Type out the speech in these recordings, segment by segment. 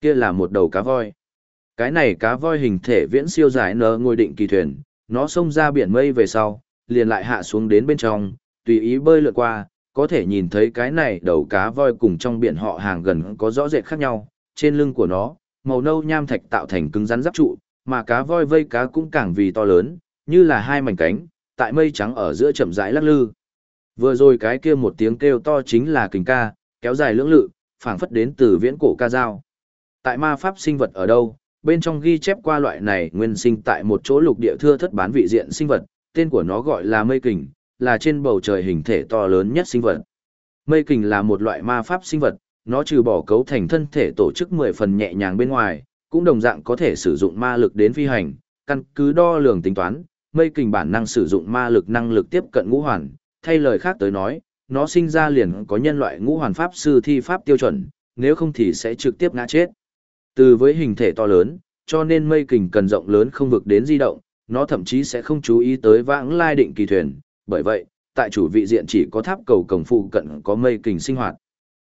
Kia là một đầu cá voi. Cái này cá voi hình thể viễn siêu dài nở ngồi định kỳ thuyền, nó xông ra biển mây về sau, liền lại hạ xuống đến bên trong, tùy ý bơi lượn qua, có thể nhìn thấy cái này đầu cá voi cùng trong biển họ hàng gần có rõ rệt khác nhau, trên lưng của nó, màu nâu nham thạch tạo thành cứng rắn giáp trụ, mà cá voi vây cá cũng càng vì to lớn, như là hai mảnh cánh, tại mây trắng ở giữa chậm rãi lắc lư. Vừa rồi cái kia một tiếng kêu to chính là kình ca, kéo dài lưỡng lự, phảng phất đến từ viễn cổ ca dao. Tại ma pháp sinh vật ở đâu, bên trong ghi chép qua loại này nguyên sinh tại một chỗ lục địa thưa thất bán vị diện sinh vật, tên của nó gọi là mây kình, là trên bầu trời hình thể to lớn nhất sinh vật. Mây kình là một loại ma pháp sinh vật, nó trừ bỏ cấu thành thân thể tổ chức 10 phần nhẹ nhàng bên ngoài, cũng đồng dạng có thể sử dụng ma lực đến phi hành, căn cứ đo lường tính toán, mây kình bản năng sử dụng ma lực năng lực tiếp cận ngũ hoàn, thay lời khác tới nói, nó sinh ra liền có nhân loại ngũ hoàn pháp sư thi pháp tiêu chuẩn, nếu không thì sẽ trực tiếp ngã chết. Từ với hình thể to lớn, cho nên mây kình cần rộng lớn không vực đến di động, nó thậm chí sẽ không chú ý tới vãng lai định kỳ thuyền, bởi vậy, tại chủ vị diện chỉ có tháp cầu cổng phụ cận có mây kình sinh hoạt.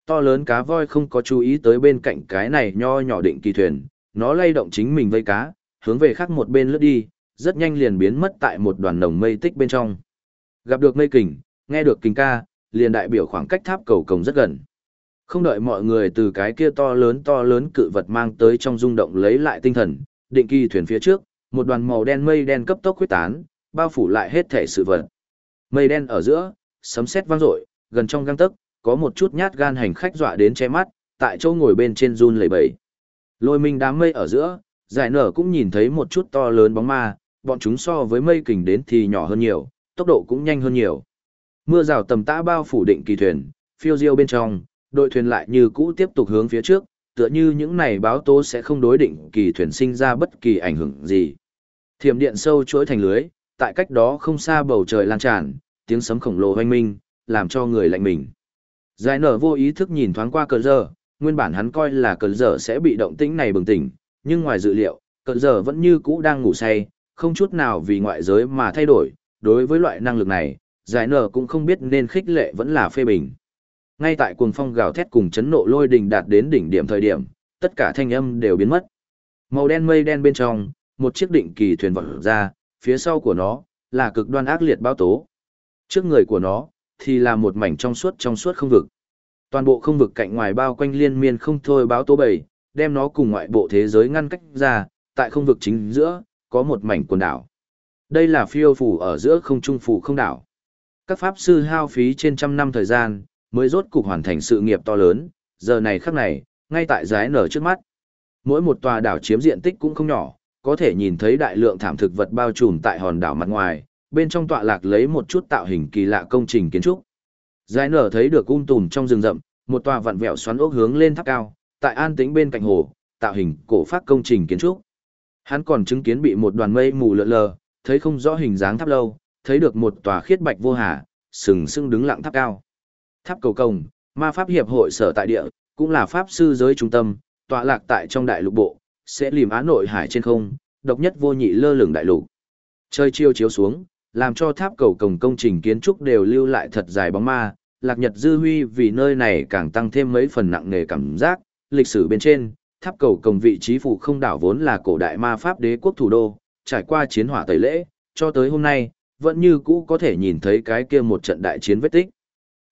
To lớn cá voi không có chú ý tới bên cạnh cái này nho nhỏ định kỳ thuyền, nó lay động chính mình vây cá, hướng về khác một bên lướt đi, rất nhanh liền biến mất tại một đoàn nồng mây tích bên trong. Gặp được mây kình, nghe được kình ca, liền đại biểu khoảng cách tháp cầu cổng rất gần. Không đợi mọi người từ cái kia to lớn to lớn cự vật mang tới trong rung động lấy lại tinh thần, định kỳ thuyền phía trước, một đoàn màu đen mây đen cấp tốc huyết tán, bao phủ lại hết thể sự vật. Mây đen ở giữa, sấm sét vang rội, gần trong gang tấc, có một chút nhát gan hành khách dọa đến che mắt, tại chỗ ngồi bên trên run lẩy bẩy. Lôi minh đám mây ở giữa, giải nở cũng nhìn thấy một chút to lớn bóng ma, bọn chúng so với mây kình đến thì nhỏ hơn nhiều, tốc độ cũng nhanh hơn nhiều. Mưa rào tầm tã bao phủ định kỳ thuyền, phiêu diêu bên trong, đội thuyền lại như cũ tiếp tục hướng phía trước, tựa như những này báo tố sẽ không đối định kỳ thuyền sinh ra bất kỳ ảnh hưởng gì. Thiểm điện sâu chuỗi thành lưới, tại cách đó không xa bầu trời lan tràn, tiếng sấm khổng lồ hoanh minh, làm cho người lạnh mình. Giải nở vô ý thức nhìn thoáng qua cờ giờ, nguyên bản hắn coi là cờ giờ sẽ bị động tĩnh này bừng tỉnh, nhưng ngoài dự liệu, cờ giờ vẫn như cũ đang ngủ say, không chút nào vì ngoại giới mà thay đổi, đối với loại năng lực này, giải nở cũng không biết nên khích lệ vẫn là phê bình. Ngay tại cuồng phong gào thét cùng chấn nộ lôi đình đạt đến đỉnh điểm thời điểm, tất cả thanh âm đều biến mất. Màu đen mây đen bên trong, một chiếc định kỳ thuyền vọt ra, phía sau của nó là cực đoan ác liệt báo tố. Trước người của nó thì là một mảnh trong suốt trong suốt không vực. Toàn bộ không vực cạnh ngoài bao quanh liên miên không thôi báo tố bầy, đem nó cùng ngoại bộ thế giới ngăn cách ra, tại không vực chính giữa, có một mảnh quần đảo. Đây là phiêu phủ ở giữa không trung phủ không đảo. Các pháp sư hao phí trên trăm năm thời gian, mới rốt cục hoàn thành sự nghiệp to lớn, giờ này khắc này, ngay tại giái nở trước mắt. Mỗi một tòa đảo chiếm diện tích cũng không nhỏ, có thể nhìn thấy đại lượng thảm thực vật bao trùm tại hòn đảo mặt ngoài, bên trong tọa lạc lấy một chút tạo hình kỳ lạ công trình kiến trúc. Giái nở thấy được cung tùm trong rừng rậm, một tòa vặn vẹo xoắn ốc hướng lên tháp cao, tại an tĩnh bên cạnh hồ, tạo hình cổ phát công trình kiến trúc. Hắn còn chứng kiến bị một đoàn mây mù lượn lờ, thấy không rõ hình dáng tháp lâu, thấy được một tòa khiết bạch vô hà, sừng sững đứng lặng tháp cao. Tháp cầu công, ma pháp hiệp hội sở tại địa, cũng là pháp sư giới trung tâm, tọa lạc tại trong đại lục bộ, sẽ lìm á nội hải trên không, độc nhất vô nhị lơ lửng đại lục. Chơi chiêu chiếu xuống, làm cho tháp cầu cổng công trình kiến trúc đều lưu lại thật dài bóng ma, lạc nhật dư huy vì nơi này càng tăng thêm mấy phần nặng nề cảm giác, lịch sử bên trên, tháp cầu cổng vị trí phụ không đảo vốn là cổ đại ma pháp đế quốc thủ đô, trải qua chiến hỏa tẩy lễ, cho tới hôm nay, vẫn như cũ có thể nhìn thấy cái kia một trận đại chiến vết tích.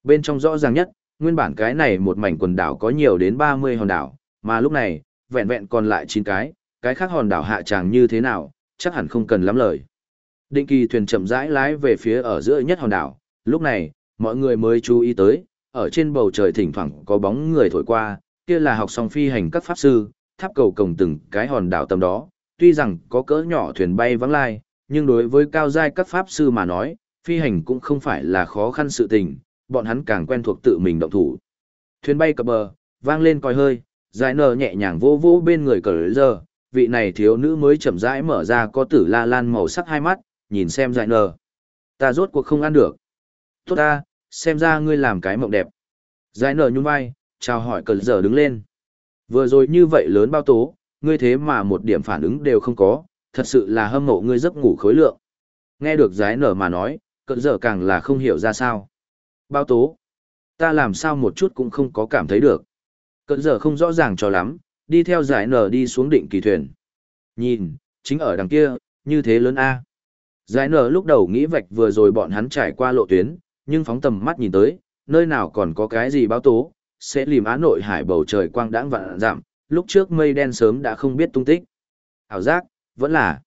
Bên trong rõ ràng nhất, nguyên bản cái này một mảnh quần đảo có nhiều đến 30 hòn đảo, mà lúc này, vẹn vẹn còn lại 9 cái, cái khác hòn đảo hạ tràng như thế nào, chắc hẳn không cần lắm lời. Định kỳ thuyền chậm rãi lái về phía ở giữa nhất hòn đảo, lúc này, mọi người mới chú ý tới, ở trên bầu trời thỉnh thoảng có bóng người thổi qua, kia là học song phi hành các pháp sư, tháp cầu cổng từng cái hòn đảo tầm đó, tuy rằng có cỡ nhỏ thuyền bay vắng lai, nhưng đối với cao giai các pháp sư mà nói, phi hành cũng không phải là khó khăn sự tình, bọn hắn càng quen thuộc tự mình động thủ. Thuyền bay cập bờ, vang lên còi hơi, giải nở nhẹ nhàng vô vô bên người cờ giờ, vị này thiếu nữ mới chậm rãi mở ra có tử la lan màu sắc hai mắt, nhìn xem giải nở. Ta rốt cuộc không ăn được. Tốt ta, xem ra ngươi làm cái mộng đẹp. Giải nở nhún vai, chào hỏi cờ giờ đứng lên. Vừa rồi như vậy lớn bao tố, ngươi thế mà một điểm phản ứng đều không có, thật sự là hâm mộ ngươi giấc ngủ khối lượng. Nghe được giải nở mà nói, cờ giờ càng là không hiểu ra sao. Bao tố. Ta làm sao một chút cũng không có cảm thấy được. Cận giờ không rõ ràng cho lắm, đi theo giải nở đi xuống định kỳ thuyền. Nhìn, chính ở đằng kia, như thế lớn A. Giải nở lúc đầu nghĩ vạch vừa rồi bọn hắn trải qua lộ tuyến, nhưng phóng tầm mắt nhìn tới, nơi nào còn có cái gì báo tố, sẽ lìm á nội hải bầu trời quang đãng vạn giảm, lúc trước mây đen sớm đã không biết tung tích. Hảo giác, vẫn là.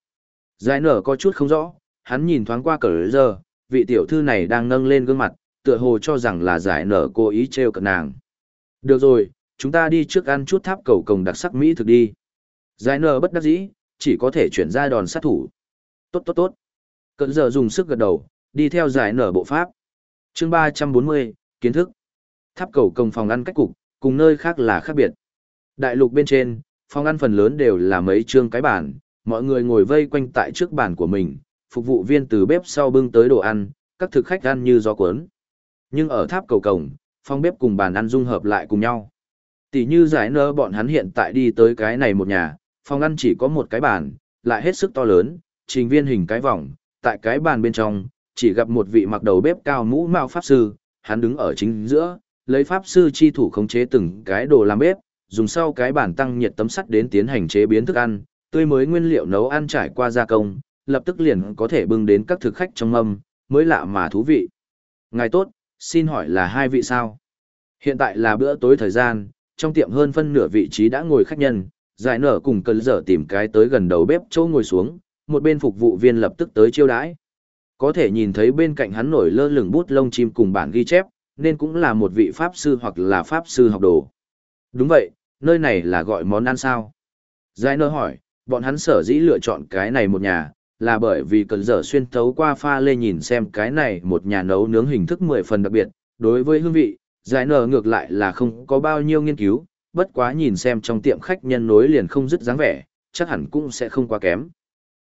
Giải nở có chút không rõ, hắn nhìn thoáng qua cờ giờ, vị tiểu thư này đang nâng lên gương mặt, tựa hồ cho rằng là giải nở cố ý trêu cận nàng. Được rồi, chúng ta đi trước ăn chút tháp cầu cồng đặc sắc Mỹ thực đi. Giải nở bất đắc dĩ, chỉ có thể chuyển ra đòn sát thủ. Tốt tốt tốt. Cận giờ dùng sức gật đầu, đi theo giải nở bộ pháp. chương 340, kiến thức. Tháp cầu cồng phòng ăn cách cục, cùng nơi khác là khác biệt. Đại lục bên trên, phòng ăn phần lớn đều là mấy chương cái bàn, mọi người ngồi vây quanh tại trước bàn của mình, phục vụ viên từ bếp sau bưng tới đồ ăn, các thực khách ăn như gió cuốn. Nhưng ở tháp cầu cổng, phòng bếp cùng bàn ăn dung hợp lại cùng nhau. Tỷ như giải nơ bọn hắn hiện tại đi tới cái này một nhà, phòng ăn chỉ có một cái bàn, lại hết sức to lớn, trình viên hình cái vòng, tại cái bàn bên trong, chỉ gặp một vị mặc đầu bếp cao mũ mao pháp sư, hắn đứng ở chính giữa, lấy pháp sư chi thủ khống chế từng cái đồ làm bếp, dùng sau cái bàn tăng nhiệt tấm sắt đến tiến hành chế biến thức ăn, tươi mới nguyên liệu nấu ăn trải qua gia công, lập tức liền có thể bưng đến các thực khách trong mâm, mới lạ mà thú vị. Ngài tốt, xin hỏi là hai vị sao? Hiện tại là bữa tối thời gian, trong tiệm hơn phân nửa vị trí đã ngồi khách nhân, giải nở cùng cơn dở tìm cái tới gần đầu bếp chỗ ngồi xuống, một bên phục vụ viên lập tức tới chiêu đãi. Có thể nhìn thấy bên cạnh hắn nổi lơ lửng bút lông chim cùng bản ghi chép, nên cũng là một vị pháp sư hoặc là pháp sư học đồ. Đúng vậy, nơi này là gọi món ăn sao? Giải nở hỏi, bọn hắn sở dĩ lựa chọn cái này một nhà, là bởi vì cần dở xuyên thấu qua pha lê nhìn xem cái này một nhà nấu nướng hình thức mười phần đặc biệt, đối với hương vị, giải nở ngược lại là không có bao nhiêu nghiên cứu, bất quá nhìn xem trong tiệm khách nhân nối liền không dứt dáng vẻ, chắc hẳn cũng sẽ không quá kém.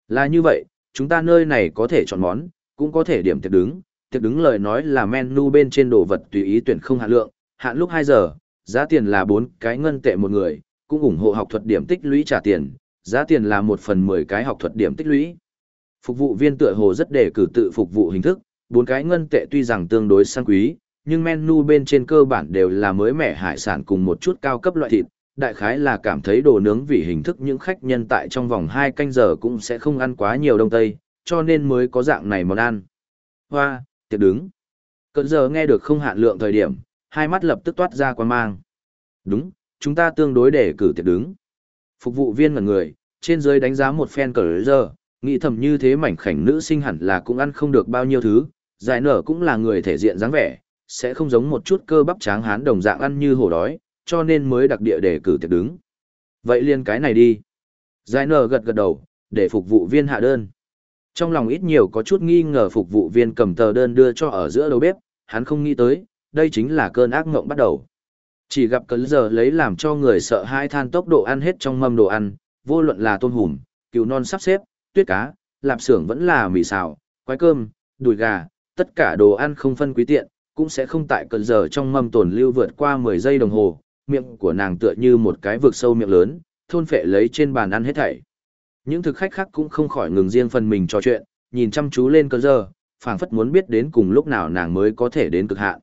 Là như vậy, chúng ta nơi này có thể chọn món, cũng có thể điểm tiệc đứng, tiệc đứng lời nói là menu bên trên đồ vật tùy ý tuyển không hạn lượng, hạn lúc 2 giờ, giá tiền là 4 cái ngân tệ một người, cũng ủng hộ học thuật điểm tích lũy trả tiền, giá tiền là 1 phần 10 cái học thuật điểm tích lũy. Phục vụ viên tựa hồ rất để cử tự phục vụ hình thức, bốn cái ngân tệ tuy rằng tương đối sang quý, nhưng menu bên trên cơ bản đều là mới mẻ hải sản cùng một chút cao cấp loại thịt, đại khái là cảm thấy đồ nướng vì hình thức những khách nhân tại trong vòng 2 canh giờ cũng sẽ không ăn quá nhiều đông tây, cho nên mới có dạng này món ăn. Hoa, tiệc đứng. Cận giờ nghe được không hạn lượng thời điểm, hai mắt lập tức toát ra quan mang. Đúng, chúng ta tương đối để cử tiệc đứng. Phục vụ viên ngẩn người, trên dưới đánh giá một phen cờ giờ, nghĩ thầm như thế mảnh khảnh nữ sinh hẳn là cũng ăn không được bao nhiêu thứ, giải nở cũng là người thể diện dáng vẻ, sẽ không giống một chút cơ bắp tráng hán đồng dạng ăn như hổ đói, cho nên mới đặc địa để cử tiệc đứng. Vậy liền cái này đi. Giải nở gật gật đầu, để phục vụ viên hạ đơn. Trong lòng ít nhiều có chút nghi ngờ phục vụ viên cầm tờ đơn đưa cho ở giữa đầu bếp, hắn không nghĩ tới, đây chính là cơn ác mộng bắt đầu. Chỉ gặp cấn giờ lấy làm cho người sợ hai than tốc độ ăn hết trong mâm đồ ăn, vô luận là tôm hùm, cừu non sắp xếp, tuyết cá, lạp xưởng vẫn là mì xào, quái cơm, đùi gà, tất cả đồ ăn không phân quý tiện, cũng sẽ không tại cơn giờ trong mâm tồn lưu vượt qua 10 giây đồng hồ, miệng của nàng tựa như một cái vực sâu miệng lớn, thôn phệ lấy trên bàn ăn hết thảy. Những thực khách khác cũng không khỏi ngừng riêng phần mình trò chuyện, nhìn chăm chú lên cơn giờ, phảng phất muốn biết đến cùng lúc nào nàng mới có thể đến cực hạn.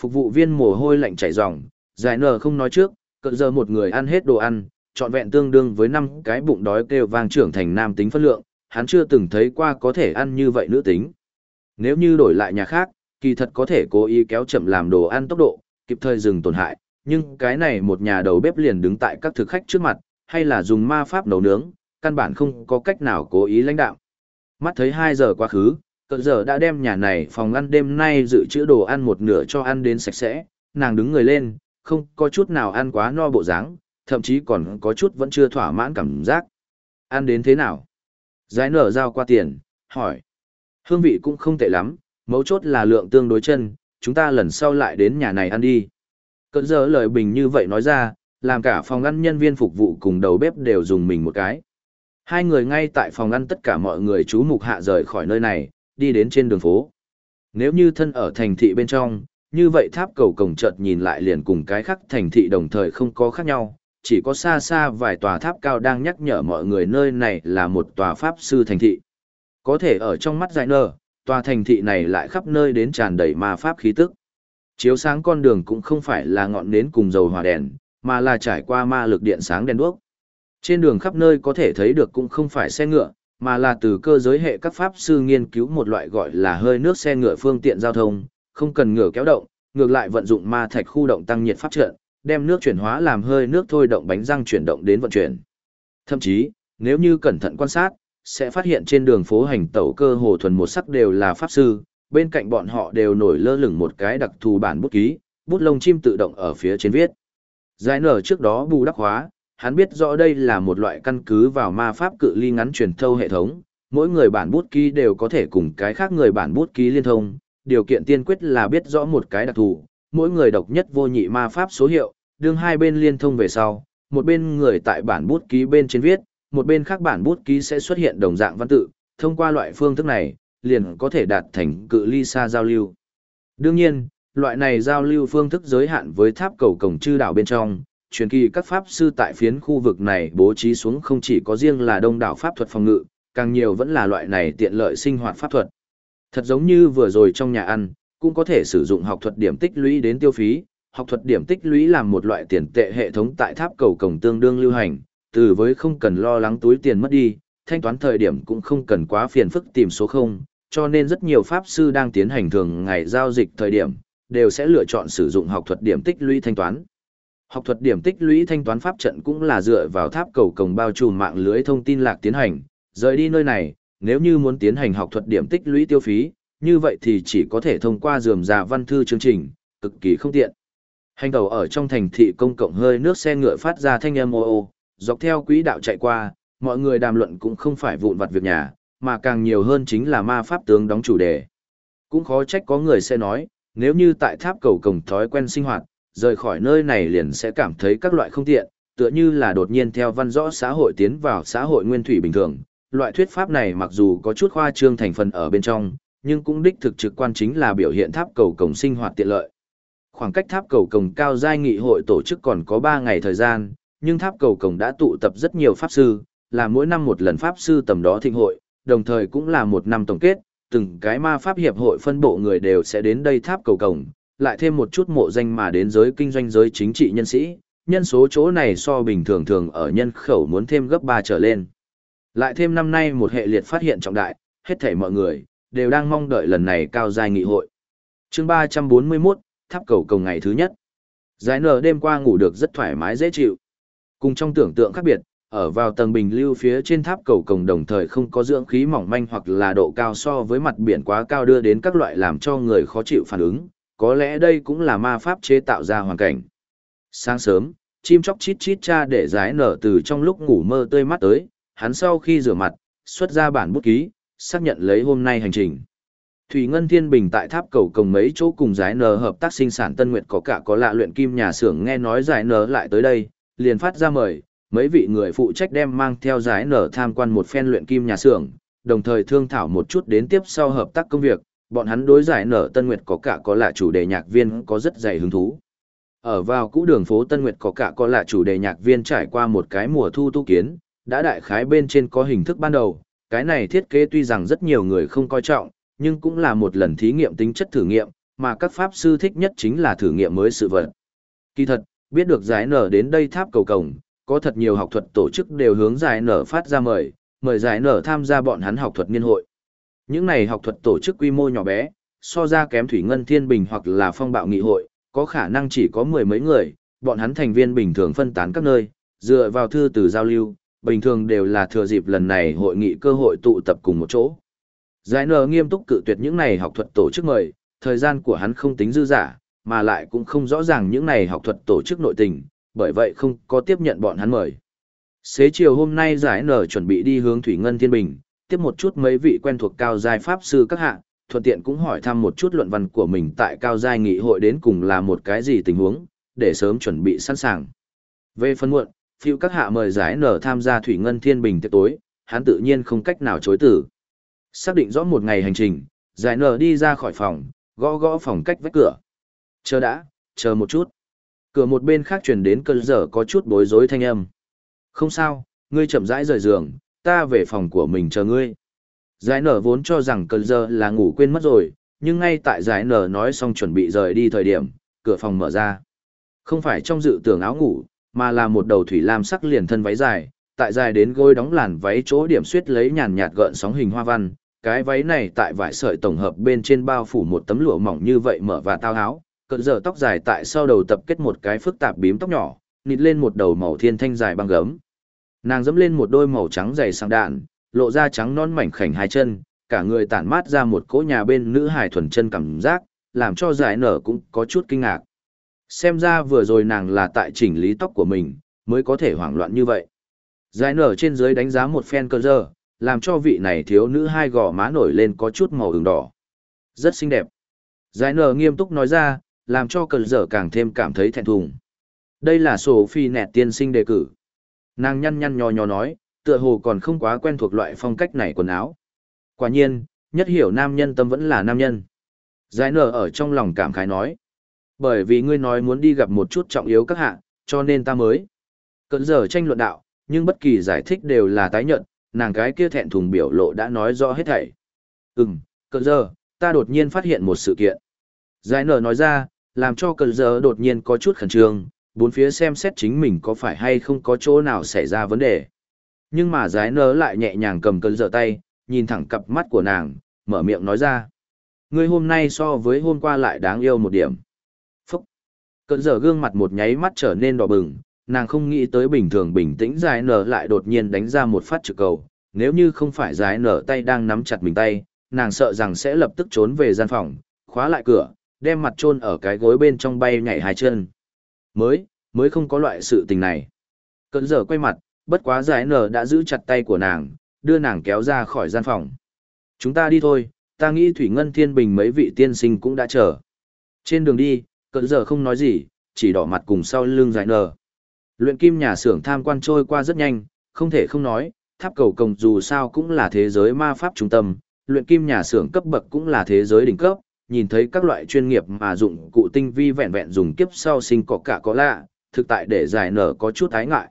Phục vụ viên mồ hôi lạnh chảy ròng, giải nở không nói trước, cơn giờ một người ăn hết đồ ăn, trọn vẹn tương đương với năm cái bụng đói kêu vang trưởng thành nam tính phân lượng, hắn chưa từng thấy qua có thể ăn như vậy nữ tính. Nếu như đổi lại nhà khác, kỳ thật có thể cố ý kéo chậm làm đồ ăn tốc độ, kịp thời dừng tổn hại, nhưng cái này một nhà đầu bếp liền đứng tại các thực khách trước mặt, hay là dùng ma pháp nấu nướng, căn bản không có cách nào cố ý lãnh đạo. Mắt thấy 2 giờ quá khứ, cỡ giờ đã đem nhà này phòng ăn đêm nay dự trữ đồ ăn một nửa cho ăn đến sạch sẽ, nàng đứng người lên, không có chút nào ăn quá no bộ dáng, thậm chí còn có chút vẫn chưa thỏa mãn cảm giác. Ăn đến thế nào? Giải nở giao qua tiền, hỏi. Hương vị cũng không tệ lắm, mấu chốt là lượng tương đối chân, chúng ta lần sau lại đến nhà này ăn đi. Cận giờ lời bình như vậy nói ra, làm cả phòng ăn nhân viên phục vụ cùng đầu bếp đều dùng mình một cái. Hai người ngay tại phòng ăn tất cả mọi người chú mục hạ rời khỏi nơi này, đi đến trên đường phố. Nếu như thân ở thành thị bên trong, như vậy tháp cầu cổng chợt nhìn lại liền cùng cái khác thành thị đồng thời không có khác nhau, chỉ có xa xa vài tòa tháp cao đang nhắc nhở mọi người nơi này là một tòa pháp sư thành thị. Có thể ở trong mắt giải nơ, tòa thành thị này lại khắp nơi đến tràn đầy ma pháp khí tức. Chiếu sáng con đường cũng không phải là ngọn nến cùng dầu hỏa đèn, mà là trải qua ma lực điện sáng đèn đuốc. Trên đường khắp nơi có thể thấy được cũng không phải xe ngựa, mà là từ cơ giới hệ các pháp sư nghiên cứu một loại gọi là hơi nước xe ngựa phương tiện giao thông, không cần ngựa kéo động, ngược lại vận dụng ma thạch khu động tăng nhiệt pháp trận, đem nước chuyển hóa làm hơi nước thôi động bánh răng chuyển động đến vận chuyển. Thậm chí, nếu như cẩn thận quan sát, sẽ phát hiện trên đường phố hành tẩu cơ hồ thuần một sắc đều là pháp sư, bên cạnh bọn họ đều nổi lơ lửng một cái đặc thù bản bút ký, bút lông chim tự động ở phía trên viết. Giải nở trước đó bù đắp hóa, hắn biết rõ đây là một loại căn cứ vào ma pháp cự ly ngắn truyền thâu hệ thống, mỗi người bản bút ký đều có thể cùng cái khác người bản bút ký liên thông, điều kiện tiên quyết là biết rõ một cái đặc thù, mỗi người độc nhất vô nhị ma pháp số hiệu, đương hai bên liên thông về sau, một bên người tại bản bút ký bên trên viết, một bên khác bản bút ký sẽ xuất hiện đồng dạng văn tự, thông qua loại phương thức này, liền có thể đạt thành cự ly xa giao lưu. Đương nhiên, loại này giao lưu phương thức giới hạn với tháp cầu cổng chư đảo bên trong, truyền kỳ các pháp sư tại phiến khu vực này bố trí xuống không chỉ có riêng là đông đảo pháp thuật phòng ngự, càng nhiều vẫn là loại này tiện lợi sinh hoạt pháp thuật. Thật giống như vừa rồi trong nhà ăn, cũng có thể sử dụng học thuật điểm tích lũy đến tiêu phí, học thuật điểm tích lũy làm một loại tiền tệ hệ thống tại tháp cầu cổng tương đương lưu hành, từ với không cần lo lắng túi tiền mất đi, thanh toán thời điểm cũng không cần quá phiền phức tìm số không, cho nên rất nhiều pháp sư đang tiến hành thường ngày giao dịch thời điểm, đều sẽ lựa chọn sử dụng học thuật điểm tích lũy thanh toán. Học thuật điểm tích lũy thanh toán pháp trận cũng là dựa vào tháp cầu cổng bao trùm mạng lưới thông tin lạc tiến hành, rời đi nơi này, nếu như muốn tiến hành học thuật điểm tích lũy tiêu phí, như vậy thì chỉ có thể thông qua dườm già văn thư chương trình, cực kỳ không tiện. Hành tàu ở trong thành thị công cộng hơi nước xe ngựa phát ra thanh âm ô ô, dọc theo quỹ đạo chạy qua, mọi người đàm luận cũng không phải vụn vặt việc nhà, mà càng nhiều hơn chính là ma pháp tướng đóng chủ đề. Cũng khó trách có người sẽ nói, nếu như tại tháp cầu cổng thói quen sinh hoạt, rời khỏi nơi này liền sẽ cảm thấy các loại không tiện, tựa như là đột nhiên theo văn rõ xã hội tiến vào xã hội nguyên thủy bình thường. Loại thuyết pháp này mặc dù có chút khoa trương thành phần ở bên trong, nhưng cũng đích thực trực quan chính là biểu hiện tháp cầu cổng sinh hoạt tiện lợi. Khoảng cách tháp cầu cổng cao giai nghị hội tổ chức còn có 3 ngày thời gian, nhưng tháp cầu cổng đã tụ tập rất nhiều pháp sư, là mỗi năm một lần pháp sư tầm đó thịnh hội, đồng thời cũng là một năm tổng kết, từng cái ma pháp hiệp hội phân bộ người đều sẽ đến đây tháp cầu cổng, lại thêm một chút mộ danh mà đến giới kinh doanh giới chính trị nhân sĩ, nhân số chỗ này so bình thường thường ở nhân khẩu muốn thêm gấp 3 trở lên. Lại thêm năm nay một hệ liệt phát hiện trọng đại, hết thảy mọi người, đều đang mong đợi lần này cao dài nghị hội. chương 341, tháp cầu cầu ngày thứ nhất. Giải nở đêm qua ngủ được rất thoải mái dễ chịu. Cùng trong tưởng tượng khác biệt, ở vào tầng bình lưu phía trên tháp cầu cổng đồng thời không có dưỡng khí mỏng manh hoặc là độ cao so với mặt biển quá cao đưa đến các loại làm cho người khó chịu phản ứng, có lẽ đây cũng là ma pháp chế tạo ra hoàn cảnh. Sáng sớm, chim chóc chít chít cha để giải nở từ trong lúc ngủ mơ tươi mắt tới, hắn sau khi rửa mặt, xuất ra bản bút ký, xác nhận lấy hôm nay hành trình. Thủy Ngân Thiên Bình tại tháp cầu cổng mấy chỗ cùng giải nở hợp tác sinh sản Tân Nguyệt có cả có lạ luyện kim nhà xưởng nghe nói giải nở lại tới đây, liền phát ra mời, mấy vị người phụ trách đem mang theo giải nở tham quan một phen luyện kim nhà xưởng, đồng thời thương thảo một chút đến tiếp sau hợp tác công việc, bọn hắn đối giải nở Tân Nguyệt có cả có là chủ đề nhạc viên có rất dày hứng thú. Ở vào cũ đường phố Tân Nguyệt có cả có là chủ đề nhạc viên trải qua một cái mùa thu tu kiến, đã đại khái bên trên có hình thức ban đầu, cái này thiết kế tuy rằng rất nhiều người không coi trọng, nhưng cũng là một lần thí nghiệm tính chất thử nghiệm, mà các pháp sư thích nhất chính là thử nghiệm mới sự vật. Kỳ thật, biết được giải nở đến đây tháp cầu cổng, có thật nhiều học thuật tổ chức đều hướng giải nở phát ra mời, mời giải nở tham gia bọn hắn học thuật niên hội. Những này học thuật tổ chức quy mô nhỏ bé, so ra kém Thủy Ngân Thiên Bình hoặc là phong bạo nghị hội, có khả năng chỉ có mười mấy người, bọn hắn thành viên bình thường phân tán các nơi, dựa vào thư từ giao lưu, bình thường đều là thừa dịp lần này hội nghị cơ hội tụ tập cùng một chỗ. Giải nở nghiêm túc cự tuyệt những này học thuật tổ chức mời, thời gian của hắn không tính dư giả, mà lại cũng không rõ ràng những này học thuật tổ chức nội tình, bởi vậy không có tiếp nhận bọn hắn mời. Xế chiều hôm nay giải nở chuẩn bị đi hướng Thủy Ngân Thiên Bình, tiếp một chút mấy vị quen thuộc cao giai pháp sư các hạ, thuận tiện cũng hỏi thăm một chút luận văn của mình tại cao giai nghị hội đến cùng là một cái gì tình huống, để sớm chuẩn bị sẵn sàng. Về phần muộn, phiêu các hạ mời giải nở tham gia Thủy Ngân Thiên Bình tiệc tối, hắn tự nhiên không cách nào chối từ. Xác định rõ một ngày hành trình, giải nở đi ra khỏi phòng, gõ gõ phòng cách vách cửa. Chờ đã, chờ một chút. Cửa một bên khác truyền đến cơn giờ có chút bối rối thanh âm. Không sao, ngươi chậm rãi rời giường, ta về phòng của mình chờ ngươi. Giải nở vốn cho rằng cơn giờ là ngủ quên mất rồi, nhưng ngay tại giải nở nói xong chuẩn bị rời đi thời điểm, cửa phòng mở ra. Không phải trong dự tưởng áo ngủ, mà là một đầu thủy lam sắc liền thân váy dài, tại dài đến gối đóng làn váy chỗ điểm xuyết lấy nhàn nhạt gợn sóng hình hoa văn, cái váy này tại vải sợi tổng hợp bên trên bao phủ một tấm lụa mỏng như vậy mở và tao áo, cận giờ tóc dài tại sau đầu tập kết một cái phức tạp bím tóc nhỏ, nịt lên một đầu màu thiên thanh dài băng gấm. Nàng dẫm lên một đôi màu trắng dày sang đạn, lộ ra trắng non mảnh khảnh hai chân, cả người tản mát ra một cỗ nhà bên nữ hài thuần chân cảm giác, làm cho giải nở cũng có chút kinh ngạc. Xem ra vừa rồi nàng là tại chỉnh lý tóc của mình, mới có thể hoảng loạn như vậy. Giải nở trên dưới đánh giá một phen cơ giờ, làm cho vị này thiếu nữ hai gò má nổi lên có chút màu ửng đỏ. Rất xinh đẹp. Giải nở nghiêm túc nói ra, làm cho cờ giờ càng thêm cảm thấy thẹn thùng. Đây là sổ phi nẹt tiên sinh đề cử. Nàng nhăn nhăn nhò nhò nói, tựa hồ còn không quá quen thuộc loại phong cách này quần áo. Quả nhiên, nhất hiểu nam nhân tâm vẫn là nam nhân. Giải nở ở trong lòng cảm khái nói. Bởi vì ngươi nói muốn đi gặp một chút trọng yếu các hạ, cho nên ta mới. Cận giờ tranh luận đạo, nhưng bất kỳ giải thích đều là tái nhận, nàng cái kia thẹn thùng biểu lộ đã nói rõ hết thảy. Ừm, cận giờ, ta đột nhiên phát hiện một sự kiện. Giải nở nói ra, làm cho cận giờ đột nhiên có chút khẩn trương, bốn phía xem xét chính mình có phải hay không có chỗ nào xảy ra vấn đề. Nhưng mà giải nở lại nhẹ nhàng cầm cẩn giờ tay, nhìn thẳng cặp mắt của nàng, mở miệng nói ra. Ngươi hôm nay so với hôm qua lại đáng yêu một điểm. Phúc! Cận giờ gương mặt một nháy mắt trở nên đỏ bừng, nàng không nghĩ tới bình thường bình tĩnh giải nở lại đột nhiên đánh ra một phát trực cầu. Nếu như không phải giải nở tay đang nắm chặt mình tay, nàng sợ rằng sẽ lập tức trốn về gian phòng, khóa lại cửa, đem mặt chôn ở cái gối bên trong bay nhảy hai chân. Mới, mới không có loại sự tình này. Cận giờ quay mặt, bất quá giải nở đã giữ chặt tay của nàng, đưa nàng kéo ra khỏi gian phòng. Chúng ta đi thôi, ta nghĩ Thủy Ngân Thiên Bình mấy vị tiên sinh cũng đã chờ. Trên đường đi, cỡ giờ không nói gì, chỉ đỏ mặt cùng sau lưng giải nở. Luyện kim nhà xưởng tham quan trôi qua rất nhanh, không thể không nói, tháp cầu công dù sao cũng là thế giới ma pháp trung tâm, luyện kim nhà xưởng cấp bậc cũng là thế giới đỉnh cấp, nhìn thấy các loại chuyên nghiệp mà dụng cụ tinh vi vẹn vẹn dùng kiếp sau sinh có cả có lạ, thực tại để giải nở có chút ái ngại.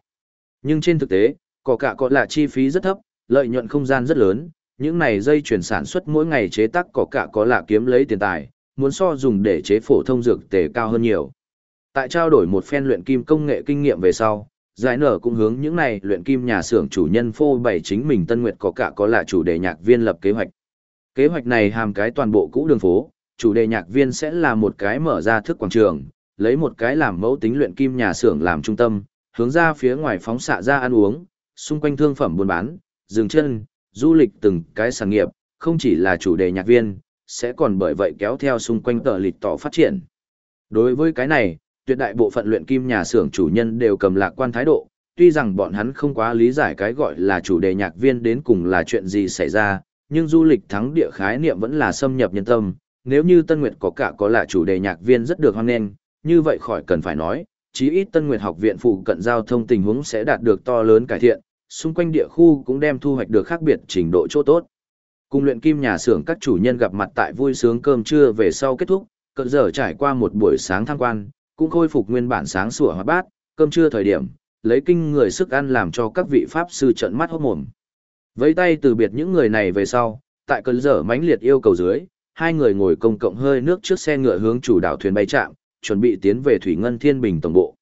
Nhưng trên thực tế, có cả có lạ chi phí rất thấp, lợi nhuận không gian rất lớn, những này dây chuyển sản xuất mỗi ngày chế tác có cả có lạ kiếm lấy tiền tài, muốn so dùng để chế phổ thông dược tề cao hơn nhiều. Tại trao đổi một phen luyện kim công nghệ kinh nghiệm về sau, giải nở cũng hướng những này luyện kim nhà xưởng chủ nhân phô bày chính mình Tân Nguyệt có cả có là chủ đề nhạc viên lập kế hoạch. Kế hoạch này hàm cái toàn bộ cũ đường phố, chủ đề nhạc viên sẽ là một cái mở ra thức quảng trường, lấy một cái làm mẫu tính luyện kim nhà xưởng làm trung tâm, hướng ra phía ngoài phóng xạ ra ăn uống, xung quanh thương phẩm buôn bán, dừng chân, du lịch từng cái sản nghiệp, không chỉ là chủ đề nhạc viên, sẽ còn bởi vậy kéo theo xung quanh tờ lịch tỏ phát triển. Đối với cái này, tuyệt đại bộ phận luyện kim nhà xưởng chủ nhân đều cầm lạc quan thái độ, tuy rằng bọn hắn không quá lý giải cái gọi là chủ đề nhạc viên đến cùng là chuyện gì xảy ra, nhưng du lịch thắng địa khái niệm vẫn là xâm nhập nhân tâm, nếu như Tân Nguyệt có cả có là chủ đề nhạc viên rất được hoan nghênh, như vậy khỏi cần phải nói, chí ít Tân Nguyệt học viện phụ cận giao thông tình huống sẽ đạt được to lớn cải thiện, xung quanh địa khu cũng đem thu hoạch được khác biệt trình độ chỗ tốt. Cùng luyện kim nhà xưởng các chủ nhân gặp mặt tại vui sướng cơm trưa về sau kết thúc, cỡ giờ trải qua một buổi sáng tham quan, cũng khôi phục nguyên bản sáng sủa hoạt bát, cơm trưa thời điểm, lấy kinh người sức ăn làm cho các vị pháp sư trợn mắt hốt mồm. vẫy tay từ biệt những người này về sau, tại cơn dở mãnh liệt yêu cầu dưới, hai người ngồi công cộng hơi nước trước xe ngựa hướng chủ đảo thuyền bay chạm, chuẩn bị tiến về Thủy Ngân Thiên Bình tổng bộ.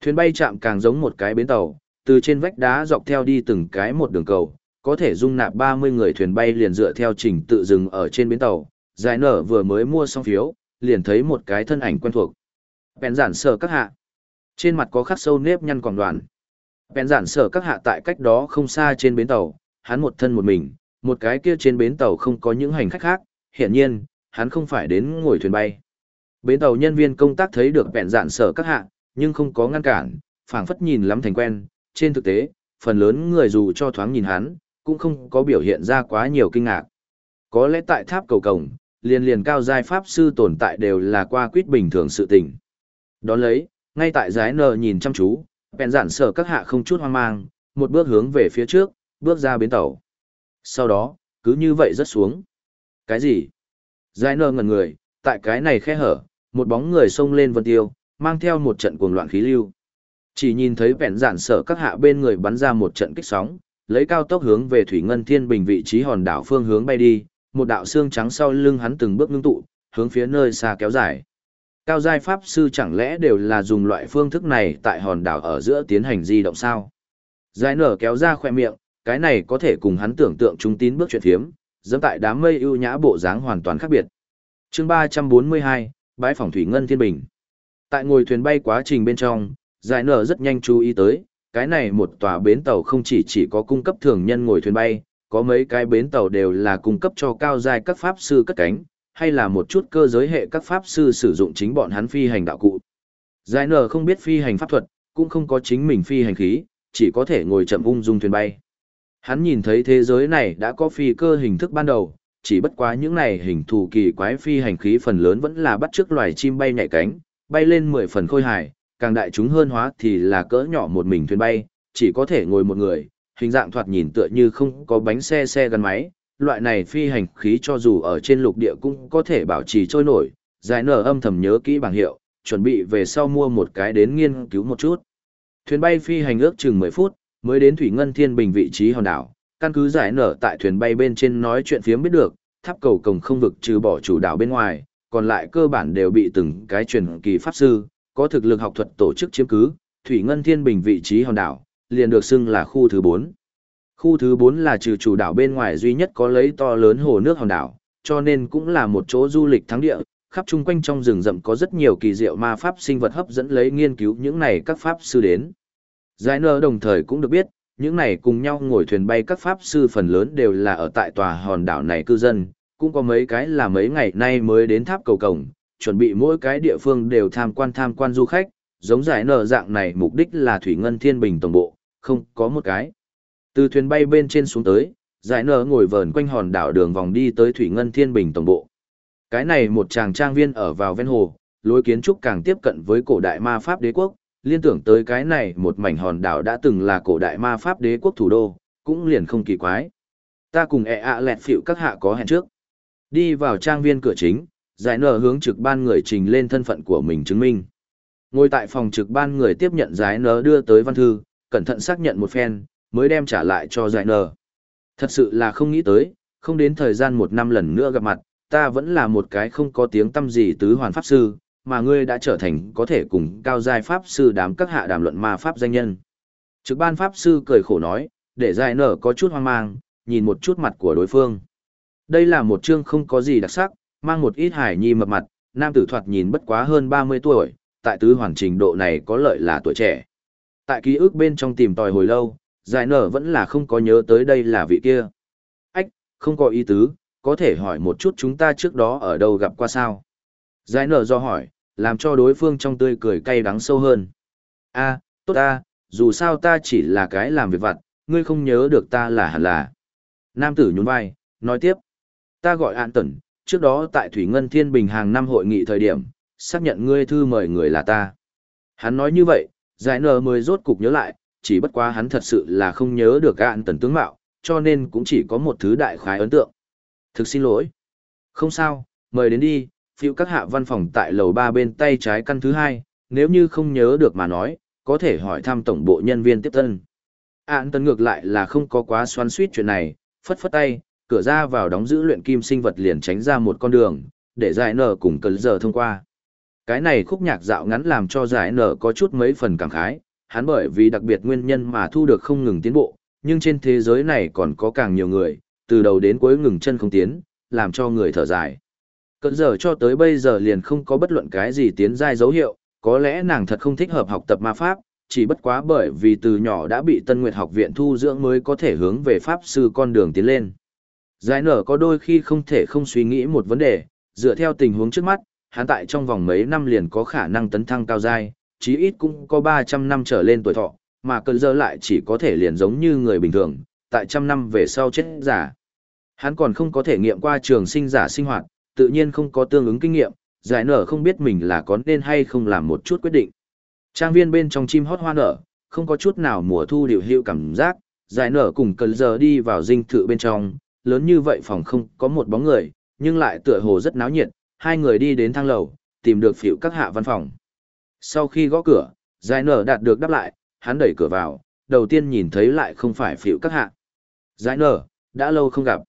Thuyền bay chạm càng giống một cái bến tàu, từ trên vách đá dọc theo đi từng cái một đường cầu, có thể dung nạp 30 người thuyền bay liền dựa theo trình tự dừng ở trên bến tàu. Giải nở vừa mới mua xong phiếu, liền thấy một cái thân ảnh quen thuộc. Bèn giản sở các hạ. Trên mặt có khắc sâu nếp nhăn còn đoàn. Bèn giản sở các hạ tại cách đó không xa trên bến tàu, hắn một thân một mình, một cái kia trên bến tàu không có những hành khách khác, hiển nhiên, hắn không phải đến ngồi thuyền bay. Bến tàu nhân viên công tác thấy được bèn giản sở các hạ, nhưng không có ngăn cản, phảng phất nhìn lắm thành quen, trên thực tế, phần lớn người dù cho thoáng nhìn hắn, cũng không có biểu hiện ra quá nhiều kinh ngạc. Có lẽ tại tháp cầu cổng, liền liền cao giai pháp sư tồn tại đều là qua quyết bình thường sự tình. Đón lấy, ngay tại giái nờ nhìn chăm chú, bèn giản sở các hạ không chút hoang mang, một bước hướng về phía trước, bước ra bến tàu. Sau đó, cứ như vậy rất xuống. Cái gì? Giái nờ ngẩn người, tại cái này khe hở, một bóng người xông lên vân tiêu, mang theo một trận cuồng loạn khí lưu. Chỉ nhìn thấy vẹn giản sở các hạ bên người bắn ra một trận kích sóng, lấy cao tốc hướng về Thủy Ngân Thiên Bình vị trí hòn đảo phương hướng bay đi, một đạo xương trắng sau lưng hắn từng bước ngưng tụ, hướng phía nơi xa kéo dài. Cao giai pháp sư chẳng lẽ đều là dùng loại phương thức này tại hòn đảo ở giữa tiến hành di động sao? Giải nở kéo ra khoe miệng, cái này có thể cùng hắn tưởng tượng trung tín bước chuyện thiếm, dẫm tại đám mây ưu nhã bộ dáng hoàn toàn khác biệt. chương 342, bãi phòng thủy ngân thiên bình. Tại ngồi thuyền bay quá trình bên trong, giải nở rất nhanh chú ý tới, cái này một tòa bến tàu không chỉ chỉ có cung cấp thường nhân ngồi thuyền bay, có mấy cái bến tàu đều là cung cấp cho cao giai các pháp sư cất cánh, hay là một chút cơ giới hệ các pháp sư sử dụng chính bọn hắn phi hành đạo cụ. Giải nở không biết phi hành pháp thuật, cũng không có chính mình phi hành khí, chỉ có thể ngồi chậm ung dung thuyền bay. Hắn nhìn thấy thế giới này đã có phi cơ hình thức ban đầu, chỉ bất quá những này hình thù kỳ quái phi hành khí phần lớn vẫn là bắt chước loài chim bay nhảy cánh, bay lên 10 phần khôi hài, càng đại chúng hơn hóa thì là cỡ nhỏ một mình thuyền bay, chỉ có thể ngồi một người, hình dạng thoạt nhìn tựa như không có bánh xe xe gắn máy, loại này phi hành khí cho dù ở trên lục địa cũng có thể bảo trì trôi nổi, giải nở âm thầm nhớ kỹ bảng hiệu, chuẩn bị về sau mua một cái đến nghiên cứu một chút. Thuyền bay phi hành ước chừng 10 phút, mới đến Thủy Ngân Thiên Bình vị trí hòn đảo, căn cứ giải nở tại thuyền bay bên trên nói chuyện phiếm biết được, tháp cầu cổng không vực trừ bỏ chủ đảo bên ngoài, còn lại cơ bản đều bị từng cái truyền kỳ pháp sư, có thực lực học thuật tổ chức chiếm cứ, Thủy Ngân Thiên Bình vị trí hòn đảo, liền được xưng là khu thứ 4. Khu thứ 4 là trừ chủ đảo bên ngoài duy nhất có lấy to lớn hồ nước hòn đảo, cho nên cũng là một chỗ du lịch thắng địa, khắp chung quanh trong rừng rậm có rất nhiều kỳ diệu ma pháp sinh vật hấp dẫn lấy nghiên cứu những này các pháp sư đến. Giải nơ đồng thời cũng được biết, những này cùng nhau ngồi thuyền bay các pháp sư phần lớn đều là ở tại tòa hòn đảo này cư dân, cũng có mấy cái là mấy ngày nay mới đến tháp cầu cổng, chuẩn bị mỗi cái địa phương đều tham quan tham quan du khách, giống giải nở dạng này mục đích là Thủy Ngân Thiên Bình tổng bộ, không có một cái. Từ thuyền bay bên trên xuống tới, giải nở ngồi vờn quanh hòn đảo đường vòng đi tới Thủy Ngân Thiên Bình tổng bộ. Cái này một chàng trang viên ở vào ven hồ, lối kiến trúc càng tiếp cận với cổ đại ma pháp đế quốc, liên tưởng tới cái này một mảnh hòn đảo đã từng là cổ đại ma pháp đế quốc thủ đô, cũng liền không kỳ quái. Ta cùng ẹ ạ lẹt phịu các hạ có hẹn trước. Đi vào trang viên cửa chính, giải nở hướng trực ban người trình lên thân phận của mình chứng minh. Ngồi tại phòng trực ban người tiếp nhận giải nở đưa tới văn thư, cẩn thận xác nhận một phen, mới đem trả lại cho giải nở. Thật sự là không nghĩ tới, không đến thời gian một năm lần nữa gặp mặt, ta vẫn là một cái không có tiếng tâm gì tứ hoàn pháp sư, mà ngươi đã trở thành có thể cùng cao giai pháp sư đám các hạ đàm luận ma pháp danh nhân. Trực ban pháp sư cười khổ nói, để giải nở có chút hoang mang, nhìn một chút mặt của đối phương. Đây là một chương không có gì đặc sắc, mang một ít hải nhi mập mặt, nam tử thoạt nhìn bất quá hơn 30 tuổi, tại tứ hoàn trình độ này có lợi là tuổi trẻ. Tại ký ức bên trong tìm tòi hồi lâu, giải nở vẫn là không có nhớ tới đây là vị kia. Ách, không có ý tứ, có thể hỏi một chút chúng ta trước đó ở đâu gặp qua sao? Giải nở do hỏi, làm cho đối phương trong tươi cười cay đắng sâu hơn. a tốt ta, dù sao ta chỉ là cái làm việc vặt, ngươi không nhớ được ta là hẳn là. Nam tử nhún vai, nói tiếp. Ta gọi An Tẩn, trước đó tại Thủy Ngân Thiên Bình hàng năm hội nghị thời điểm, xác nhận ngươi thư mời người là ta. Hắn nói như vậy, giải nở mới rốt cục nhớ lại, chỉ bất quá hắn thật sự là không nhớ được An tần tướng mạo, cho nên cũng chỉ có một thứ đại khái ấn tượng. Thực xin lỗi. Không sao, mời đến đi, phiêu các hạ văn phòng tại lầu ba bên tay trái căn thứ hai, nếu như không nhớ được mà nói, có thể hỏi thăm tổng bộ nhân viên tiếp tân. an tần ngược lại là không có quá xoắn suýt chuyện này, phất phất tay, cửa ra vào đóng giữ luyện kim sinh vật liền tránh ra một con đường, để giải nở cùng cấn giờ thông qua. Cái này khúc nhạc dạo ngắn làm cho giải nở có chút mấy phần cảm khái, hắn bởi vì đặc biệt nguyên nhân mà thu được không ngừng tiến bộ, nhưng trên thế giới này còn có càng nhiều người, từ đầu đến cuối ngừng chân không tiến, làm cho người thở dài. Cận giờ cho tới bây giờ liền không có bất luận cái gì tiến giai dấu hiệu, có lẽ nàng thật không thích hợp học tập ma pháp, chỉ bất quá bởi vì từ nhỏ đã bị Tân Nguyệt học viện thu dưỡng mới có thể hướng về pháp sư con đường tiến lên. Giải nở có đôi khi không thể không suy nghĩ một vấn đề, dựa theo tình huống trước mắt, hắn tại trong vòng mấy năm liền có khả năng tấn thăng cao giai, chí ít cũng có 300 năm trở lên tuổi thọ, mà cơn giờ lại chỉ có thể liền giống như người bình thường, tại trăm năm về sau chết giả. Hắn còn không có thể nghiệm qua trường sinh giả sinh hoạt, tự nhiên không có tương ứng kinh nghiệm, giải nở không biết mình là có nên hay không làm một chút quyết định. Trang viên bên trong chim hót hoa nở, không có chút nào mùa thu điều hiệu cảm giác, giải nở cùng cần giờ đi vào dinh thự bên trong, lớn như vậy phòng không có một bóng người, nhưng lại tựa hồ rất náo nhiệt, hai người đi đến thang lầu, tìm được phiệu các hạ văn phòng. Sau khi gõ cửa, giải nở đạt được đáp lại, hắn đẩy cửa vào, đầu tiên nhìn thấy lại không phải phiệu các hạ. Giải nở, đã lâu không gặp.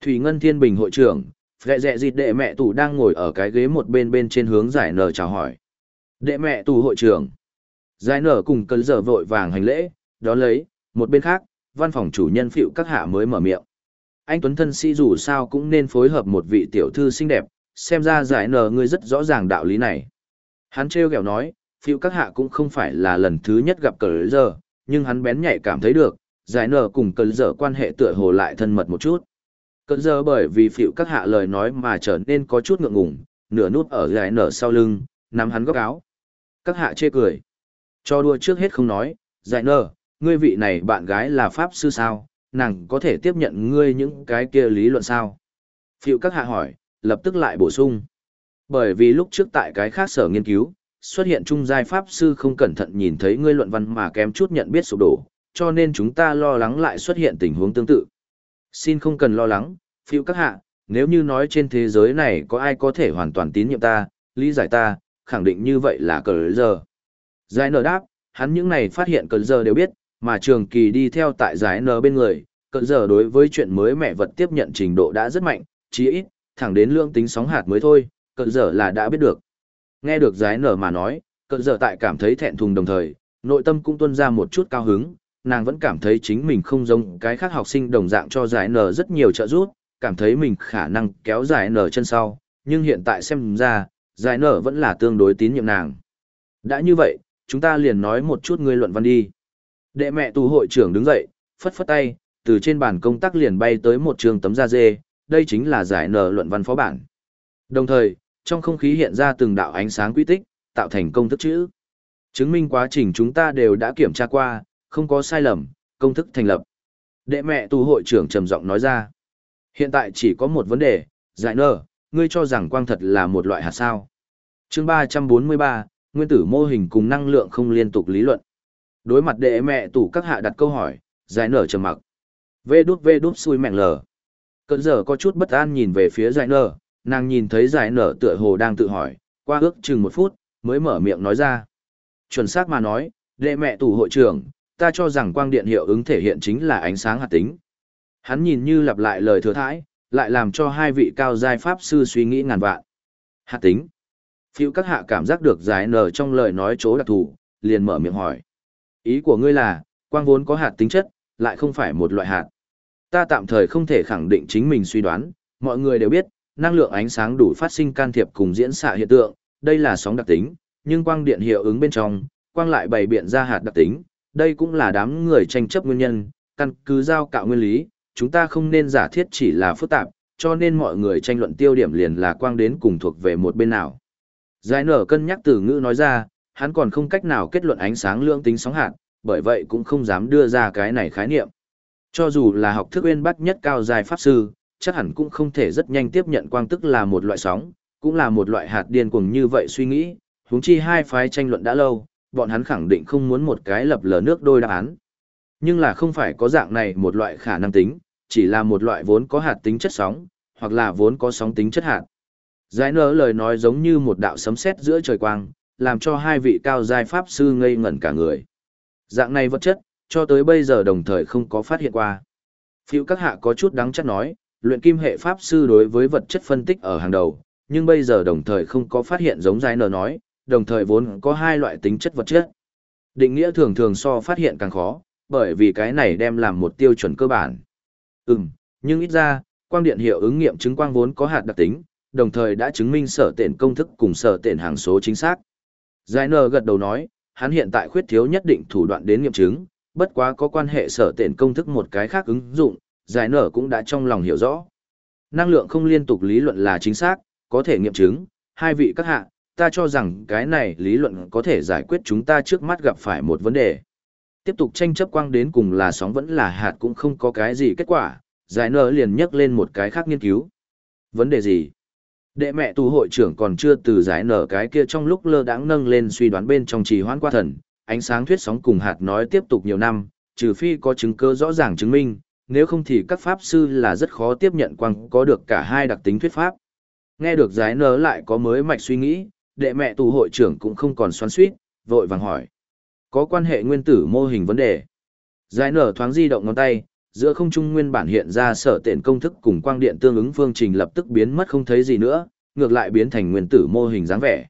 Thủy Ngân Thiên Bình hội trưởng, Phệ dẹ dịt đệ mẹ tù đang ngồi ở cái ghế một bên bên trên hướng giải nở chào hỏi. Đệ mẹ tù hội trưởng. Giải nở cùng cơn giờ vội vàng hành lễ, đó lấy, một bên khác, văn phòng chủ nhân phiệu các hạ mới mở miệng. Anh Tuấn thân sĩ dù sao cũng nên phối hợp một vị tiểu thư xinh đẹp, xem ra giải nở ngươi rất rõ ràng đạo lý này. Hắn treo kẹo nói, phiêu các hạ cũng không phải là lần thứ nhất gặp cờ giờ, nhưng hắn bén nhạy cảm thấy được, giải nở cùng cờ giờ quan hệ tựa hồ lại thân mật một chút. Cờ giờ bởi vì phiêu các hạ lời nói mà trở nên có chút ngượng ngùng, nửa nút ở giải nở sau lưng, nắm hắn góc áo. Các hạ chê cười. Cho đua trước hết không nói, giải nở, ngươi vị này bạn gái là pháp sư sao, nàng có thể tiếp nhận ngươi những cái kia lý luận sao? Phiệu các hạ hỏi, lập tức lại bổ sung. Bởi vì lúc trước tại cái khác sở nghiên cứu, xuất hiện trung giai pháp sư không cẩn thận nhìn thấy ngươi luận văn mà kém chút nhận biết sụp đổ, cho nên chúng ta lo lắng lại xuất hiện tình huống tương tự. Xin không cần lo lắng, phiêu các hạ, nếu như nói trên thế giới này có ai có thể hoàn toàn tín nhiệm ta, lý giải ta, khẳng định như vậy là cờ giờ. Giải nở đáp, hắn những này phát hiện cờ giờ đều biết, mà trường kỳ đi theo tại giải n bên người, cận giờ đối với chuyện mới mẹ vật tiếp nhận trình độ đã rất mạnh, chí ít, thẳng đến lượng tính sóng hạt mới thôi, cận giờ là đã biết được. Nghe được giải n mà nói, cận giờ tại cảm thấy thẹn thùng đồng thời, nội tâm cũng tuân ra một chút cao hứng, nàng vẫn cảm thấy chính mình không giống cái khác học sinh đồng dạng cho giải n rất nhiều trợ giúp, cảm thấy mình khả năng kéo giải n chân sau, nhưng hiện tại xem ra, giải n vẫn là tương đối tín nhiệm nàng. Đã như vậy, chúng ta liền nói một chút ngươi luận văn đi. Đệ mẹ tù hội trưởng đứng dậy, phất phất tay, từ trên bàn công tác liền bay tới một trường tấm da dê, đây chính là giải nở luận văn phó bản. Đồng thời, trong không khí hiện ra từng đạo ánh sáng quy tích, tạo thành công thức chữ. Chứng minh quá trình chúng ta đều đã kiểm tra qua, không có sai lầm, công thức thành lập. Đệ mẹ tù hội trưởng trầm giọng nói ra. Hiện tại chỉ có một vấn đề, giải nở, ngươi cho rằng quang thật là một loại hạt sao. chương 343, nguyên tử mô hình cùng năng lượng không liên tục lý luận. Đối mặt đệ mẹ tủ các hạ đặt câu hỏi, giải nở trầm mặc. Vê đút vê đút xui mẹn lờ. Cận giờ có chút bất an nhìn về phía giải nở, nàng nhìn thấy giải nở tựa hồ đang tự hỏi, qua ước chừng một phút, mới mở miệng nói ra. Chuẩn xác mà nói, đệ mẹ tủ hội trưởng, ta cho rằng quang điện hiệu ứng thể hiện chính là ánh sáng hạt tính. Hắn nhìn như lặp lại lời thừa thãi, lại làm cho hai vị cao giai pháp sư suy nghĩ ngàn vạn. Hạt tính. Phiêu các hạ cảm giác được giải nở trong lời nói chỗ đặc thù, liền mở miệng hỏi. Ý của ngươi là, quang vốn có hạt tính chất, lại không phải một loại hạt. Ta tạm thời không thể khẳng định chính mình suy đoán, mọi người đều biết, năng lượng ánh sáng đủ phát sinh can thiệp cùng diễn xạ hiện tượng, đây là sóng đặc tính, nhưng quang điện hiệu ứng bên trong, quang lại bày biện ra hạt đặc tính, đây cũng là đám người tranh chấp nguyên nhân, căn cứ giao cạo nguyên lý, chúng ta không nên giả thiết chỉ là phức tạp, cho nên mọi người tranh luận tiêu điểm liền là quang đến cùng thuộc về một bên nào. Giải nở cân nhắc từ ngữ nói ra, hắn còn không cách nào kết luận ánh sáng lượng tính sóng hạt, bởi vậy cũng không dám đưa ra cái này khái niệm. Cho dù là học thức uyên bác nhất cao dài pháp sư, chắc hẳn cũng không thể rất nhanh tiếp nhận quang tức là một loại sóng, cũng là một loại hạt điên cuồng như vậy suy nghĩ, huống chi hai phái tranh luận đã lâu, bọn hắn khẳng định không muốn một cái lập lờ nước đôi đáp án. Nhưng là không phải có dạng này một loại khả năng tính, chỉ là một loại vốn có hạt tính chất sóng, hoặc là vốn có sóng tính chất hạt. Giải nở lời nói giống như một đạo sấm sét giữa trời quang, làm cho hai vị cao giai pháp sư ngây ngẩn cả người. Dạng này vật chất, cho tới bây giờ đồng thời không có phát hiện qua. Phiêu các hạ có chút đáng chắc nói, luyện kim hệ pháp sư đối với vật chất phân tích ở hàng đầu, nhưng bây giờ đồng thời không có phát hiện giống giải nở nói, đồng thời vốn có hai loại tính chất vật chất. Định nghĩa thường thường so phát hiện càng khó, bởi vì cái này đem làm một tiêu chuẩn cơ bản. Ừm, nhưng ít ra, quang điện hiệu ứng nghiệm chứng quang vốn có hạt đặc tính, đồng thời đã chứng minh sở tiện công thức cùng sở tiện hàng số chính xác. Giải nờ gật đầu nói, hắn hiện tại khuyết thiếu nhất định thủ đoạn đến nghiệm chứng, bất quá có quan hệ sở tiện công thức một cái khác ứng dụng, giải nở cũng đã trong lòng hiểu rõ. Năng lượng không liên tục lý luận là chính xác, có thể nghiệm chứng, hai vị các hạ, ta cho rằng cái này lý luận có thể giải quyết chúng ta trước mắt gặp phải một vấn đề. Tiếp tục tranh chấp quang đến cùng là sóng vẫn là hạt cũng không có cái gì kết quả, giải nở liền nhắc lên một cái khác nghiên cứu. Vấn đề gì? Đệ mẹ tù hội trưởng còn chưa từ giải nở cái kia trong lúc lơ đãng nâng lên suy đoán bên trong trì hoãn qua thần, ánh sáng thuyết sóng cùng hạt nói tiếp tục nhiều năm, trừ phi có chứng cứ rõ ràng chứng minh, nếu không thì các pháp sư là rất khó tiếp nhận quang có được cả hai đặc tính thuyết pháp. Nghe được giải nở lại có mới mạch suy nghĩ, đệ mẹ tù hội trưởng cũng không còn xoắn suýt, vội vàng hỏi. Có quan hệ nguyên tử mô hình vấn đề. Giải nở thoáng di động ngón tay, giữa không trung nguyên bản hiện ra sở tiện công thức cùng quang điện tương ứng phương trình lập tức biến mất không thấy gì nữa, ngược lại biến thành nguyên tử mô hình dáng vẻ.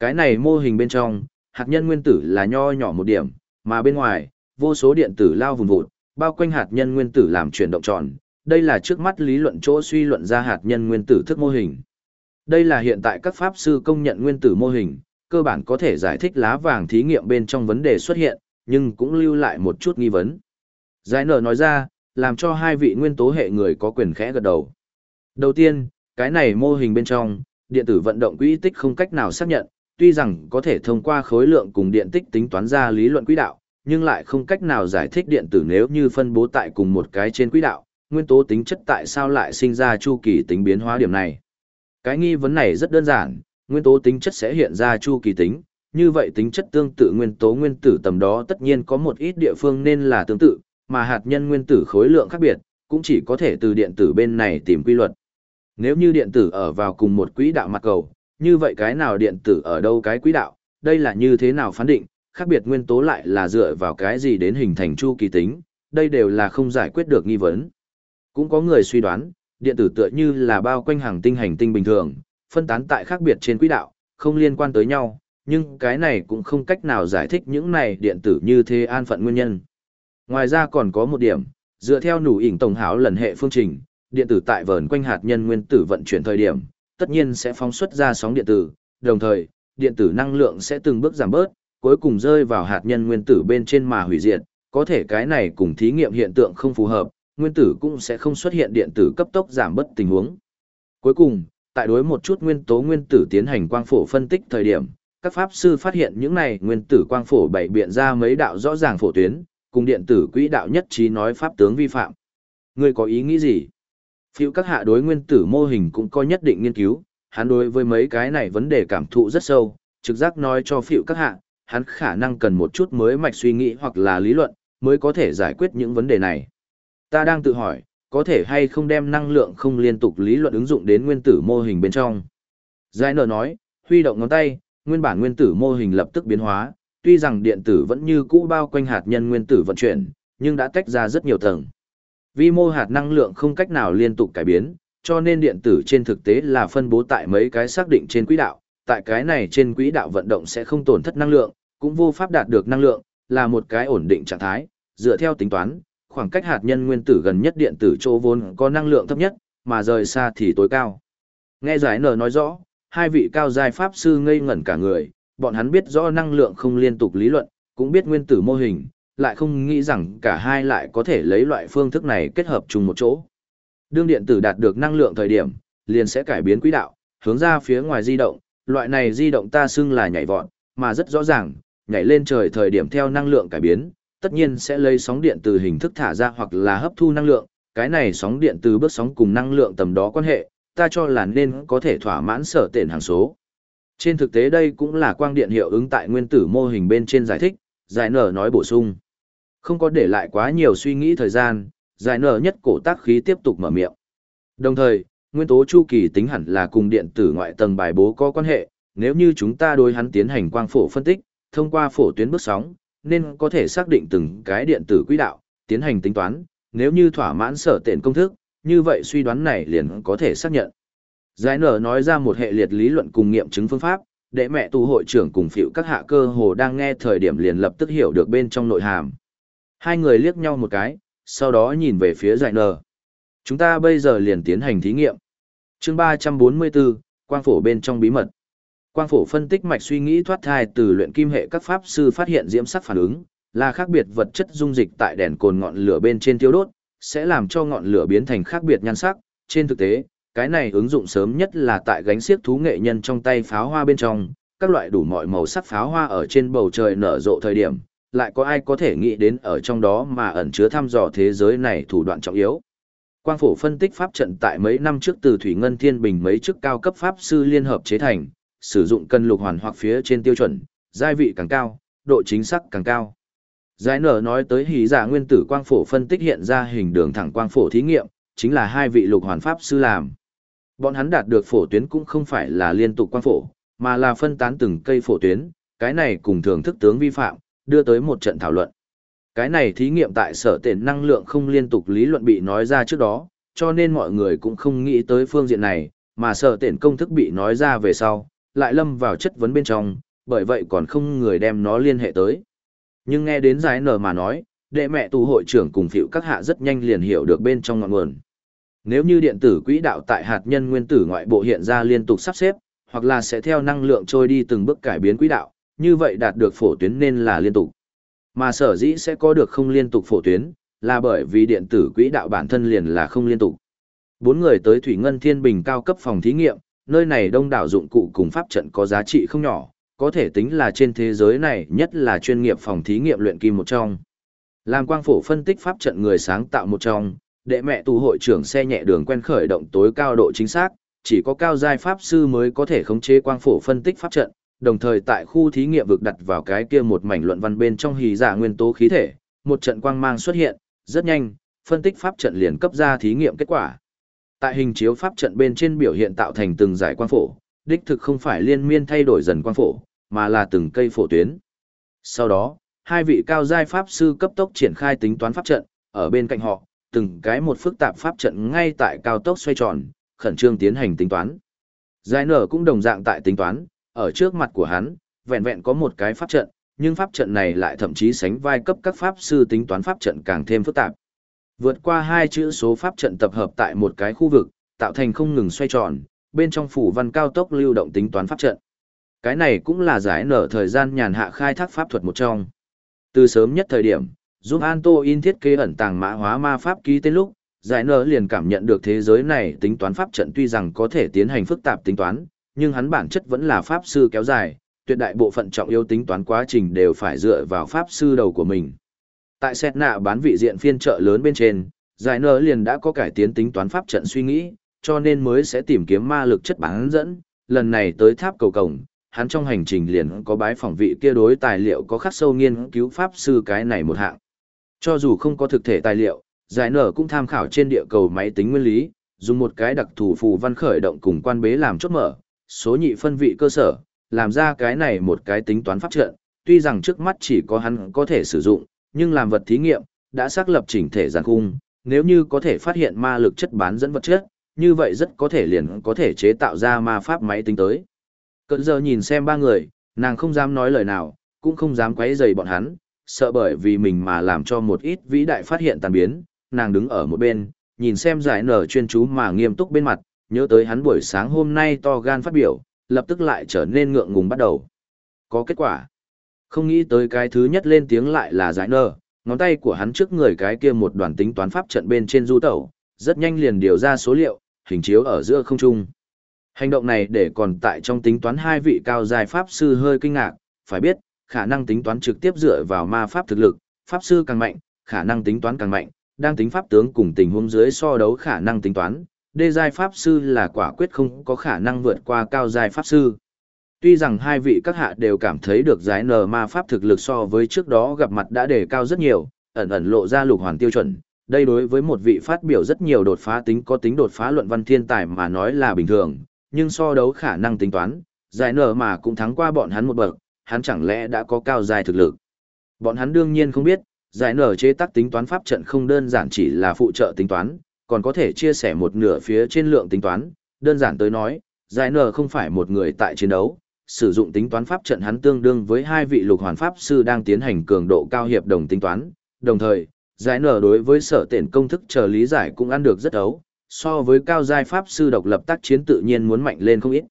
Cái này mô hình bên trong, hạt nhân nguyên tử là nho nhỏ một điểm, mà bên ngoài, vô số điện tử lao vùng vụt, bao quanh hạt nhân nguyên tử làm chuyển động tròn. Đây là trước mắt lý luận chỗ suy luận ra hạt nhân nguyên tử thức mô hình. Đây là hiện tại các pháp sư công nhận nguyên tử mô hình, cơ bản có thể giải thích lá vàng thí nghiệm bên trong vấn đề xuất hiện, nhưng cũng lưu lại một chút nghi vấn. Giải nở nói ra, làm cho hai vị nguyên tố hệ người có quyền khẽ gật đầu. Đầu tiên, cái này mô hình bên trong, điện tử vận động quỹ tích không cách nào xác nhận, tuy rằng có thể thông qua khối lượng cùng điện tích tính toán ra lý luận quỹ đạo, nhưng lại không cách nào giải thích điện tử nếu như phân bố tại cùng một cái trên quỹ đạo, nguyên tố tính chất tại sao lại sinh ra chu kỳ tính biến hóa điểm này. Cái nghi vấn này rất đơn giản, nguyên tố tính chất sẽ hiện ra chu kỳ tính, như vậy tính chất tương tự nguyên tố nguyên tử tầm đó tất nhiên có một ít địa phương nên là tương tự, mà hạt nhân nguyên tử khối lượng khác biệt, cũng chỉ có thể từ điện tử bên này tìm quy luật. Nếu như điện tử ở vào cùng một quỹ đạo mặt cầu, như vậy cái nào điện tử ở đâu cái quỹ đạo, đây là như thế nào phán định, khác biệt nguyên tố lại là dựa vào cái gì đến hình thành chu kỳ tính, đây đều là không giải quyết được nghi vấn. Cũng có người suy đoán, điện tử tựa như là bao quanh hàng tinh hành tinh bình thường, phân tán tại khác biệt trên quỹ đạo, không liên quan tới nhau, nhưng cái này cũng không cách nào giải thích những này điện tử như thế an phận nguyên nhân. Ngoài ra còn có một điểm, dựa theo nủ ỉn tổng hảo lần hệ phương trình, điện tử tại vờn quanh hạt nhân nguyên tử vận chuyển thời điểm, tất nhiên sẽ phóng xuất ra sóng điện tử, đồng thời, điện tử năng lượng sẽ từng bước giảm bớt, cuối cùng rơi vào hạt nhân nguyên tử bên trên mà hủy diệt, có thể cái này cùng thí nghiệm hiện tượng không phù hợp, nguyên tử cũng sẽ không xuất hiện điện tử cấp tốc giảm bớt tình huống. Cuối cùng, tại đối một chút nguyên tố nguyên tử tiến hành quang phổ phân tích thời điểm, các pháp sư phát hiện những này nguyên tử quang phổ bảy biện ra mấy đạo rõ ràng phổ tuyến, cùng điện tử quỹ đạo nhất trí nói pháp tướng vi phạm. Ngươi có ý nghĩ gì? Phiêu các hạ đối nguyên tử mô hình cũng có nhất định nghiên cứu, hắn đối với mấy cái này vấn đề cảm thụ rất sâu, trực giác nói cho phiêu các hạ, hắn khả năng cần một chút mới mạch suy nghĩ hoặc là lý luận, mới có thể giải quyết những vấn đề này. Ta đang tự hỏi, có thể hay không đem năng lượng không liên tục lý luận ứng dụng đến nguyên tử mô hình bên trong. Giải nở nói, huy động ngón tay, nguyên bản nguyên tử mô hình lập tức biến hóa, tuy rằng điện tử vẫn như cũ bao quanh hạt nhân nguyên tử vận chuyển, nhưng đã tách ra rất nhiều tầng. Vi mô hạt năng lượng không cách nào liên tục cải biến, cho nên điện tử trên thực tế là phân bố tại mấy cái xác định trên quỹ đạo, tại cái này trên quỹ đạo vận động sẽ không tổn thất năng lượng, cũng vô pháp đạt được năng lượng, là một cái ổn định trạng thái, dựa theo tính toán, khoảng cách hạt nhân nguyên tử gần nhất điện tử chỗ vốn có năng lượng thấp nhất, mà rời xa thì tối cao. Nghe giải nở nói rõ, hai vị cao giai pháp sư ngây ngẩn cả người, bọn hắn biết rõ năng lượng không liên tục lý luận, cũng biết nguyên tử mô hình, lại không nghĩ rằng cả hai lại có thể lấy loại phương thức này kết hợp chung một chỗ. Đương điện tử đạt được năng lượng thời điểm, liền sẽ cải biến quỹ đạo, hướng ra phía ngoài di động, loại này di động ta xưng là nhảy vọt, mà rất rõ ràng, nhảy lên trời thời điểm theo năng lượng cải biến, tất nhiên sẽ lấy sóng điện từ hình thức thả ra hoặc là hấp thu năng lượng, cái này sóng điện từ bước sóng cùng năng lượng tầm đó quan hệ, ta cho là nên có thể thỏa mãn sở tiện hàng số. Trên thực tế đây cũng là quang điện hiệu ứng tại nguyên tử mô hình bên trên giải thích, giải nở nói bổ sung. Không có để lại quá nhiều suy nghĩ thời gian, giải nở nhất cổ tác khí tiếp tục mở miệng. Đồng thời, nguyên tố chu kỳ tính hẳn là cùng điện tử ngoại tầng bài bố có quan hệ, nếu như chúng ta đối hắn tiến hành quang phổ phân tích, thông qua phổ tuyến bước sóng, nên có thể xác định từng cái điện tử quỹ đạo, tiến hành tính toán, nếu như thỏa mãn sở tiện công thức, như vậy suy đoán này liền có thể xác nhận. Giải nở nói ra một hệ liệt lý luận cùng nghiệm chứng phương pháp, để mẹ tu hội trưởng cùng phịu các hạ cơ hồ đang nghe thời điểm liền lập tức hiểu được bên trong nội hàm. Hai người liếc nhau một cái, sau đó nhìn về phía giải nở. Chúng ta bây giờ liền tiến hành thí nghiệm. chương 344, quang phổ bên trong bí mật. Quang phổ phân tích mạch suy nghĩ thoát thai từ luyện kim hệ các pháp sư phát hiện diễm sắc phản ứng, là khác biệt vật chất dung dịch tại đèn cồn ngọn lửa bên trên tiêu đốt, sẽ làm cho ngọn lửa biến thành khác biệt nhan sắc. Trên thực tế, cái này ứng dụng sớm nhất là tại gánh xiếc thú nghệ nhân trong tay pháo hoa bên trong, các loại đủ mọi màu sắc pháo hoa ở trên bầu trời nở rộ thời điểm, lại có ai có thể nghĩ đến ở trong đó mà ẩn chứa thăm dò thế giới này thủ đoạn trọng yếu. Quang phổ phân tích pháp trận tại mấy năm trước từ Thủy Ngân Thiên Bình mấy chức cao cấp pháp sư liên hợp chế thành, sử dụng cân lục hoàn hoặc phía trên tiêu chuẩn, giai vị càng cao, độ chính xác càng cao. Giải nở nói tới hí giả nguyên tử quang phổ phân tích hiện ra hình đường thẳng quang phổ thí nghiệm, chính là hai vị lục hoàn pháp sư làm. Bọn hắn đạt được phổ tuyến cũng không phải là liên tục quang phổ, mà là phân tán từng cây phổ tuyến, cái này cùng thường thức tướng vi phạm, đưa tới một trận thảo luận. Cái này thí nghiệm tại sở tiền năng lượng không liên tục lý luận bị nói ra trước đó, cho nên mọi người cũng không nghĩ tới phương diện này, mà sở tiền công thức bị nói ra về sau, lại lâm vào chất vấn bên trong, bởi vậy còn không người đem nó liên hệ tới. Nhưng nghe đến giải nở mà nói, đệ mẹ tù hội trưởng cùng phiệu các hạ rất nhanh liền hiểu được bên trong ngọn nguồn. Nếu như điện tử quỹ đạo tại hạt nhân nguyên tử ngoại bộ hiện ra liên tục sắp xếp, hoặc là sẽ theo năng lượng trôi đi từng bước cải biến quỹ đạo, như vậy đạt được phổ tuyến nên là liên tục. Mà sở dĩ sẽ có được không liên tục phổ tuyến, là bởi vì điện tử quỹ đạo bản thân liền là không liên tục. Bốn người tới Thủy Ngân Thiên Bình cao cấp phòng thí nghiệm, nơi này đông đảo dụng cụ cùng pháp trận có giá trị không nhỏ, có thể tính là trên thế giới này nhất là chuyên nghiệp phòng thí nghiệm luyện kim một trong. Làm quang phổ phân tích pháp trận người sáng tạo một trong, đệ mẹ tù hội trưởng xe nhẹ đường quen khởi động tối cao độ chính xác, chỉ có cao giai pháp sư mới có thể khống chế quang phổ phân tích pháp trận, đồng thời tại khu thí nghiệm vực đặt vào cái kia một mảnh luận văn bên trong hì giả nguyên tố khí thể, một trận quang mang xuất hiện, rất nhanh, phân tích pháp trận liền cấp ra thí nghiệm kết quả. Tại hình chiếu pháp trận bên trên biểu hiện tạo thành từng giải quang phổ, đích thực không phải liên miên thay đổi dần quang phổ, mà là từng cây phổ tuyến. Sau đó, hai vị cao giai pháp sư cấp tốc triển khai tính toán pháp trận, ở bên cạnh họ, từng cái một phức tạp pháp trận ngay tại cao tốc xoay tròn, khẩn trương tiến hành tính toán. Giải nở cũng đồng dạng tại tính toán, ở trước mặt của hắn, vẹn vẹn có một cái pháp trận, nhưng pháp trận này lại thậm chí sánh vai cấp các pháp sư tính toán pháp trận càng thêm phức tạp. Vượt qua hai chữ số pháp trận tập hợp tại một cái khu vực, tạo thành không ngừng xoay tròn, bên trong phủ văn cao tốc lưu động tính toán pháp trận. Cái này cũng là giải nở thời gian nhàn hạ khai thác pháp thuật một trong. Từ sớm nhất thời điểm, giúp Anto in thiết kế ẩn tàng mã hóa ma pháp ký tên lúc, giải nở liền cảm nhận được thế giới này tính toán pháp trận tuy rằng có thể tiến hành phức tạp tính toán, nhưng hắn bản chất vẫn là pháp sư kéo dài, tuyệt đại bộ phận trọng yếu tính toán quá trình đều phải dựa vào pháp sư đầu của mình. Tại xét nạ bán vị diện phiên chợ lớn bên trên, giải nở liền đã có cải tiến tính toán pháp trận suy nghĩ, cho nên mới sẽ tìm kiếm ma lực chất bán dẫn, lần này tới tháp cầu cổng, hắn trong hành trình liền có bái phỏng vị kia đối tài liệu có khắc sâu nghiên cứu pháp sư cái này một hạng. Cho dù không có thực thể tài liệu, giải nở cũng tham khảo trên địa cầu máy tính nguyên lý, dùng một cái đặc thù phù văn khởi động cùng quan bế làm chốt mở, số nhị phân vị cơ sở, làm ra cái này một cái tính toán pháp trận, tuy rằng trước mắt chỉ có hắn có thể sử dụng, nhưng làm vật thí nghiệm, đã xác lập chỉnh thể giàn khung, nếu như có thể phát hiện ma lực chất bán dẫn vật chất, như vậy rất có thể liền có thể chế tạo ra ma pháp máy tính tới. Cận giờ nhìn xem ba người, nàng không dám nói lời nào, cũng không dám quấy rầy bọn hắn, sợ bởi vì mình mà làm cho một ít vĩ đại phát hiện tàn biến, nàng đứng ở một bên, nhìn xem giải nở chuyên chú mà nghiêm túc bên mặt, nhớ tới hắn buổi sáng hôm nay to gan phát biểu, lập tức lại trở nên ngượng ngùng bắt đầu. Có kết quả. Không nghĩ tới cái thứ nhất lên tiếng lại là giải nở, ngón tay của hắn trước người cái kia một đoàn tính toán pháp trận bên trên du tẩu, rất nhanh liền điều ra số liệu, hình chiếu ở giữa không trung. Hành động này để còn tại trong tính toán hai vị cao giải pháp sư hơi kinh ngạc, phải biết, khả năng tính toán trực tiếp dựa vào ma pháp thực lực, pháp sư càng mạnh, khả năng tính toán càng mạnh, đang tính pháp tướng cùng tình huống dưới so đấu khả năng tính toán, đê giai pháp sư là quả quyết không có khả năng vượt qua cao giai pháp sư. Tuy rằng hai vị các hạ đều cảm thấy được giải nờ ma pháp thực lực so với trước đó gặp mặt đã đề cao rất nhiều, ẩn ẩn lộ ra lục hoàn tiêu chuẩn. Đây đối với một vị phát biểu rất nhiều đột phá tính có tính đột phá luận văn thiên tài mà nói là bình thường, nhưng so đấu khả năng tính toán, giải nở mà cũng thắng qua bọn hắn một bậc, hắn chẳng lẽ đã có cao dài thực lực. Bọn hắn đương nhiên không biết, giải nở chế tác tính toán pháp trận không đơn giản chỉ là phụ trợ tính toán, còn có thể chia sẻ một nửa phía trên lượng tính toán, đơn giản tới nói, giải nở không phải một người tại chiến đấu, sử dụng tính toán pháp trận hắn tương đương với hai vị lục hoàn pháp sư đang tiến hành cường độ cao hiệp đồng tính toán, đồng thời, giải nở đối với sở tiện công thức chờ lý giải cũng ăn được rất ấu, so với cao giai pháp sư độc lập tác chiến tự nhiên muốn mạnh lên không ít.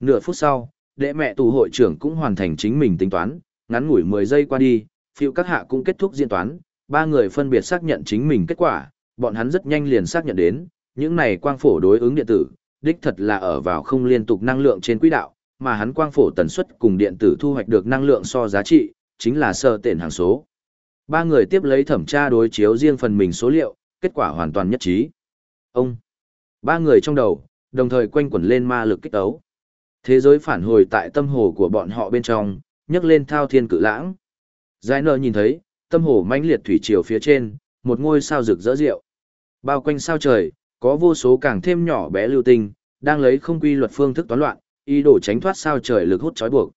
Nửa phút sau, đệ mẹ tù hội trưởng cũng hoàn thành chính mình tính toán, ngắn ngủi 10 giây qua đi, phiêu các hạ cũng kết thúc diễn toán, ba người phân biệt xác nhận chính mình kết quả, bọn hắn rất nhanh liền xác nhận đến, những này quang phổ đối ứng điện tử, đích thật là ở vào không liên tục năng lượng trên quỹ đạo, mà hắn quang phổ tần suất cùng điện tử thu hoạch được năng lượng so giá trị, chính là sơ tiền hàng số. Ba người tiếp lấy thẩm tra đối chiếu riêng phần mình số liệu, kết quả hoàn toàn nhất trí. Ông! Ba người trong đầu, đồng thời quanh quẩn lên ma lực kích tấu. Thế giới phản hồi tại tâm hồ của bọn họ bên trong, nhấc lên thao thiên cự lãng. Giải nợ nhìn thấy, tâm hồ mãnh liệt thủy triều phía trên, một ngôi sao rực rỡ rượu. Bao quanh sao trời, có vô số càng thêm nhỏ bé lưu tinh, đang lấy không quy luật phương thức toán loạn, ý đồ tránh thoát sao trời lực hút trói buộc.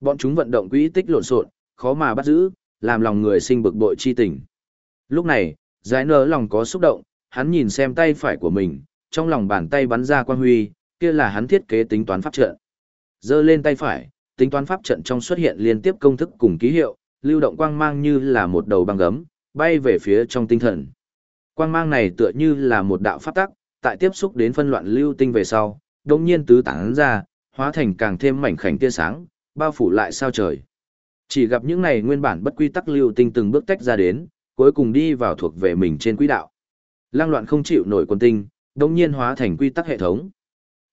Bọn chúng vận động quỹ tích lộn xộn, khó mà bắt giữ, làm lòng người sinh bực bội chi tình. Lúc này, giải nở lòng có xúc động, hắn nhìn xem tay phải của mình, trong lòng bàn tay bắn ra quang huy, kia là hắn thiết kế tính toán pháp trận. Giơ lên tay phải, tính toán pháp trận trong xuất hiện liên tiếp công thức cùng ký hiệu, lưu động quang mang như là một đầu băng gấm, bay về phía trong tinh thần. Quang mang này tựa như là một đạo pháp tắc, tại tiếp xúc đến phân loạn lưu tinh về sau, đồng nhiên tứ tán ra, hóa thành càng thêm mảnh khảnh tia sáng, bao phủ lại sao trời. Chỉ gặp những này nguyên bản bất quy tắc lưu tinh từng bước tách ra đến, cuối cùng đi vào thuộc về mình trên quỹ đạo. Lang loạn không chịu nổi quân tinh, đồng nhiên hóa thành quy tắc hệ thống.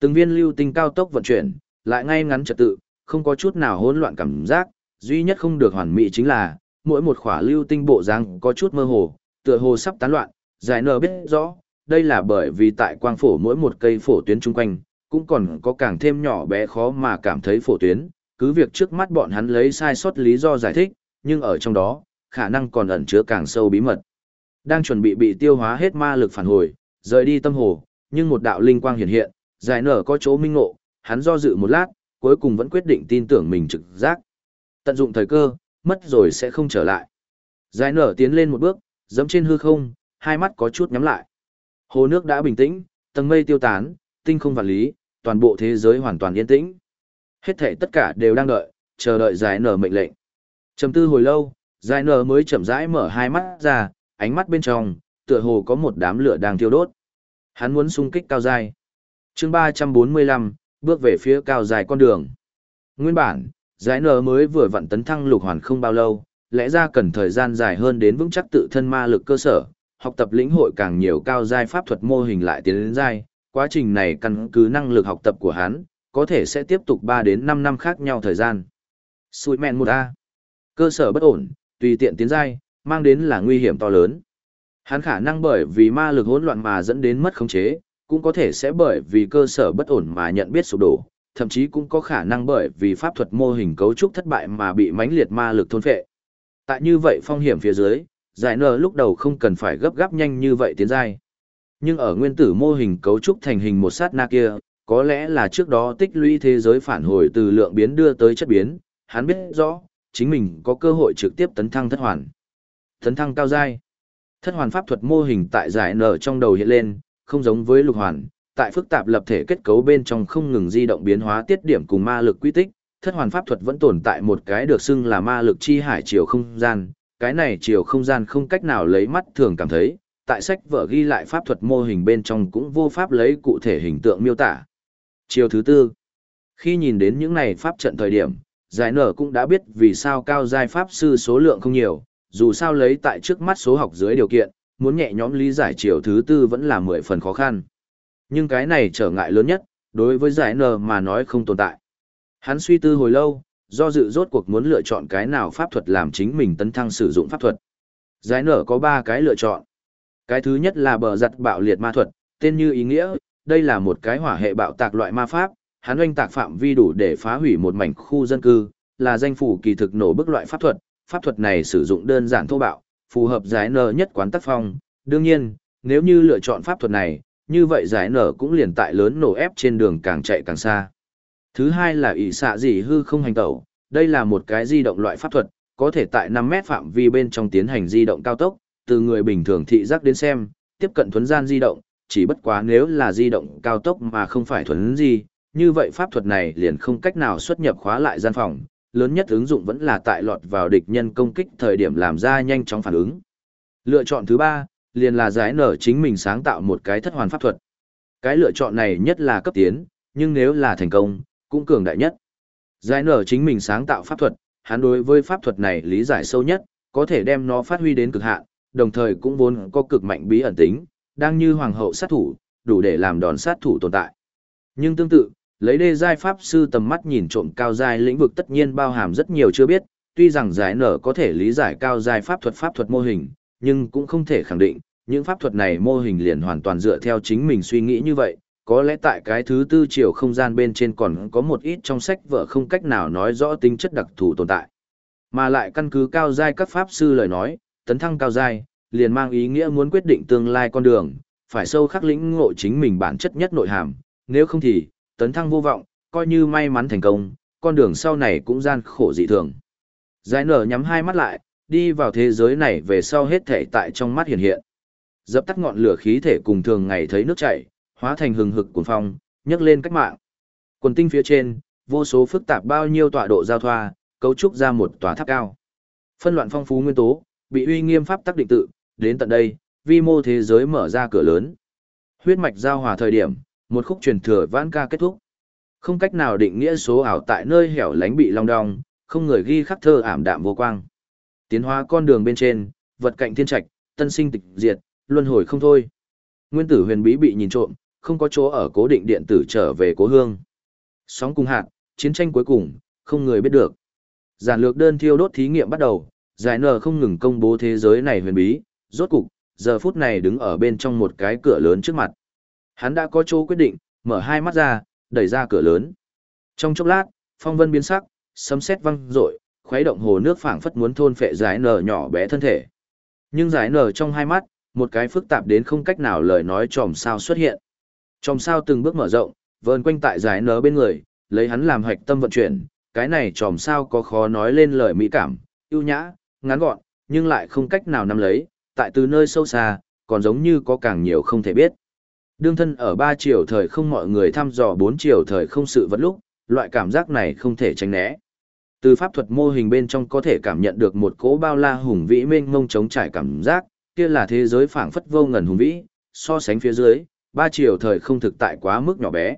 Từng viên lưu tinh cao tốc vận chuyển, lại ngay ngắn trật tự, không có chút nào hỗn loạn cảm giác, duy nhất không được hoàn mỹ chính là, mỗi một khỏa lưu tinh bộ dáng có chút mơ hồ, tựa hồ sắp tán loạn, giải nở biết rõ, đây là bởi vì tại quang phổ mỗi một cây phổ tuyến chung quanh, cũng còn có càng thêm nhỏ bé khó mà cảm thấy phổ tuyến, cứ việc trước mắt bọn hắn lấy sai sót lý do giải thích, nhưng ở trong đó, khả năng còn ẩn chứa càng sâu bí mật. Đang chuẩn bị bị tiêu hóa hết ma lực phản hồi, rời đi tâm hồ, nhưng một đạo linh quang hiện hiện, giải nở có chỗ minh ngộ, hắn do dự một lát, cuối cùng vẫn quyết định tin tưởng mình trực giác. Tận dụng thời cơ, mất rồi sẽ không trở lại. Giải nở tiến lên một bước, dẫm trên hư không, hai mắt có chút nhắm lại. Hồ nước đã bình tĩnh, tầng mây tiêu tán, tinh không vạn lý, toàn bộ thế giới hoàn toàn yên tĩnh. Hết thảy tất cả đều đang đợi, chờ đợi giải nở mệnh lệnh. Trầm tư hồi lâu, giải nở mới chậm rãi mở hai mắt ra, ánh mắt bên trong, tựa hồ có một đám lửa đang thiêu đốt. Hắn muốn xung kích cao dài. Chương 345, bước về phía cao dài con đường. Nguyên bản, giải nở mới vừa vận tấn thăng lục hoàn không bao lâu, lẽ ra cần thời gian dài hơn đến vững chắc tự thân ma lực cơ sở, học tập lĩnh hội càng nhiều cao giai pháp thuật mô hình lại tiến đến giai, quá trình này căn cứ năng lực học tập của hắn, có thể sẽ tiếp tục 3 đến 5 năm khác nhau thời gian. Sùi mẹn một a Cơ sở bất ổn, tùy tiện tiến giai, mang đến là nguy hiểm to lớn. Hắn khả năng bởi vì ma lực hỗn loạn mà dẫn đến mất khống chế, cũng có thể sẽ bởi vì cơ sở bất ổn mà nhận biết sụp đổ, thậm chí cũng có khả năng bởi vì pháp thuật mô hình cấu trúc thất bại mà bị mãnh liệt ma lực thôn phệ. Tại như vậy phong hiểm phía dưới, giải nở lúc đầu không cần phải gấp gáp nhanh như vậy tiến giai. Nhưng ở nguyên tử mô hình cấu trúc thành hình một sát na kia, có lẽ là trước đó tích lũy thế giới phản hồi từ lượng biến đưa tới chất biến, hắn biết rõ, chính mình có cơ hội trực tiếp tấn thăng thất hoàn. Tấn thăng cao giai. Thất hoàn pháp thuật mô hình tại giải nở trong đầu hiện lên, không giống với lục hoàn, tại phức tạp lập thể kết cấu bên trong không ngừng di động biến hóa tiết điểm cùng ma lực quy tích, thất hoàn pháp thuật vẫn tồn tại một cái được xưng là ma lực chi hải chiều không gian, cái này chiều không gian không cách nào lấy mắt thường cảm thấy, tại sách vở ghi lại pháp thuật mô hình bên trong cũng vô pháp lấy cụ thể hình tượng miêu tả. Chiều thứ tư, khi nhìn đến những này pháp trận thời điểm, giải nở cũng đã biết vì sao cao giai pháp sư số lượng không nhiều, dù sao lấy tại trước mắt số học dưới điều kiện, muốn nhẹ nhõm lý giải chiều thứ tư vẫn là mười phần khó khăn. Nhưng cái này trở ngại lớn nhất, đối với giải nở mà nói không tồn tại. Hắn suy tư hồi lâu, do dự rốt cuộc muốn lựa chọn cái nào pháp thuật làm chính mình tấn thăng sử dụng pháp thuật. Giải nở có ba cái lựa chọn. Cái thứ nhất là bờ giặt bạo liệt ma thuật, tên như ý nghĩa, đây là một cái hỏa hệ bạo tạc loại ma pháp, hắn oanh tạc phạm vi đủ để phá hủy một mảnh khu dân cư, là danh phủ kỳ thực nổ bức loại pháp thuật, pháp thuật này sử dụng đơn giản thô bạo, phù hợp giải nở nhất quán tác phong. Đương nhiên, nếu như lựa chọn pháp thuật này, như vậy giải nở cũng liền tại lớn nổ ép trên đường càng chạy càng xa. Thứ hai là ỷ xạ dị hư không hành tẩu, đây là một cái di động loại pháp thuật, có thể tại 5 mét phạm vi bên trong tiến hành di động cao tốc, từ người bình thường thị giác đến xem, tiếp cận thuấn gian di động, chỉ bất quá nếu là di động cao tốc mà không phải thuấn di, như vậy pháp thuật này liền không cách nào xuất nhập khóa lại gian phòng, lớn nhất ứng dụng vẫn là tại lọt vào địch nhân công kích thời điểm làm ra nhanh chóng phản ứng. Lựa chọn thứ ba, liền là giải nở chính mình sáng tạo một cái thất hoàn pháp thuật. Cái lựa chọn này nhất là cấp tiến, nhưng nếu là thành công, cũng cường đại nhất. Giải nở chính mình sáng tạo pháp thuật, hắn đối với pháp thuật này lý giải sâu nhất, có thể đem nó phát huy đến cực hạn, đồng thời cũng vốn có cực mạnh bí ẩn tính, đang như hoàng hậu sát thủ, đủ để làm đòn sát thủ tồn tại. Nhưng tương tự, lấy đê giai pháp sư tầm mắt nhìn trộm cao giai lĩnh vực tất nhiên bao hàm rất nhiều chưa biết, tuy rằng giải nở có thể lý giải cao giai pháp thuật pháp thuật mô hình, nhưng cũng không thể khẳng định, những pháp thuật này mô hình liền hoàn toàn dựa theo chính mình suy nghĩ như vậy, có lẽ tại cái thứ tư chiều không gian bên trên còn có một ít trong sách vở không cách nào nói rõ tính chất đặc thù tồn tại. Mà lại căn cứ cao giai các pháp sư lời nói, tấn thăng cao giai, liền mang ý nghĩa muốn quyết định tương lai con đường, phải sâu khắc lĩnh ngộ chính mình bản chất nhất nội hàm, nếu không thì, tấn thăng vô vọng, coi như may mắn thành công, con đường sau này cũng gian khổ dị thường. Giải nở nhắm hai mắt lại, đi vào thế giới này về sau hết thể tại trong mắt hiện hiện. Dập tắt ngọn lửa khí thể cùng thường ngày thấy nước chảy, hóa thành hừng hực cuồng phong, nhấc lên cách mạng. Quần tinh phía trên, vô số phức tạp bao nhiêu tọa độ giao thoa, cấu trúc ra một tòa tháp cao. Phân loạn phong phú nguyên tố, bị uy nghiêm pháp tắc định tự, đến tận đây, vi mô thế giới mở ra cửa lớn. Huyết mạch giao hòa thời điểm, một khúc truyền thừa vãn ca kết thúc. Không cách nào định nghĩa số ảo tại nơi hẻo lánh bị long đong, không người ghi khắc thơ ảm đạm vô quang. Tiến hóa con đường bên trên, vật cạnh thiên trạch, tân sinh tịch diệt, luân hồi không thôi. Nguyên tử huyền bí bị nhìn trộm, không có chỗ ở cố định điện tử trở về cố hương. Sóng cùng hạt, chiến tranh cuối cùng, không người biết được. Giản lược đơn thiêu đốt thí nghiệm bắt đầu, giải nở không ngừng công bố thế giới này huyền bí, rốt cục, giờ phút này đứng ở bên trong một cái cửa lớn trước mặt. Hắn đã có chỗ quyết định, mở hai mắt ra, đẩy ra cửa lớn. Trong chốc lát, phong vân biến sắc, sấm sét văng rội, khuấy động hồ nước phảng phất muốn thôn phệ giải nở nhỏ bé thân thể. Nhưng giải nở trong hai mắt, một cái phức tạp đến không cách nào lời nói tròm sao xuất hiện. Tròm sao từng bước mở rộng, vờn quanh tại giải nở bên người, lấy hắn làm hạch tâm vận chuyển, cái này tròm sao có khó nói lên lời mỹ cảm, ưu nhã, ngắn gọn, nhưng lại không cách nào nắm lấy, tại từ nơi sâu xa, còn giống như có càng nhiều không thể biết. Đương thân ở ba chiều thời không mọi người thăm dò bốn chiều thời không sự vật lúc, loại cảm giác này không thể tránh né. Từ pháp thuật mô hình bên trong có thể cảm nhận được một cỗ bao la hùng vĩ mênh mông chống trải cảm giác, kia là thế giới phảng phất vô ngần hùng vĩ, so sánh phía dưới, ba chiều thời không thực tại quá mức nhỏ bé.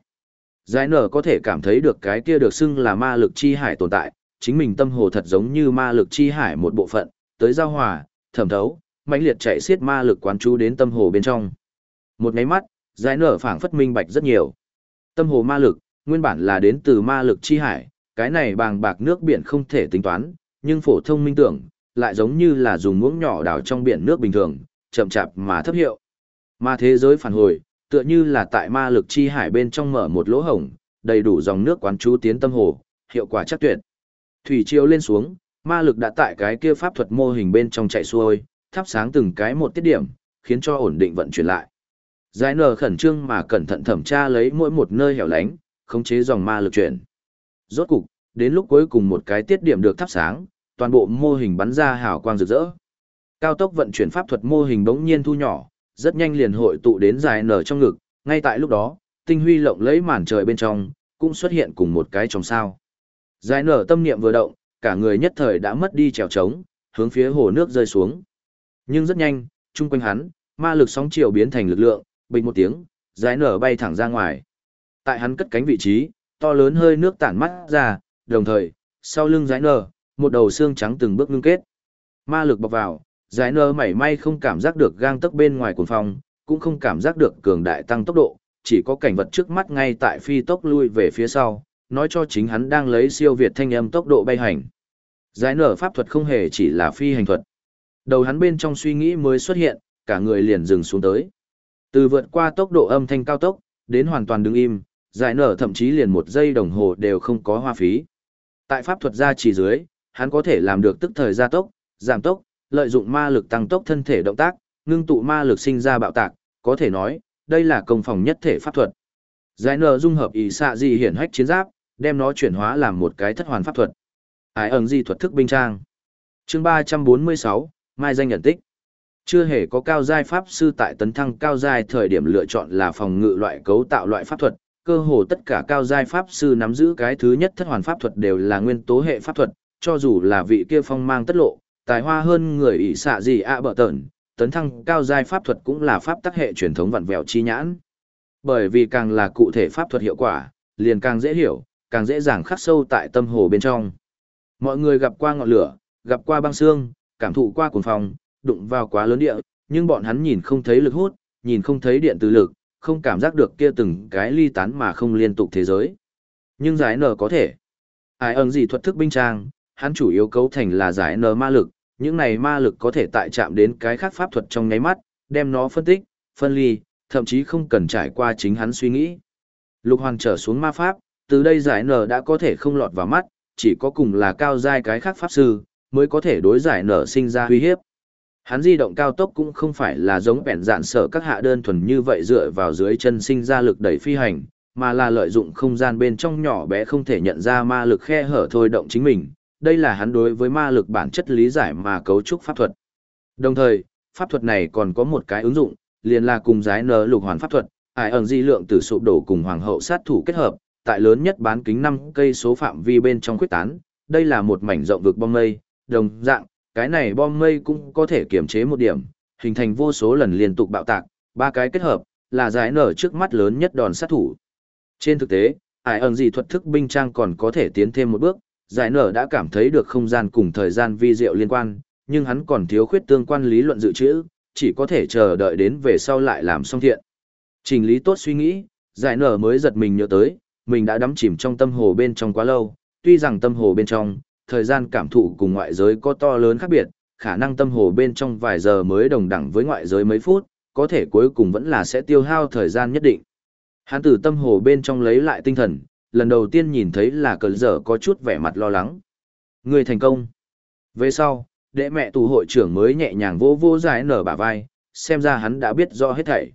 Giải nở có thể cảm thấy được cái kia được xưng là ma lực chi hải tồn tại, chính mình tâm hồ thật giống như ma lực chi hải một bộ phận, tới giao hòa, thẩm thấu, mãnh liệt chạy xiết ma lực quán chú đến tâm hồ bên trong. Một máy mắt, giải nở phảng phất minh bạch rất nhiều. Tâm hồ ma lực, nguyên bản là đến từ ma lực chi hải, cái này bàng bạc nước biển không thể tính toán, nhưng phổ thông minh tưởng, lại giống như là dùng muỗng nhỏ đào trong biển nước bình thường, chậm chạp mà thấp hiệu. Ma thế giới phản hồi, tựa như là tại ma lực chi hải bên trong mở một lỗ hổng, đầy đủ dòng nước quán chú tiến tâm hồ, hiệu quả chắc tuyệt. Thủy chiều lên xuống, ma lực đã tại cái kia pháp thuật mô hình bên trong chạy xuôi, thắp sáng từng cái một tiết điểm, khiến cho ổn định vận chuyển lại. Giải nở khẩn trương mà cẩn thận thẩm tra lấy mỗi một nơi hẻo lánh, khống chế dòng ma lực chuyển. Rốt cục, đến lúc cuối cùng một cái tiết điểm được thắp sáng, toàn bộ mô hình bắn ra hào quang rực rỡ. Cao tốc vận chuyển pháp thuật mô hình bỗng nhiên thu nhỏ, rất nhanh liền hội tụ đến giải nở trong ngực, ngay tại lúc đó, tinh huy lộng lấy màn trời bên trong, cũng xuất hiện cùng một cái trong sao. Giải nở tâm niệm vừa động, cả người nhất thời đã mất đi trèo trống, hướng phía hồ nước rơi xuống. Nhưng rất nhanh, chung quanh hắn, ma lực sóng chiều biến thành lực lượng, bình một tiếng, giải nở bay thẳng ra ngoài. Tại hắn cất cánh vị trí, to lớn hơi nước tản mắt ra, đồng thời, sau lưng giải nở, một đầu xương trắng từng bước ngưng kết. Ma lực bọc vào, giải nở mảy may không cảm giác được gang tấc bên ngoài cuồng phong, cũng không cảm giác được cường đại tăng tốc độ, chỉ có cảnh vật trước mắt ngay tại phi tốc lui về phía sau, nói cho chính hắn đang lấy siêu việt thanh âm tốc độ bay hành. Giải nở pháp thuật không hề chỉ là phi hành thuật. Đầu hắn bên trong suy nghĩ mới xuất hiện, cả người liền dừng xuống tới. Từ vượt qua tốc độ âm thanh cao tốc, đến hoàn toàn đứng im, giải nở thậm chí liền một giây đồng hồ đều không có hoa phí. Tại pháp thuật gia chỉ dưới, hắn có thể làm được tức thời gia tốc, giảm tốc, lợi dụng ma lực tăng tốc thân thể động tác, ngưng tụ ma lực sinh ra bạo tạc, có thể nói, đây là công phòng nhất thể pháp thuật. Giải nở dung hợp ý xạ gì hiển hách chiến giáp, đem nó chuyển hóa làm một cái thất hoàn pháp thuật. Ái ẩn di thuật thức binh trang. Chương 346, Mai danh nhận tích. Chưa hề có cao giai pháp sư tại tấn thăng cao giai thời điểm lựa chọn là phòng ngự loại cấu tạo loại pháp thuật, cơ hồ tất cả cao giai pháp sư nắm giữ cái thứ nhất thất hoàn pháp thuật đều là nguyên tố hệ pháp thuật, cho dù là vị kia phong mang tất lộ, tài hoa hơn người ỷ xạ gì ạ bợ tởn, tấn thăng cao giai pháp thuật cũng là pháp tắc hệ truyền thống vặn vẹo chi nhãn. Bởi vì càng là cụ thể pháp thuật hiệu quả, liền càng dễ hiểu, càng dễ dàng khắc sâu tại tâm hồ bên trong. Mọi người gặp qua ngọn lửa, gặp qua băng xương, cảm thụ qua cuồng phòng đụng vào quá lớn địa, nhưng bọn hắn nhìn không thấy lực hút, nhìn không thấy điện từ lực, không cảm giác được kia từng cái ly tán mà không liên tục thế giới. Nhưng giải nở có thể. Ai ẩn gì thuật thức binh trang, hắn chủ yếu cấu thành là giải nở ma lực, những này ma lực có thể tại chạm đến cái khác pháp thuật trong nháy mắt, đem nó phân tích, phân ly, thậm chí không cần trải qua chính hắn suy nghĩ. Lục hoàn trở xuống ma pháp, từ đây giải nở đã có thể không lọt vào mắt, chỉ có cùng là cao giai cái khác pháp sư, mới có thể đối giải nở sinh ra uy hiếp. Hắn di động cao tốc cũng không phải là giống bèn dạn sở các hạ đơn thuần như vậy dựa vào dưới chân sinh ra lực đẩy phi hành, mà là lợi dụng không gian bên trong nhỏ bé không thể nhận ra ma lực khe hở thôi động chính mình, đây là hắn đối với ma lực bản chất lý giải mà cấu trúc pháp thuật. Đồng thời, pháp thuật này còn có một cái ứng dụng, liền là cùng giái nở lục hoàn pháp thuật, ải ẩn di lượng từ sụp đổ cùng hoàng hậu sát thủ kết hợp, tại lớn nhất bán kính 5 cây số phạm vi bên trong quyết tán, đây là một mảnh rộng vực bom mây, đồng dạng, cái này bom mây cũng có thể kiểm chế một điểm, hình thành vô số lần liên tục bạo tạc, ba cái kết hợp, là giải nở trước mắt lớn nhất đòn sát thủ. Trên thực tế, ải ẩn gì thuật thức binh trang còn có thể tiến thêm một bước, giải nở đã cảm thấy được không gian cùng thời gian vi diệu liên quan, nhưng hắn còn thiếu khuyết tương quan lý luận dự trữ, chỉ có thể chờ đợi đến về sau lại làm xong thiện. Trình lý tốt suy nghĩ, giải nở mới giật mình nhớ tới, mình đã đắm chìm trong tâm hồ bên trong quá lâu, tuy rằng tâm hồ bên trong, thời gian cảm thụ cùng ngoại giới có to lớn khác biệt, khả năng tâm hồ bên trong vài giờ mới đồng đẳng với ngoại giới mấy phút, có thể cuối cùng vẫn là sẽ tiêu hao thời gian nhất định. Hắn từ tâm hồ bên trong lấy lại tinh thần, lần đầu tiên nhìn thấy là cờ dở có chút vẻ mặt lo lắng. Người thành công. Về sau, đệ mẹ tù hội trưởng mới nhẹ nhàng vô vô giải nở bả vai, xem ra hắn đã biết rõ hết thảy.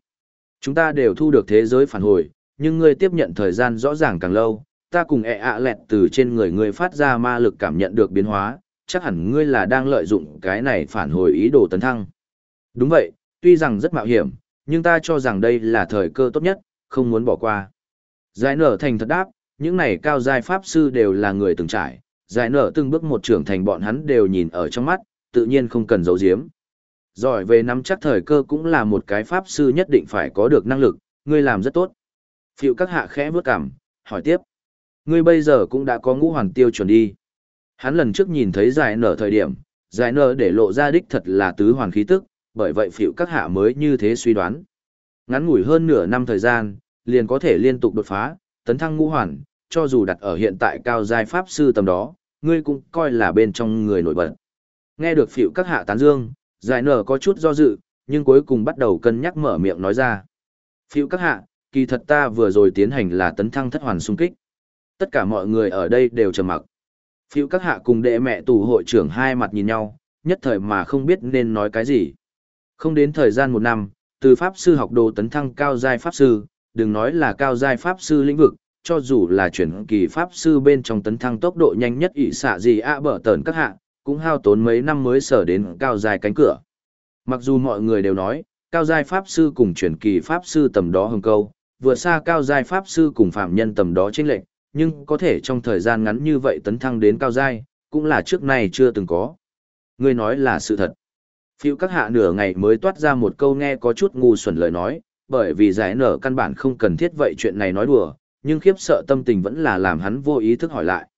Chúng ta đều thu được thế giới phản hồi, nhưng ngươi tiếp nhận thời gian rõ ràng càng lâu, ta cùng ẹ ạ lẹt từ trên người ngươi phát ra ma lực cảm nhận được biến hóa, chắc hẳn ngươi là đang lợi dụng cái này phản hồi ý đồ tấn thăng. Đúng vậy, tuy rằng rất mạo hiểm, nhưng ta cho rằng đây là thời cơ tốt nhất, không muốn bỏ qua. Giải nở thành thật đáp, những này cao giai pháp sư đều là người từng trải, giải nở từng bước một trưởng thành bọn hắn đều nhìn ở trong mắt, tự nhiên không cần giấu giếm. Giỏi về nắm chắc thời cơ cũng là một cái pháp sư nhất định phải có được năng lực, ngươi làm rất tốt. Phiệu các hạ khẽ bước cảm, hỏi tiếp. Ngươi bây giờ cũng đã có ngũ hoàn tiêu chuẩn đi. Hắn lần trước nhìn thấy giải nở thời điểm, giải nở để lộ ra đích thật là tứ hoàn khí tức, bởi vậy phiệu các hạ mới như thế suy đoán. Ngắn ngủi hơn nửa năm thời gian, liền có thể liên tục đột phá, tấn thăng ngũ hoàn, cho dù đặt ở hiện tại cao giai pháp sư tầm đó, ngươi cũng coi là bên trong người nổi bật. Nghe được phiệu các hạ tán dương, giải nở có chút do dự, nhưng cuối cùng bắt đầu cân nhắc mở miệng nói ra. Phiệu các hạ, kỳ thật ta vừa rồi tiến hành là tấn thăng thất hoàn xung kích. Tất cả mọi người ở đây đều trầm mặc. phiêu các hạ cùng đệ mẹ tù hội trưởng hai mặt nhìn nhau, nhất thời mà không biết nên nói cái gì. Không đến thời gian một năm, từ pháp sư học đồ tấn thăng cao giai pháp sư, đừng nói là cao giai pháp sư lĩnh vực, cho dù là chuyển kỳ pháp sư bên trong tấn thăng tốc độ nhanh nhất ỷ xạ gì ạ bở tờn các hạ, cũng hao tốn mấy năm mới sở đến cao giai cánh cửa. Mặc dù mọi người đều nói, cao giai pháp sư cùng chuyển kỳ pháp sư tầm đó hưng câu, vượt xa cao giai pháp sư cùng phạm nhân tầm đó chênh lệch, nhưng có thể trong thời gian ngắn như vậy tấn thăng đến cao giai, cũng là trước nay chưa từng có. Ngươi nói là sự thật. Phiêu các hạ nửa ngày mới toát ra một câu nghe có chút ngu xuẩn lời nói, bởi vì giải nở căn bản không cần thiết vậy chuyện này nói đùa, nhưng khiếp sợ tâm tình vẫn là làm hắn vô ý thức hỏi lại.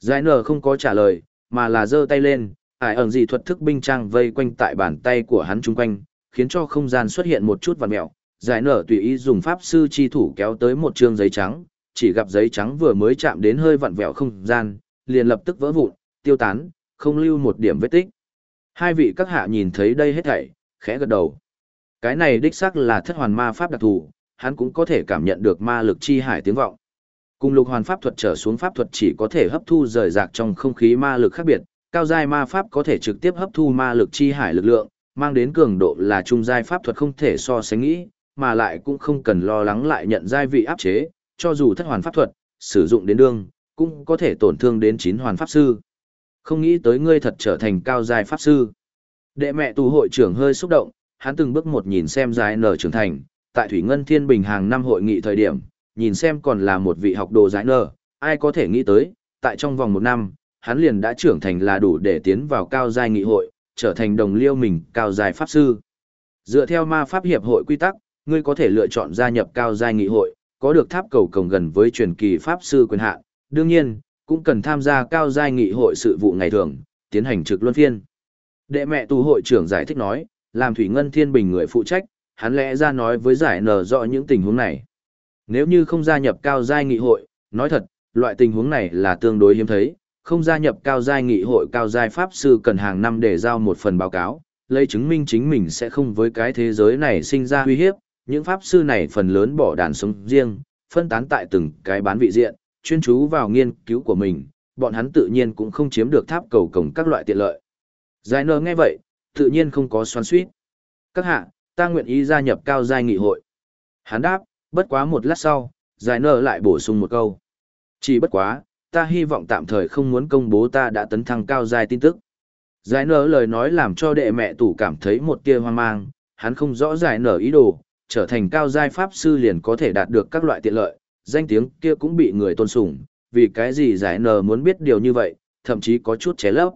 Giải nở không có trả lời, mà là giơ tay lên, ải ẩn gì thuật thức binh trang vây quanh tại bàn tay của hắn chung quanh, khiến cho không gian xuất hiện một chút vằn mẹo. Giải nở tùy ý dùng pháp sư chi thủ kéo tới một trương giấy trắng, chỉ gặp giấy trắng vừa mới chạm đến hơi vặn vẹo không gian, liền lập tức vỡ vụn, tiêu tán, không lưu một điểm vết tích. Hai vị các hạ nhìn thấy đây hết thảy, khẽ gật đầu. Cái này đích xác là thất hoàn ma pháp đặc thù, hắn cũng có thể cảm nhận được ma lực chi hải tiếng vọng. Cùng lục hoàn pháp thuật trở xuống pháp thuật chỉ có thể hấp thu rời rạc trong không khí ma lực khác biệt, cao giai ma pháp có thể trực tiếp hấp thu ma lực chi hải lực lượng, mang đến cường độ là trung giai pháp thuật không thể so sánh nghĩ, mà lại cũng không cần lo lắng lại nhận giai vị áp chế, cho dù thất hoàn pháp thuật, sử dụng đến đương, cũng có thể tổn thương đến chín hoàn pháp sư. Không nghĩ tới ngươi thật trở thành cao giai pháp sư. Đệ mẹ tù hội trưởng hơi xúc động, hắn từng bước một nhìn xem giải nở trưởng thành, tại Thủy Ngân Thiên Bình hàng năm hội nghị thời điểm, nhìn xem còn là một vị học đồ giải nở, ai có thể nghĩ tới, tại trong vòng một năm, hắn liền đã trưởng thành là đủ để tiến vào cao giai nghị hội, trở thành đồng liêu mình cao giai pháp sư. Dựa theo ma pháp hiệp hội quy tắc, ngươi có thể lựa chọn gia nhập cao giai nghị hội, có được tháp cầu cổng gần với truyền kỳ pháp sư quyền hạn, đương nhiên, cũng cần tham gia cao giai nghị hội sự vụ ngày thường, tiến hành trực luân phiên. Đệ mẹ tù hội trưởng giải thích nói, làm Thủy Ngân Thiên Bình người phụ trách, hắn lẽ ra nói với giải nở rõ những tình huống này. Nếu như không gia nhập cao giai nghị hội, nói thật, loại tình huống này là tương đối hiếm thấy, không gia nhập cao giai nghị hội cao giai pháp sư cần hàng năm để giao một phần báo cáo, lấy chứng minh chính mình sẽ không với cái thế giới này sinh ra uy hiếp, những pháp sư này phần lớn bỏ đàn sống riêng, phân tán tại từng cái bán vị diện, chuyên chú vào nghiên cứu của mình, bọn hắn tự nhiên cũng không chiếm được tháp cầu cổng các loại tiện lợi. Giải nờ nghe vậy, tự nhiên không có xoắn suýt. Các hạ, ta nguyện ý gia nhập cao giai nghị hội. Hắn đáp, bất quá một lát sau, giải nờ lại bổ sung một câu. Chỉ bất quá, ta hy vọng tạm thời không muốn công bố ta đã tấn thăng cao giai tin tức. Giải nở lời nói làm cho đệ mẹ tủ cảm thấy một tia hoang mang, hắn không rõ giải nở ý đồ, trở thành cao giai pháp sư liền có thể đạt được các loại tiện lợi, danh tiếng kia cũng bị người tôn sùng, vì cái gì giải nở muốn biết điều như vậy, thậm chí có chút ché lấp.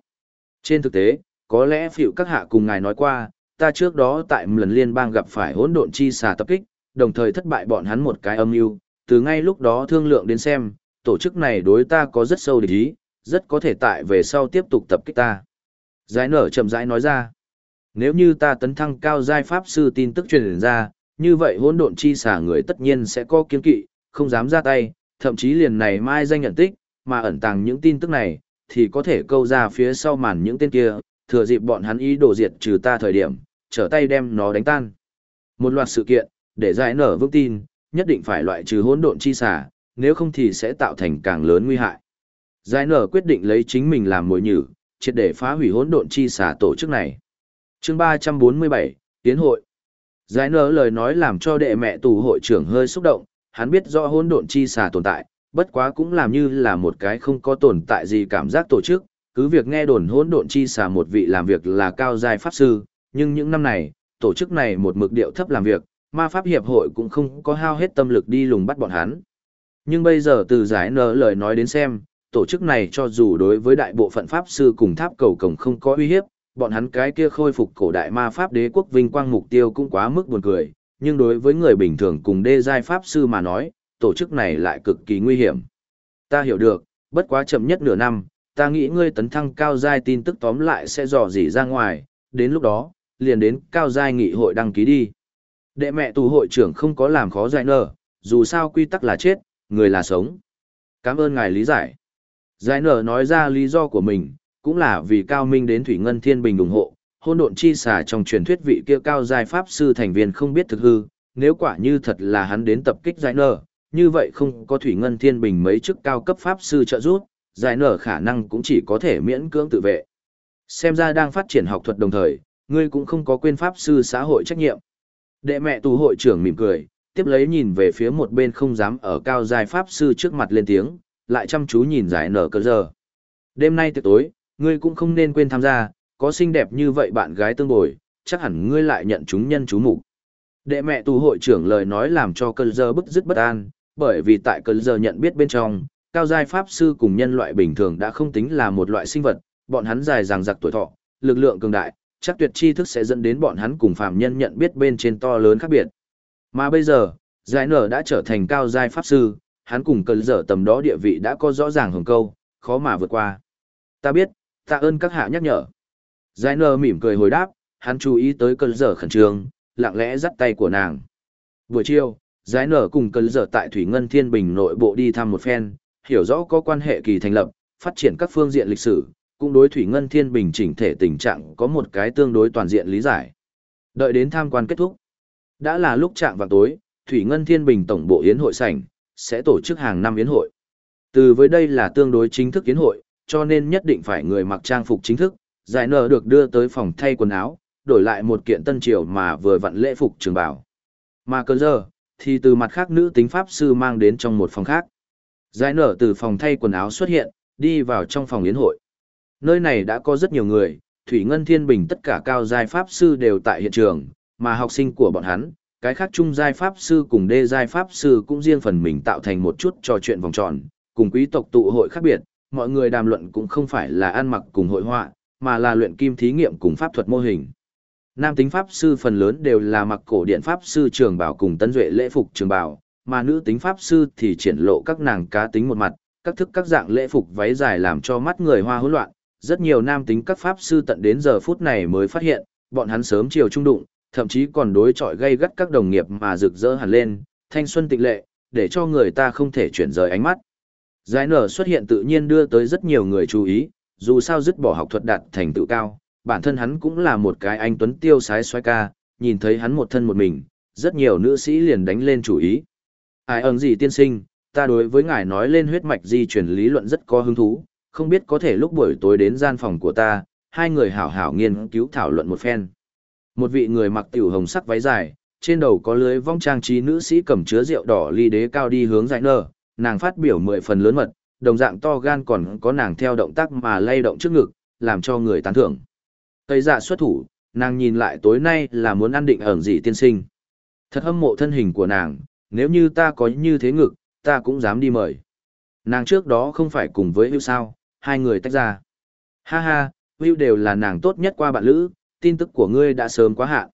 Trên thực tế, có lẽ phiệu các hạ cùng ngài nói qua, ta trước đó tại một lần liên bang gặp phải hỗn độn chi xà tập kích, đồng thời thất bại bọn hắn một cái âm mưu, từ ngay lúc đó thương lượng đến xem, tổ chức này đối ta có rất sâu địch ý, rất có thể tại về sau tiếp tục tập kích ta. Giải nở chậm rãi nói ra, nếu như ta tấn thăng cao giai pháp sư tin tức truyền ra, như vậy hỗn độn chi xả người tất nhiên sẽ có kiên kỵ, không dám ra tay, thậm chí liền này mai danh nhận tích, mà ẩn tàng những tin tức này, thì có thể câu ra phía sau màn những tên kia, thừa dịp bọn hắn ý đồ diệt trừ ta thời điểm, trở tay đem nó đánh tan. Một loạt sự kiện, để giải nở vững tin, nhất định phải loại trừ hỗn độn chi xả, nếu không thì sẽ tạo thành càng lớn nguy hại. Giải nở quyết định lấy chính mình làm mồi nhử, triệt để phá hủy hỗn độn chi xả tổ chức này. Chương 347, Tiến hội. Giải nở lời nói làm cho đệ mẹ tù hội trưởng hơi xúc động, hắn biết rõ hỗn độn chi xà tồn tại, bất quá cũng làm như là một cái không có tồn tại gì cảm giác tổ chức, cứ việc nghe đồn hỗn độn chi xà một vị làm việc là cao giai pháp sư, nhưng những năm này, tổ chức này một mực điệu thấp làm việc, ma pháp hiệp hội cũng không có hao hết tâm lực đi lùng bắt bọn hắn. Nhưng bây giờ từ giải nở lời nói đến xem, tổ chức này cho dù đối với đại bộ phận pháp sư cùng tháp cầu cổng không có uy hiếp, bọn hắn cái kia khôi phục cổ đại ma pháp đế quốc vinh quang mục tiêu cũng quá mức buồn cười, nhưng đối với người bình thường cùng đê giai pháp sư mà nói, tổ chức này lại cực kỳ nguy hiểm. Ta hiểu được, bất quá chậm nhất nửa năm, ta nghĩ ngươi tấn thăng cao giai tin tức tóm lại sẽ dò dỉ ra ngoài, đến lúc đó, liền đến cao giai nghị hội đăng ký đi. Đệ mẹ tù hội trưởng không có làm khó giải nở, dù sao quy tắc là chết, người là sống. Cảm ơn ngài lý giải. Giải nở nói ra lý do của mình, cũng là vì Cao Minh đến Thủy Ngân Thiên Bình ủng hộ, hôn độn chi xà trong truyền thuyết vị kia cao giai pháp sư thành viên không biết thực hư, nếu quả như thật là hắn đến tập kích giải nở, như vậy không có Thủy Ngân Thiên Bình mấy chức cao cấp pháp sư trợ giúp, giải nở khả năng cũng chỉ có thể miễn cưỡng tự vệ. Xem ra đang phát triển học thuật đồng thời, ngươi cũng không có quên pháp sư xã hội trách nhiệm. Đệ mẹ tù hội trưởng mỉm cười, tiếp lấy nhìn về phía một bên không dám ở cao giai pháp sư trước mặt lên tiếng, lại chăm chú nhìn giải nở cơ giờ. Đêm nay tiệc tối, ngươi cũng không nên quên tham gia, có xinh đẹp như vậy bạn gái tương bồi, chắc hẳn ngươi lại nhận chúng nhân chú mục. Đệ mẹ tù hội trưởng lời nói làm cho cơn giờ bức dứt bất an, bởi vì tại cơn giờ nhận biết bên trong, cao giai pháp sư cùng nhân loại bình thường đã không tính là một loại sinh vật, bọn hắn dài dằng dặc tuổi thọ, lực lượng cường đại, chắc tuyệt chi thức sẽ dẫn đến bọn hắn cùng phàm nhân nhận biết bên trên to lớn khác biệt. Mà bây giờ, giải nở đã trở thành cao giai pháp sư, hắn cùng cơn giờ tầm đó địa vị đã có rõ ràng hồng câu, khó mà vượt qua. Ta biết, tạ ơn các hạ nhắc nhở. Giải nở mỉm cười hồi đáp, hắn chú ý tới cơn dở khẩn trương, lặng lẽ dắt tay của nàng. Buổi chiều, giải nở cùng cơn dở tại Thủy Ngân Thiên Bình nội bộ đi thăm một phen, hiểu rõ có quan hệ kỳ thành lập, phát triển các phương diện lịch sử, cũng đối Thủy Ngân Thiên Bình chỉnh thể tình trạng có một cái tương đối toàn diện lý giải. Đợi đến tham quan kết thúc. Đã là lúc chạm vào tối, Thủy Ngân Thiên Bình Tổng bộ Yến hội sảnh, sẽ tổ chức hàng năm Yến hội. Từ với đây là tương đối chính thức Yến hội, cho nên nhất định phải người mặc trang phục chính thức, giải nở được đưa tới phòng thay quần áo, đổi lại một kiện tân triều mà vừa vặn lễ phục trường bảo. Mà cơ giờ, thì từ mặt khác nữ tính pháp sư mang đến trong một phòng khác. Giải nở từ phòng thay quần áo xuất hiện, đi vào trong phòng yến hội. Nơi này đã có rất nhiều người, Thủy Ngân Thiên Bình tất cả cao giai pháp sư đều tại hiện trường, mà học sinh của bọn hắn, cái khác trung giai pháp sư cùng đê giai pháp sư cũng riêng phần mình tạo thành một chút trò chuyện vòng tròn, cùng quý tộc tụ hội khác biệt, mọi người đàm luận cũng không phải là ăn mặc cùng hội họa, mà là luyện kim thí nghiệm cùng pháp thuật mô hình. Nam tính pháp sư phần lớn đều là mặc cổ điện pháp sư trường bảo cùng tân duệ lễ phục trường bảo, mà nữ tính pháp sư thì triển lộ các nàng cá tính một mặt, các thức các dạng lễ phục váy dài làm cho mắt người hoa hỗn loạn. Rất nhiều nam tính các pháp sư tận đến giờ phút này mới phát hiện, bọn hắn sớm chiều trung đụng, thậm chí còn đối chọi gây gắt các đồng nghiệp mà rực rỡ hẳn lên, thanh xuân tịnh lệ, để cho người ta không thể chuyển rời ánh mắt. Giải nở xuất hiện tự nhiên đưa tới rất nhiều người chú ý, dù sao dứt bỏ học thuật đạt thành tựu cao, bản thân hắn cũng là một cái anh tuấn tiêu sái xoay ca, nhìn thấy hắn một thân một mình, rất nhiều nữ sĩ liền đánh lên chủ ý. Ai ơn gì tiên sinh, ta đối với ngài nói lên huyết mạch di chuyển lý luận rất có hứng thú, không biết có thể lúc buổi tối đến gian phòng của ta, hai người hảo hảo nghiên cứu thảo luận một phen. Một vị người mặc tiểu hồng sắc váy dài, trên đầu có lưới vong trang trí nữ sĩ cầm chứa rượu đỏ ly đế cao đi hướng giải nở, nàng phát biểu mười phần lớn mật, đồng dạng to gan còn có nàng theo động tác mà lay động trước ngực, làm cho người tán thưởng. Tây dạ xuất thủ, nàng nhìn lại tối nay là muốn ăn định ẩn gì tiên sinh. Thật hâm mộ thân hình của nàng, nếu như ta có như thế ngực, ta cũng dám đi mời. Nàng trước đó không phải cùng với Hữu sao, hai người tách ra. Ha ha, Hữu đều là nàng tốt nhất qua bạn lữ, tin tức của ngươi đã sớm quá hạn.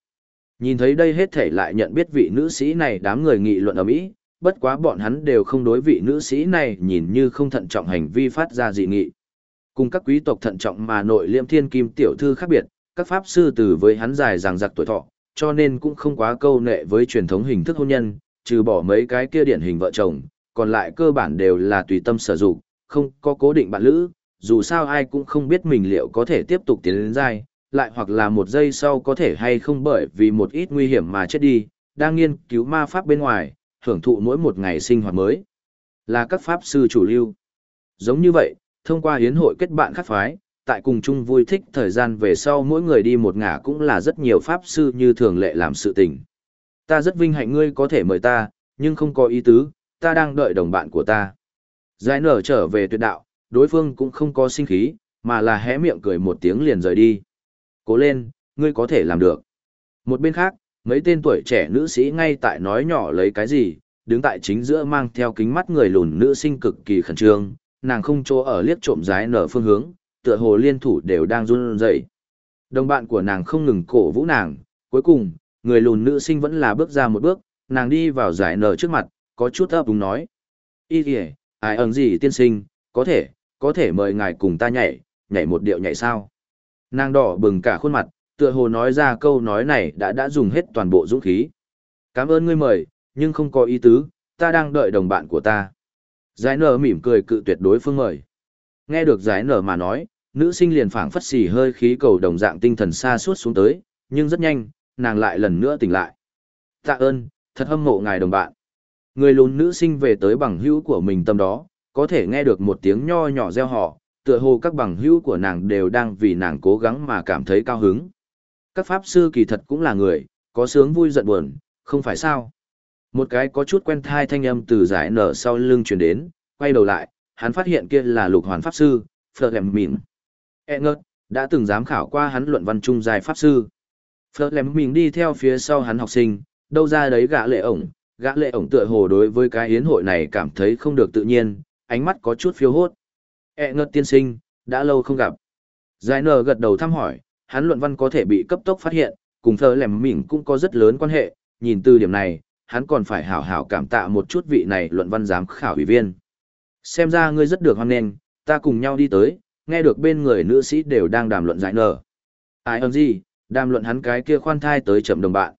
Nhìn thấy đây hết thể lại nhận biết vị nữ sĩ này đám người nghị luận ở Mỹ, bất quá bọn hắn đều không đối vị nữ sĩ này nhìn như không thận trọng hành vi phát ra dị nghị. Cùng các quý tộc thận trọng mà nội liêm thiên kim tiểu thư khác biệt, các pháp sư từ với hắn dài ràng giặc tuổi thọ, cho nên cũng không quá câu nệ với truyền thống hình thức hôn nhân, trừ bỏ mấy cái kia điển hình vợ chồng, còn lại cơ bản đều là tùy tâm sở dụng, không có cố định bạn lữ, dù sao ai cũng không biết mình liệu có thể tiếp tục tiến đến dai, lại hoặc là một giây sau có thể hay không bởi vì một ít nguy hiểm mà chết đi, đang nghiên cứu ma pháp bên ngoài, hưởng thụ mỗi một ngày sinh hoạt mới. Là các pháp sư chủ lưu. Giống như vậy, thông qua hiến hội kết bạn khác phái, tại cùng chung vui thích thời gian về sau mỗi người đi một ngả cũng là rất nhiều pháp sư như thường lệ làm sự tình. Ta rất vinh hạnh ngươi có thể mời ta, nhưng không có ý tứ, ta đang đợi đồng bạn của ta. Giải nở trở về tuyệt đạo, đối phương cũng không có sinh khí, mà là hé miệng cười một tiếng liền rời đi. Cố lên, ngươi có thể làm được. Một bên khác, mấy tên tuổi trẻ nữ sĩ ngay tại nói nhỏ lấy cái gì, đứng tại chính giữa mang theo kính mắt người lùn nữ sinh cực kỳ khẩn trương, nàng không chỗ ở liếc trộm giái nở phương hướng, tựa hồ liên thủ đều đang run rẩy. Đồng bạn của nàng không ngừng cổ vũ nàng, cuối cùng, người lùn nữ sinh vẫn là bước ra một bước, nàng đi vào giải nở trước mặt, có chút ấp đúng nói. Ý kìa, ai ẩn gì tiên sinh, có thể, có thể mời ngài cùng ta nhảy, nhảy một điệu nhảy sao. Nàng đỏ bừng cả khuôn mặt, tựa hồ nói ra câu nói này đã đã dùng hết toàn bộ dũng khí. Cảm ơn ngươi mời, nhưng không có ý tứ, ta đang đợi đồng bạn của ta. Giải nở mỉm cười cự tuyệt đối phương mời. Nghe được giải nở mà nói, nữ sinh liền phảng phất xì hơi khí cầu đồng dạng tinh thần xa suốt xuống tới, nhưng rất nhanh, nàng lại lần nữa tỉnh lại. Tạ ơn, thật hâm mộ ngài đồng bạn. Người lùn nữ sinh về tới bằng hữu của mình tâm đó, có thể nghe được một tiếng nho nhỏ reo hò, tựa hồ các bằng hữu của nàng đều đang vì nàng cố gắng mà cảm thấy cao hứng. Các pháp sư kỳ thật cũng là người, có sướng vui giận buồn, không phải sao? Một cái có chút quen thai thanh âm từ giải nở sau lưng truyền đến, quay đầu lại, hắn phát hiện kia là lục hoàn pháp sư, Phở Lèm Mìn. E ngớt, đã từng giám khảo qua hắn luận văn trung dài pháp sư. Phở Lèm Mìn đi theo phía sau hắn học sinh, đâu ra đấy gã lệ ổng, gã lệ ổng tựa hồ đối với cái hiến hội này cảm thấy không được tự nhiên, ánh mắt có chút phiêu hốt. E ngớt tiên sinh, đã lâu không gặp. Giải nở gật đầu thăm hỏi, hắn luận văn có thể bị cấp tốc phát hiện, cùng thơ lèm mình cũng có rất lớn quan hệ, nhìn từ điểm này, hắn còn phải hảo hảo cảm tạ một chút vị này luận văn giám khảo ủy viên. Xem ra ngươi rất được hoan nghênh, ta cùng nhau đi tới, nghe được bên người nữ sĩ đều đang đàm luận giải nở. Ai hơn gì, đàm luận hắn cái kia khoan thai tới chậm đồng bạn.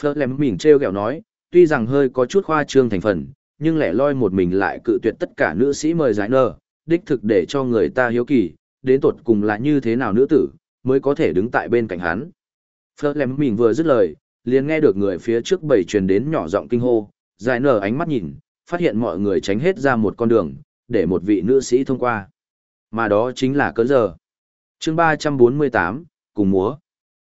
Phớt lèm mình treo kẹo nói, tuy rằng hơi có chút khoa trương thành phần, nhưng lẻ loi một mình lại cự tuyệt tất cả nữ sĩ mời giải nở, đích thực để cho người ta hiếu kỳ, đến tột cùng là như thế nào nữ tử, mới có thể đứng tại bên cạnh hắn. Phớt lém mình vừa dứt lời, liền nghe được người phía trước bầy truyền đến nhỏ giọng kinh hô, dài nở ánh mắt nhìn, phát hiện mọi người tránh hết ra một con đường, để một vị nữ sĩ thông qua. Mà đó chính là cỡ giờ. chương 348, cùng múa.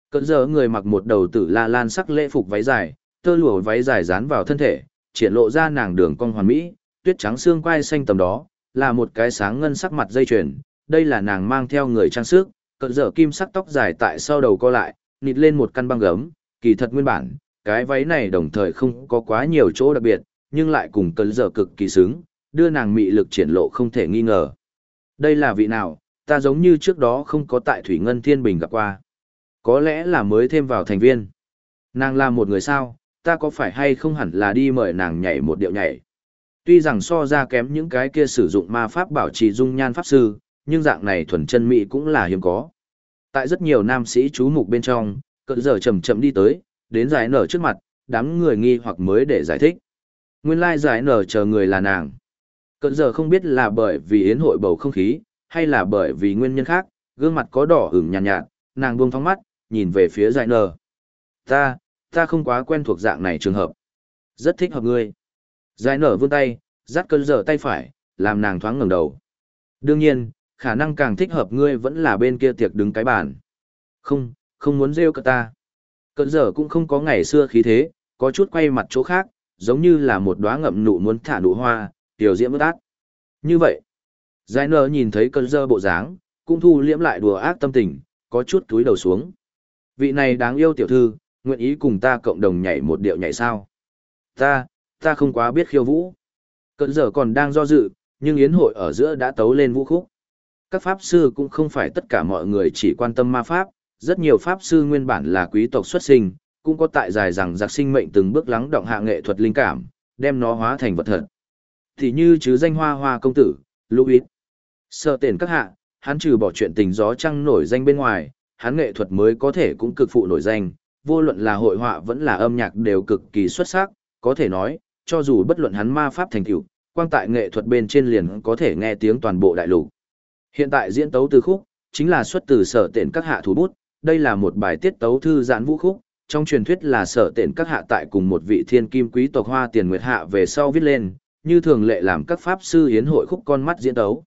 Cỡ giờ người mặc một đầu tử la lan sắc lễ phục váy dài, tơ lụa váy dài dán vào thân thể, triển lộ ra nàng đường cong hoàn mỹ, tuyết trắng xương quai xanh tầm đó, là một cái sáng ngân sắc mặt dây chuyền, đây là nàng mang theo người trang sức, cỡ dở kim sắc tóc dài tại sau đầu co lại, nịt lên một căn băng gấm, kỳ thật nguyên bản, cái váy này đồng thời không có quá nhiều chỗ đặc biệt, nhưng lại cùng cơn dở cực kỳ xứng, đưa nàng mị lực triển lộ không thể nghi ngờ. Đây là vị nào, ta giống như trước đó không có tại Thủy Ngân Thiên Bình gặp qua. Có lẽ là mới thêm vào thành viên. Nàng là một người sao, ta có phải hay không hẳn là đi mời nàng nhảy một điệu nhảy. Tuy rằng so ra kém những cái kia sử dụng ma pháp bảo trì dung nhan pháp sư, nhưng dạng này thuần chân mỹ cũng là hiếm có. Tại rất nhiều nam sĩ chú mục bên trong, cỡ giờ chậm chậm đi tới, đến giải nở trước mặt, đám người nghi hoặc mới để giải thích. Nguyên lai giải nở chờ người là nàng. cỡ giờ không biết là bởi vì yến hội bầu không khí, hay là bởi vì nguyên nhân khác, gương mặt có đỏ ửng nhàn nhạt, nhạt, nàng buông thong mắt, nhìn về phía giải nở. Ta, ta không quá quen thuộc dạng này trường hợp. Rất thích hợp ngươi. Giải nở vươn tay, dắt cơn giờ tay phải, làm nàng thoáng ngẩng đầu. Đương nhiên, khả năng càng thích hợp ngươi vẫn là bên kia tiệc đứng cái bàn. Không, không muốn rêu cả ta. Cơn giờ cũng không có ngày xưa khí thế, có chút quay mặt chỗ khác, giống như là một đóa ngậm nụ muốn thả nụ hoa, tiểu diễm ướt át. Như vậy, Giải nở nhìn thấy cơn dơ bộ dáng, cũng thu liễm lại đùa ác tâm tình, có chút túi đầu xuống. Vị này đáng yêu tiểu thư, nguyện ý cùng ta cộng đồng nhảy một điệu nhảy sao? Ta, ta không quá biết khiêu vũ. Cơn giờ còn đang do dự, nhưng yến hội ở giữa đã tấu lên vũ khúc. Các pháp sư cũng không phải tất cả mọi người chỉ quan tâm ma pháp, rất nhiều pháp sư nguyên bản là quý tộc xuất sinh, cũng có tại dài rằng giặc sinh mệnh từng bước lắng động hạ nghệ thuật linh cảm, đem nó hóa thành vật thật. Thì như chứ danh hoa hoa công tử, Louis. Sợ tiền các hạ, hắn trừ bỏ chuyện tình gió trăng nổi danh bên ngoài, hắn nghệ thuật mới có thể cũng cực phụ nổi danh, vô luận là hội họa vẫn là âm nhạc đều cực kỳ xuất sắc, có thể nói, cho dù bất luận hắn ma pháp thành tựu, quang tại nghệ thuật bên trên liền có thể nghe tiếng toàn bộ đại lục. Hiện tại diễn tấu từ khúc, chính là xuất từ sở tiện các hạ thủ bút, đây là một bài tiết tấu thư giãn vũ khúc, trong truyền thuyết là sở tiện các hạ tại cùng một vị thiên kim quý tộc hoa tiền nguyệt hạ về sau viết lên, như thường lệ làm các pháp sư yến hội khúc con mắt diễn tấu.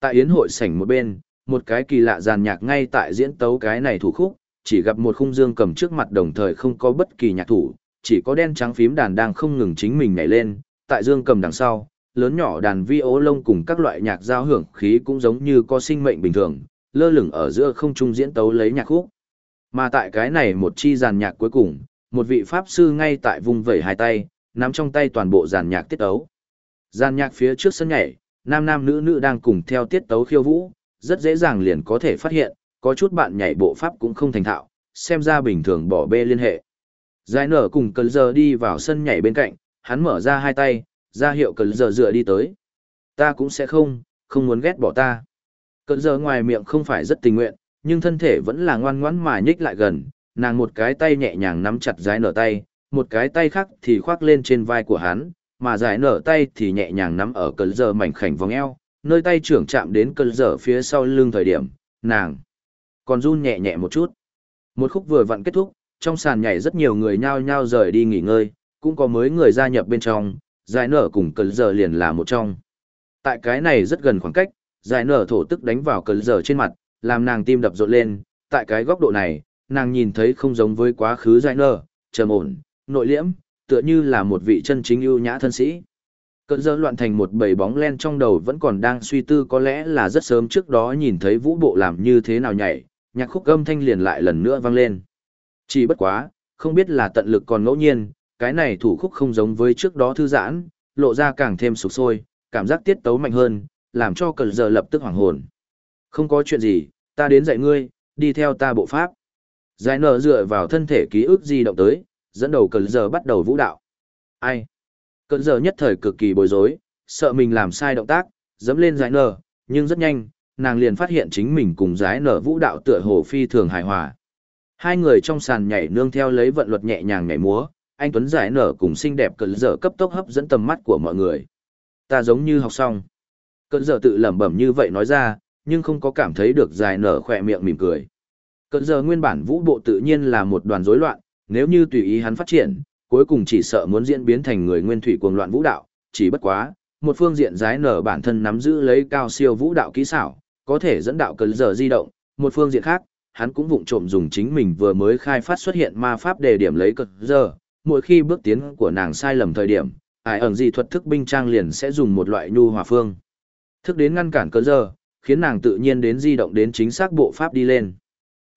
Tại yến hội sảnh một bên, một cái kỳ lạ giàn nhạc ngay tại diễn tấu cái này thủ khúc, chỉ gặp một khung dương cầm trước mặt đồng thời không có bất kỳ nhạc thủ, chỉ có đen trắng phím đàn đang không ngừng chính mình nhảy lên, tại dương cầm đằng sau, lớn nhỏ đàn vi ô lông cùng các loại nhạc giao hưởng khí cũng giống như có sinh mệnh bình thường, lơ lửng ở giữa không trung diễn tấu lấy nhạc khúc. Mà tại cái này một chi dàn nhạc cuối cùng, một vị pháp sư ngay tại vùng vẩy hai tay, nắm trong tay toàn bộ dàn nhạc tiết tấu. dàn nhạc phía trước sân nhảy, nam nam nữ nữ đang cùng theo tiết tấu khiêu vũ, rất dễ dàng liền có thể phát hiện, có chút bạn nhảy bộ pháp cũng không thành thạo, xem ra bình thường bỏ bê liên hệ. Giải nở cùng cơn giờ đi vào sân nhảy bên cạnh, hắn mở ra hai tay, ra hiệu cơn giờ dựa đi tới. Ta cũng sẽ không, không muốn ghét bỏ ta. Cơn giờ ngoài miệng không phải rất tình nguyện, nhưng thân thể vẫn là ngoan ngoãn mà nhích lại gần, nàng một cái tay nhẹ nhàng nắm chặt giải nở tay, một cái tay khác thì khoác lên trên vai của hắn, mà giải nở tay thì nhẹ nhàng nắm ở cơn giờ mảnh khảnh vòng eo, nơi tay trưởng chạm đến cơn giờ phía sau lưng thời điểm, nàng còn run nhẹ nhẹ một chút. Một khúc vừa vặn kết thúc, trong sàn nhảy rất nhiều người nhao nhao rời đi nghỉ ngơi, cũng có mới người gia nhập bên trong, giải nở cùng cờ giờ liền là một trong. Tại cái này rất gần khoảng cách, giải nở thổ tức đánh vào cờ giờ trên mặt, làm nàng tim đập rộn lên, tại cái góc độ này, nàng nhìn thấy không giống với quá khứ giải nở, trầm ổn, nội liễm, tựa như là một vị chân chính ưu nhã thân sĩ. Cơn giờ loạn thành một bầy bóng len trong đầu vẫn còn đang suy tư có lẽ là rất sớm trước đó nhìn thấy vũ bộ làm như thế nào nhảy, nhạc khúc âm thanh liền lại lần nữa vang lên. Chỉ bất quá, không biết là tận lực còn ngẫu nhiên, cái này thủ khúc không giống với trước đó thư giãn, lộ ra càng thêm sục sôi, cảm giác tiết tấu mạnh hơn, làm cho cờ giờ lập tức hoảng hồn. Không có chuyện gì, ta đến dạy ngươi, đi theo ta bộ pháp. Giải nở dựa vào thân thể ký ức di động tới, dẫn đầu cờ giờ bắt đầu vũ đạo. Ai? Cờ giờ nhất thời cực kỳ bối rối, sợ mình làm sai động tác, dẫm lên giải nở, nhưng rất nhanh, nàng liền phát hiện chính mình cùng giải nở vũ đạo tựa hồ phi thường hài hòa. Hai người trong sàn nhảy nương theo lấy vận luật nhẹ nhàng nhảy múa, anh Tuấn giải nở cùng xinh đẹp cơn giờ cấp tốc hấp dẫn tầm mắt của mọi người. Ta giống như học xong. Cơn giờ tự lẩm bẩm như vậy nói ra, nhưng không có cảm thấy được giải nở khỏe miệng mỉm cười. Cơn giờ nguyên bản vũ bộ tự nhiên là một đoàn rối loạn, nếu như tùy ý hắn phát triển, cuối cùng chỉ sợ muốn diễn biến thành người nguyên thủy cuồng loạn vũ đạo, chỉ bất quá, một phương diện giải nở bản thân nắm giữ lấy cao siêu vũ đạo kỹ xảo, có thể dẫn đạo cơn giờ di động, một phương diện khác, hắn cũng vụng trộm dùng chính mình vừa mới khai phát xuất hiện ma pháp để điểm lấy cơn giờ, mỗi khi bước tiến của nàng sai lầm thời điểm, Ải ẩn gì thuật thức binh trang liền sẽ dùng một loại nhu hòa phương. Thức đến ngăn cản cơ giờ, khiến nàng tự nhiên đến di động đến chính xác bộ pháp đi lên.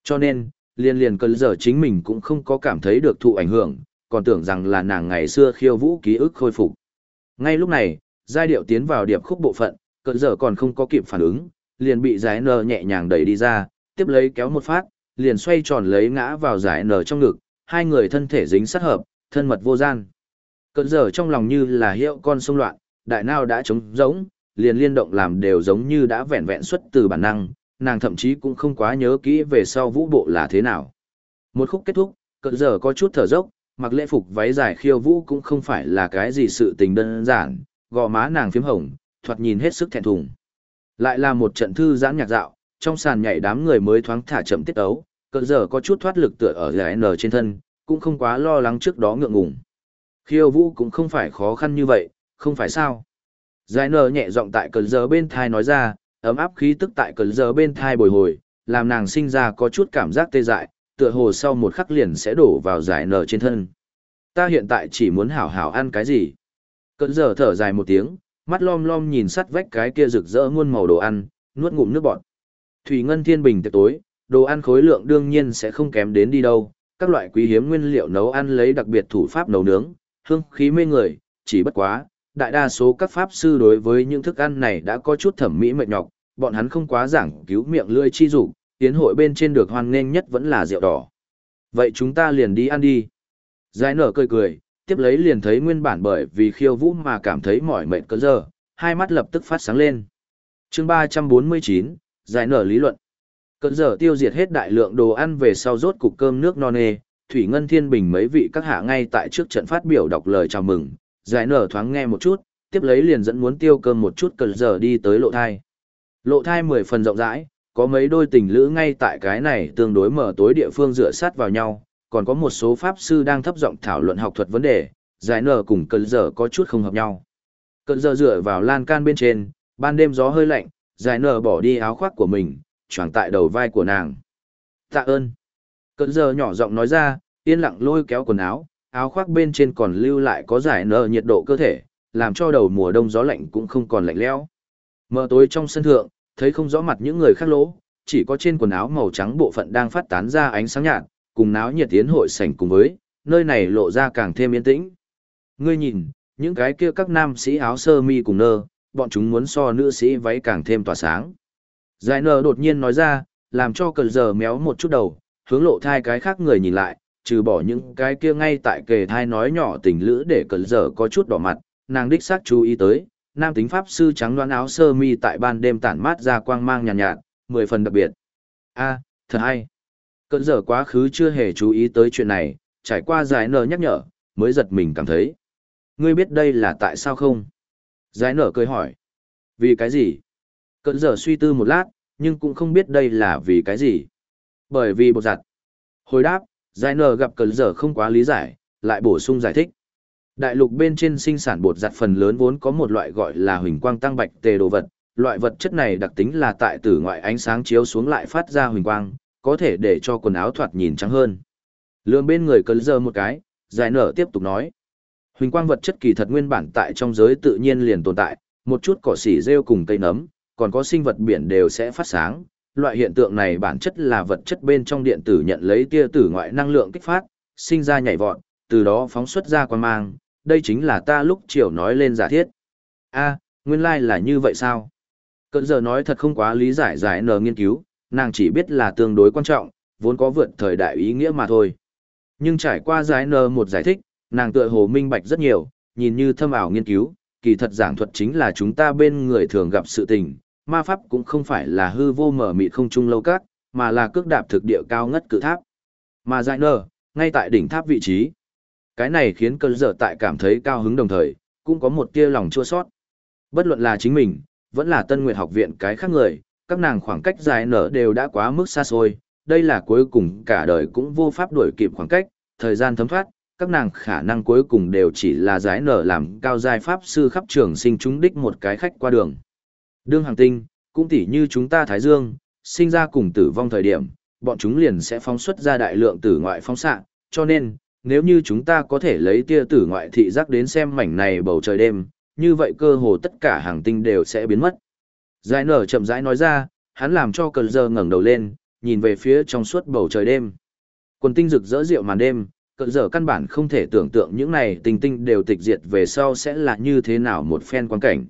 Cho nên, liền liền cơ giờ chính mình cũng không có cảm thấy được thụ ảnh hưởng, còn tưởng rằng là nàng ngày xưa khiêu vũ ký ức khôi phục. Ngay lúc này, giai điệu tiến vào điệp khúc bộ phận, cơ giờ còn không có kịp phản ứng, liền bị giải nờ nhẹ nhàng đẩy đi ra, tiếp lấy kéo một phát, liền xoay tròn lấy ngã vào giải nờ trong ngực, hai người thân thể dính sát hợp, thân mật vô gian. Cơn giờ trong lòng như là hiệu con sông loạn, đại nào đã trống giống, liền liên động làm đều giống như đã vẹn vẹn xuất từ bản năng, nàng thậm chí cũng không quá nhớ kỹ về sau vũ bộ là thế nào. Một khúc kết thúc, cơn giờ có chút thở dốc, mặc lễ phục váy dài khiêu vũ cũng không phải là cái gì sự tình đơn giản, gò má nàng phím hồng, thoạt nhìn hết sức thẹn thùng. Lại là một trận thư giãn nhạc dạo, trong sàn nhảy đám người mới thoáng thả chậm tiết ấu, cơn giờ có chút thoát lực tựa ở giải N trên thân, cũng không quá lo lắng trước đó ngượng ngùng. Khiêu vũ cũng không phải khó khăn như vậy, không phải sao. Giải nở nhẹ giọng tại cơn giờ bên thai nói ra, ấm áp khí tức tại cơn giờ bên thai bồi hồi, làm nàng sinh ra có chút cảm giác tê dại, tựa hồ sau một khắc liền sẽ đổ vào giải nở trên thân. Ta hiện tại chỉ muốn hảo hảo ăn cái gì. Cơn giờ thở dài một tiếng, mắt lom lom nhìn sắt vách cái kia rực rỡ muôn màu đồ ăn, nuốt ngụm nước bọt. Thủy Ngân Thiên Bình tiệc tối, đồ ăn khối lượng đương nhiên sẽ không kém đến đi đâu, các loại quý hiếm nguyên liệu nấu ăn lấy đặc biệt thủ pháp nấu nướng, hương khí mê người, chỉ bất quá, đại đa số các pháp sư đối với những thức ăn này đã có chút thẩm mỹ mệt nhọc, bọn hắn không quá giảng cứu miệng lưỡi chi dục, tiến hội bên trên được hoan nghênh nhất vẫn là rượu đỏ. Vậy chúng ta liền đi ăn đi. Giải nở cười cười, tiếp lấy liền thấy nguyên bản bởi vì khiêu vũ mà cảm thấy mỏi mệt cỡ giờ, hai mắt lập tức phát sáng lên. chương 349, giải nở lý luận. Cơn giờ tiêu diệt hết đại lượng đồ ăn về sau rốt cục cơm nước non nê, Thủy Ngân Thiên Bình mấy vị các hạ ngay tại trước trận phát biểu đọc lời chào mừng, giải nở thoáng nghe một chút, tiếp lấy liền dẫn muốn tiêu cơm một chút cơn giờ đi tới lộ thai. Lộ thai mười phần rộng rãi, có mấy đôi tình lữ ngay tại cái này tương đối mở tối địa phương dựa sát vào nhau, còn có một số pháp sư đang thấp giọng thảo luận học thuật vấn đề, giải nở cùng cơn giờ có chút không hợp nhau. Cơn giờ dựa vào lan can bên trên, ban đêm gió hơi lạnh, giải nở bỏ đi áo khoác của mình, choàng tại đầu vai của nàng. Tạ ơn. Cận giờ nhỏ giọng nói ra, yên lặng lôi kéo quần áo, áo khoác bên trên còn lưu lại có giải nở nhiệt độ cơ thể, làm cho đầu mùa đông gió lạnh cũng không còn lạnh lẽo. Mờ tối trong sân thượng, thấy không rõ mặt những người khác lỗ, chỉ có trên quần áo màu trắng bộ phận đang phát tán ra ánh sáng nhạt, cùng náo nhiệt tiến hội sảnh cùng với, nơi này lộ ra càng thêm yên tĩnh. Ngươi nhìn, những cái kia các nam sĩ áo sơ mi cùng nơ, bọn chúng muốn so nữ sĩ váy càng thêm tỏa sáng. Giải nờ đột nhiên nói ra, làm cho cờ giờ méo một chút đầu, hướng lộ thai cái khác người nhìn lại, trừ bỏ những cái kia ngay tại kề thai nói nhỏ tình lữ để cờ giờ có chút đỏ mặt, nàng đích xác chú ý tới, nam tính pháp sư trắng đoán áo sơ mi tại ban đêm tản mát ra quang mang nhàn nhạt, nhạt, mười phần đặc biệt. A, thật hay. Cờ giờ quá khứ chưa hề chú ý tới chuyện này, trải qua giải nở nhắc nhở, mới giật mình cảm thấy. Ngươi biết đây là tại sao không? Giải nở cười hỏi. Vì cái gì? Cơn giờ suy tư một lát, nhưng cũng không biết đây là vì cái gì. Bởi vì bột giặt. Hồi đáp, giải nở gặp cơn giờ không quá lý giải, lại bổ sung giải thích. Đại lục bên trên sinh sản bột giặt phần lớn vốn có một loại gọi là huỳnh quang tăng bạch tề đồ vật, loại vật chất này đặc tính là tại tử ngoại ánh sáng chiếu xuống lại phát ra huỳnh quang, có thể để cho quần áo thoạt nhìn trắng hơn. Lương bên người cấn giờ một cái, giải nở tiếp tục nói. Huỳnh quang vật chất kỳ thật nguyên bản tại trong giới tự nhiên liền tồn tại, một chút cỏ xỉ rêu cùng cây nấm, còn có sinh vật biển đều sẽ phát sáng. Loại hiện tượng này bản chất là vật chất bên trong điện tử nhận lấy tia tử ngoại năng lượng kích phát, sinh ra nhảy vọt, từ đó phóng xuất ra quang mang, đây chính là ta lúc chiều nói lên giả thiết. a nguyên lai like là như vậy sao? Cận giờ nói thật không quá lý giải giải nờ nghiên cứu, nàng chỉ biết là tương đối quan trọng, vốn có vượt thời đại ý nghĩa mà thôi. Nhưng trải qua giải nờ một giải thích, nàng tựa hồ minh bạch rất nhiều, nhìn như thâm ảo nghiên cứu, kỳ thật giảng thuật chính là chúng ta bên người thường gặp sự tình, ma pháp cũng không phải là hư vô mở mịt không trung lâu cát, mà là cước đạp thực địa cao ngất cự tháp. Mà giải nở ngay tại đỉnh tháp vị trí. Cái này khiến cơn dở tại cảm thấy cao hứng đồng thời, cũng có một tia lòng chua sót. Bất luận là chính mình, vẫn là Tân Nguyệt học viện cái khác người, các nàng khoảng cách dài nở đều đã quá mức xa xôi, đây là cuối cùng cả đời cũng vô pháp đuổi kịp khoảng cách, thời gian thấm thoát, các nàng khả năng cuối cùng đều chỉ là giải nở làm cao giai pháp sư khắp trường sinh chúng đích một cái khách qua đường. Đương hàng tinh, cũng tỉ như chúng ta Thái Dương, sinh ra cùng tử vong thời điểm, bọn chúng liền sẽ phóng xuất ra đại lượng tử ngoại phóng xạ, cho nên, nếu như chúng ta có thể lấy tia tử ngoại thị giác đến xem mảnh này bầu trời đêm, như vậy cơ hồ tất cả hàng tinh đều sẽ biến mất. Giải nở chậm rãi nói ra, hắn làm cho cờ giờ ngẩng đầu lên, nhìn về phía trong suốt bầu trời đêm. Quần tinh rực rỡ rượu màn đêm, cờ giờ căn bản không thể tưởng tượng những này tinh tinh đều tịch diệt về sau sẽ là như thế nào một phen quan cảnh.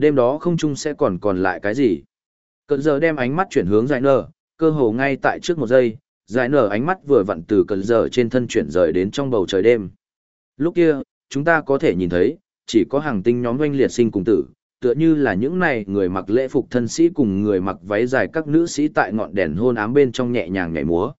Đêm đó không chung sẽ còn còn lại cái gì. Cận giờ đem ánh mắt chuyển hướng giải nở, cơ hồ ngay tại trước một giây, giải nở ánh mắt vừa vặn từ cận giờ trên thân chuyển rời đến trong bầu trời đêm. Lúc kia, chúng ta có thể nhìn thấy, chỉ có hàng tinh nhóm doanh liệt sinh cùng tử, tựa như là những này người mặc lễ phục thân sĩ cùng người mặc váy dài các nữ sĩ tại ngọn đèn hôn ám bên trong nhẹ nhàng nhảy múa.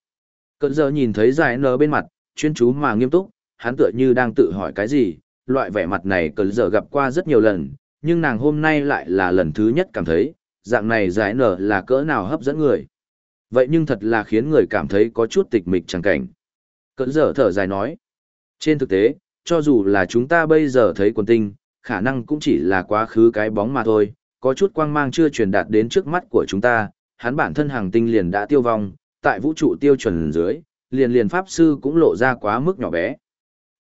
Cận giờ nhìn thấy giải nở bên mặt, chuyên chú mà nghiêm túc, hắn tựa như đang tự hỏi cái gì, loại vẻ mặt này cận giờ gặp qua rất nhiều lần, nhưng nàng hôm nay lại là lần thứ nhất cảm thấy, dạng này dài nở là cỡ nào hấp dẫn người. Vậy nhưng thật là khiến người cảm thấy có chút tịch mịch chẳng cảnh. Cẩn giờ thở dài nói, trên thực tế, cho dù là chúng ta bây giờ thấy quần tinh, khả năng cũng chỉ là quá khứ cái bóng mà thôi, có chút quang mang chưa truyền đạt đến trước mắt của chúng ta, hắn bản thân hàng tinh liền đã tiêu vong, tại vũ trụ tiêu chuẩn dưới, liền liền pháp sư cũng lộ ra quá mức nhỏ bé.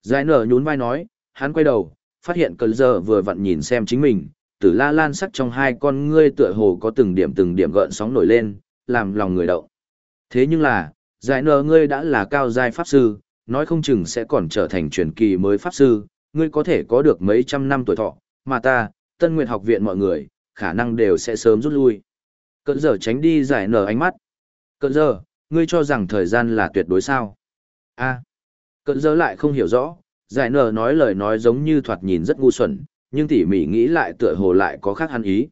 Giải nở nhún vai nói, hắn quay đầu, phát hiện cơn giờ vừa vặn nhìn xem chính mình, tử la lan sắc trong hai con ngươi tựa hồ có từng điểm từng điểm gợn sóng nổi lên, làm lòng người động. Thế nhưng là, giải nờ ngươi đã là cao giai pháp sư, nói không chừng sẽ còn trở thành truyền kỳ mới pháp sư, ngươi có thể có được mấy trăm năm tuổi thọ, mà ta, Tân Nguyệt học viện mọi người, khả năng đều sẽ sớm rút lui. Cận giờ tránh đi giải nở ánh mắt. Cận giờ, ngươi cho rằng thời gian là tuyệt đối sao? a à. Cận giờ lại không hiểu rõ, giải nở nói lời nói giống như thoạt nhìn rất ngu xuẩn, nhưng tỉ mỉ nghĩ lại tựa hồ lại có khác hắn ý.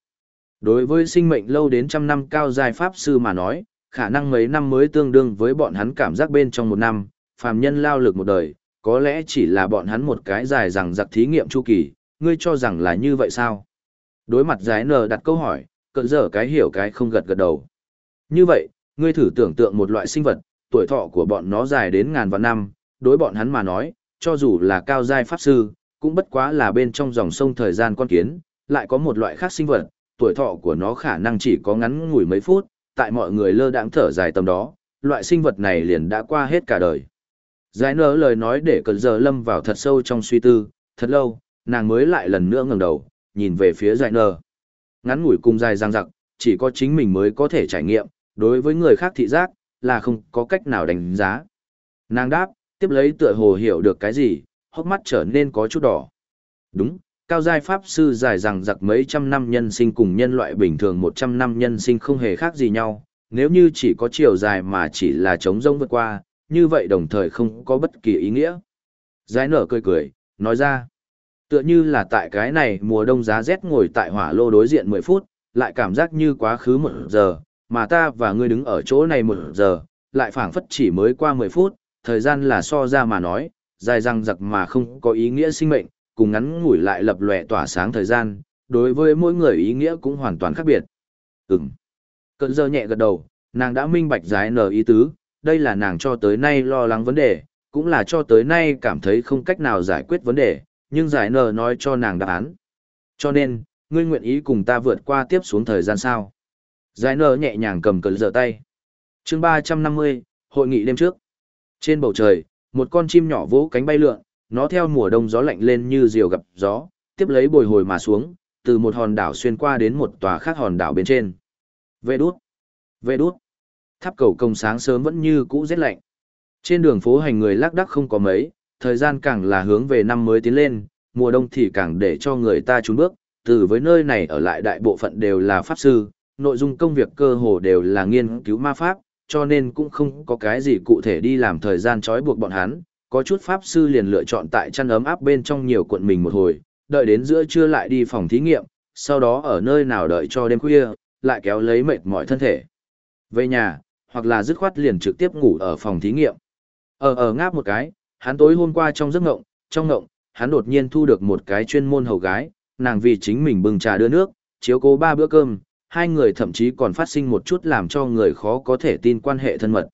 Đối với sinh mệnh lâu đến trăm năm cao giai pháp sư mà nói, khả năng mấy năm mới tương đương với bọn hắn cảm giác bên trong một năm, phàm nhân lao lực một đời, có lẽ chỉ là bọn hắn một cái dài rằng giặc thí nghiệm chu kỳ, ngươi cho rằng là như vậy sao? Đối mặt giải nờ đặt câu hỏi, cận dở cái hiểu cái không gật gật đầu. Như vậy, ngươi thử tưởng tượng một loại sinh vật, tuổi thọ của bọn nó dài đến ngàn vạn năm, đối bọn hắn mà nói, cho dù là cao giai pháp sư, cũng bất quá là bên trong dòng sông thời gian con kiến, lại có một loại khác sinh vật, tuổi thọ của nó khả năng chỉ có ngắn ngủi mấy phút, tại mọi người lơ đãng thở dài tầm đó, loại sinh vật này liền đã qua hết cả đời. Giải nở lời nói để cẩn giờ lâm vào thật sâu trong suy tư, thật lâu, nàng mới lại lần nữa ngẩng đầu, nhìn về phía giải nở. Ngắn ngủi cùng dài răng rặc, chỉ có chính mình mới có thể trải nghiệm, đối với người khác thị giác, là không có cách nào đánh giá. Nàng đáp, tiếp lấy tựa hồ hiểu được cái gì, hốc mắt trở nên có chút đỏ. Đúng, cao giai pháp sư giải rằng giặc mấy trăm năm nhân sinh cùng nhân loại bình thường một trăm năm nhân sinh không hề khác gì nhau, nếu như chỉ có chiều dài mà chỉ là trống rông vượt qua, như vậy đồng thời không có bất kỳ ý nghĩa. Giải nở cười cười, nói ra, tựa như là tại cái này mùa đông giá rét ngồi tại hỏa lô đối diện 10 phút, lại cảm giác như quá khứ một giờ, mà ta và ngươi đứng ở chỗ này một giờ, lại phảng phất chỉ mới qua 10 phút, thời gian là so ra mà nói, dài răng giặc mà không có ý nghĩa sinh mệnh, cùng ngắn ngủi lại lập lòe tỏa sáng thời gian, đối với mỗi người ý nghĩa cũng hoàn toàn khác biệt. Ừm. Cận giờ nhẹ gật đầu, nàng đã minh bạch giải nở ý tứ, đây là nàng cho tới nay lo lắng vấn đề, cũng là cho tới nay cảm thấy không cách nào giải quyết vấn đề, nhưng giải nở nói cho nàng đáp án. Cho nên, ngươi nguyện ý cùng ta vượt qua tiếp xuống thời gian sao? Giải nở nhẹ nhàng cầm cận giờ tay. chương 350, hội nghị đêm trước. Trên bầu trời, một con chim nhỏ vỗ cánh bay lượn, nó theo mùa đông gió lạnh lên như diều gặp gió, tiếp lấy bồi hồi mà xuống, từ một hòn đảo xuyên qua đến một tòa khác hòn đảo bên trên. Vệ đút, vệ đút. Tháp cầu công sáng sớm vẫn như cũ rét lạnh. Trên đường phố hành người lác đác không có mấy, thời gian càng là hướng về năm mới tiến lên, mùa đông thì càng để cho người ta trốn bước, từ với nơi này ở lại đại bộ phận đều là pháp sư, nội dung công việc cơ hồ đều là nghiên cứu ma pháp, cho nên cũng không có cái gì cụ thể đi làm thời gian trói buộc bọn hắn, có chút pháp sư liền lựa chọn tại chăn ấm áp bên trong nhiều cuộn mình một hồi, đợi đến giữa trưa lại đi phòng thí nghiệm, sau đó ở nơi nào đợi cho đêm khuya, lại kéo lấy mệt mỏi thân thể. Về nhà, hoặc là dứt khoát liền trực tiếp ngủ ở phòng thí nghiệm. Ở ở ngáp một cái, hắn tối hôm qua trong giấc ngộng, trong ngộng, hắn đột nhiên thu được một cái chuyên môn hầu gái, nàng vì chính mình bưng trà đưa nước, chiếu cố ba bữa cơm, hai người thậm chí còn phát sinh một chút làm cho người khó có thể tin quan hệ thân mật.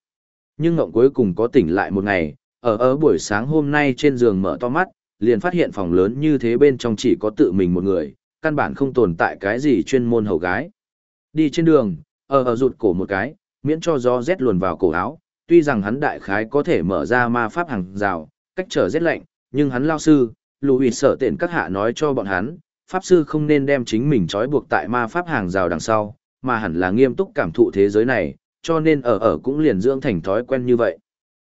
Nhưng ngộng cuối cùng có tỉnh lại một ngày, ở ở buổi sáng hôm nay trên giường mở to mắt, liền phát hiện phòng lớn như thế bên trong chỉ có tự mình một người, căn bản không tồn tại cái gì chuyên môn hầu gái. Đi trên đường, ở ở rụt cổ một cái, miễn cho gió rét luồn vào cổ áo, tuy rằng hắn đại khái có thể mở ra ma pháp hàng rào, cách trở rét lạnh, nhưng hắn lao sư, lùi sở tiện các hạ nói cho bọn hắn, pháp sư không nên đem chính mình trói buộc tại ma pháp hàng rào đằng sau, mà hẳn là nghiêm túc cảm thụ thế giới này, cho nên ở ở cũng liền dưỡng thành thói quen như vậy.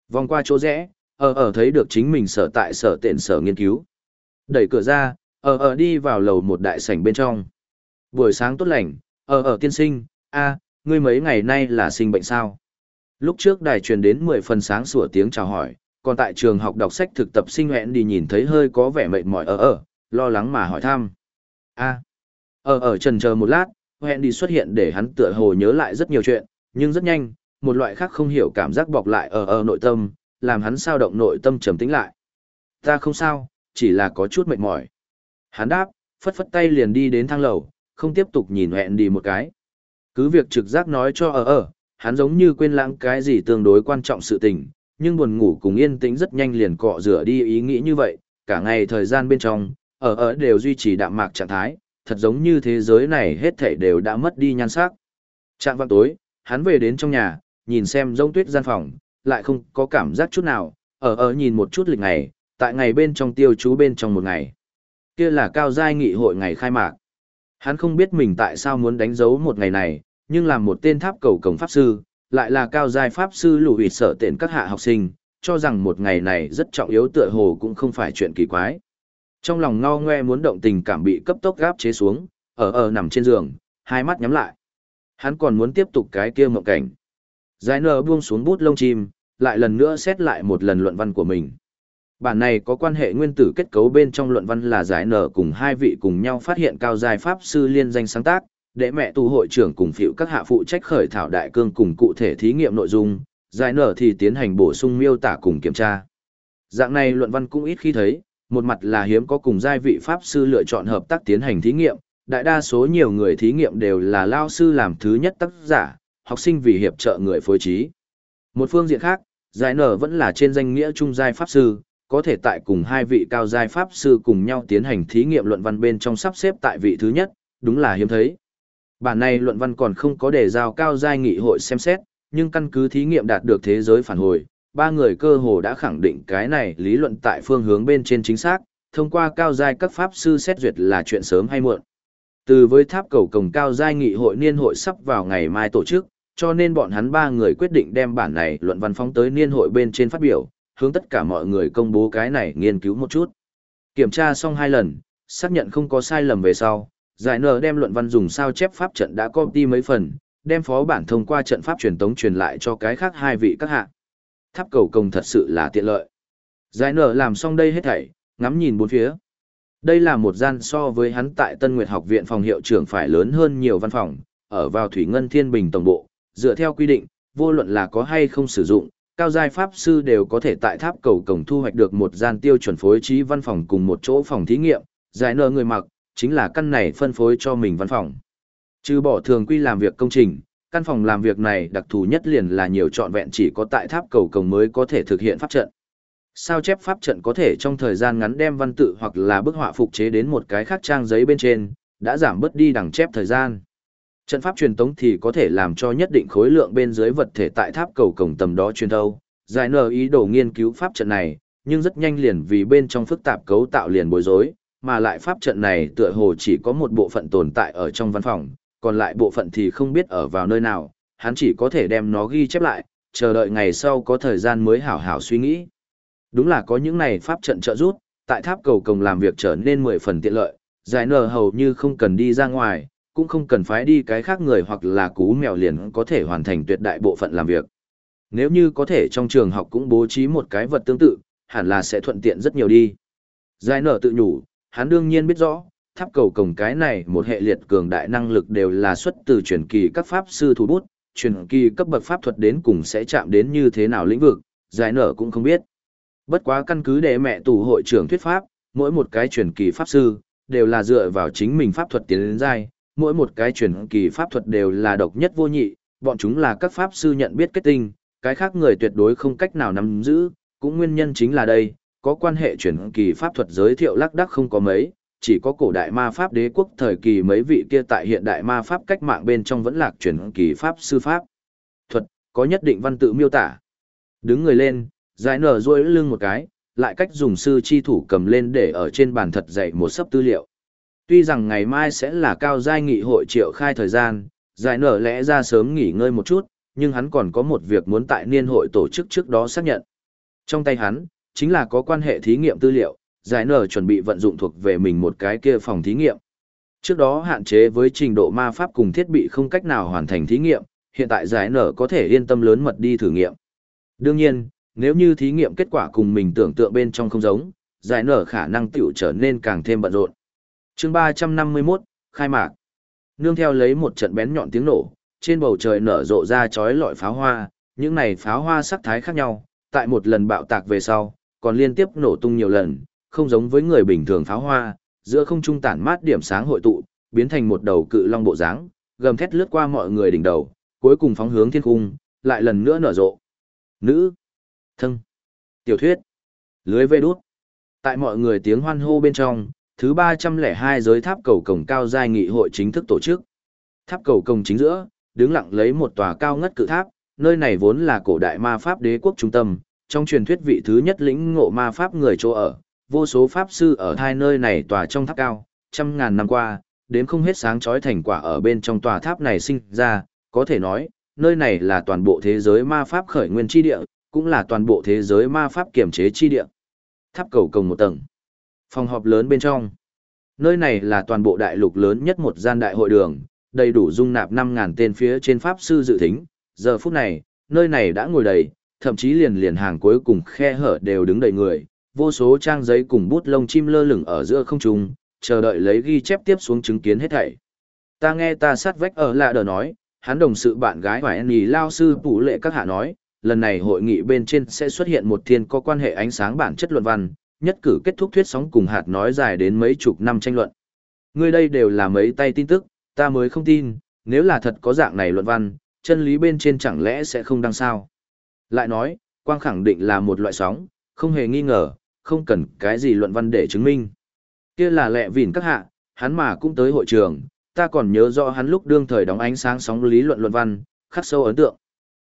Vòng qua chỗ rẽ, ở ở thấy được chính mình sở tại sở tiện sở nghiên cứu. Đẩy cửa ra, ở ở đi vào lầu một đại sảnh bên trong. Buổi sáng tốt lành, ở ở tiên sinh, a ngươi mấy ngày nay là sinh bệnh sao? Lúc trước đài truyền đến 10 phần sáng sủa tiếng chào hỏi, còn tại trường học đọc sách thực tập sinh hẹn đi nhìn thấy hơi có vẻ mệt mỏi ở ở, lo lắng mà hỏi thăm a ở ở trần chờ một lát, hẹn đi xuất hiện để hắn tựa hồ nhớ lại rất nhiều chuyện, nhưng rất nhanh, một loại khác không hiểu cảm giác bọc lại ở ở nội tâm, làm hắn sao động nội tâm trầm tĩnh lại. Ta không sao, chỉ là có chút mệt mỏi. Hắn đáp, phất phất tay liền đi đến thang lầu, không tiếp tục nhìn hẹn đi một cái. Cứ việc trực giác nói cho ở ở, hắn giống như quên lãng cái gì tương đối quan trọng sự tình, nhưng buồn ngủ cùng yên tĩnh rất nhanh liền cọ rửa đi ý nghĩ như vậy, cả ngày thời gian bên trong, ở ở đều duy trì đạm mạc trạng thái, thật giống như thế giới này hết thảy đều đã mất đi nhan sắc. Trạng vang tối, hắn về đến trong nhà, nhìn xem rông tuyết gian phòng, lại không có cảm giác chút nào, ở ở nhìn một chút lịch ngày, tại ngày bên trong tiêu chú bên trong một ngày. Kia là cao giai nghị hội ngày khai mạc. Hắn không biết mình tại sao muốn đánh dấu một ngày này, nhưng làm một tên tháp cầu cổng pháp sư, lại là cao giai pháp sư lù hủy sở tiện các hạ học sinh, cho rằng một ngày này rất trọng yếu tựa hồ cũng không phải chuyện kỳ quái. Trong lòng ngao ngoe muốn động tình cảm bị cấp tốc gáp chế xuống, ở ở nằm trên giường, hai mắt nhắm lại. Hắn còn muốn tiếp tục cái kia mộng cảnh. Giải nở buông xuống bút lông chim, lại lần nữa xét lại một lần luận văn của mình. Bản này có quan hệ nguyên tử kết cấu bên trong luận văn là giải nở cùng hai vị cùng nhau phát hiện cao giai pháp sư liên danh sáng tác, để mẹ tu hội trưởng cùng phiệu các hạ phụ trách khởi thảo đại cương cùng cụ thể thí nghiệm nội dung, giải nở thì tiến hành bổ sung miêu tả cùng kiểm tra. Dạng này luận văn cũng ít khi thấy, một mặt là hiếm có cùng giai vị pháp sư lựa chọn hợp tác tiến hành thí nghiệm, đại đa số nhiều người thí nghiệm đều là lao sư làm thứ nhất tác giả, học sinh vì hiệp trợ người phối trí. Một phương diện khác, giải nở vẫn là trên danh nghĩa trung giai pháp sư, có thể tại cùng hai vị cao giai pháp sư cùng nhau tiến hành thí nghiệm luận văn bên trong sắp xếp tại vị thứ nhất, đúng là hiếm thấy. Bản này luận văn còn không có đề giao cao giai nghị hội xem xét, nhưng căn cứ thí nghiệm đạt được thế giới phản hồi, ba người cơ hồ đã khẳng định cái này lý luận tại phương hướng bên trên chính xác, thông qua cao giai các pháp sư xét duyệt là chuyện sớm hay muộn. Từ với tháp cầu cổng cao giai nghị hội niên hội sắp vào ngày mai tổ chức, cho nên bọn hắn ba người quyết định đem bản này luận văn phóng tới niên hội bên trên phát biểu, hướng tất cả mọi người công bố cái này nghiên cứu một chút. Kiểm tra xong hai lần, xác nhận không có sai lầm về sau, giải nở đem luận văn dùng sao chép pháp trận đã copy mấy phần, đem phó bản thông qua trận pháp truyền tống truyền lại cho cái khác hai vị các hạ. Tháp cầu công thật sự là tiện lợi. Giải nở làm xong đây hết thảy, ngắm nhìn bốn phía. Đây là một gian so với hắn tại Tân Nguyệt học viện phòng hiệu trưởng phải lớn hơn nhiều văn phòng, ở vào Thủy Ngân Thiên Bình tổng bộ, dựa theo quy định, vô luận là có hay không sử dụng, cao giai pháp sư đều có thể tại tháp cầu cổng thu hoạch được một gian tiêu chuẩn phối trí văn phòng cùng một chỗ phòng thí nghiệm, giải nợ người mặc, chính là căn này phân phối cho mình văn phòng. Trừ bỏ thường quy làm việc công trình, căn phòng làm việc này đặc thù nhất liền là nhiều trọn vẹn chỉ có tại tháp cầu cổng mới có thể thực hiện pháp trận. Sao chép pháp trận có thể trong thời gian ngắn đem văn tự hoặc là bức họa phục chế đến một cái khác trang giấy bên trên, đã giảm bớt đi đằng chép thời gian. Trận pháp truyền tống thì có thể làm cho nhất định khối lượng bên dưới vật thể tại tháp cầu cổng tầm đó truyền thâu. Giải nở ý đồ nghiên cứu pháp trận này, nhưng rất nhanh liền vì bên trong phức tạp cấu tạo liền bối rối, mà lại pháp trận này tựa hồ chỉ có một bộ phận tồn tại ở trong văn phòng, còn lại bộ phận thì không biết ở vào nơi nào, hắn chỉ có thể đem nó ghi chép lại, chờ đợi ngày sau có thời gian mới hảo hảo suy nghĩ. Đúng là có những này pháp trận trợ giúp, tại tháp cầu cổng làm việc trở nên mười phần tiện lợi, giải nở hầu như không cần đi ra ngoài, cũng không cần phải đi cái khác người hoặc là cú mèo liền có thể hoàn thành tuyệt đại bộ phận làm việc. Nếu như có thể trong trường học cũng bố trí một cái vật tương tự, hẳn là sẽ thuận tiện rất nhiều đi. Giải nở tự nhủ, hắn đương nhiên biết rõ, tháp cầu cổng cái này một hệ liệt cường đại năng lực đều là xuất từ truyền kỳ các pháp sư thủ bút, truyền kỳ cấp bậc pháp thuật đến cùng sẽ chạm đến như thế nào lĩnh vực, giải nở cũng không biết. Bất quá căn cứ để mẹ tù hội trưởng thuyết pháp, mỗi một cái truyền kỳ pháp sư, đều là dựa vào chính mình pháp thuật tiến đến giai, mỗi một cái truyền kỳ pháp thuật đều là độc nhất vô nhị, bọn chúng là các pháp sư nhận biết kết tinh, cái khác người tuyệt đối không cách nào nắm giữ, cũng nguyên nhân chính là đây, có quan hệ truyền kỳ pháp thuật giới thiệu lắc đắc không có mấy, chỉ có cổ đại ma pháp đế quốc thời kỳ mấy vị kia tại hiện đại ma pháp cách mạng bên trong vẫn lạc truyền kỳ pháp sư pháp. Thuật, có nhất định văn tự miêu tả. Đứng người lên, giải nở duỗi lưng một cái, lại cách dùng sư chi thủ cầm lên để ở trên bàn thật dạy một sấp tư liệu. Tuy rằng ngày mai sẽ là cao giai nghị hội triệu khai thời gian, giải nở lẽ ra sớm nghỉ ngơi một chút, nhưng hắn còn có một việc muốn tại niên hội tổ chức trước đó xác nhận. Trong tay hắn, chính là có quan hệ thí nghiệm tư liệu, giải nở chuẩn bị vận dụng thuộc về mình một cái kia phòng thí nghiệm. Trước đó hạn chế với trình độ ma pháp cùng thiết bị không cách nào hoàn thành thí nghiệm, hiện tại giải nở có thể yên tâm lớn mật đi thử nghiệm. Đương nhiên, nếu như thí nghiệm kết quả cùng mình tưởng tượng bên trong không giống, giải nở khả năng tiểu trở nên càng thêm bận rộn chương ba trăm năm mươi 351, khai mạc. Nương theo lấy một trận bén nhọn tiếng nổ, trên bầu trời nở rộ ra chói lọi pháo hoa, những này pháo hoa sắc thái khác nhau, tại một lần bạo tạc về sau, còn liên tiếp nổ tung nhiều lần, không giống với người bình thường pháo hoa, giữa không trung tản mát điểm sáng hội tụ, biến thành một đầu cự long bộ dáng, gầm thét lướt qua mọi người đỉnh đầu, cuối cùng phóng hướng thiên cung, lại lần nữa nở rộ. Nữ, thân, tiểu thuyết, lưới vê đút. Tại mọi người tiếng hoan hô bên trong, thứ ba trăm lẻ hai giới tháp cầu cổng cao giai nghị hội chính thức tổ chức. Tháp cầu cổng chính giữa, đứng lặng lấy một tòa cao ngất cự tháp, nơi này vốn là cổ đại ma pháp đế quốc trung tâm, trong truyền thuyết vị thứ nhất lĩnh ngộ ma pháp người chỗ ở, vô số pháp sư ở hai nơi này tòa trong tháp cao, trăm ngàn năm qua, đến không hết sáng chói thành quả ở bên trong tòa tháp này sinh ra, có thể nói, nơi này là toàn bộ thế giới ma pháp khởi nguyên chi địa, cũng là toàn bộ thế giới ma pháp kiểm chế chi địa. Tháp cầu cồng một tầng. Phòng họp lớn bên trong. Nơi này là toàn bộ đại lục lớn nhất một gian đại hội đường, đầy đủ dung nạp 5000 tên phía trên pháp sư dự thính. Giờ phút này, nơi này đã ngồi đầy, thậm chí liền liền hàng cuối cùng khe hở đều đứng đầy người, vô số trang giấy cùng bút lông chim lơ lửng ở giữa không trung, chờ đợi lấy ghi chép tiếp xuống chứng kiến hết thảy. Ta nghe ta sát vách ở lạ đờ nói, hắn đồng sự bạn gái Hoài Nì Lao sư phụ Lệ các hạ nói, lần này hội nghị bên trên sẽ xuất hiện một thiên có quan hệ ánh sáng bản chất luận văn, nhất cử kết thúc thuyết sóng cùng hạt nói dài đến mấy chục năm tranh luận. Ngươi đây đều là mấy tay tin tức, ta mới không tin, nếu là thật có dạng này luận văn, chân lý bên trên chẳng lẽ sẽ không đăng sao. Lại nói, quang khẳng định là một loại sóng, không hề nghi ngờ, không cần cái gì luận văn để chứng minh. Kia là lẹ vỉn các hạ, hắn mà cũng tới hội trường, ta còn nhớ rõ hắn lúc đương thời đóng ánh sáng sóng lý luận luận văn, khắc sâu ấn tượng.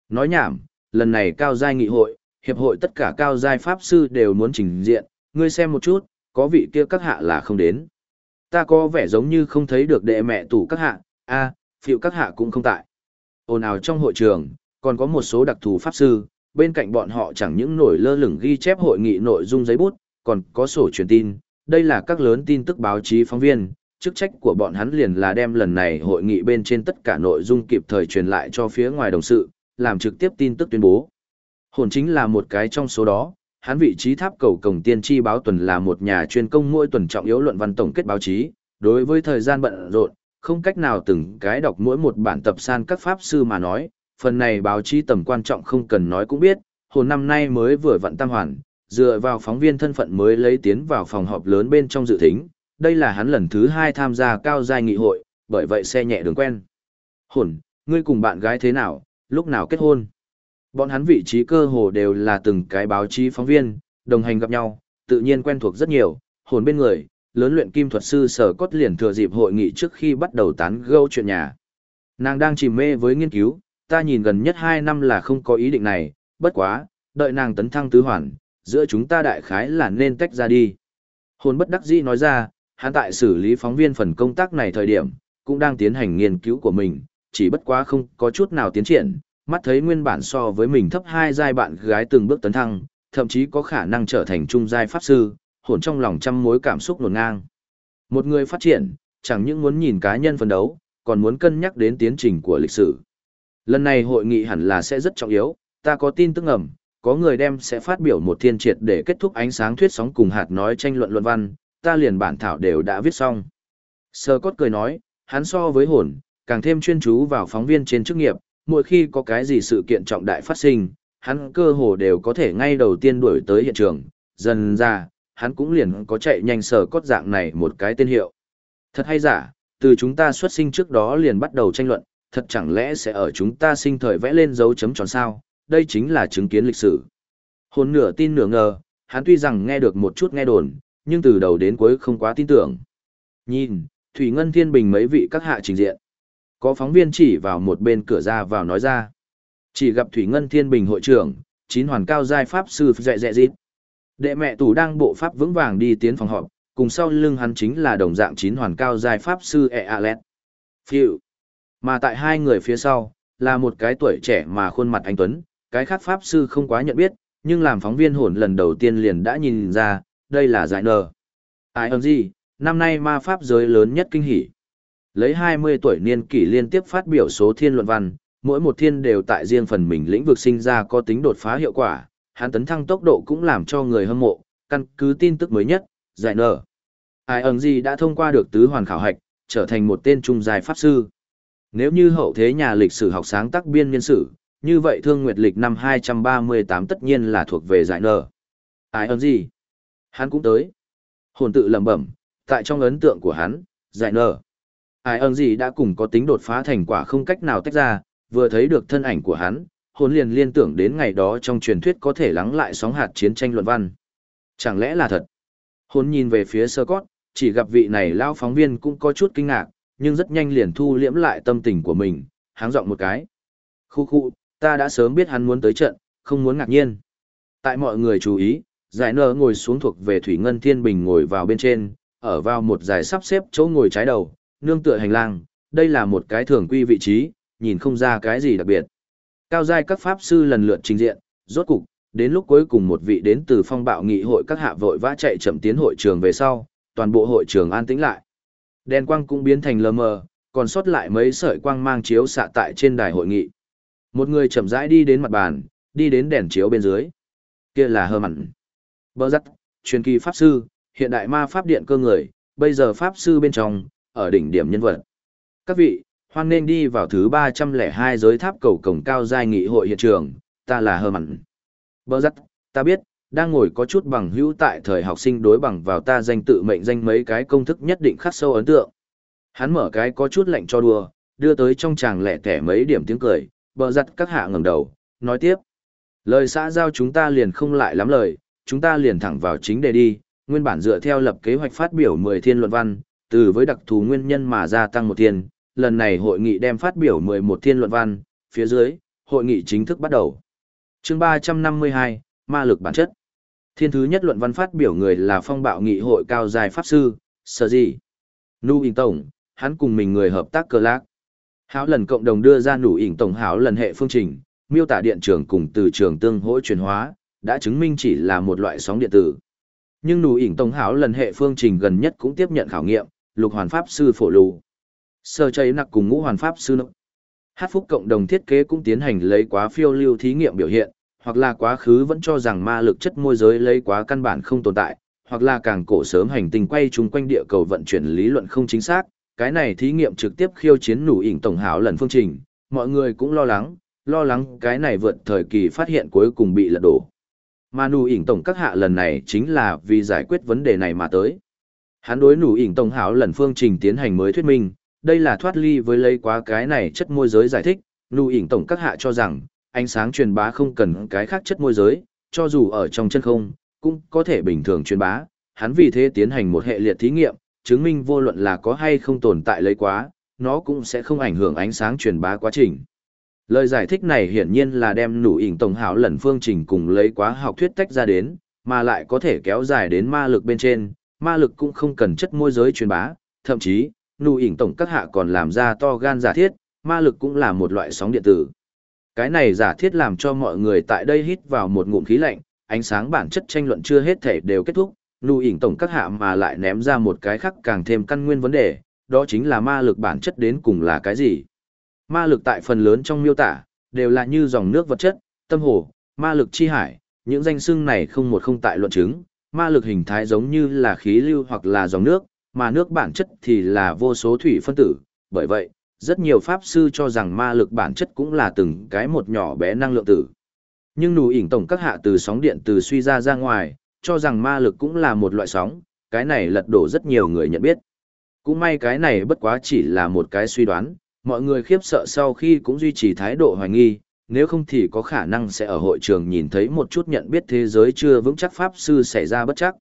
Nói nhảm, lần này cao giai nghị hội, hiệp hội tất cả cao giai pháp sư đều muốn trình diện, ngươi xem một chút, có vị kia các hạ là không đến. Ta có vẻ giống như không thấy được đệ mẹ tủ các hạ, a, à, phiệu các hạ cũng không tại. Ồn ào trong hội trường, còn có một số đặc thù pháp sư, bên cạnh bọn họ chẳng những nổi lơ lửng ghi chép hội nghị nội dung giấy bút, còn có sổ truyền tin, đây là các lớn tin tức báo chí phóng viên, chức trách của bọn hắn liền là đem lần này hội nghị bên trên tất cả nội dung kịp thời truyền lại cho phía ngoài đồng sự, làm trực tiếp tin tức tuyên bố. Hồn chính là một cái trong số đó, hắn vị trí tháp cầu cổng tiên tri báo tuần là một nhà chuyên công mỗi tuần trọng yếu luận văn tổng kết báo chí, đối với thời gian bận rộn, không cách nào từng cái đọc mỗi một bản tập san các pháp sư mà nói, phần này báo chí tầm quan trọng không cần nói cũng biết, hồn năm nay mới vừa vận tam hoàn, dựa vào phóng viên thân phận mới lấy tiến vào phòng họp lớn bên trong dự thính, đây là hắn lần thứ hai tham gia cao giai nghị hội, bởi vậy xe nhẹ đường quen. Hồn, ngươi cùng bạn gái thế nào, lúc nào kết hôn? Bọn hắn vị trí cơ hồ đều là từng cái báo chí phóng viên, đồng hành gặp nhau, tự nhiên quen thuộc rất nhiều, hồn bên người, lớn luyện kim thuật sư sở cốt liền thừa dịp hội nghị trước khi bắt đầu tán gẫu chuyện nhà. Nàng đang chìm mê với nghiên cứu, ta nhìn gần nhất 2 năm là không có ý định này, bất quá, đợi nàng tấn thăng tứ hoàn, giữa chúng ta đại khái là nên tách ra đi. Hồn bất đắc dĩ nói ra, hắn tại xử lý phóng viên phần công tác này thời điểm, cũng đang tiến hành nghiên cứu của mình, chỉ bất quá không có chút nào tiến triển, mắt thấy nguyên bản so với mình thấp hai giai bạn gái từng bước tấn thăng, thậm chí có khả năng trở thành trung giai pháp sư, hồn trong lòng trăm mối cảm xúc nổn ngang. Một người phát triển, chẳng những muốn nhìn cá nhân phấn đấu, còn muốn cân nhắc đến tiến trình của lịch sử. Lần này hội nghị hẳn là sẽ rất trọng yếu, ta có tin tức ngầm, có người đem sẽ phát biểu một thiên triệt để kết thúc ánh sáng thuyết sóng cùng hạt nói tranh luận luận văn, ta liền bản thảo đều đã viết xong. Sơ cốt cười nói, hắn so với hồn, càng thêm chuyên chú vào phóng viên trên chức nghiệp, mỗi khi có cái gì sự kiện trọng đại phát sinh, hắn cơ hồ đều có thể ngay đầu tiên đuổi tới hiện trường, dần ra, hắn cũng liền có chạy nhanh Sơ cốt dạng này một cái tên hiệu. Thật hay giả, từ chúng ta xuất sinh trước đó liền bắt đầu tranh luận, thật chẳng lẽ sẽ ở chúng ta sinh thời vẽ lên dấu chấm tròn sao, đây chính là chứng kiến lịch sử. Hồn nửa tin nửa ngờ, hắn tuy rằng nghe được một chút nghe đồn, nhưng từ đầu đến cuối không quá tin tưởng. Nhìn, Thủy Ngân Thiên Bình mấy vị các hạ trình diện. Có phóng viên chỉ vào một bên cửa ra vào nói ra. Chỉ gặp Thủy Ngân Thiên Bình hội trưởng, chín hoàn cao giai pháp sư dẹ dẹ dịt. Đệ mẹ tủ đang bộ pháp vững vàng đi tiến phòng họp, cùng sau lưng hắn chính là đồng dạng chín hoàn cao giai pháp sư E Alet. Phiu. Mà tại hai người phía sau, là một cái tuổi trẻ mà khuôn mặt anh Tuấn, cái khác pháp sư không quá nhận biết, nhưng làm phóng viên hồn lần đầu tiên liền đã nhìn ra, đây là giải nờ. Ai ơn gì, năm nay ma pháp giới lớn nhất kinh hỉ. Lấy 20 tuổi niên kỷ liên tiếp phát biểu số thiên luận văn, mỗi một thiên đều tại riêng phần mình lĩnh vực sinh ra có tính đột phá hiệu quả, hắn tấn thăng tốc độ cũng làm cho người hâm mộ, căn cứ tin tức mới nhất, giải nở. Ai ẩn gì đã thông qua được tứ hoàn khảo hạch, trở thành một tên trung dài pháp sư. Nếu như hậu thế nhà lịch sử học sáng tác biên niên sử, như vậy thương nguyệt lịch năm 238 tất nhiên là thuộc về giải nở. Ai ơn gì? Hắn cũng tới. Hồn tự lẩm bẩm, tại trong ấn tượng của hắn, giải nở. Ai ơn gì đã cùng có tính đột phá thành quả không cách nào tách ra, vừa thấy được thân ảnh của hắn, hồn liền liên tưởng đến ngày đó trong truyền thuyết có thể lắng lại sóng hạt chiến tranh luận văn. Chẳng lẽ là thật? Hồn nhìn về phía sơ cót, chỉ gặp vị này lao phóng viên cũng có chút kinh ngạc, nhưng rất nhanh liền thu liễm lại tâm tình của mình, háng giọng một cái. Khu khu, ta đã sớm biết hắn muốn tới trận, không muốn ngạc nhiên. Tại mọi người chú ý, giải nở ngồi xuống thuộc về Thủy Ngân Thiên Bình ngồi vào bên trên, ở vào một giải sắp xếp chỗ ngồi trái đầu, nương tựa hành lang, đây là một cái thường quy vị trí, nhìn không ra cái gì đặc biệt. Cao giai các pháp sư lần lượt trình diện, rốt cục, đến lúc cuối cùng một vị đến từ phong bạo nghị hội các hạ vội vã chạy chậm tiến hội trường về sau, toàn bộ hội trường an tĩnh lại. Đèn quang cũng biến thành lờ mờ, còn sót lại mấy sợi quang mang chiếu xạ tại trên đài hội nghị. Một người chậm rãi đi đến mặt bàn, đi đến đèn chiếu bên dưới. Kia là hơ mặn. Bơ giắt, truyền kỳ pháp sư, hiện đại ma pháp điện cơ người, bây giờ pháp sư bên trong, ở đỉnh điểm nhân vật. Các vị, hoan nên đi vào thứ 302 giới tháp cầu cổng cao giai nghị hội hiện trường, ta là hơ mặn. Bơ giắt, ta biết, đang ngồi có chút bằng hữu tại thời học sinh đối bằng vào ta danh tự mệnh danh mấy cái công thức nhất định khắc sâu ấn tượng. Hắn mở cái có chút lạnh cho đùa, đưa tới trong chàng lẻ tẻ mấy điểm tiếng cười, bờ giặt các hạ ngẩng đầu, nói tiếp. Lời xã giao chúng ta liền không lại lắm lời, chúng ta liền thẳng vào chính đề đi, nguyên bản dựa theo lập kế hoạch phát biểu 10 thiên luận văn, từ với đặc thù nguyên nhân mà gia tăng một thiên, lần này hội nghị đem phát biểu 11 thiên luận văn, phía dưới, hội nghị chính thức bắt đầu. chương 352, Ma lực bản chất. Thiên thứ nhất luận văn phát biểu người là phong bạo nghị hội cao dài pháp sư, sở gì? Nu In Tổng, hắn cùng mình người hợp tác cờ lạc. Hảo lần cộng đồng đưa ra nụ ỉn tổng hảo lần hệ phương trình, miêu tả điện trường cùng từ trường tương hỗ chuyển hóa, đã chứng minh chỉ là một loại sóng điện tử. Nhưng nụ ỉn tổng hảo lần hệ phương trình gần nhất cũng tiếp nhận khảo nghiệm, lục hoàn pháp sư phổ lù. Sơ cháy nặc cùng ngũ hoàn pháp sư nực. Hát phúc cộng đồng thiết kế cũng tiến hành lấy quá phiêu lưu thí nghiệm biểu hiện, hoặc là quá khứ vẫn cho rằng ma lực chất môi giới lấy quá căn bản không tồn tại, hoặc là càng cổ sớm hành tinh quay chung quanh địa cầu vận chuyển lý luận không chính xác, cái này thí nghiệm trực tiếp khiêu chiến nủ ỉn tổng hảo lần phương trình, mọi người cũng lo lắng, lo lắng cái này vượt thời kỳ phát hiện cuối cùng bị lật đổ. Mà nủ ỉn tổng các hạ lần này chính là vì giải quyết vấn đề này mà tới. Hắn đối nủ ỉn tổng hảo lần phương trình tiến hành mới thuyết minh, đây là thoát ly với lấy quá cái này chất môi giới giải thích, nủ ỉn tổng các hạ cho rằng, ánh sáng truyền bá không cần cái khác chất môi giới, cho dù ở trong chân không, cũng có thể bình thường truyền bá. Hắn vì thế tiến hành một hệ liệt thí nghiệm, chứng minh vô luận là có hay không tồn tại lấy quá, nó cũng sẽ không ảnh hưởng ánh sáng truyền bá quá trình. Lời giải thích này hiển nhiên là đem nụ ỉn tổng hảo lần phương trình cùng lấy quá học thuyết tách ra đến, mà lại có thể kéo dài đến ma lực bên trên, ma lực cũng không cần chất môi giới truyền bá, thậm chí, nụ ỉn tổng các hạ còn làm ra to gan giả thiết, ma lực cũng là một loại sóng điện tử. Cái này giả thiết làm cho mọi người tại đây hít vào một ngụm khí lạnh, ánh sáng bản chất tranh luận chưa hết thể đều kết thúc, nụ ỉn tổng các hạ mà lại ném ra một cái khác càng thêm căn nguyên vấn đề, đó chính là ma lực bản chất đến cùng là cái gì. Ma lực tại phần lớn trong miêu tả, đều là như dòng nước vật chất, tâm hồ, ma lực chi hải, những danh xưng này không một không tại luận chứng, ma lực hình thái giống như là khí lưu hoặc là dòng nước, mà nước bản chất thì là vô số thủy phân tử, bởi vậy, rất nhiều pháp sư cho rằng ma lực bản chất cũng là từng cái một nhỏ bé năng lượng tử. Nhưng nù ỉn tổng các hạ từ sóng điện từ suy ra ra ngoài, cho rằng ma lực cũng là một loại sóng, cái này lật đổ rất nhiều người nhận biết. Cũng may cái này bất quá chỉ là một cái suy đoán, mọi người khiếp sợ sau khi cũng duy trì thái độ hoài nghi, nếu không thì có khả năng sẽ ở hội trường nhìn thấy một chút nhận biết thế giới chưa vững chắc pháp sư xảy ra bất chắc.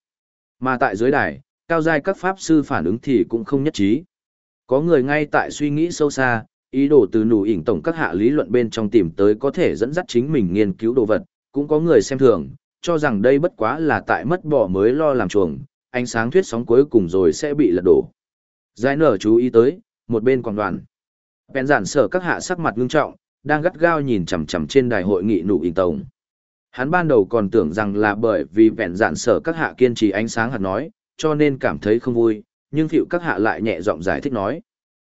Mà tại dưới đài, cao giai các pháp sư phản ứng thì cũng không nhất trí. Có người ngay tại suy nghĩ sâu xa, ý đồ từ nụ ỉnh tổng các hạ lý luận bên trong tìm tới có thể dẫn dắt chính mình nghiên cứu đồ vật, cũng có người xem thường, cho rằng đây bất quá là tại mất bỏ mới lo làm chuồng, ánh sáng thuyết sóng cuối cùng rồi sẽ bị lật đổ. Giải nở chú ý tới, một bên quảng đoàn. Bèn giản sở các hạ sắc mặt ngưng trọng, đang gắt gao nhìn chằm chằm trên đài hội nghị nụ ỉnh tổng. Hắn ban đầu còn tưởng rằng là bởi vì vẹn giản sở các hạ kiên trì ánh sáng hạt nói, cho nên cảm thấy không vui, nhưng phiệu các hạ lại nhẹ giọng giải thích nói.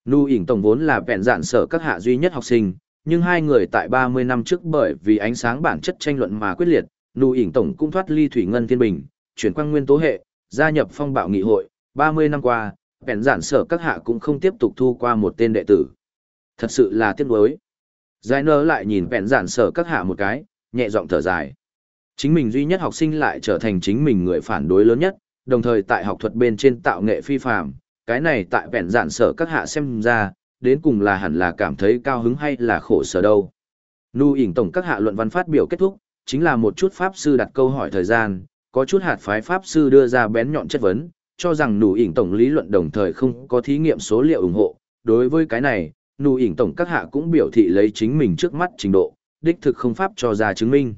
Nu ỉnh tổng vốn là vẹn dạn sở các hạ duy nhất học sinh, nhưng hai người tại 30 năm trước bởi vì ánh sáng bản chất tranh luận mà quyết liệt, Nu ỉnh tổng cũng thoát ly thủy ngân thiên bình, chuyển quang nguyên tố hệ, gia nhập phong bạo nghị hội, 30 năm qua, vẹn dạn sở các hạ cũng không tiếp tục thu qua một tên đệ tử. Thật sự là tiếc nuối. Giải nơ lại nhìn vẹn dạn sở các hạ một cái, nhẹ giọng thở dài. Chính mình duy nhất học sinh lại trở thành chính mình người phản đối lớn nhất, đồng thời tại học thuật bên trên tạo nghệ phi phạm, cái này tại vẹn giản sở các hạ xem ra, đến cùng là hẳn là cảm thấy cao hứng hay là khổ sở đâu. Nu ỉn tổng các hạ luận văn phát biểu kết thúc, chính là một chút pháp sư đặt câu hỏi thời gian, có chút hạt phái pháp sư đưa ra bén nhọn chất vấn, cho rằng nụ ỉn tổng lý luận đồng thời không có thí nghiệm số liệu ủng hộ. Đối với cái này, nụ ỉn tổng các hạ cũng biểu thị lấy chính mình trước mắt trình độ, đích thực không pháp cho ra chứng minh.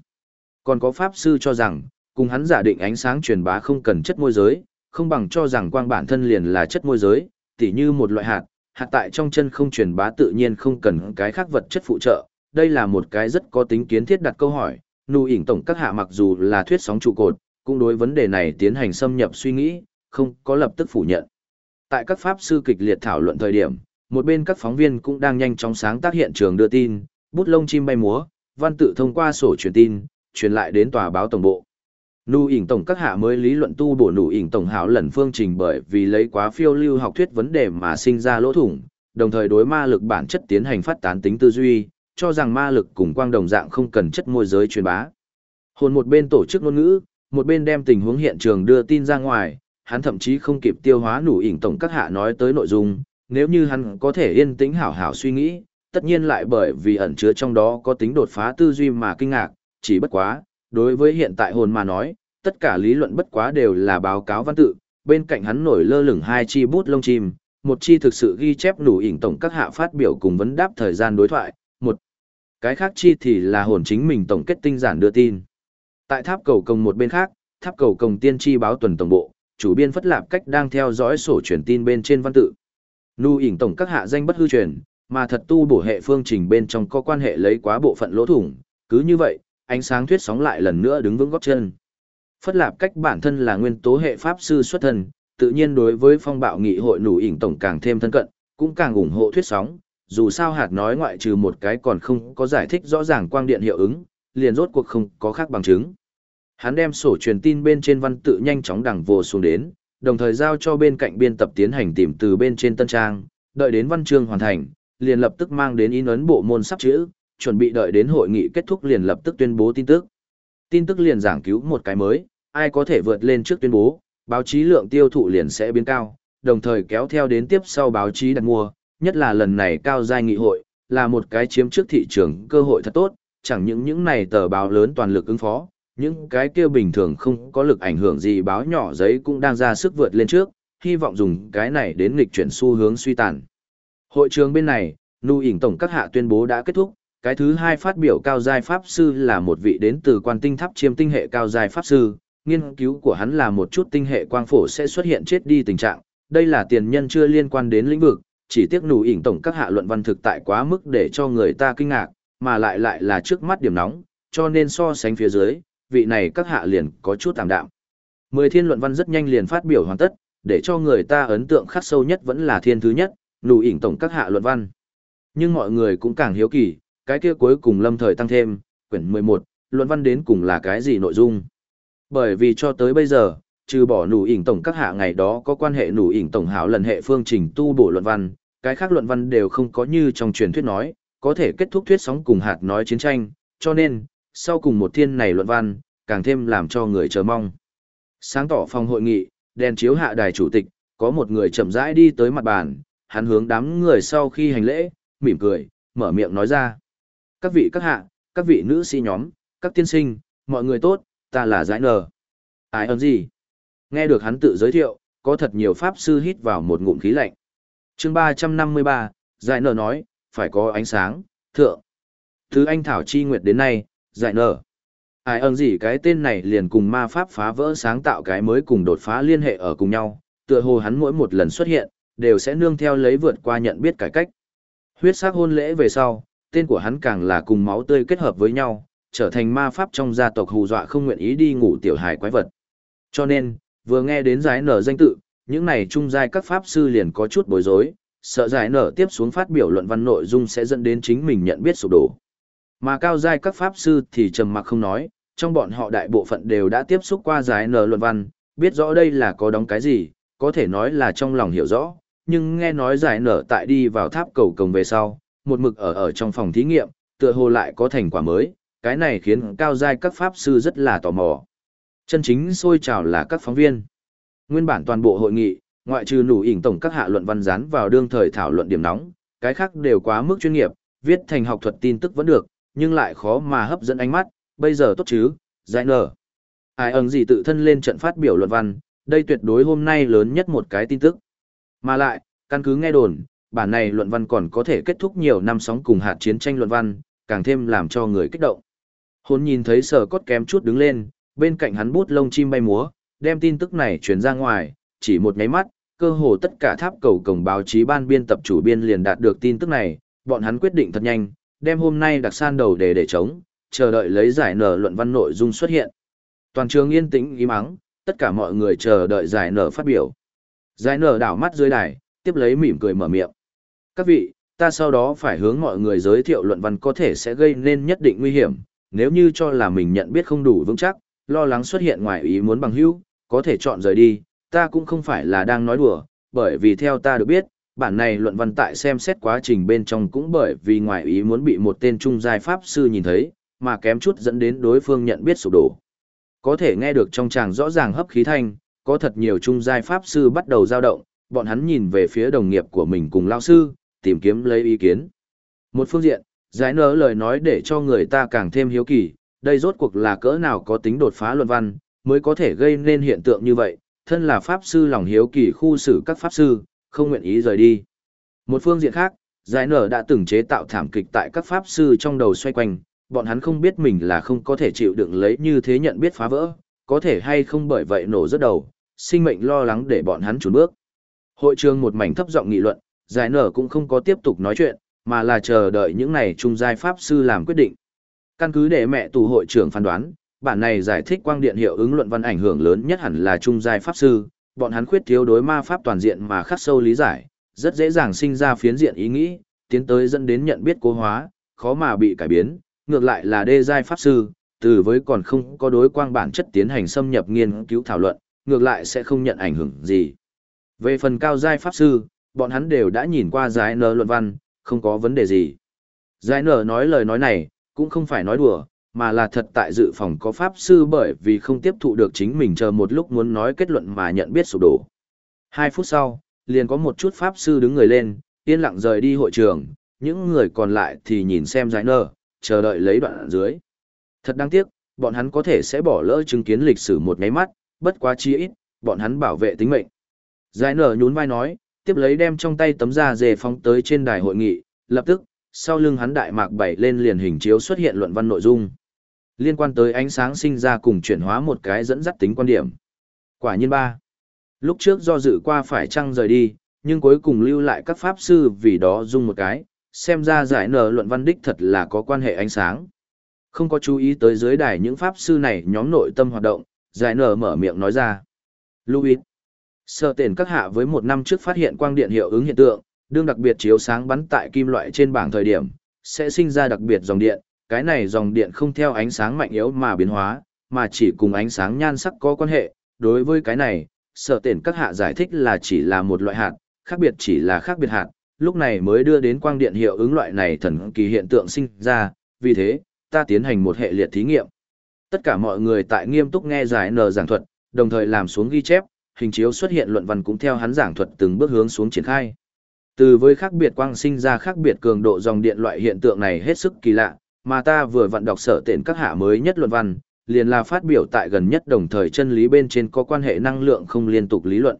Còn có pháp sư cho rằng, cùng hắn giả định ánh sáng truyền bá không cần chất môi giới, không bằng cho rằng quang bản thân liền là chất môi giới, tỉ như một loại hạt, hạt tại trong chân không truyền bá tự nhiên không cần cái khác vật chất phụ trợ. Đây là một cái rất có tính kiến thiết đặt câu hỏi, nụ ỉn tổng các hạ mặc dù là thuyết sóng trụ cột, cũng đối vấn đề này tiến hành xâm nhập suy nghĩ, không có lập tức phủ nhận. Tại các pháp sư kịch liệt thảo luận thời điểm, một bên các phóng viên cũng đang nhanh chóng sáng tác hiện trường đưa tin, bút lông chim bay múa, văn tự thông qua sổ truyền tin, truyền lại đến tòa báo tổng bộ. Nụ ỉn tổng các hạ mới lý luận tu bổ nụ ỉn tổng hảo lần phương trình bởi vì lấy quá phiêu lưu học thuyết vấn đề mà sinh ra lỗ thủng, đồng thời đối ma lực bản chất tiến hành phát tán tính tư duy, cho rằng ma lực cùng quang đồng dạng không cần chất môi giới truyền bá. Hồn một bên tổ chức ngôn ngữ, một bên đem tình huống hiện trường đưa tin ra ngoài, hắn thậm chí không kịp tiêu hóa nụ ỉn tổng các hạ nói tới nội dung, nếu như hắn có thể yên tĩnh hảo hảo suy nghĩ, tất nhiên lại bởi vì ẩn chứa trong đó có tính đột phá tư duy mà kinh ngạc, chỉ bất quá, đối với hiện tại hồn mà nói, tất cả lý luận bất quá đều là báo cáo văn tự, bên cạnh hắn nổi lơ lửng hai chi bút lông chim, một chi thực sự ghi chép đủ ỉnh tổng các hạ phát biểu cùng vấn đáp thời gian đối thoại, một cái khác chi thì là hồn chính mình tổng kết tinh giản đưa tin. Tại tháp cầu công một bên khác, tháp cầu công tiên tri báo tuần tổng bộ, chủ biên phất lạp cách đang theo dõi sổ truyền tin bên trên văn tự. Nụ ỉnh tổng các hạ danh bất hư truyền, mà thật tu bổ hệ phương trình bên trong có quan hệ lấy quá bộ phận lỗ thủng, cứ như vậy, ánh sáng thuyết sóng lại lần nữa đứng vững gót chân. Phất lạp cách bản thân là nguyên tố hệ pháp sư xuất thân, tự nhiên đối với phong bạo nghị hội nụ ỉn tổng càng thêm thân cận, cũng càng ủng hộ thuyết sóng, dù sao hạt nói ngoại trừ một cái còn không có giải thích rõ ràng quang điện hiệu ứng, liền rốt cuộc không có khác bằng chứng. Hắn đem sổ truyền tin bên trên văn tự nhanh chóng đằng vô xuống đến, đồng thời giao cho bên cạnh biên tập tiến hành tìm từ bên trên tân trang, đợi đến văn chương hoàn thành, liền lập tức mang đến in ấn bộ môn sắp chữ, chuẩn bị đợi đến hội nghị kết thúc liền lập tức tuyên bố tin tức. Tin tức liền giảng cứu một cái mới, ai có thể vượt lên trước tuyên bố, báo chí lượng tiêu thụ liền sẽ biến cao, đồng thời kéo theo đến tiếp sau báo chí đặt mua, nhất là lần này cao giai nghị hội, là một cái chiếm trước thị trường cơ hội thật tốt, chẳng những những này tờ báo lớn toàn lực ứng phó, những cái kia bình thường không có lực ảnh hưởng gì báo nhỏ giấy cũng đang ra sức vượt lên trước, hy vọng dùng cái này đến nghịch chuyển xu hướng suy tàn. Hội trường bên này, Nu ỉnh tổng các hạ tuyên bố đã kết thúc, cái thứ hai phát biểu cao giai pháp sư là một vị đến từ quan tinh tháp chiêm tinh hệ cao giai pháp sư, nghiên cứu của hắn là một chút tinh hệ quang phổ sẽ xuất hiện chết đi tình trạng, đây là tiền nhân chưa liên quan đến lĩnh vực, chỉ tiếc nù ỉn tổng các hạ luận văn thực tại quá mức để cho người ta kinh ngạc, mà lại lại là trước mắt điểm nóng, cho nên so sánh phía dưới, vị này các hạ liền có chút tạm đạm. Mười thiên luận văn rất nhanh liền phát biểu hoàn tất, để cho người ta ấn tượng khắc sâu nhất vẫn là thiên thứ nhất, nù ỉn tổng các hạ luận văn. Nhưng mọi người cũng càng hiếu kỳ, cái kia cuối cùng lâm thời tăng thêm, quyển 11, luận văn đến cùng là cái gì nội dung. Bởi vì cho tới bây giờ, trừ bỏ nụ ỉn tổng các hạ ngày đó có quan hệ nụ ỉn tổng hảo lần hệ phương trình tu bổ luận văn, cái khác luận văn đều không có như trong truyền thuyết nói, có thể kết thúc thuyết sóng cùng hạt nói chiến tranh, cho nên, sau cùng một thiên này luận văn, càng thêm làm cho người chờ mong. Sáng tỏ phòng hội nghị, đèn chiếu hạ đài chủ tịch, có một người chậm rãi đi tới mặt bàn, hắn hướng đám người sau khi hành lễ, mỉm cười, mở miệng nói ra. Các vị các hạ, các vị nữ sĩ nhóm, các tiên sinh, mọi người tốt, ta là giải nờ. Ai ơn gì? Nghe được hắn tự giới thiệu, có thật nhiều pháp sư hít vào một ngụm khí lạnh. chương 353, giải nờ nói, phải có ánh sáng, thượng. Thứ anh Thảo Chi Nguyệt đến nay, giải nờ. Ai ơn gì cái tên này liền cùng ma pháp phá vỡ sáng tạo cái mới cùng đột phá liên hệ ở cùng nhau, tựa hồ hắn mỗi một lần xuất hiện, đều sẽ nương theo lấy vượt qua nhận biết cải cách. Huyết sắc hôn lễ về sau, tên của hắn càng là cùng máu tươi kết hợp với nhau, trở thành ma pháp trong gia tộc hù dọa không nguyện ý đi ngủ tiểu hài quái vật. Cho nên, vừa nghe đến giải nở danh tự, những này trung giai các pháp sư liền có chút bối rối, sợ giải nở tiếp xuống phát biểu luận văn nội dung sẽ dẫn đến chính mình nhận biết sụp đổ. Mà cao giai các pháp sư thì trầm mặc không nói, trong bọn họ đại bộ phận đều đã tiếp xúc qua giải nở luận văn, biết rõ đây là có đóng cái gì, có thể nói là trong lòng hiểu rõ, nhưng nghe nói giải nở tại đi vào tháp cầu cổng về sau, một mực ở ở trong phòng thí nghiệm, tựa hồ lại có thành quả mới, cái này khiến cao giai các pháp sư rất là tò mò. Chân chính sôi trào là các phóng viên. Nguyên bản toàn bộ hội nghị, ngoại trừ nủ ỉn tổng các hạ luận văn dán vào đương thời thảo luận điểm nóng, cái khác đều quá mức chuyên nghiệp, viết thành học thuật tin tức vẫn được, nhưng lại khó mà hấp dẫn ánh mắt, bây giờ tốt chứ, giải nở. Ai ẩn gì tự thân lên trận phát biểu luận văn, đây tuyệt đối hôm nay lớn nhất một cái tin tức. Mà lại, căn cứ nghe đồn, bản này luận văn còn có thể kết thúc nhiều năm sóng cùng hạt chiến tranh luận văn, càng thêm làm cho người kích động. Hôn nhìn thấy sở cốt kém chút đứng lên, bên cạnh hắn bút lông chim bay múa, đem tin tức này truyền ra ngoài, chỉ một nháy mắt, cơ hồ tất cả tháp cầu cổng báo chí ban biên tập chủ biên liền đạt được tin tức này, bọn hắn quyết định thật nhanh, đem hôm nay đặc san đầu để để chống, chờ đợi lấy giải nở luận văn nội dung xuất hiện. Toàn trường yên tĩnh im mắng tất cả mọi người chờ đợi giải nở phát biểu. Giải nở đảo mắt dưới đài, tiếp lấy mỉm cười mở miệng. Các vị, ta sau đó phải hướng mọi người giới thiệu luận văn có thể sẽ gây nên nhất định nguy hiểm, nếu như cho là mình nhận biết không đủ vững chắc, lo lắng xuất hiện ngoài ý muốn bằng hữu, có thể chọn rời đi, ta cũng không phải là đang nói đùa, bởi vì theo ta được biết, bản này luận văn tại xem xét quá trình bên trong cũng bởi vì ngoài ý muốn bị một tên trung giai pháp sư nhìn thấy, mà kém chút dẫn đến đối phương nhận biết sụp đổ. Có thể nghe được trong tràng rõ ràng hấp khí thanh, có thật nhiều trung giai pháp sư bắt đầu dao động, bọn hắn nhìn về phía đồng nghiệp của mình cùng lao sư, tìm kiếm lấy ý kiến. Một phương diện, giải nở lời nói để cho người ta càng thêm hiếu kỳ, đây rốt cuộc là cỡ nào có tính đột phá luận văn, mới có thể gây nên hiện tượng như vậy, thân là pháp sư lòng hiếu kỳ khu xử các pháp sư, không nguyện ý rời đi. Một phương diện khác, giải nở đã từng chế tạo thảm kịch tại các pháp sư trong đầu xoay quanh, bọn hắn không biết mình là không có thể chịu đựng lấy như thế nhận biết phá vỡ, có thể hay không bởi vậy nổ rất đầu, sinh mệnh lo lắng để bọn hắn trốn bước. Hội trường một mảnh thấp giọng nghị luận, giải nở cũng không có tiếp tục nói chuyện, mà là chờ đợi những này trung giai pháp sư làm quyết định. Căn cứ để mẹ tù hội trưởng phán đoán, bản này giải thích quang điện hiệu ứng luận văn ảnh hưởng lớn nhất hẳn là trung giai pháp sư, bọn hắn khuyết thiếu đối ma pháp toàn diện mà khắc sâu lý giải, rất dễ dàng sinh ra phiến diện ý nghĩ, tiến tới dẫn đến nhận biết cố hóa, khó mà bị cải biến, ngược lại là đê giai pháp sư, từ với còn không có đối quang bản chất tiến hành xâm nhập nghiên cứu thảo luận, ngược lại sẽ không nhận ảnh hưởng gì. Về phần cao giai pháp sư, bọn hắn đều đã nhìn qua giải nở luận văn, không có vấn đề gì. Giải nở nói lời nói này, cũng không phải nói đùa, mà là thật tại dự phòng có pháp sư bởi vì không tiếp thụ được chính mình chờ một lúc muốn nói kết luận mà nhận biết sụp đổ. Hai phút sau, liền có một chút pháp sư đứng người lên, yên lặng rời đi hội trường, những người còn lại thì nhìn xem giải nở, chờ đợi lấy đoạn dưới. Thật đáng tiếc, bọn hắn có thể sẽ bỏ lỡ chứng kiến lịch sử một ngáy mắt, bất quá chi ít, bọn hắn bảo vệ tính mệnh. Giải nở nhún vai nói, tiếp lấy đem trong tay tấm da dề phóng tới trên đài hội nghị, lập tức, sau lưng hắn đại mạc bảy lên liền hình chiếu xuất hiện luận văn nội dung. Liên quan tới ánh sáng sinh ra cùng chuyển hóa một cái dẫn dắt tính quan điểm. Quả nhiên ba. Lúc trước do dự qua phải chăng rời đi, nhưng cuối cùng lưu lại các pháp sư vì đó dung một cái, xem ra giải nở luận văn đích thật là có quan hệ ánh sáng. Không có chú ý tới dưới đài những pháp sư này nhóm nội tâm hoạt động, giải nở mở miệng nói ra. Louis. Sở tiền các hạ với một năm trước phát hiện quang điện hiệu ứng hiện tượng, đương đặc biệt chiếu sáng bắn tại kim loại trên bảng thời điểm, sẽ sinh ra đặc biệt dòng điện, cái này dòng điện không theo ánh sáng mạnh yếu mà biến hóa, mà chỉ cùng ánh sáng nhan sắc có quan hệ. Đối với cái này, sở tiền các hạ giải thích là chỉ là một loại hạt, khác biệt chỉ là khác biệt hạt, lúc này mới đưa đến quang điện hiệu ứng loại này thần kỳ hiện tượng sinh ra, vì thế, ta tiến hành một hệ liệt thí nghiệm. Tất cả mọi người tại nghiêm túc nghe giải nờ giảng thuật, đồng thời làm xuống ghi chép, hình chiếu xuất hiện luận văn cũng theo hắn giảng thuật từng bước hướng xuống triển khai. Từ với khác biệt quang sinh ra khác biệt cường độ dòng điện loại hiện tượng này hết sức kỳ lạ, mà ta vừa vận đọc sở tiện các hạ mới nhất luận văn, liền là phát biểu tại gần nhất đồng thời chân lý bên trên có quan hệ năng lượng không liên tục lý luận.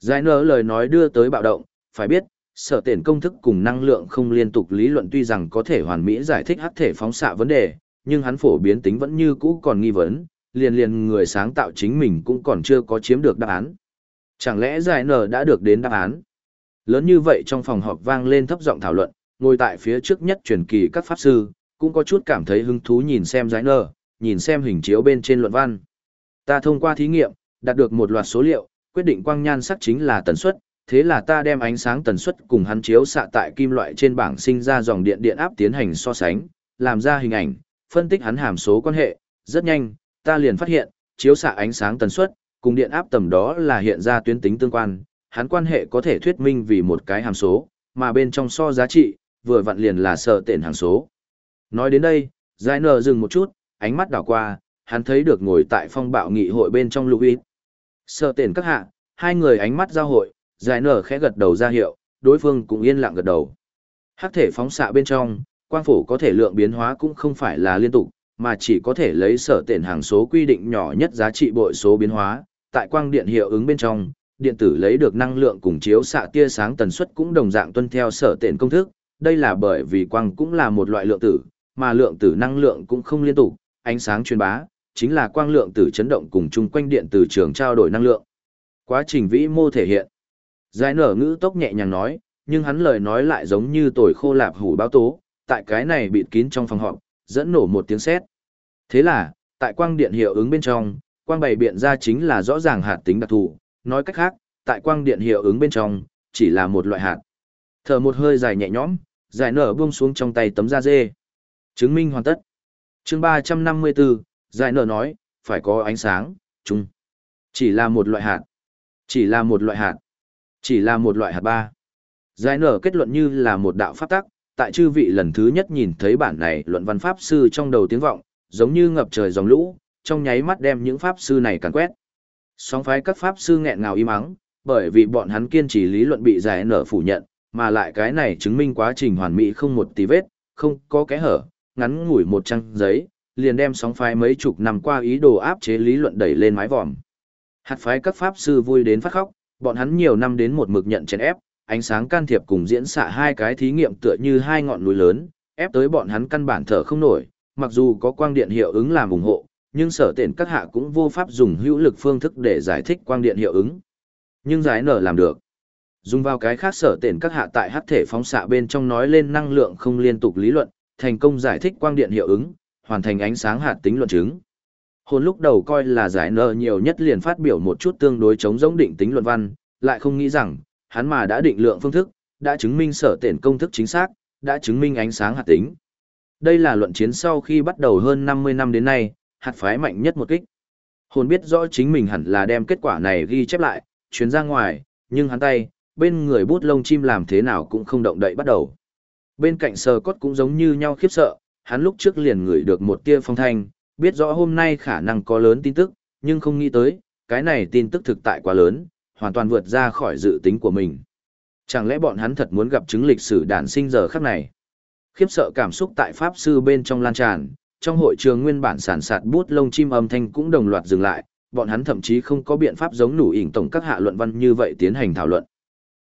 Giải nở lời nói đưa tới bạo động, phải biết, sở tiện công thức cùng năng lượng không liên tục lý luận tuy rằng có thể hoàn mỹ giải thích hắc thể phóng xạ vấn đề, nhưng hắn phổ biến tính vẫn như cũ còn nghi vấn, liền liền người sáng tạo chính mình cũng còn chưa có chiếm được đáp án. Chẳng lẽ giải nở đã được đến đáp án? Lớn như vậy trong phòng họp vang lên thấp giọng thảo luận, ngồi tại phía trước nhất truyền kỳ các pháp sư, cũng có chút cảm thấy hứng thú nhìn xem giải nở, nhìn xem hình chiếu bên trên luận văn. Ta thông qua thí nghiệm, đạt được một loạt số liệu, quyết định quang nhan sắc chính là tần suất, thế là ta đem ánh sáng tần suất cùng hắn chiếu xạ tại kim loại trên bảng sinh ra dòng điện điện áp tiến hành so sánh, làm ra hình ảnh, phân tích hắn hàm số quan hệ, rất nhanh, ta liền phát hiện, chiếu xạ ánh sáng tần suất cùng điện áp tầm đó là hiện ra tuyến tính tương quan, hắn quan hệ có thể thuyết minh vì một cái hàm số, mà bên trong so giá trị, vừa vặn liền là sở tiện hàng số. Nói đến đây, Giải nở dừng một chút, ánh mắt đảo qua, hắn thấy được ngồi tại phong bạo nghị hội bên trong Louis. Sở tiện các hạ, hai người ánh mắt giao hội, Giải nở khẽ gật đầu ra hiệu, đối phương cũng yên lặng gật đầu. Hắc thể phóng xạ bên trong, quang phủ có thể lượng biến hóa cũng không phải là liên tục, mà chỉ có thể lấy sở tiền hàng số quy định nhỏ nhất giá trị bội số biến hóa, tại quang điện hiệu ứng bên trong, điện tử lấy được năng lượng cùng chiếu xạ tia sáng tần suất cũng đồng dạng tuân theo sở tiền công thức, đây là bởi vì quang cũng là một loại lượng tử, mà lượng tử năng lượng cũng không liên tục, ánh sáng truyền bá, chính là quang lượng tử chấn động cùng chung quanh điện từ trường trao đổi năng lượng. Quá trình vĩ mô thể hiện. Giải nở ngữ tốc nhẹ nhàng nói, nhưng hắn lời nói lại giống như tồi khô lạp hủ báo tố, tại cái này bịt kín trong phòng họp, dẫn nổ một tiếng sét. Thế là, tại quang điện hiệu ứng bên trong, quang bày biện ra chính là rõ ràng hạt tính đặc thù, nói cách khác, tại quang điện hiệu ứng bên trong, chỉ là một loại hạt. Thở một hơi dài nhẹ nhõm, giải nở buông xuống trong tay tấm da dê. Chứng minh hoàn tất. chương 354, giải nở nói, phải có ánh sáng, chung. Chỉ là một loại hạt. Chỉ là một loại hạt. Chỉ là một loại hạt ba. Giải nở kết luận như là một đạo pháp tắc, tại chư vị lần thứ nhất nhìn thấy bản này luận văn pháp sư trong đầu tiếng vọng, giống như ngập trời dòng lũ, trong nháy mắt đem những pháp sư này càn quét. Song phái các pháp sư nghẹn ngào im ắng, bởi vì bọn hắn kiên trì lý luận bị giải nở phủ nhận, mà lại cái này chứng minh quá trình hoàn mỹ không một tí vết, không có kẽ hở, ngắn ngủi một trang giấy, liền đem sóng phái mấy chục năm qua ý đồ áp chế lý luận đẩy lên mái vòm. Hạt phái các pháp sư vui đến phát khóc, bọn hắn nhiều năm đến một mực nhận chèn ép, ánh sáng can thiệp cùng diễn xạ hai cái thí nghiệm tựa như hai ngọn núi lớn, ép tới bọn hắn căn bản thở không nổi, mặc dù có quang điện hiệu ứng làm ủng hộ, nhưng sở tiện các hạ cũng vô pháp dùng hữu lực phương thức để giải thích quang điện hiệu ứng. Nhưng giải nở làm được. Dùng vào cái khác sở tiện các hạ tại hắc thể phóng xạ bên trong nói lên năng lượng không liên tục lý luận, thành công giải thích quang điện hiệu ứng, hoàn thành ánh sáng hạt tính luận chứng. Hồn lúc đầu coi là giải nở nhiều nhất liền phát biểu một chút tương đối chống giống định tính luận văn, lại không nghĩ rằng, hắn mà đã định lượng phương thức, đã chứng minh sở tiện công thức chính xác, đã chứng minh ánh sáng hạt tính. Đây là luận chiến sau khi bắt đầu hơn 50 năm đến nay, hạt phái mạnh nhất một kích. Hồn biết rõ chính mình hẳn là đem kết quả này ghi chép lại, chuyến ra ngoài, nhưng hắn tay, bên người bút lông chim làm thế nào cũng không động đậy bắt đầu. Bên cạnh sờ cốt cũng giống như nhau khiếp sợ, hắn lúc trước liền ngửi được một tia phong thanh, biết rõ hôm nay khả năng có lớn tin tức, nhưng không nghĩ tới, cái này tin tức thực tại quá lớn, hoàn toàn vượt ra khỏi dự tính của mình. Chẳng lẽ bọn hắn thật muốn gặp chứng lịch sử đản sinh giờ khắc này? Khiếp sợ cảm xúc tại Pháp sư bên trong lan tràn, trong hội trường nguyên bản sản sạt bút lông chim âm thanh cũng đồng loạt dừng lại, bọn hắn thậm chí không có biện pháp giống nủ ỉn tổng các hạ luận văn như vậy tiến hành thảo luận.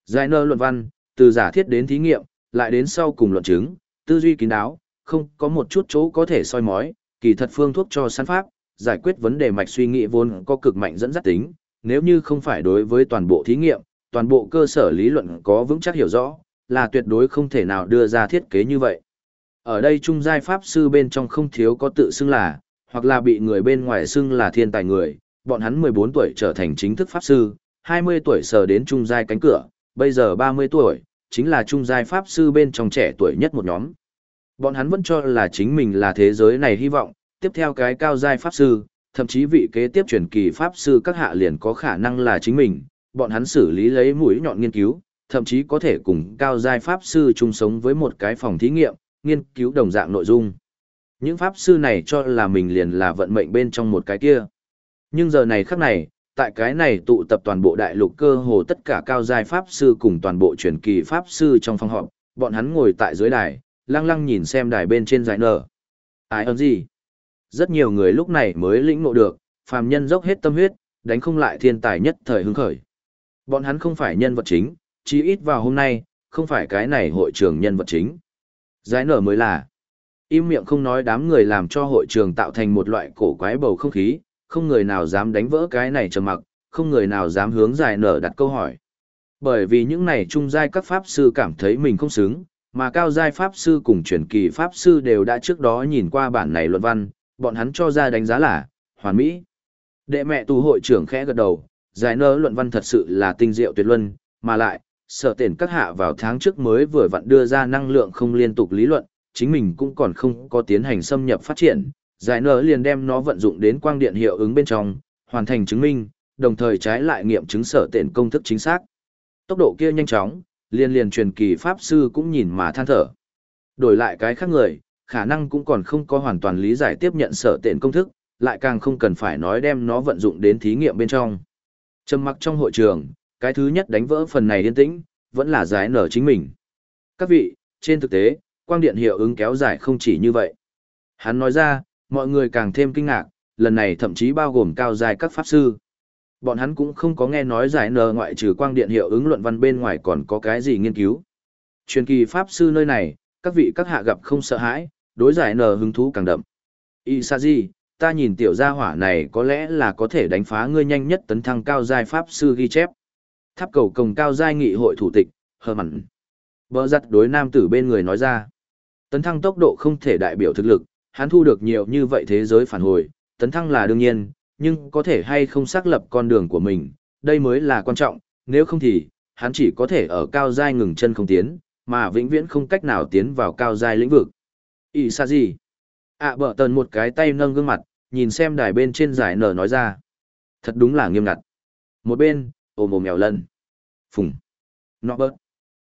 Giải nơ luận văn, từ giả thiết đến thí nghiệm, lại đến sau cùng luận chứng, tư duy kín đáo, không có một chút chỗ có thể soi mói, kỳ thật phương thuốc cho săn pháp, giải quyết vấn đề mạch suy nghĩ vốn có cực mạnh dẫn dắt tính, nếu như không phải đối với toàn bộ thí nghiệm, toàn bộ cơ sở lý luận có vững chắc hiểu rõ, là tuyệt đối không thể nào đưa ra thiết kế như vậy. Ở đây trung giai pháp sư bên trong không thiếu có tự xưng là, hoặc là bị người bên ngoài xưng là thiên tài người, bọn hắn 14 tuổi trở thành chính thức pháp sư, 20 tuổi sờ đến trung giai cánh cửa, bây giờ 30 tuổi, chính là trung giai pháp sư bên trong trẻ tuổi nhất một nhóm. Bọn hắn vẫn cho là chính mình là thế giới này hy vọng, tiếp theo cái cao giai pháp sư, thậm chí vị kế tiếp truyền kỳ pháp sư các hạ liền có khả năng là chính mình, bọn hắn xử lý lấy mũi nhọn nghiên cứu, thậm chí có thể cùng cao giai pháp sư chung sống với một cái phòng thí nghiệm, nghiên cứu đồng dạng nội dung. Những pháp sư này cho là mình liền là vận mệnh bên trong một cái kia. Nhưng giờ này khắc này, tại cái này tụ tập toàn bộ đại lục cơ hồ tất cả cao giai pháp sư cùng toàn bộ truyền kỳ pháp sư trong phòng họp, bọn hắn ngồi tại dưới đài, lăng lăng nhìn xem đài bên trên giải nở. Ai ơn gì? Rất nhiều người lúc này mới lĩnh ngộ được, phàm nhân dốc hết tâm huyết, đánh không lại thiên tài nhất thời hứng khởi. Bọn hắn không phải nhân vật chính, chí ít vào hôm nay, không phải cái này hội trường nhân vật chính. Giải nở mới là. Im miệng không nói đám người làm cho hội trường tạo thành một loại cổ quái bầu không khí, không người nào dám đánh vỡ cái này trầm mặc, không người nào dám hướng giải nở đặt câu hỏi. Bởi vì những này trung giai các pháp sư cảm thấy mình không xứng, mà cao giai pháp sư cùng truyền kỳ pháp sư đều đã trước đó nhìn qua bản này luận văn, bọn hắn cho ra đánh giá là hoàn mỹ. Đệ mẹ tù hội trưởng khẽ gật đầu, giải nở luận văn thật sự là tinh diệu tuyệt luân, mà lại, sở tiền các hạ vào tháng trước mới vừa vặn đưa ra năng lượng không liên tục lý luận, chính mình cũng còn không có tiến hành xâm nhập phát triển, giải nở liền đem nó vận dụng đến quang điện hiệu ứng bên trong, hoàn thành chứng minh, đồng thời trái lại nghiệm chứng sở tiền công thức chính xác. Tốc độ kia nhanh chóng, liên liền truyền kỳ pháp sư cũng nhìn mà than thở. Đổi lại cái khác người, khả năng cũng còn không có hoàn toàn lý giải tiếp nhận sở tiện công thức, lại càng không cần phải nói đem nó vận dụng đến thí nghiệm bên trong. Trầm mặc trong hội trường, cái thứ nhất đánh vỡ phần này yên tĩnh, vẫn là giải nở chính mình. Các vị, trên thực tế, quang điện hiệu ứng kéo dài không chỉ như vậy. Hắn nói ra, mọi người càng thêm kinh ngạc, lần này thậm chí bao gồm cao dài các pháp sư. Bọn hắn cũng không có nghe nói giải nở ngoại trừ quang điện hiệu ứng luận văn bên ngoài còn có cái gì nghiên cứu. Truyền kỳ pháp sư nơi này, các vị các hạ gặp không sợ hãi, đối giải nở hứng thú càng đậm. Isaji, ta nhìn tiểu gia hỏa này có lẽ là có thể đánh phá ngươi nhanh nhất tấn thăng cao giai pháp sư ghi chép. Tháp cầu cồng cao giai nghị hội thủ tịch, hờ mặn. Bờ giặt đối nam tử bên người nói ra. Tấn thăng tốc độ không thể đại biểu thực lực, hắn thu được nhiều như vậy thế giới phản hồi, tấn thăng là đương nhiên, nhưng có thể hay không xác lập con đường của mình, đây mới là quan trọng, nếu không thì, hắn chỉ có thể ở cao giai ngừng chân không tiến, mà vĩnh viễn không cách nào tiến vào cao giai lĩnh vực ỷ xa gì? À bợ tần một cái tay nâng gương mặt, nhìn xem đài bên trên giải nở nói ra. Thật đúng là nghiêm ngặt. Một bên, ồ ôm mèo lần. Phùng. nó bớt.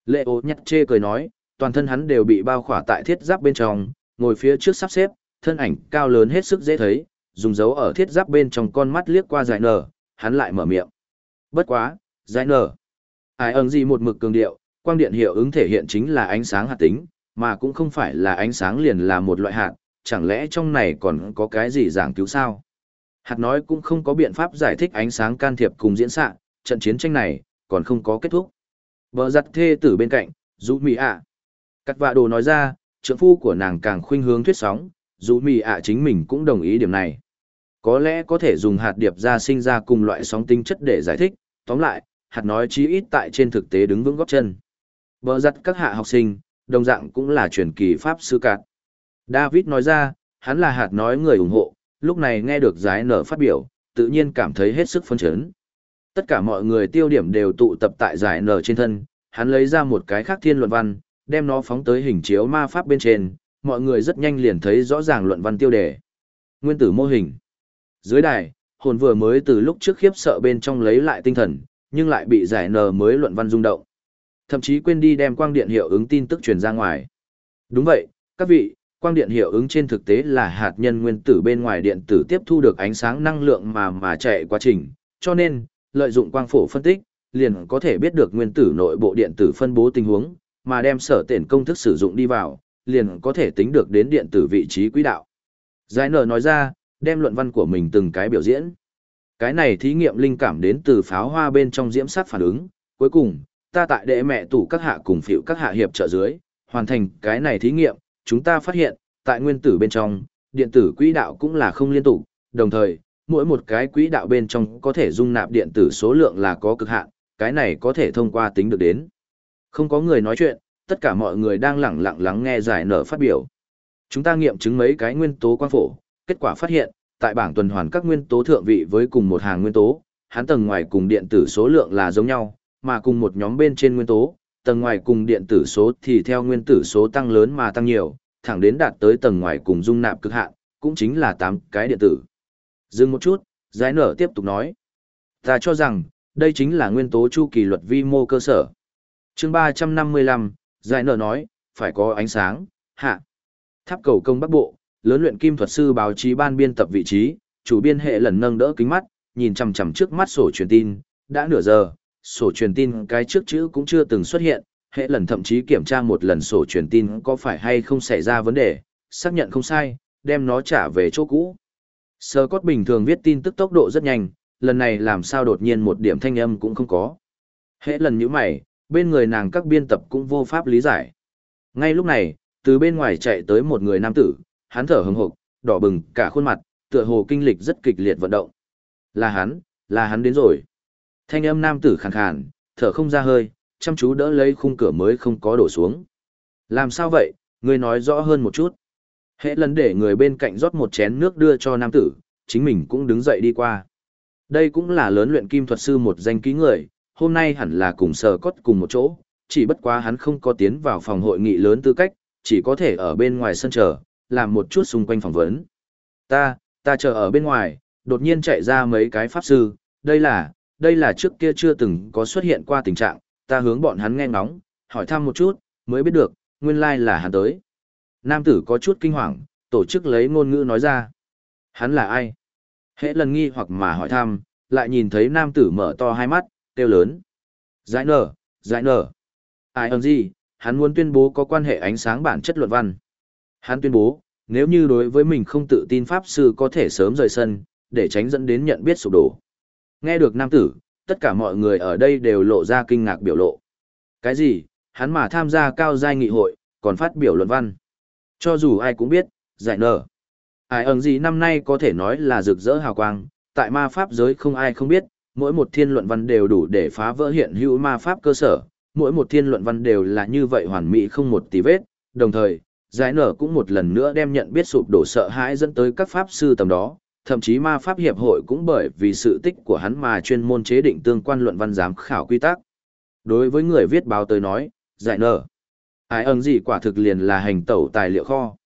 Lệ ô nhắc chê cười nói, toàn thân hắn đều bị bao khỏa tại thiết giáp bên trong, ngồi phía trước sắp xếp, thân ảnh cao lớn hết sức dễ thấy, dùng dấu ở thiết giáp bên trong con mắt liếc qua giải nở, hắn lại mở miệng. Bất quá, giải nở. Ai ẩn gì một mực cường điệu, quang điện hiệu ứng thể hiện chính là ánh sáng hạt tính, mà cũng không phải là ánh sáng liền là một loại hạt, chẳng lẽ trong này còn có cái gì giảng cứu sao? Hạt nói cũng không có biện pháp giải thích ánh sáng can thiệp cùng diễn xạ, trận chiến tranh này còn không có kết thúc. Bờ giặt thê tử bên cạnh, dù mì ạ. Cắt vạ đồ nói ra, trưởng phu của nàng càng khuynh hướng thuyết sóng, dù mì ạ chính mình cũng đồng ý điểm này. Có lẽ có thể dùng hạt điệp ra sinh ra cùng loại sóng tinh chất để giải thích, tóm lại, hạt nói chí ít tại trên thực tế đứng vững góp chân. Bờ giặt các hạ học sinh, đồng dạng cũng là truyền kỳ pháp sư cạn. David nói ra, hắn là hạt nói người ủng hộ, lúc này nghe được giải nở phát biểu, tự nhiên cảm thấy hết sức phấn chấn. Tất cả mọi người tiêu điểm đều tụ tập tại giải nở trên thân, hắn lấy ra một cái khác thiên luận văn, đem nó phóng tới hình chiếu ma pháp bên trên, mọi người rất nhanh liền thấy rõ ràng luận văn tiêu đề. Nguyên tử mô hình. Dưới đài, hồn vừa mới từ lúc trước khiếp sợ bên trong lấy lại tinh thần, nhưng lại bị giải nở mới luận văn rung động. Thậm chí quên đi đem quang điện hiệu ứng tin tức truyền ra ngoài. Đúng vậy, các vị, quang điện hiệu ứng trên thực tế là hạt nhân nguyên tử bên ngoài điện tử tiếp thu được ánh sáng năng lượng mà mà chạy quá trình, cho nên, lợi dụng quang phổ phân tích, liền có thể biết được nguyên tử nội bộ điện tử phân bố tình huống, mà đem sở tiền công thức sử dụng đi vào, liền có thể tính được đến điện tử vị trí quỹ đạo. Giải nở nói ra, đem luận văn của mình từng cái biểu diễn. Cái này thí nghiệm linh cảm đến từ pháo hoa bên trong diễm sát phản ứng, cuối cùng, ta tại đệ mẹ tủ các hạ cùng phiệu các hạ hiệp trợ dưới, hoàn thành cái này thí nghiệm, chúng ta phát hiện, tại nguyên tử bên trong, điện tử quỹ đạo cũng là không liên tục, đồng thời, mỗi một cái quỹ đạo bên trong có thể dung nạp điện tử số lượng là có cực hạn, cái này có thể thông qua tính được đến. Không có người nói chuyện, tất cả mọi người đang lặng lặng lắng nghe giải nở phát biểu. Chúng ta nghiệm chứng mấy cái nguyên tố quang phổ, kết quả phát hiện, tại bảng tuần hoàn các nguyên tố thượng vị với cùng một hàng nguyên tố, hắn tầng ngoài cùng điện tử số lượng là giống nhau, mà cùng một nhóm bên trên nguyên tố, tầng ngoài cùng điện tử số thì theo nguyên tử số tăng lớn mà tăng nhiều, thẳng đến đạt tới tầng ngoài cùng dung nạp cực hạn, cũng chính là 8 cái điện tử. Dừng một chút, giải nở tiếp tục nói. Ta cho rằng, đây chính là nguyên tố chu kỳ luật vi mô cơ sở. chương 355, giải nở nói, phải có ánh sáng, hạ. Tháp cầu công bắc bộ, lớn luyện kim thuật sư báo chí ban biên tập vị trí, chủ biên hệ lần nâng đỡ kính mắt, nhìn chằm chằm trước mắt sổ truyền tin, đã nửa giờ, sổ truyền tin cái trước chữ cũng chưa từng xuất hiện, hệ lần thậm chí kiểm tra một lần sổ truyền tin có phải hay không xảy ra vấn đề, xác nhận không sai, đem nó trả về chỗ cũ. Sơ cốt bình thường viết tin tức tốc độ rất nhanh, lần này làm sao đột nhiên một điểm thanh âm cũng không có. Hệ lần như mày, bên người nàng các biên tập cũng vô pháp lý giải. Ngay lúc này, từ bên ngoài chạy tới một người nam tử, hắn thở hừng hực, đỏ bừng cả khuôn mặt, tựa hồ kinh lịch rất kịch liệt vận động. Là hắn, là hắn đến rồi. Thanh âm nam tử khàn khàn, thở không ra hơi, chăm chú đỡ lấy khung cửa mới không có đổ xuống. Làm sao vậy, ngươi nói rõ hơn một chút. Hệ lần để người bên cạnh rót một chén nước đưa cho nam tử, chính mình cũng đứng dậy đi qua. Đây cũng là lớn luyện kim thuật sư một danh ký người, hôm nay hẳn là cùng sờ cốt cùng một chỗ, chỉ bất quá hắn không có tiến vào phòng hội nghị lớn tư cách, chỉ có thể ở bên ngoài sân chờ, làm một chút xung quanh phỏng vấn. Ta, ta chờ ở bên ngoài, đột nhiên chạy ra mấy cái pháp sư, đây là, đây là trước kia chưa từng có xuất hiện qua tình trạng, ta hướng bọn hắn nghe ngóng, hỏi thăm một chút, mới biết được, nguyên lai là hắn tới. Nam tử có chút kinh hoàng, tổ chức lấy ngôn ngữ nói ra. Hắn là ai? Hễ lần nghi hoặc mà hỏi thăm, lại nhìn thấy nam tử mở to hai mắt, kêu lớn. Giải nở, giải nở. Ai ơn gì, hắn muốn tuyên bố có quan hệ ánh sáng bản chất luận văn. Hắn tuyên bố, nếu như đối với mình không tự tin pháp sư có thể sớm rời sân, để tránh dẫn đến nhận biết sụp đổ. Nghe được nam tử, tất cả mọi người ở đây đều lộ ra kinh ngạc biểu lộ. Cái gì, hắn mà tham gia cao giai nghị hội, còn phát biểu luận văn. Cho dù ai cũng biết, giải nở. Ai ẩn gì năm nay có thể nói là rực rỡ hào quang, tại ma pháp giới không ai không biết, mỗi một thiên luận văn đều đủ để phá vỡ hiện hữu ma pháp cơ sở, mỗi một thiên luận văn đều là như vậy hoàn mỹ không một tí vết, đồng thời, giải nở cũng một lần nữa đem nhận biết sụp đổ sợ hãi dẫn tới các pháp sư tầm đó, thậm chí ma pháp hiệp hội cũng bởi vì sự tích của hắn mà chuyên môn chế định tương quan luận văn giám khảo quy tắc. Đối với người viết báo tới nói, giải nở, ai ẩn gì quả thực liền là hành tẩu tài liệu kho.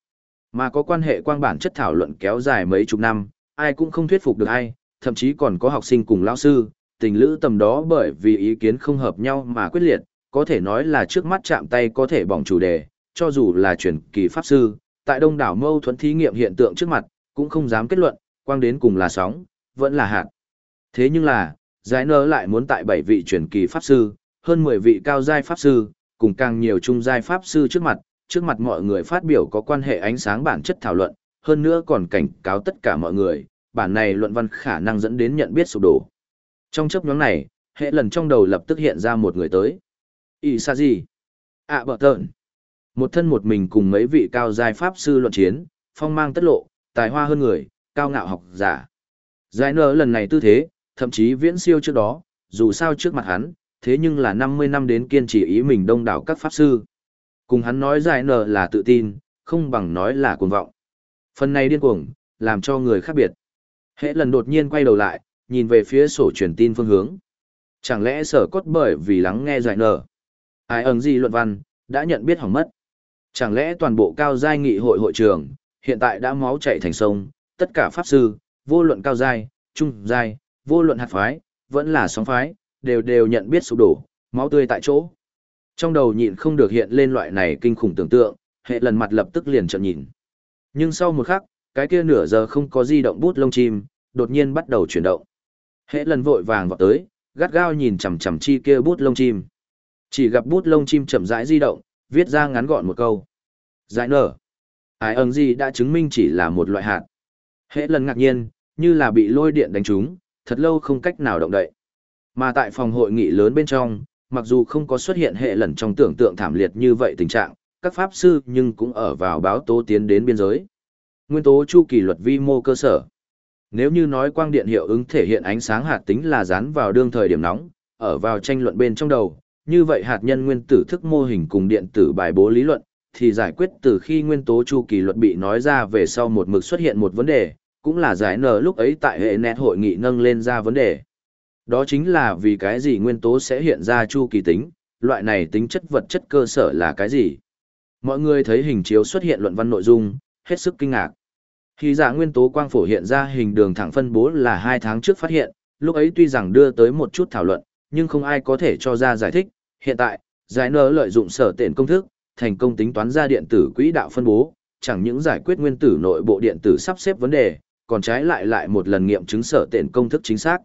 Mà có quan hệ quang bản chất thảo luận kéo dài mấy chục năm, ai cũng không thuyết phục được ai, thậm chí còn có học sinh cùng lão sư, tình lữ tầm đó bởi vì ý kiến không hợp nhau mà quyết liệt, có thể nói là trước mắt chạm tay có thể bỏng chủ đề, cho dù là truyền kỳ pháp sư, tại đông đảo mâu thuẫn thí nghiệm hiện tượng trước mặt, cũng không dám kết luận, quang đến cùng là sóng, vẫn là hạt. Thế nhưng là, giải nở lại muốn tại bảy vị truyền kỳ pháp sư, hơn 10 vị cao giai pháp sư, cùng càng nhiều trung giai pháp sư trước mặt, trước mặt mọi người phát biểu có quan hệ ánh sáng bản chất thảo luận, hơn nữa còn cảnh cáo tất cả mọi người, bản này luận văn khả năng dẫn đến nhận biết sụp đổ. Trong chấp nhóm này, hệ lần trong đầu lập tức hiện ra một người tới. Ý xa gì? À bợ tợn. Một thân một mình cùng mấy vị cao giai pháp sư luận chiến, phong mang tất lộ, tài hoa hơn người, cao ngạo học giả. Giải nở lần này tư thế, thậm chí viễn siêu trước đó, dù sao trước mặt hắn, thế nhưng là 50 năm đến kiên trì ý mình đông đảo các pháp sư. Cùng hắn nói giải nở là tự tin, không bằng nói là cuồng vọng. Phần này điên cuồng, làm cho người khác biệt. Hệ lần đột nhiên quay đầu lại, nhìn về phía sổ truyền tin phương hướng. Chẳng lẽ sở cốt bởi vì lắng nghe giải nở. Ai ẩn gì luận văn, đã nhận biết hỏng mất. Chẳng lẽ toàn bộ cao giai nghị hội hội trường, hiện tại đã máu chảy thành sông, tất cả pháp sư, vô luận cao giai, trung giai, vô luận hạt phái, vẫn là sóng phái, đều đều nhận biết sụp đổ, máu tươi tại chỗ. Trong đầu nhịn không được hiện lên loại này kinh khủng tưởng tượng, hệ lần mặt lập tức liền trợn nhìn. Nhưng sau một khắc, cái kia nửa giờ không có di động bút lông chim, đột nhiên bắt đầu chuyển động. Hệ lần vội vàng vọt tới, gắt gao nhìn chằm chằm chi kia bút lông chim. Chỉ gặp bút lông chim chậm rãi di động, viết ra ngắn gọn một câu. Giải nở. Ai ẩn gì đã chứng minh chỉ là một loại hạt. Hệ lần ngạc nhiên, như là bị lôi điện đánh trúng, thật lâu không cách nào động đậy. Mà tại phòng hội nghị lớn bên trong, mặc dù không có xuất hiện hệ lần trong tưởng tượng thảm liệt như vậy tình trạng, các pháp sư nhưng cũng ở vào báo tố tiến đến biên giới. Nguyên tố chu kỳ luật vi mô cơ sở. Nếu như nói quang điện hiệu ứng thể hiện ánh sáng hạt tính là dán vào đương thời điểm nóng, ở vào tranh luận bên trong đầu, như vậy hạt nhân nguyên tử thức mô hình cùng điện tử bài bố lý luận, thì giải quyết từ khi nguyên tố chu kỳ luật bị nói ra về sau một mực xuất hiện một vấn đề, cũng là giải nở lúc ấy tại hệ nét hội nghị nâng lên ra vấn đề. Đó chính là vì cái gì nguyên tố sẽ hiện ra chu kỳ tính, loại này tính chất vật chất cơ sở là cái gì. Mọi người thấy hình chiếu xuất hiện luận văn nội dung, hết sức kinh ngạc. Khi giả nguyên tố quang phổ hiện ra hình đường thẳng phân bố là hai tháng trước phát hiện, lúc ấy tuy rằng đưa tới một chút thảo luận, nhưng không ai có thể cho ra giải thích. Hiện tại, giải nở lợi dụng sở tiện công thức, thành công tính toán ra điện tử quỹ đạo phân bố, chẳng những giải quyết nguyên tử nội bộ điện tử sắp xếp vấn đề, còn trái lại lại một lần nghiệm chứng sở tiện công thức chính xác.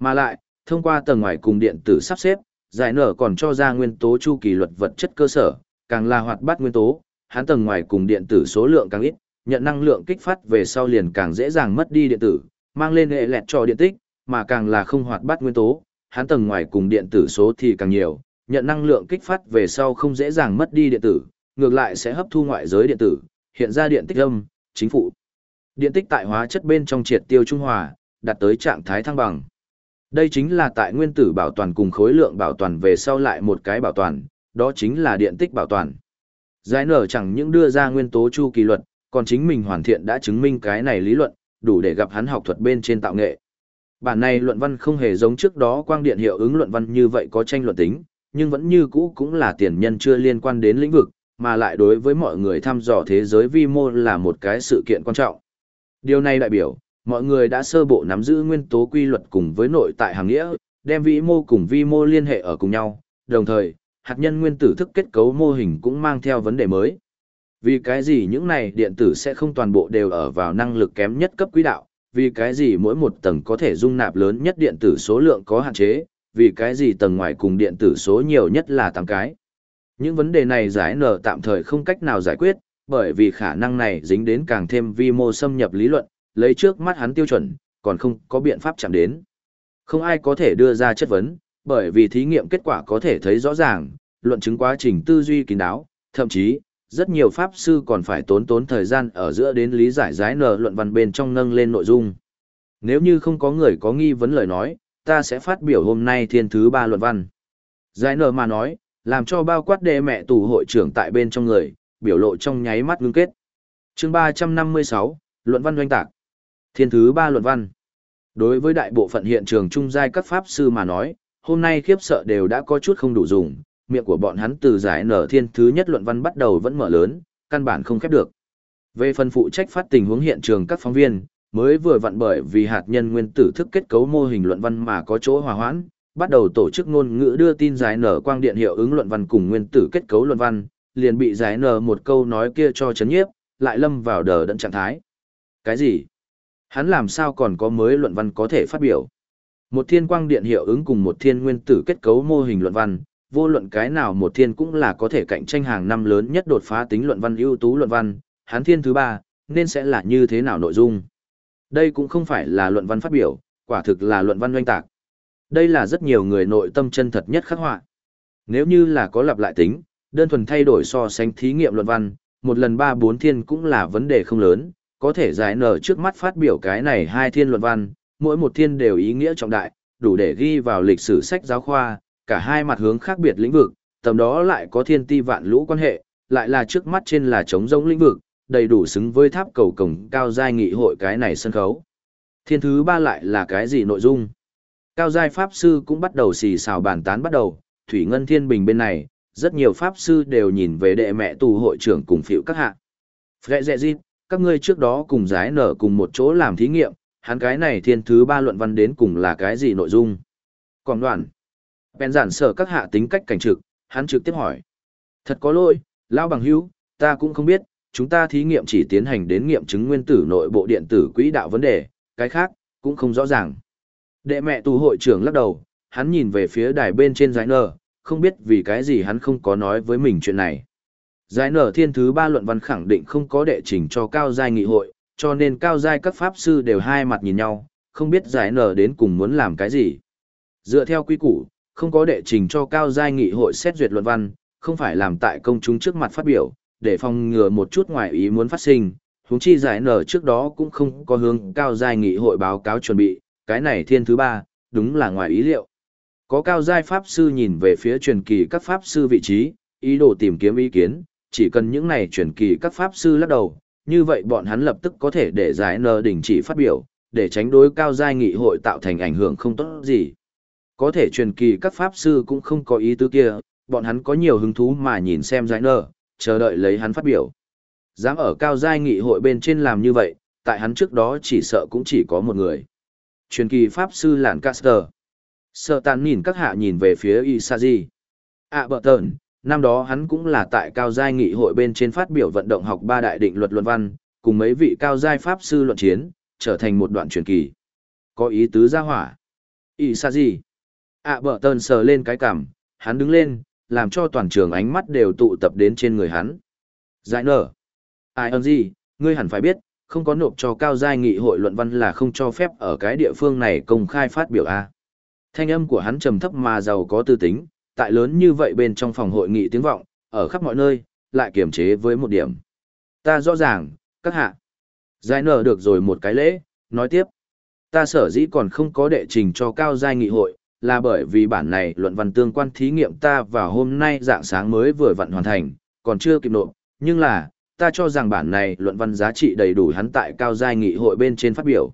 Mà lại, thông qua tầng ngoài cùng điện tử sắp xếp, giải nở còn cho ra nguyên tố chu kỳ luật vật chất cơ sở, càng là hoạt bát nguyên tố, hắn tầng ngoài cùng điện tử số lượng càng ít, nhận năng lượng kích phát về sau liền càng dễ dàng mất đi điện tử, mang lên hệ lẹt cho điện tích, mà càng là không hoạt bát nguyên tố, hắn tầng ngoài cùng điện tử số thì càng nhiều, nhận năng lượng kích phát về sau không dễ dàng mất đi điện tử, ngược lại sẽ hấp thu ngoại giới điện tử, hiện ra điện tích âm, chính phủ. Điện tích tại hóa chất bên trong triệt tiêu trung hòa, đạt tới trạng thái thăng bằng. Đây chính là tại nguyên tử bảo toàn cùng khối lượng bảo toàn về sau lại một cái bảo toàn, đó chính là điện tích bảo toàn. Giải nở chẳng những đưa ra nguyên tố chu kỳ luật, còn chính mình hoàn thiện đã chứng minh cái này lý luận, đủ để gặp hắn học thuật bên trên tạo nghệ. Bản này luận văn không hề giống trước đó quang điện hiệu ứng luận văn như vậy có tranh luận tính, nhưng vẫn như cũ cũng là tiền nhân chưa liên quan đến lĩnh vực, mà lại đối với mọi người thăm dò thế giới vi mô là một cái sự kiện quan trọng. Điều này đại biểu, mọi người đã sơ bộ nắm giữ nguyên tố quy luật cùng với nội tại hàng nghĩa, đem vĩ mô cùng vi mô liên hệ ở cùng nhau, đồng thời, hạt nhân nguyên tử thức kết cấu mô hình cũng mang theo vấn đề mới. Vì cái gì những này điện tử sẽ không toàn bộ đều ở vào năng lực kém nhất cấp quỹ đạo, vì cái gì mỗi một tầng có thể dung nạp lớn nhất điện tử số lượng có hạn chế, vì cái gì tầng ngoài cùng điện tử số nhiều nhất là 8 cái. Những vấn đề này giải nở tạm thời không cách nào giải quyết, bởi vì khả năng này dính đến càng thêm vi mô xâm nhập lý luận, lấy trước mắt hắn tiêu chuẩn, còn không có biện pháp chạm đến. Không ai có thể đưa ra chất vấn, bởi vì thí nghiệm kết quả có thể thấy rõ ràng, luận chứng quá trình tư duy kín đáo, thậm chí, rất nhiều pháp sư còn phải tốn tốn thời gian ở giữa đến lý giải giải nở luận văn bên trong nâng lên nội dung. Nếu như không có người có nghi vấn lời nói, ta sẽ phát biểu hôm nay thiên thứ ba luận văn. Giải nở mà nói, làm cho bao quát đề mẹ tù hội trưởng tại bên trong người, biểu lộ trong nháy mắt ngưng kết. chương 356, luận văn doanh tạc. Thiên thứ ba luận văn. Đối với đại bộ phận hiện trường trung giai các pháp sư mà nói, hôm nay khiếp sợ đều đã có chút không đủ dùng, miệng của bọn hắn từ giải nở thiên thứ nhất luận văn bắt đầu vẫn mở lớn, căn bản không khép được. Về phần phụ trách phát tình huống hiện trường các phóng viên, mới vừa vặn bởi vì hạt nhân nguyên tử thức kết cấu mô hình luận văn mà có chỗ hòa hoãn, bắt đầu tổ chức ngôn ngữ đưa tin giải nở quang điện hiệu ứng luận văn cùng nguyên tử kết cấu luận văn, liền bị giải nở một câu nói kia cho chấn nhiếp, lại lâm vào đờ đẫn trạng thái. Cái gì? Hắn làm sao còn có mới luận văn có thể phát biểu? Một thiên quang điện hiệu ứng cùng một thiên nguyên tử kết cấu mô hình luận văn, vô luận cái nào một thiên cũng là có thể cạnh tranh hàng năm lớn nhất đột phá tính luận văn ưu tú luận văn, hắn thiên thứ ba, nên sẽ là như thế nào nội dung? Đây cũng không phải là luận văn phát biểu, quả thực là luận văn doanh tạc. Đây là rất nhiều người nội tâm chân thật nhất khắc họa. Nếu như là có lặp lại tính, đơn thuần thay đổi so sánh thí nghiệm luận văn, một lần ba bốn thiên cũng là vấn đề không lớn, có thể giải nở trước mắt phát biểu cái này hai thiên luận văn, mỗi một thiên đều ý nghĩa trọng đại, đủ để ghi vào lịch sử sách giáo khoa, cả hai mặt hướng khác biệt lĩnh vực, tầm đó lại có thiên ti vạn lũ quan hệ, lại là trước mắt trên là chống rỗng lĩnh vực, đầy đủ xứng với tháp cầu cổng cao giai nghị hội cái này sân khấu. Thiên thứ ba lại là cái gì nội dung? Cao giai pháp sư cũng bắt đầu xì xào bàn tán bắt đầu, Thủy Ngân Thiên Bình bên này, rất nhiều pháp sư đều nhìn về đệ mẹ tù hội trưởng cùng phiệu các hạ. Phệ dẹ dịp, các ngươi trước đó cùng giái nở cùng một chỗ làm thí nghiệm, hắn cái này thiên thứ ba luận văn đến cùng là cái gì nội dung? Còn đoạn, bèn giản sở các hạ tính cách cảnh trực, hắn trực tiếp hỏi. Thật có lỗi, lao bằng hữu, ta cũng không biết, chúng ta thí nghiệm chỉ tiến hành đến nghiệm chứng nguyên tử nội bộ điện tử quỹ đạo vấn đề, cái khác, cũng không rõ ràng. Đệ mẹ tù hội trưởng lắc đầu, hắn nhìn về phía đài bên trên giải nở, không biết vì cái gì hắn không có nói với mình chuyện này. Giải nở thiên thứ ba luận văn khẳng định không có đệ trình cho cao giai nghị hội, cho nên cao giai các pháp sư đều hai mặt nhìn nhau, không biết giải nở đến cùng muốn làm cái gì. Dựa theo quy củ, không có đệ trình cho cao giai nghị hội xét duyệt luận văn, không phải làm tại công chúng trước mặt phát biểu, để phòng ngừa một chút ngoài ý muốn phát sinh. Huống chi giải nở trước đó cũng không có hướng cao giai nghị hội báo cáo chuẩn bị, cái này thiên thứ ba, đúng là ngoài ý liệu. Có cao giai pháp sư nhìn về phía truyền kỳ các pháp sư vị trí, ý đồ tìm kiếm ý kiến, chỉ cần những này truyền kỳ các pháp sư lắc đầu, như vậy bọn hắn lập tức có thể để giải nở đình chỉ phát biểu, để tránh đối cao giai nghị hội tạo thành ảnh hưởng không tốt gì. Có thể truyền kỳ các pháp sư cũng không có ý tứ kia, bọn hắn có nhiều hứng thú mà nhìn xem giải nở chờ đợi lấy hắn phát biểu. Dám ở cao giai nghị hội bên trên làm như vậy, tại hắn trước đó chỉ sợ cũng chỉ có một người. Truyền kỳ pháp sư Lạn Caster. Sợ tàn nhìn các hạ nhìn về phía Isaji. À bợ tờn, năm đó hắn cũng là tại cao giai nghị hội bên trên phát biểu vận động học ba đại định luật luận văn, cùng mấy vị cao giai pháp sư luận chiến, trở thành một đoạn truyền kỳ. Có ý tứ ra hỏa. Isaji. À bợ tờn sờ lên cái cằm, hắn đứng lên, làm cho toàn trường ánh mắt đều tụ tập đến trên người hắn. Giải nở. Ai ơn gì, ngươi hẳn phải biết, không có nộp cho cao giai nghị hội luận văn là không cho phép ở cái địa phương này công khai phát biểu a. Thanh âm của hắn trầm thấp mà giàu có tư tính, tại lớn như vậy bên trong phòng hội nghị tiếng vọng, ở khắp mọi nơi, lại kiềm chế với một điểm. Ta rõ ràng, các hạ. Giải nở được rồi một cái lễ, nói tiếp. Ta sở dĩ còn không có đệ trình cho cao giai nghị hội, là bởi vì bản này luận văn tương quan thí nghiệm ta vào hôm nay dạng sáng mới vừa vặn hoàn thành, còn chưa kịp nộp, nhưng là, ta cho rằng bản này luận văn giá trị đầy đủ hắn tại cao giai nghị hội bên trên phát biểu.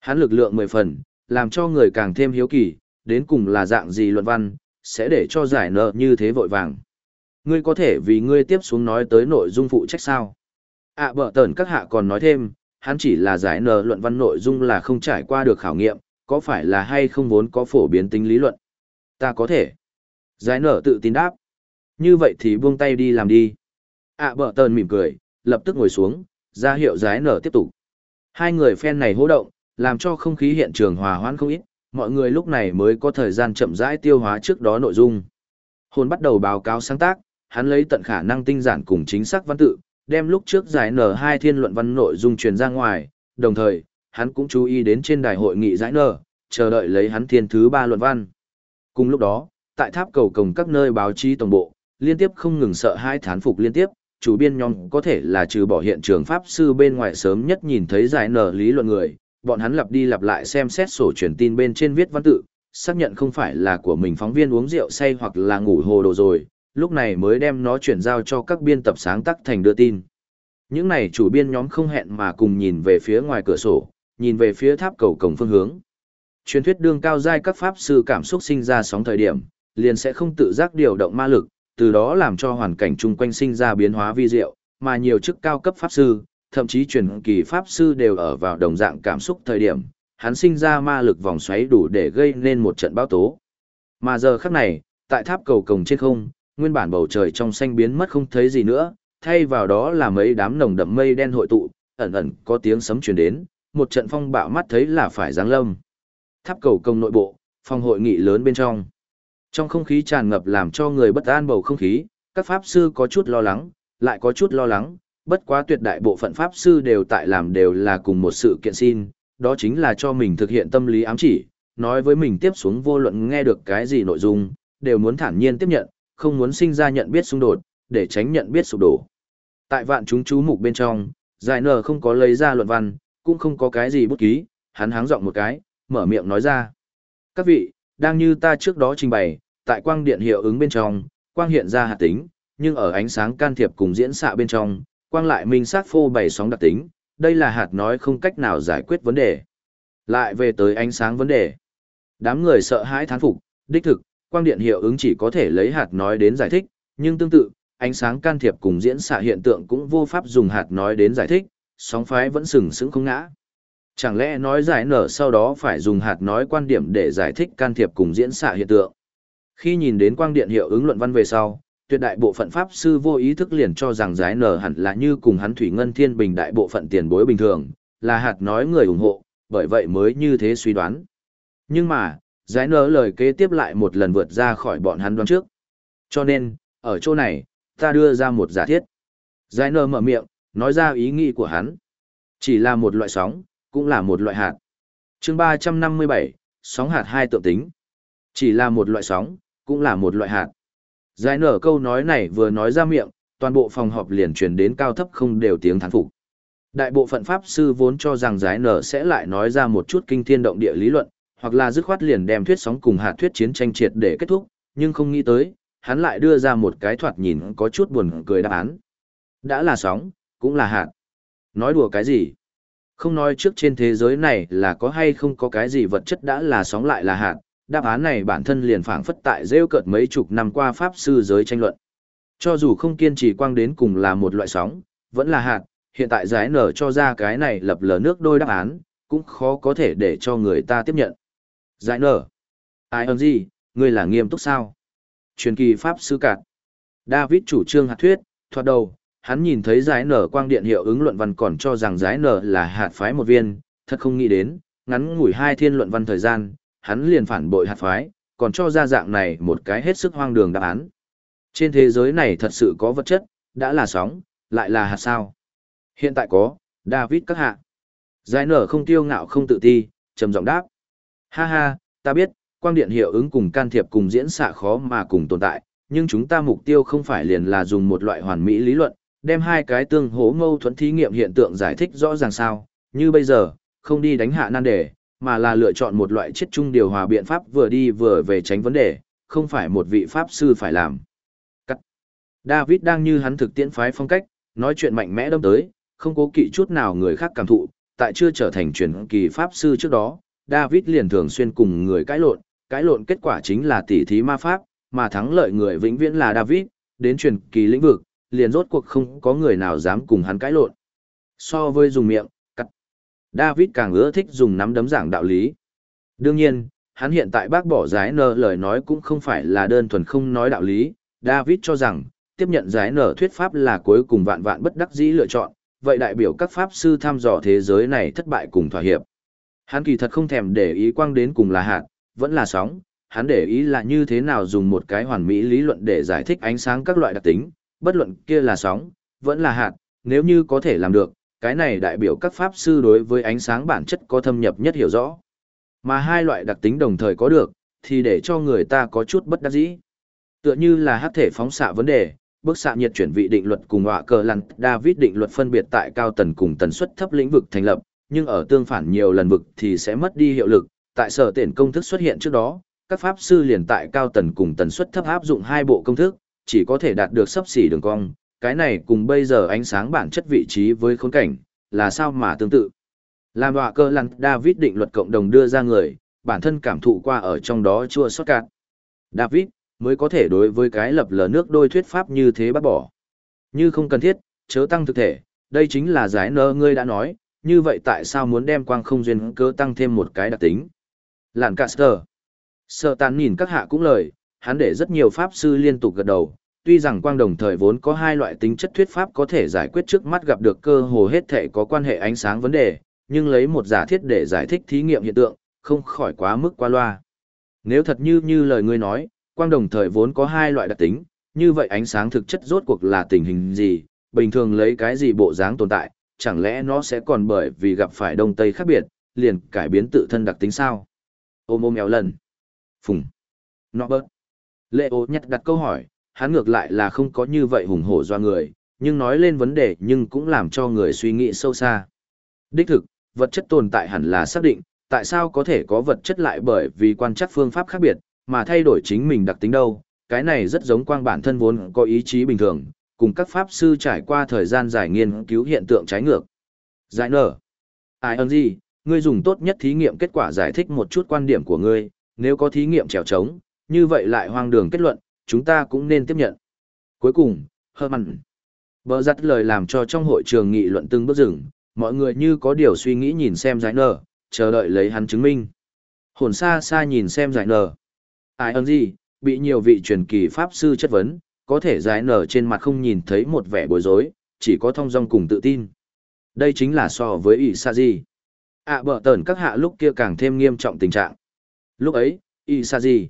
Hắn lực lượng mười phần, làm cho người càng thêm hiếu kỳ, đến cùng là dạng gì luận văn, sẽ để cho giải nợ như thế vội vàng. Ngươi có thể vì ngươi tiếp xuống nói tới nội dung phụ trách sao? À bở tờn các hạ còn nói thêm, hắn chỉ là giải nợ luận văn nội dung là không trải qua được khảo nghiệm, có phải là hay không vốn có phổ biến tính lý luận? Ta có thể. Giải nở tự tin đáp. Như vậy thì buông tay đi làm đi. À bở tờn mỉm cười, lập tức ngồi xuống, ra hiệu giải nở tiếp tục. Hai người phen này hô động, làm cho không khí hiện trường hòa hoãn không ít, mọi người lúc này mới có thời gian chậm rãi tiêu hóa trước đó nội dung. Hồn bắt đầu báo cáo sáng tác, hắn lấy tận khả năng tinh giản cùng chính xác văn tự, đem lúc trước giải nở hai thiên luận văn nội dung truyền ra ngoài, đồng thời, hắn cũng chú ý đến trên đài hội nghị giải nở, chờ đợi lấy hắn thiên thứ ba luận văn. Cùng lúc đó, tại tháp cầu cổng các nơi báo chí tổng bộ, liên tiếp không ngừng sợ hai thán phục liên tiếp, chủ biên nhóm có thể là trừ bỏ hiện trường pháp sư bên ngoài sớm nhất nhìn thấy giải nở lý luận người, bọn hắn lặp đi lặp lại xem xét sổ truyền tin bên trên viết văn tự, xác nhận không phải là của mình phóng viên uống rượu say hoặc là ngủ hồ đồ rồi, lúc này mới đem nó chuyển giao cho các biên tập sáng tác thành đưa tin. Những này chủ biên nhóm không hẹn mà cùng nhìn về phía ngoài cửa sổ, nhìn về phía tháp cầu cổng phương hướng. Truyền thuyết đương cao giai các pháp sư cảm xúc sinh ra sóng thời điểm, liền sẽ không tự giác điều động ma lực, từ đó làm cho hoàn cảnh chung quanh sinh ra biến hóa vi diệu, mà nhiều chức cao cấp pháp sư, thậm chí truyền kỳ pháp sư đều ở vào đồng dạng cảm xúc thời điểm, hắn sinh ra ma lực vòng xoáy đủ để gây nên một trận bão tố. Mà giờ khắc này, tại tháp cầu cổng trên không, nguyên bản bầu trời trong xanh biến mất không thấy gì nữa, thay vào đó là mấy đám nồng đậm mây đen hội tụ, ẩn ẩn có tiếng sấm truyền đến, một trận phong bạo mắt thấy là phải giáng lâm. Tháp cầu công nội bộ, phòng hội nghị lớn bên trong. Trong không khí tràn ngập làm cho người bất an bầu không khí, các pháp sư có chút lo lắng, lại có chút lo lắng, bất quá tuyệt đại bộ phận pháp sư đều tại làm đều là cùng một sự kiện xin, đó chính là cho mình thực hiện tâm lý ám chỉ, nói với mình tiếp xuống vô luận nghe được cái gì nội dung, đều muốn thản nhiên tiếp nhận, không muốn sinh ra nhận biết xung đột, để tránh nhận biết sụp đổ. Tại vạn chúng chú mục bên trong, giải nở không có lấy ra luận văn, cũng không có cái gì bút ký, hắn háng giọng một cái, mở miệng nói ra. Các vị, đang như ta trước đó trình bày, tại quang điện hiệu ứng bên trong, quang hiện ra hạt tính, nhưng ở ánh sáng can thiệp cùng diễn xạ bên trong, quang lại minh sát phô bày sóng đặc tính, đây là hạt nói không cách nào giải quyết vấn đề. Lại về tới ánh sáng vấn đề. Đám người sợ hãi thán phục, đích thực, quang điện hiệu ứng chỉ có thể lấy hạt nói đến giải thích, nhưng tương tự, ánh sáng can thiệp cùng diễn xạ hiện tượng cũng vô pháp dùng hạt nói đến giải thích, sóng phái vẫn sừng sững không ngã. Chẳng lẽ nói giải nở sau đó phải dùng hạt nói quan điểm để giải thích can thiệp cùng diễn xạ hiện tượng. Khi nhìn đến quang điện hiệu ứng luận văn về sau, tuyệt đại bộ phận pháp sư vô ý thức liền cho rằng giải nở hẳn là như cùng hắn thủy ngân thiên bình đại bộ phận tiền bối bình thường, là hạt nói người ủng hộ, bởi vậy mới như thế suy đoán. Nhưng mà, giải nở lời kế tiếp lại một lần vượt ra khỏi bọn hắn đoán trước. Cho nên, ở chỗ này, ta đưa ra một giả thiết. Giải nở mở miệng, nói ra ý nghĩ của hắn. Chỉ là một loại sóng, cũng là một loại hạt. chương 357, sóng hạt hai tượng tính. Chỉ là một loại sóng, cũng là một loại hạt. Giải nở câu nói này vừa nói ra miệng, toàn bộ phòng họp liền truyền đến cao thấp không đều tiếng thán phục. Đại bộ phận pháp sư vốn cho rằng giải nở sẽ lại nói ra một chút kinh thiên động địa lý luận, hoặc là dứt khoát liền đem thuyết sóng cùng hạt thuyết chiến tranh triệt để kết thúc, nhưng không nghĩ tới, hắn lại đưa ra một cái thoạt nhìn có chút buồn cười đáp án. Đã là sóng, cũng là hạt. Nói đùa cái gì? Không nói trước trên thế giới này là có hay không có cái gì vật chất đã là sóng lại là hạt, đáp án này bản thân liền phảng phất tại rêu cợt mấy chục năm qua pháp sư giới tranh luận. Cho dù không kiên trì quang đến cùng là một loại sóng, vẫn là hạt, hiện tại giải nở cho ra cái này lập lờ nước đôi đáp án, cũng khó có thể để cho người ta tiếp nhận. Giải nở. Ai ơn gì, ngươi là nghiêm túc sao? Truyền kỳ pháp sư cạn. David chủ trương hạt thuyết, thoạt đầu, hắn nhìn thấy giải nở quang điện hiệu ứng luận văn còn cho rằng giải nở là hạt phái một viên, thật không nghĩ đến, ngắn ngủi hai thiên luận văn thời gian, hắn liền phản bội hạt phái, còn cho ra dạng này một cái hết sức hoang đường đáp án. Trên thế giới này thật sự có vật chất, đã là sóng, lại là hạt sao. Hiện tại có, David các hạ. Giải nở không tiêu ngạo không tự ti, trầm giọng đáp. Ha ha, ta biết, quang điện hiệu ứng cùng can thiệp cùng diễn xạ khó mà cùng tồn tại, nhưng chúng ta mục tiêu không phải liền là dùng một loại hoàn mỹ lý luận, đem hai cái tương hố mâu thuẫn thí nghiệm hiện tượng giải thích rõ ràng sao, như bây giờ, không đi đánh hạ nan đề, mà là lựa chọn một loại chết chung điều hòa biện pháp vừa đi vừa về tránh vấn đề, không phải một vị pháp sư phải làm. Cắt. David đang như hắn thực tiễn phái phong cách, nói chuyện mạnh mẽ đâm tới, không cố kỵ chút nào người khác cảm thụ, tại chưa trở thành truyền kỳ pháp sư trước đó, David liền thường xuyên cùng người cãi lộn, cãi lộn kết quả chính là tỉ thí ma pháp, mà thắng lợi người vĩnh viễn là David, đến truyền kỳ lĩnh vực, liền rốt cuộc không có người nào dám cùng hắn cãi lộn. So với dùng miệng, cắt. David càng ưa thích dùng nắm đấm giảng đạo lý. Đương nhiên, hắn hiện tại bác bỏ giải nở lời nói cũng không phải là đơn thuần không nói đạo lý. David cho rằng, tiếp nhận giải nở thuyết pháp là cuối cùng vạn vạn bất đắc dĩ lựa chọn, vậy đại biểu các pháp sư thăm dò thế giới này thất bại cùng thỏa hiệp. Hắn kỳ thật không thèm để ý quang đến cùng là hạt, vẫn là sóng, hắn để ý là như thế nào dùng một cái hoàn mỹ lý luận để giải thích ánh sáng các loại đặc tính, bất luận kia là sóng, vẫn là hạt, nếu như có thể làm được, cái này đại biểu các pháp sư đối với ánh sáng bản chất có thâm nhập nhất hiểu rõ. Mà hai loại đặc tính đồng thời có được, thì để cho người ta có chút bất đắc dĩ. Tựa như là hắc thể phóng xạ vấn đề, bức xạ nhiệt chuyển vị định luật cùng họa cờ lằn David định luật phân biệt tại cao tần cùng tần suất thấp lĩnh vực thành lập, nhưng ở tương phản nhiều lần vực thì sẽ mất đi hiệu lực, tại sở tiện công thức xuất hiện trước đó, các pháp sư liền tại cao tần cùng tần suất thấp áp dụng hai bộ công thức, chỉ có thể đạt được sấp xỉ đường cong, cái này cùng bây giờ ánh sáng bản chất vị trí với khốn cảnh, là sao mà tương tự. Làm họa cơ lăng David định luật cộng đồng đưa ra người, bản thân cảm thụ qua ở trong đó chua xót cạn. David, mới có thể đối với cái lập lờ nước đôi thuyết pháp như thế bác bỏ. Như không cần thiết, chớ tăng thực thể, đây chính là giải nơ ngươi đã nói, như vậy tại sao muốn đem quang không duyên cơ tăng thêm một cái đặc tính? Lạn Caster. Sợ tàn nhìn các hạ cũng lời, hắn để rất nhiều pháp sư liên tục gật đầu, tuy rằng quang đồng thời vốn có hai loại tính chất thuyết pháp có thể giải quyết trước mắt gặp được cơ hồ hết thể có quan hệ ánh sáng vấn đề, nhưng lấy một giả thiết để giải thích thí nghiệm hiện tượng, không khỏi quá mức qua loa. Nếu thật như như lời ngươi nói, quang đồng thời vốn có hai loại đặc tính, như vậy ánh sáng thực chất rốt cuộc là tình hình gì, bình thường lấy cái gì bộ dáng tồn tại, chẳng lẽ nó sẽ còn bởi vì gặp phải đông tây khác biệt, liền cải biến tự thân đặc tính sao? Ôm ôm éo lần. Phùng. nó bớt. Lệ ô nhặt đặt câu hỏi, hắn ngược lại là không có như vậy hùng hổ do người, nhưng nói lên vấn đề nhưng cũng làm cho người suy nghĩ sâu xa. Đích thực, vật chất tồn tại hẳn là xác định, tại sao có thể có vật chất lại bởi vì quan trắc phương pháp khác biệt, mà thay đổi chính mình đặc tính đâu, cái này rất giống quang bản thân vốn có ý chí bình thường, cùng các pháp sư trải qua thời gian dài nghiên cứu hiện tượng trái ngược. Giải nở. Ai ơn gì, ngươi dùng tốt nhất thí nghiệm kết quả giải thích một chút quan điểm của ngươi, nếu có thí nghiệm trèo trống, như vậy lại hoang đường kết luận, chúng ta cũng nên tiếp nhận. Cuối cùng, hơ mặn. Bờ giặt lời làm cho trong hội trường nghị luận từng bước dừng, mọi người như có điều suy nghĩ nhìn xem giải nở, chờ đợi lấy hắn chứng minh. Hồn xa xa nhìn xem giải nở. Ai ơn gì, bị nhiều vị truyền kỳ pháp sư chất vấn, có thể giải nở trên mặt không nhìn thấy một vẻ bối rối, chỉ có thông dong cùng tự tin. Đây chính là so với ỷ sa gì. ạ bờ tờn các hạ lúc kia càng thêm nghiêm trọng tình trạng. Lúc ấy, ỷ sa gì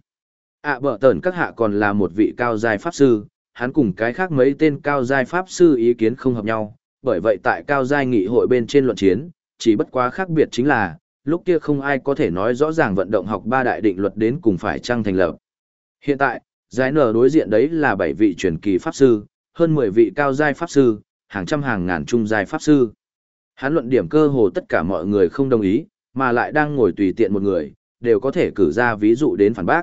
ạ bở tờn các hạ còn là một vị cao giai pháp sư, hắn cùng cái khác mấy tên cao giai pháp sư ý kiến không hợp nhau, bởi vậy tại cao giai nghị hội bên trên luận chiến, chỉ bất quá khác biệt chính là, lúc kia không ai có thể nói rõ ràng vận động học ba đại định luật đến cùng phải trăng thành lập. Hiện tại, giải nở đối diện đấy là bảy vị truyền kỳ pháp sư, hơn 10 vị cao giai pháp sư, hàng trăm hàng ngàn trung giai pháp sư. Hắn luận điểm cơ hồ tất cả mọi người không đồng ý, mà lại đang ngồi tùy tiện một người, đều có thể cử ra ví dụ đến phản bác.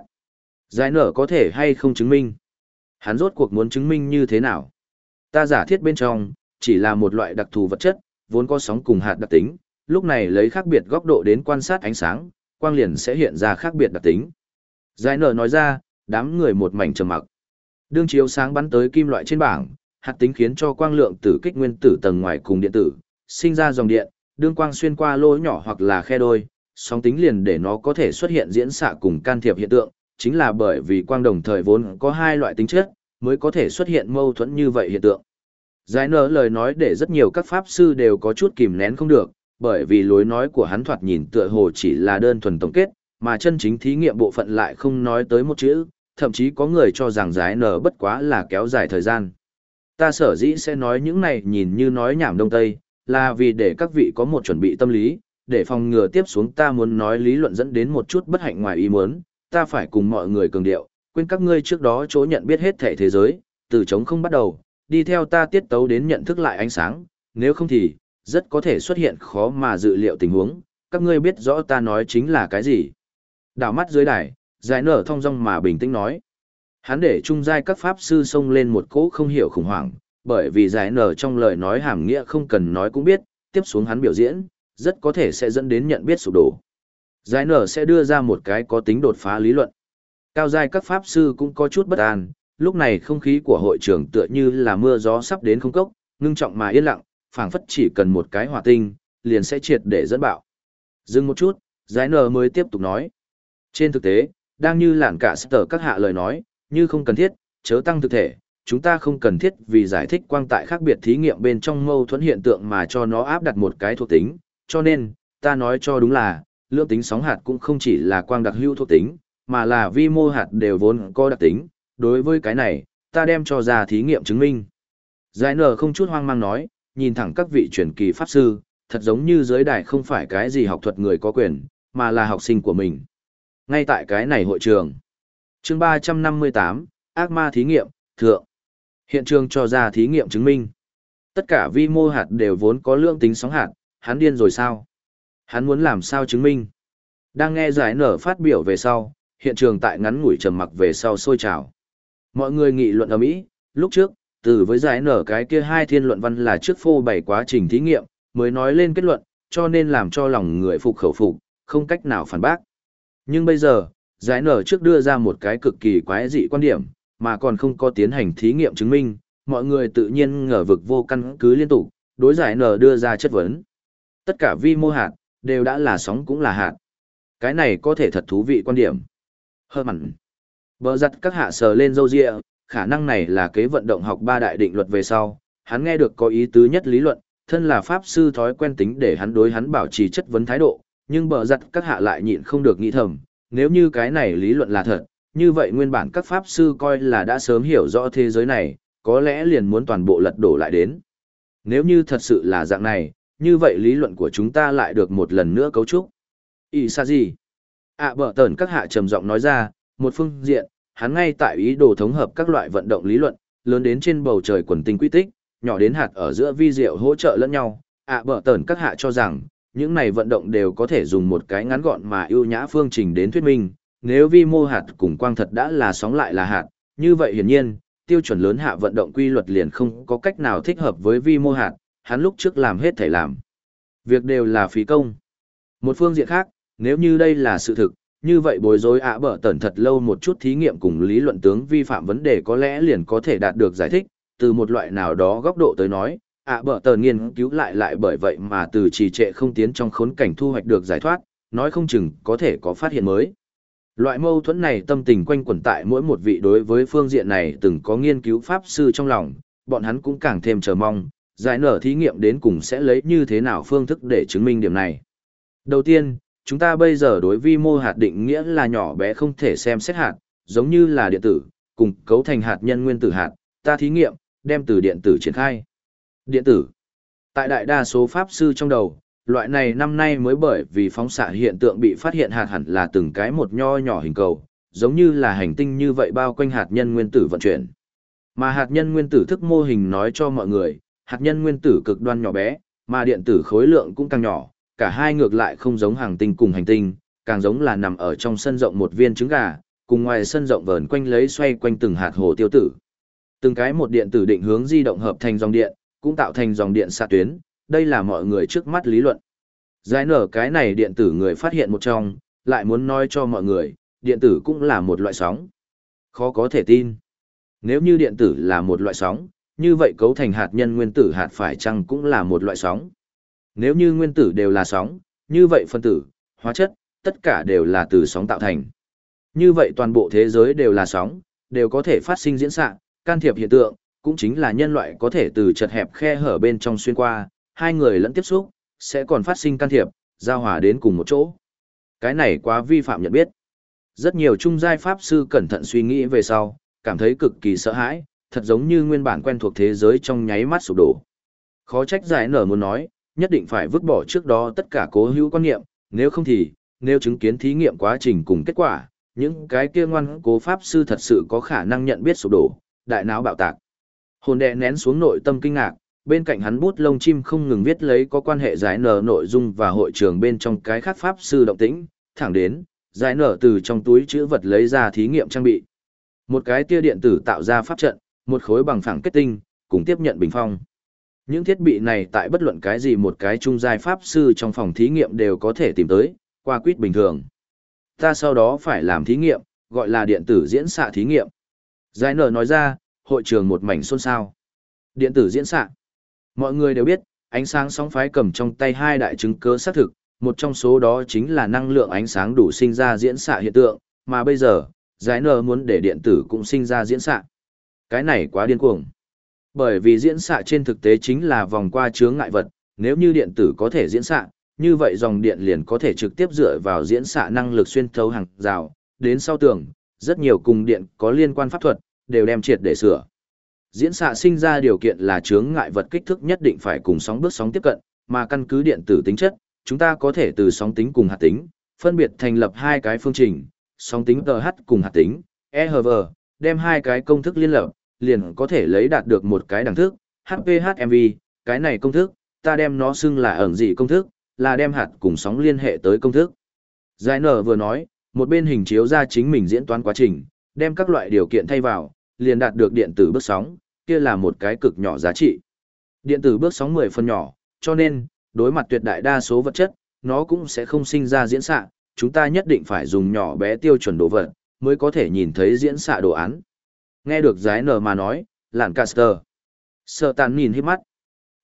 Giải nở có thể hay không chứng minh. Hắn rốt cuộc muốn chứng minh như thế nào. Ta giả thiết bên trong, chỉ là một loại đặc thù vật chất, vốn có sóng cùng hạt đặc tính, lúc này lấy khác biệt góc độ đến quan sát ánh sáng, quang liền sẽ hiện ra khác biệt đặc tính. Giải nở nói ra, đám người một mảnh trầm mặc. Đương chiếu sáng bắn tới kim loại trên bảng, hạt tính khiến cho quang lượng tử kích nguyên tử tầng ngoài cùng điện tử, sinh ra dòng điện, đương quang xuyên qua lỗ nhỏ hoặc là khe đôi, sóng tính liền để nó có thể xuất hiện diễn xạ cùng can thiệp hiện tượng, chính là bởi vì quang đồng thời vốn có hai loại tính chất, mới có thể xuất hiện mâu thuẫn như vậy hiện tượng. Giải nở lời nói để rất nhiều các pháp sư đều có chút kìm nén không được, bởi vì lối nói của hắn thoạt nhìn tựa hồ chỉ là đơn thuần tổng kết, mà chân chính thí nghiệm bộ phận lại không nói tới một chữ, thậm chí có người cho rằng giải nở bất quá là kéo dài thời gian. Ta sở dĩ sẽ nói những này nhìn như nói nhảm đông tây, là vì để các vị có một chuẩn bị tâm lý, để phòng ngừa tiếp xuống ta muốn nói lý luận dẫn đến một chút bất hạnh ngoài ý muốn, ta phải cùng mọi người cường điệu, quên các ngươi trước đó chỗ nhận biết hết thể thế giới, từ chống không bắt đầu, đi theo ta tiết tấu đến nhận thức lại ánh sáng, nếu không thì, rất có thể xuất hiện khó mà dự liệu tình huống, các ngươi biết rõ ta nói chính là cái gì. Đảo mắt dưới đài, giải nở thong dong mà bình tĩnh nói. Hắn để trung giai các pháp sư xông lên một cỗ không hiểu khủng hoảng, bởi vì giải nở trong lời nói hàm nghĩa không cần nói cũng biết, tiếp xuống hắn biểu diễn, rất có thể sẽ dẫn đến nhận biết sụp đổ. Giải nở sẽ đưa ra một cái có tính đột phá lý luận. Cao giai các pháp sư cũng có chút bất an, lúc này không khí của hội trường tựa như là mưa gió sắp đến không cốc, ngưng trọng mà yên lặng, phảng phất chỉ cần một cái hỏa tinh, liền sẽ triệt để dẫn bạo. Dừng một chút, giải nở mới tiếp tục nói. Trên thực tế, đang như lản cả sở các hạ lời nói, như không cần thiết, chớ tăng thực thể, chúng ta không cần thiết vì giải thích quang tại khác biệt thí nghiệm bên trong mâu thuẫn hiện tượng mà cho nó áp đặt một cái thuộc tính, cho nên, ta nói cho đúng là, lượng tính sóng hạt cũng không chỉ là quang đặc hữu thuộc tính, mà là vi mô hạt đều vốn có đặc tính, đối với cái này, ta đem cho ra thí nghiệm chứng minh. Giải nở không chút hoang mang nói, nhìn thẳng các vị truyền kỳ pháp sư, thật giống như giới đài không phải cái gì học thuật người có quyền, mà là học sinh của mình. Ngay tại cái này hội trường. chương 358, ác ma thí nghiệm, thượng. Hiện trường cho ra thí nghiệm chứng minh. Tất cả vi mô hạt đều vốn có lượng tính sóng hạt, hắn điên rồi sao? Hắn muốn làm sao chứng minh? Đang nghe giải nở phát biểu về sau, hiện trường tại ngắn ngủi trầm mặc về sau sôi trào. Mọi người nghị luận ở Mỹ, lúc trước, từ với giải nở cái kia hai thiên luận văn là trước phô bày quá trình thí nghiệm, mới nói lên kết luận, cho nên làm cho lòng người phục khẩu phục, không cách nào phản bác. Nhưng bây giờ, giải nở trước đưa ra một cái cực kỳ quái dị quan điểm, mà còn không có tiến hành thí nghiệm chứng minh, mọi người tự nhiên ngờ vực vô căn cứ liên tục, đối giải nở đưa ra chất vấn. Tất cả vi mô hạt, đều đã là sóng cũng là hạt. Cái này có thể thật thú vị quan điểm. Hơ mặn. Bờ giặt các hạ sờ lên dâu rịa, khả năng này là kế vận động học ba đại định luật về sau, hắn nghe được có ý tứ nhất lý luận, thân là pháp sư thói quen tính để hắn đối hắn bảo trì chất vấn thái độ, nhưng bờ giặt các hạ lại nhịn không được nghĩ thầm, nếu như cái này lý luận là thật, như vậy nguyên bản các pháp sư coi là đã sớm hiểu rõ thế giới này, có lẽ liền muốn toàn bộ lật đổ lại đến. Nếu như thật sự là dạng này, như vậy lý luận của chúng ta lại được một lần nữa cấu trúc. Ý xa gì? À bở tờn các hạ trầm giọng nói ra, một phương diện, hắn ngay tại ý đồ thống hợp các loại vận động lý luận, lớn đến trên bầu trời quần tinh quy tích, nhỏ đến hạt ở giữa vi diệu hỗ trợ lẫn nhau. À bở tờn các hạ cho rằng, những này vận động đều có thể dùng một cái ngắn gọn mà ưu nhã phương trình đến thuyết minh. Nếu vi mô hạt cùng quang thật đã là sóng lại là hạt, như vậy hiển nhiên, tiêu chuẩn lớn hạ vận động quy luật liền không có cách nào thích hợp với vi mô hạt, hắn lúc trước làm hết thể làm. Việc đều là phí công. Một phương diện khác, nếu như đây là sự thực, như vậy bối rối ạ bở tẩn thật lâu một chút thí nghiệm cùng lý luận tướng vi phạm vấn đề có lẽ liền có thể đạt được giải thích, từ một loại nào đó góc độ tới nói, ạ bở tẩn nghiên cứu lại lại bởi vậy mà từ trì trệ không tiến trong khốn cảnh thu hoạch được giải thoát, nói không chừng có thể có phát hiện mới. Loại mâu thuẫn này tâm tình quanh quẩn tại mỗi một vị đối với phương diện này từng có nghiên cứu pháp sư trong lòng, bọn hắn cũng càng thêm chờ mong, giải nở thí nghiệm đến cùng sẽ lấy như thế nào phương thức để chứng minh điểm này. Đầu tiên, chúng ta bây giờ đối vi mô hạt định nghĩa là nhỏ bé không thể xem xét hạt, giống như là điện tử, cùng cấu thành hạt nhân nguyên tử hạt, ta thí nghiệm, đem từ điện tử triển khai. Điện tử. Tại đại đa số pháp sư trong đầu, loại này năm nay mới bởi vì phóng xạ hiện tượng bị phát hiện hạt hẳn là từng cái một nho nhỏ hình cầu, giống như là hành tinh như vậy bao quanh hạt nhân nguyên tử vận chuyển. Mà hạt nhân nguyên tử thức mô hình nói cho mọi người, hạt nhân nguyên tử cực đoan nhỏ bé, mà điện tử khối lượng cũng càng nhỏ, cả hai ngược lại không giống hàng tinh cùng hành tinh, càng giống là nằm ở trong sân rộng một viên trứng gà, cùng ngoài sân rộng vờn quanh lấy xoay quanh từng hạt hồ tiêu tử. Từng cái một điện tử định hướng di động hợp thành dòng điện, cũng tạo thành dòng điện xạ tuyến, đây là mọi người trước mắt lý luận. Giải nở cái này điện tử người phát hiện một trong, lại muốn nói cho mọi người, điện tử cũng là một loại sóng. Khó có thể tin. Nếu như điện tử là một loại sóng, như vậy cấu thành hạt nhân nguyên tử hạt phải chăng cũng là một loại sóng. Nếu như nguyên tử đều là sóng, như vậy phân tử, hóa chất, tất cả đều là từ sóng tạo thành. Như vậy toàn bộ thế giới đều là sóng, đều có thể phát sinh diễn xạ, can thiệp hiện tượng, cũng chính là nhân loại có thể từ chật hẹp khe hở bên trong xuyên qua, hai người lẫn tiếp xúc, sẽ còn phát sinh can thiệp, giao hòa đến cùng một chỗ. Cái này quá vi phạm nhận biết. Rất nhiều trung giai pháp sư cẩn thận suy nghĩ về sau, cảm thấy cực kỳ sợ hãi, thật giống như nguyên bản quen thuộc thế giới trong nháy mắt sụp đổ. Khó trách giải nở muốn nói, nhất định phải vứt bỏ trước đó tất cả cố hữu quan niệm, nếu không thì, nếu chứng kiến thí nghiệm quá trình cùng kết quả, những cái kia ngoan cố pháp sư thật sự có khả năng nhận biết sụp đổ, đại não bạo tạc. Hồn đệ nén xuống nội tâm kinh ngạc, bên cạnh hắn bút lông chim không ngừng viết lấy có quan hệ giải nở nội dung và hội trường bên trong cái khác pháp sư động tĩnh, thẳng đến, giải nở từ trong túi chữ vật lấy ra thí nghiệm trang bị. Một cái tia điện tử tạo ra pháp trận, một khối bằng phẳng kết tinh, cùng tiếp nhận bình phong. Những thiết bị này tại bất luận cái gì một cái trung giai pháp sư trong phòng thí nghiệm đều có thể tìm tới, qua quýt bình thường. Ta sau đó phải làm thí nghiệm, gọi là điện tử diễn xạ thí nghiệm. Giải nở nói ra, hội trường một mảnh xôn xao. Điện tử diễn xạ. Mọi người đều biết, ánh sáng sóng phái cầm trong tay hai đại chứng cơ xác thực, một trong số đó chính là năng lượng ánh sáng đủ sinh ra diễn xạ hiện tượng, mà bây giờ, giải nở muốn để điện tử cũng sinh ra diễn xạ. Cái này quá điên cuồng. Bởi vì diễn xạ trên thực tế chính là vòng qua chướng ngại vật, nếu như điện tử có thể diễn xạ, như vậy dòng điện liền có thể trực tiếp dựa vào diễn xạ năng lực xuyên thấu hàng rào, đến sau tường, rất nhiều cùng điện có liên quan pháp thuật, đều đem triệt để sửa. Diễn xạ sinh ra điều kiện là chướng ngại vật kích thước nhất định phải cùng sóng bước sóng tiếp cận, mà căn cứ điện tử tính chất, chúng ta có thể từ sóng tính cùng hạt tính, phân biệt thành lập hai cái phương trình, sóng tính TH cùng hạt tính, EHV, đem hai cái công thức liên lập, liền có thể lấy đạt được một cái đẳng thức, HPHMV, cái này công thức, ta đem nó xưng là ẩn dị công thức, là đem hạt cùng sóng liên hệ tới công thức. Giải nở vừa nói, một bên hình chiếu ra chính mình diễn toán quá trình, đem các loại điều kiện thay vào, liền đạt được điện tử bước sóng, kia là một cái cực nhỏ giá trị. Điện tử bước sóng 10 phần nhỏ, cho nên, đối mặt tuyệt đại đa số vật chất, nó cũng sẽ không sinh ra diễn xạ, chúng ta nhất định phải dùng nhỏ bé tiêu chuẩn đồ vật, mới có thể nhìn thấy diễn xạ đồ án. Nghe được giái nở mà nói, lạn caster. Sợ tàn nhìn hết mắt.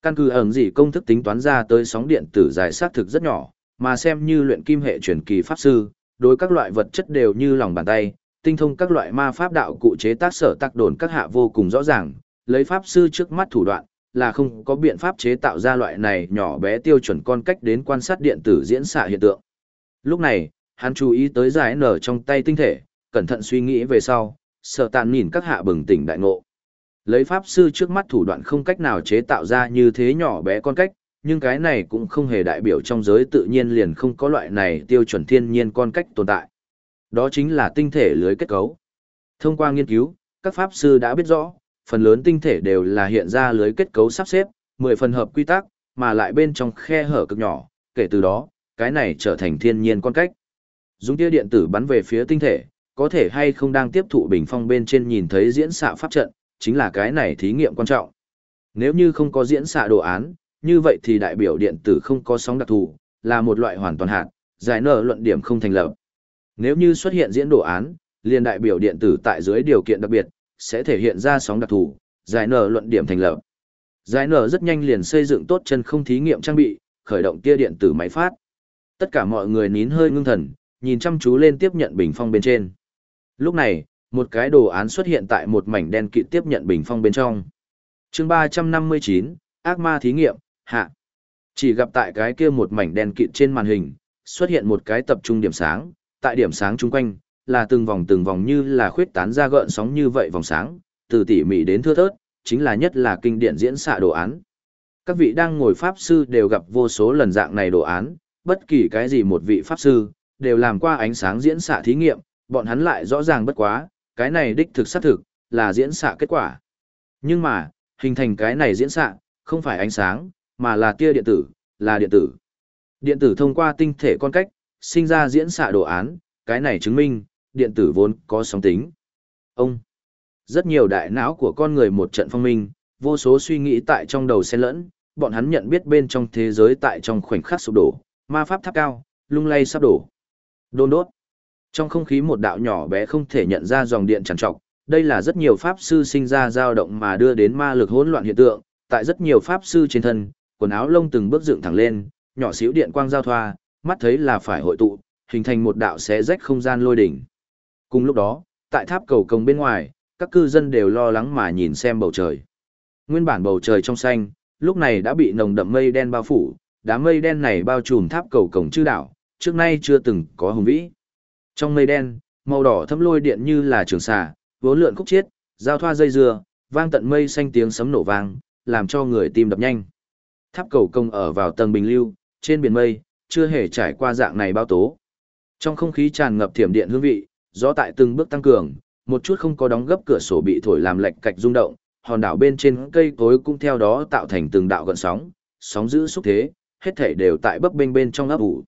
Căn cứ ẩn gì công thức tính toán ra tới sóng điện tử dài xác thực rất nhỏ, mà xem như luyện kim hệ truyền kỳ pháp sư, đối các loại vật chất đều như lòng bàn tay, tinh thông các loại ma pháp đạo cụ chế tác sở tác đồn các hạ vô cùng rõ ràng, lấy pháp sư trước mắt thủ đoạn, là không có biện pháp chế tạo ra loại này nhỏ bé tiêu chuẩn con cách đến quan sát điện tử diễn xạ hiện tượng. Lúc này, hắn chú ý tới giải nở trong tay tinh thể, cẩn thận suy nghĩ về sau, sợ tàn nhìn các hạ bừng tỉnh đại ngộ. Lấy pháp sư trước mắt thủ đoạn không cách nào chế tạo ra như thế nhỏ bé con cách, nhưng cái này cũng không hề đại biểu trong giới tự nhiên liền không có loại này tiêu chuẩn thiên nhiên con cách tồn tại. Đó chính là tinh thể lưới kết cấu. Thông qua nghiên cứu, các pháp sư đã biết rõ, phần lớn tinh thể đều là hiện ra lưới kết cấu sắp xếp, 10 phần hợp quy tắc, mà lại bên trong khe hở cực nhỏ, kể từ đó, cái này trở thành thiên nhiên con cách. Dùng tia điện tử bắn về phía tinh thể, có thể hay không đang tiếp thụ bình phong bên trên nhìn thấy diễn xạ pháp trận, chính là cái này thí nghiệm quan trọng. Nếu như không có diễn xạ đồ án, như vậy thì đại biểu điện tử không có sóng đặc thù, là một loại hoàn toàn hạt, giải nở luận điểm không thành lập. Nếu như xuất hiện diễn đồ án, liền đại biểu điện tử tại dưới điều kiện đặc biệt, sẽ thể hiện ra sóng đặc thù, giải nở luận điểm thành lập. Giải nở rất nhanh liền xây dựng tốt chân không thí nghiệm trang bị, khởi động tia điện tử máy phát. Tất cả mọi người nín hơi ngưng thần, nhìn chăm chú lên tiếp nhận bình phong bên trên. Lúc này, một cái đồ án xuất hiện tại một mảnh đen kịt tiếp nhận bình phong bên trong. chương 359, ác ma thí nghiệm, hạ. Chỉ gặp tại cái kia một mảnh đen kịt trên màn hình, xuất hiện một cái tập trung điểm sáng, tại điểm sáng chung quanh, là từng vòng từng vòng như là khuyết tán ra gợn sóng như vậy vòng sáng, từ tỉ mỉ đến thưa thớt, chính là nhất là kinh điển diễn xạ đồ án. Các vị đang ngồi pháp sư đều gặp vô số lần dạng này đồ án, bất kỳ cái gì một vị pháp sư, đều làm qua ánh sáng diễn xạ thí nghiệm, bọn hắn lại rõ ràng bất quá, cái này đích thực xác thực, là diễn xạ kết quả. Nhưng mà, hình thành cái này diễn xạ, không phải ánh sáng, mà là tia điện tử, là điện tử. Điện tử thông qua tinh thể con cách, sinh ra diễn xạ đồ án, cái này chứng minh, điện tử vốn có sóng tính. Ông, rất nhiều đại não của con người một trận phong minh, vô số suy nghĩ tại trong đầu xen lẫn, bọn hắn nhận biết bên trong thế giới tại trong khoảnh khắc sụp đổ, ma pháp tháp cao, lung lay sắp đổ. Đôn đốt. Trong không khí một đạo nhỏ bé không thể nhận ra dòng điện tràn trọc, đây là rất nhiều pháp sư sinh ra dao động mà đưa đến ma lực hỗn loạn hiện tượng, tại rất nhiều pháp sư trên thân, quần áo lông từng bước dựng thẳng lên, nhỏ xíu điện quang giao thoa, mắt thấy là phải hội tụ, hình thành một đạo xé rách không gian lôi đỉnh. Cùng lúc đó, tại tháp cầu công bên ngoài, các cư dân đều lo lắng mà nhìn xem bầu trời. Nguyên bản bầu trời trong xanh, lúc này đã bị nồng đậm mây đen bao phủ, đám mây đen này bao trùm tháp cầu cổng chư đảo, trước nay chưa từng có hùng vĩ. Trong mây đen, màu đỏ thấm lôi điện như là trường xà, vốn lượn khúc chiết, giao thoa dây dưa, vang tận mây xanh tiếng sấm nổ vang, làm cho người tim đập nhanh. Tháp cầu công ở vào tầng bình lưu, trên biển mây, chưa hề trải qua dạng này bao tố. Trong không khí tràn ngập thiểm điện hương vị, gió tại từng bước tăng cường, một chút không có đóng gấp cửa sổ bị thổi làm lệch cạch rung động, hòn đảo bên trên cây cối cũng theo đó tạo thành từng đạo gợn sóng, sóng giữ xúc thế, hết thảy đều tại bấp bênh bên trong ấp ủ.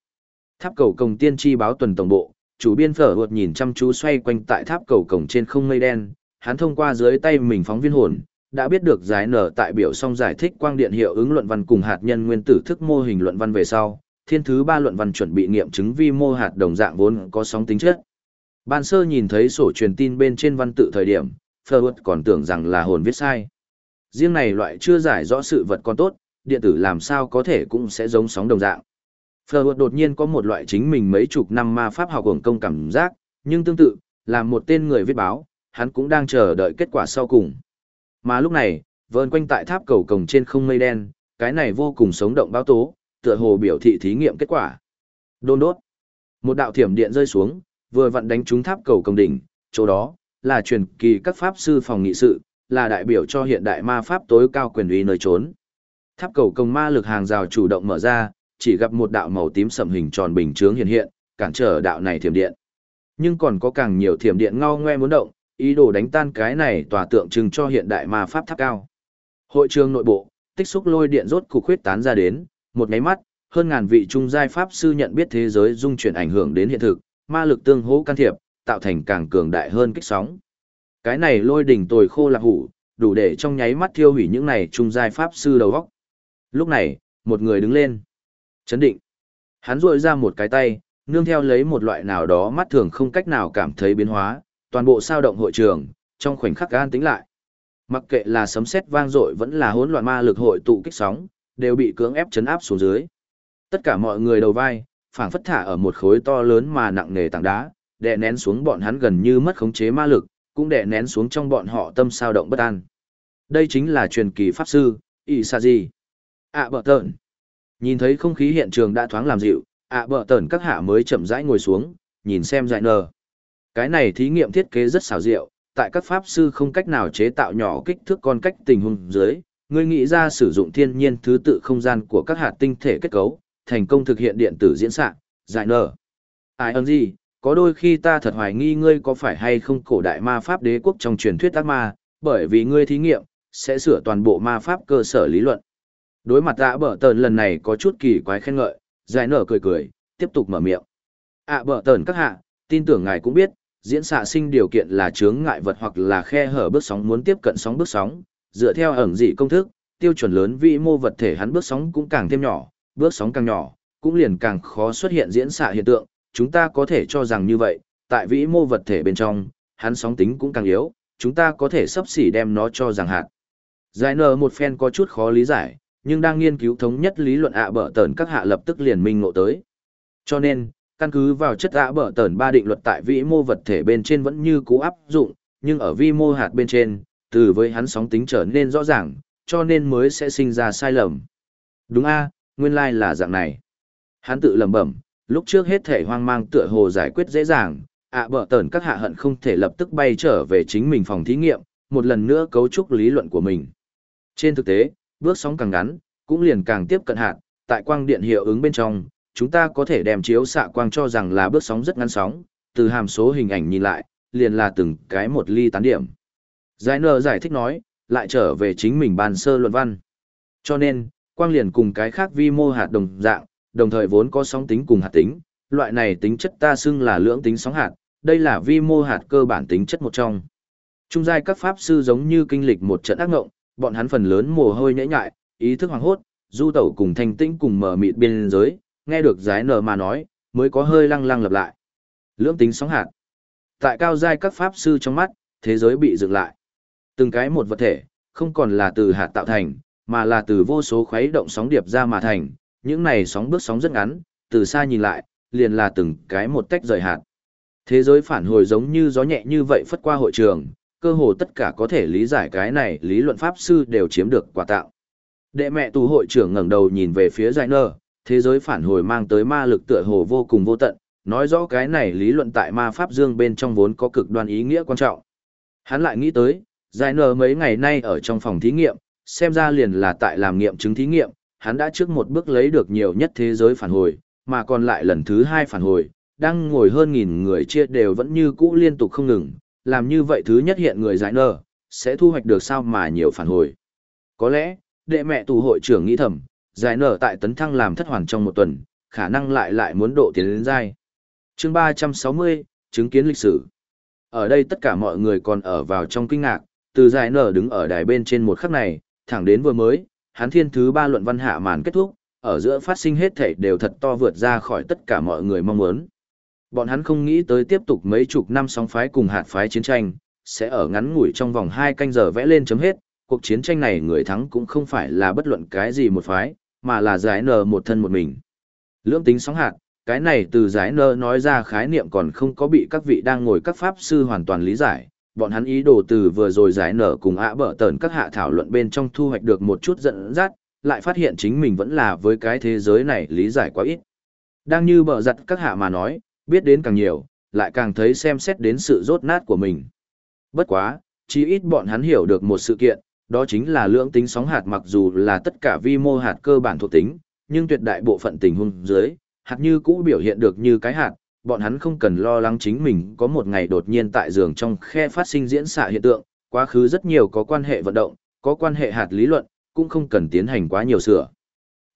Tháp cầu công tiên tri báo tuần tổng bộ, chủ biên phở vượt nhìn chăm chú xoay quanh tại tháp cầu cổng trên không mây đen, hắn thông qua dưới tay mình phóng viên hồn, đã biết được giải nở tại biểu song giải thích quang điện hiệu ứng luận văn cùng hạt nhân nguyên tử thức mô hình luận văn về sau, thiên thứ ba luận văn chuẩn bị nghiệm chứng vi mô hạt đồng dạng vốn có sóng tính chất. Ban sơ nhìn thấy sổ truyền tin bên trên văn tự thời điểm, Phở còn tưởng rằng là hồn viết sai. Riêng này loại chưa giải rõ sự vật còn tốt, điện tử làm sao có thể cũng sẽ giống sóng đồng dạng. Phở đột nhiên có một loại chính mình mấy chục năm ma pháp học hưởng công cảm giác, nhưng tương tự, là một tên người viết báo, hắn cũng đang chờ đợi kết quả sau cùng. Mà lúc này, vờn quanh tại tháp cầu cổng trên không mây đen, cái này vô cùng sống động báo tố, tựa hồ biểu thị thí nghiệm kết quả. Đôn đốt. Một đạo thiểm điện rơi xuống, vừa vặn đánh trúng tháp cầu cổng đỉnh, chỗ đó là truyền kỳ các pháp sư phòng nghị sự, là đại biểu cho hiện đại ma pháp tối cao quyền uy nơi trốn. Tháp cầu cổng ma lực hàng rào chủ động mở ra, chỉ gặp một đạo màu tím sầm hình tròn bình chướng hiện hiện, cản trở đạo này thiểm điện. Nhưng còn có càng nhiều thiểm điện ngao ngoe muốn động, ý đồ đánh tan cái này tòa tượng trưng cho hiện đại ma pháp tháp cao. Hội trường nội bộ, tích xúc lôi điện rốt cục khuyết tán ra đến, một máy mắt, hơn ngàn vị trung giai pháp sư nhận biết thế giới dung chuyển ảnh hưởng đến hiện thực, ma lực tương hỗ can thiệp, tạo thành càng cường đại hơn kích sóng. Cái này lôi đỉnh tồi khô lạc hủ, đủ để trong nháy mắt thiêu hủy những này trung giai pháp sư đầu góc. Lúc này, một người đứng lên. Chấn định. Hắn rội ra một cái tay, nương theo lấy một loại nào đó mắt thường không cách nào cảm thấy biến hóa, toàn bộ sao động hội trường, trong khoảnh khắc an tĩnh lại. Mặc kệ là sấm sét vang dội vẫn là hỗn loạn ma lực hội tụ kích sóng, đều bị cưỡng ép chấn áp xuống dưới. Tất cả mọi người đầu vai, phảng phất thả ở một khối to lớn mà nặng nề tảng đá, đè nén xuống bọn hắn gần như mất khống chế ma lực, cũng đè nén xuống trong bọn họ tâm sao động bất an. Đây chính là truyền kỳ pháp sư, Isaji. À bợ tợn. Nhìn thấy không khí hiện trường đã thoáng làm dịu, ạ bờ tờn các hạ mới chậm rãi ngồi xuống, nhìn xem dại nờ. Cái này thí nghiệm thiết kế rất xảo diệu, tại các pháp sư không cách nào chế tạo nhỏ kích thước con cách tình huống dưới, người nghĩ ra sử dụng thiên nhiên thứ tự không gian của các hạt tinh thể kết cấu, thành công thực hiện điện tử diễn xạ, giải nở. Ai ơn gì, có đôi khi ta thật hoài nghi ngươi có phải hay không cổ đại ma pháp đế quốc trong truyền thuyết ác ma, bởi vì ngươi thí nghiệm, sẽ sửa toàn bộ ma pháp cơ sở lý luận. Đối mặt ạ bờ tờn lần này có chút kỳ quái khen ngợi, giải nở cười cười, tiếp tục mở miệng. ạ bờ tờn các hạ, tin tưởng ngài cũng biết, diễn xạ sinh điều kiện là chướng ngại vật hoặc là khe hở bước sóng muốn tiếp cận sóng bước sóng, dựa theo ẩn dị công thức, tiêu chuẩn lớn vĩ mô vật thể hắn bước sóng cũng càng thêm nhỏ, bước sóng càng nhỏ, cũng liền càng khó xuất hiện diễn xạ hiện tượng, chúng ta có thể cho rằng như vậy, tại vĩ mô vật thể bên trong, hắn sóng tính cũng càng yếu, chúng ta có thể sắp xỉ đem nó cho rằng hạt. Giải nở một phen có chút khó lý giải, nhưng đang nghiên cứu thống nhất lý luận ạ bở tờn các hạ lập tức liền minh ngộ tới. Cho nên, căn cứ vào chất ạ bở tờn ba định luật tại vĩ mô vật thể bên trên vẫn như cũ áp dụng, nhưng ở vi mô hạt bên trên, từ với hắn sóng tính trở nên rõ ràng, cho nên mới sẽ sinh ra sai lầm. Đúng a, nguyên lai là dạng này. Hắn tự lẩm bẩm, lúc trước hết thể hoang mang tựa hồ giải quyết dễ dàng, ạ bở tờn các hạ hận không thể lập tức bay trở về chính mình phòng thí nghiệm, một lần nữa cấu trúc lý luận của mình. Trên thực tế, bước sóng càng ngắn, cũng liền càng tiếp cận hạt, tại quang điện hiệu ứng bên trong, chúng ta có thể đem chiếu xạ quang cho rằng là bước sóng rất ngắn sóng, từ hàm số hình ảnh nhìn lại, liền là từng cái một ly tán điểm. Giải nờ giải thích nói, lại trở về chính mình bàn sơ luận văn. Cho nên, quang liền cùng cái khác vi mô hạt đồng dạng, đồng thời vốn có sóng tính cùng hạt tính, loại này tính chất ta xưng là lưỡng tính sóng hạt, đây là vi mô hạt cơ bản tính chất một trong. Trung giai các pháp sư giống như kinh lịch một trận ác ngộng, bọn hắn phần lớn mồ hôi nhễ nhại, ý thức hoàng hốt, du tẩu cùng thanh tĩnh cùng mở mịt biên giới, nghe được giái nở mà nói, mới có hơi lăng lăng lặp lại. Lưỡng tính sóng hạt. Tại cao giai các pháp sư trong mắt, thế giới bị dựng lại. Từng cái một vật thể, không còn là từ hạt tạo thành, mà là từ vô số khuấy động sóng điệp ra mà thành, những này sóng bước sóng rất ngắn, từ xa nhìn lại, liền là từng cái một tách rời hạt. Thế giới phản hồi giống như gió nhẹ như vậy phất qua hội trường, cơ hồ tất cả có thể lý giải cái này lý luận pháp sư đều chiếm được quà tạo. Đệ mẹ tù hội trưởng ngẩng đầu nhìn về phía giải nơ, thế giới phản hồi mang tới ma lực tựa hồ vô cùng vô tận, nói rõ cái này lý luận tại ma pháp dương bên trong vốn có cực đoan ý nghĩa quan trọng. Hắn lại nghĩ tới, giải nơ mấy ngày nay ở trong phòng thí nghiệm, xem ra liền là tại làm nghiệm chứng thí nghiệm, hắn đã trước một bước lấy được nhiều nhất thế giới phản hồi, mà còn lại lần thứ hai phản hồi, đang ngồi hơn nghìn người chia đều vẫn như cũ liên tục không ngừng, làm như vậy thứ nhất hiện người giải nở sẽ thu hoạch được sao mà nhiều phản hồi. Có lẽ, đệ mẹ tù hội trưởng nghĩ thầm, giải nở tại tấn thăng làm thất hoàn trong một tuần, khả năng lại lại muốn độ tiến đến giai. Chương 360, chứng kiến lịch sử. Ở đây tất cả mọi người còn ở vào trong kinh ngạc, từ giải nở đứng ở đài bên trên một khắc này, thẳng đến vừa mới, hắn thiên thứ ba luận văn hạ màn kết thúc, ở giữa phát sinh hết thảy đều thật to vượt ra khỏi tất cả mọi người mong muốn. Bọn hắn không nghĩ tới tiếp tục mấy chục năm sóng phái cùng hạt phái chiến tranh, sẽ ở ngắn ngủi trong vòng 2 canh giờ vẽ lên chấm hết, cuộc chiến tranh này người thắng cũng không phải là bất luận cái gì một phái, mà là giải nờ một thân một mình. Lưỡng tính sóng hạt, cái này từ giải nơ nói ra khái niệm còn không có bị các vị đang ngồi các pháp sư hoàn toàn lý giải. Bọn hắn ý đồ từ vừa rồi giải nở cùng ạ bở tờn các hạ thảo luận bên trong thu hoạch được một chút giận dắt, lại phát hiện chính mình vẫn là với cái thế giới này lý giải quá ít. Đang như bở giặt các hạ mà nói, biết đến càng nhiều, lại càng thấy xem xét đến sự rốt nát của mình. Bất quá, chỉ ít bọn hắn hiểu được một sự kiện, đó chính là lượng tính sóng hạt mặc dù là tất cả vi mô hạt cơ bản thuộc tính, nhưng tuyệt đại bộ phận tình huống dưới, hạt như cũ biểu hiện được như cái hạt, bọn hắn không cần lo lắng chính mình có một ngày đột nhiên tại giường trong khe phát sinh diễn xạ hiện tượng, quá khứ rất nhiều có quan hệ vận động, có quan hệ hạt lý luận, cũng không cần tiến hành quá nhiều sửa.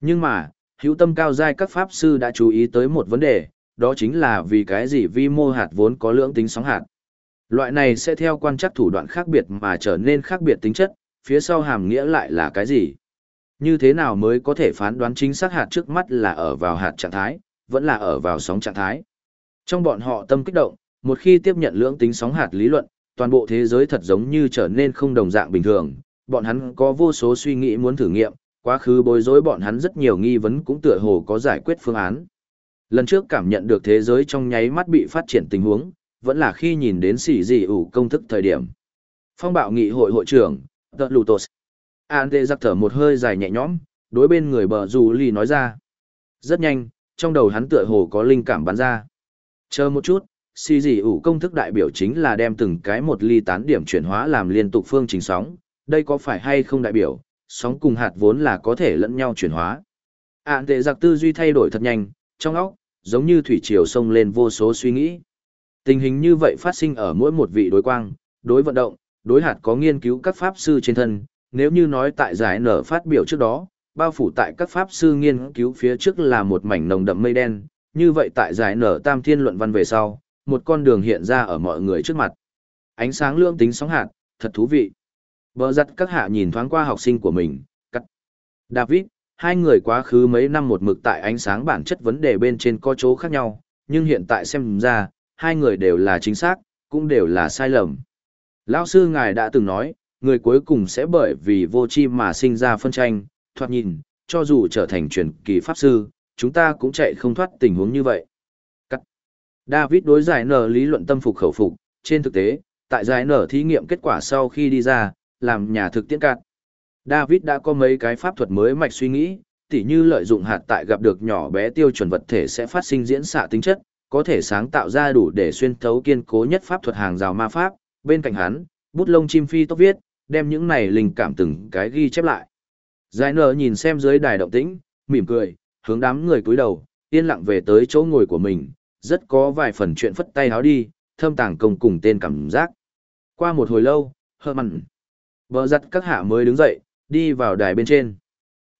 Nhưng mà, hữu tâm cao giai các pháp sư đã chú ý tới một vấn đề, đó chính là vì cái gì vi mô hạt vốn có lưỡng tính sóng hạt. Loại này sẽ theo quan trắc thủ đoạn khác biệt mà trở nên khác biệt tính chất, phía sau hàm nghĩa lại là cái gì? Như thế nào mới có thể phán đoán chính xác hạt trước mắt là ở vào hạt trạng thái, vẫn là ở vào sóng trạng thái? Trong bọn họ tâm kích động, một khi tiếp nhận lưỡng tính sóng hạt lý luận, toàn bộ thế giới thật giống như trở nên không đồng dạng bình thường, bọn hắn có vô số suy nghĩ muốn thử nghiệm, quá khứ bối rối bọn hắn rất nhiều nghi vấn cũng tựa hồ có giải quyết phương án. Lần trước cảm nhận được thế giới trong nháy mắt bị phát triển tình huống, vẫn là khi nhìn đến xỉ dị ủ công thức thời điểm. Phong bạo nghị hội hội trưởng, The Lutos. An tê giặc thở một hơi dài nhẹ nhõm, đối bên người bờ dù lì nói ra. Rất nhanh, trong đầu hắn tựa hồ có linh cảm bắn ra. Chờ một chút, xì dị ủ công thức đại biểu chính là đem từng cái một ly tán điểm chuyển hóa làm liên tục phương trình sóng. Đây có phải hay không đại biểu, sóng cùng hạt vốn là có thể lẫn nhau chuyển hóa. Ản tệ giặc tư duy thay đổi thật nhanh, trong óc, giống như thủy triều sông lên vô số suy nghĩ. Tình hình như vậy phát sinh ở mỗi một vị đối quang, đối vận động, đối hạt có nghiên cứu các pháp sư trên thân, nếu như nói tại giải nở phát biểu trước đó, bao phủ tại các pháp sư nghiên cứu phía trước là một mảnh nồng đậm mây đen, như vậy tại giải nở tam thiên luận văn về sau, một con đường hiện ra ở mọi người trước mặt. Ánh sáng lương tính sóng hạt, thật thú vị. Bờ giặt các hạ nhìn thoáng qua học sinh của mình, cắt. David, hai người quá khứ mấy năm một mực tại ánh sáng bản chất vấn đề bên trên có chỗ khác nhau, nhưng hiện tại xem ra, hai người đều là chính xác, cũng đều là sai lầm. Lão sư ngài đã từng nói, người cuối cùng sẽ bởi vì vô chi mà sinh ra phân tranh, thoạt nhìn, cho dù trở thành truyền kỳ pháp sư, chúng ta cũng chạy không thoát tình huống như vậy. Cắt. David đối giải nở lý luận tâm phục khẩu phục, trên thực tế, tại giải nở thí nghiệm kết quả sau khi đi ra, làm nhà thực tiễn cạn. David đã có mấy cái pháp thuật mới mạch suy nghĩ, tỉ như lợi dụng hạt tại gặp được nhỏ bé tiêu chuẩn vật thể sẽ phát sinh diễn xạ tính chất, có thể sáng tạo ra đủ để xuyên thấu kiên cố nhất pháp thuật hàng rào ma pháp, bên cạnh hắn, bút lông chim phi tốc viết, đem những này linh cảm từng cái ghi chép lại. Giải nở nhìn xem dưới đài động tĩnh, mỉm cười, hướng đám người cúi đầu, yên lặng về tới chỗ ngồi của mình, rất có vài phần chuyện phất tay háo đi, thâm tàng công cùng tên cảm giác. Qua một hồi lâu, hờ mặn. Bờ giặt các hạ mới đứng dậy, đi vào đài bên trên.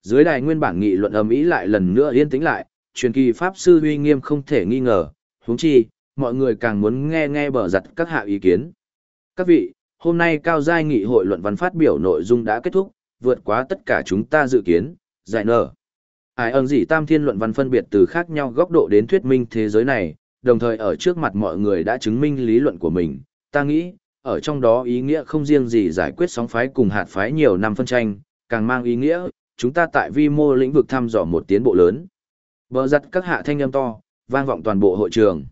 Dưới đài nguyên bản nghị luận ầm ĩ lại lần nữa yên tĩnh lại, truyền kỳ pháp sư uy nghiêm không thể nghi ngờ, huống chi, mọi người càng muốn nghe nghe bờ giặt các hạ ý kiến. Các vị, hôm nay cao giai nghị hội luận văn phát biểu nội dung đã kết thúc, vượt quá tất cả chúng ta dự kiến, giải nở. Ai ơn gì tam thiên luận văn phân biệt từ khác nhau góc độ đến thuyết minh thế giới này, đồng thời ở trước mặt mọi người đã chứng minh lý luận của mình. Ta nghĩ, ở trong đó ý nghĩa không riêng gì giải quyết sóng phái cùng hạt phái nhiều năm phân tranh, càng mang ý nghĩa, chúng ta tại vi mô lĩnh vực thăm dò một tiến bộ lớn. Bờ giặt các hạ thanh âm to, vang vọng toàn bộ hội trường.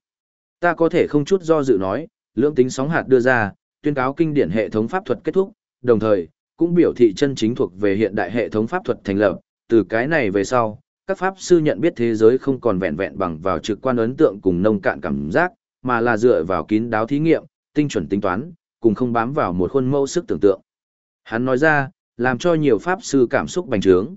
Ta có thể không chút do dự nói, lưỡng tính sóng hạt đưa ra, tuyên cáo kinh điển hệ thống pháp thuật kết thúc, đồng thời, cũng biểu thị chân chính thuộc về hiện đại hệ thống pháp thuật thành lập, từ cái này về sau, các pháp sư nhận biết thế giới không còn vẹn vẹn bằng vào trực quan ấn tượng cùng nông cạn cảm giác, mà là dựa vào kín đáo thí nghiệm, tinh chuẩn tính toán, cùng không bám vào một khuôn mẫu sức tưởng tượng. Hắn nói ra, làm cho nhiều pháp sư cảm xúc bành trướng.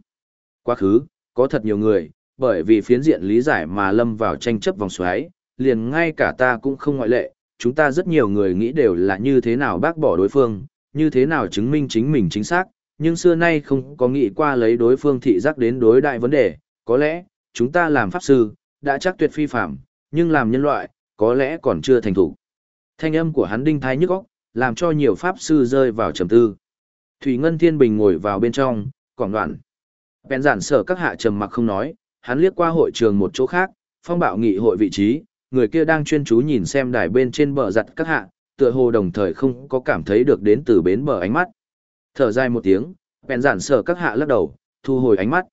Quá khứ, có thật nhiều người, bởi vì phiến diện lý giải mà lâm vào tranh chấp vòng xoáy, liền ngay cả ta cũng không ngoại lệ, chúng ta rất nhiều người nghĩ đều là như thế nào bác bỏ đối phương, như thế nào chứng minh chính mình chính xác, nhưng xưa nay không có nghĩ qua lấy đối phương thị giác đến đối đại vấn đề, có lẽ, chúng ta làm pháp sư, đã chắc tuyệt phi phạm, nhưng làm nhân loại, có lẽ còn chưa thành thủ. Thanh âm của hắn đinh thái nhức óc, làm cho nhiều pháp sư rơi vào trầm tư. Thủy Ngân Thiên Bình ngồi vào bên trong, quảng đoạn. Bèn giản sở các hạ trầm mặc không nói, hắn liếc qua hội trường một chỗ khác, phong bạo nghị hội vị trí, người kia đang chuyên chú nhìn xem đài bên trên bờ giặt các hạ, tựa hồ đồng thời không có cảm thấy được đến từ bến bờ ánh mắt. Thở dài một tiếng, bèn giản sở các hạ lắc đầu, thu hồi ánh mắt.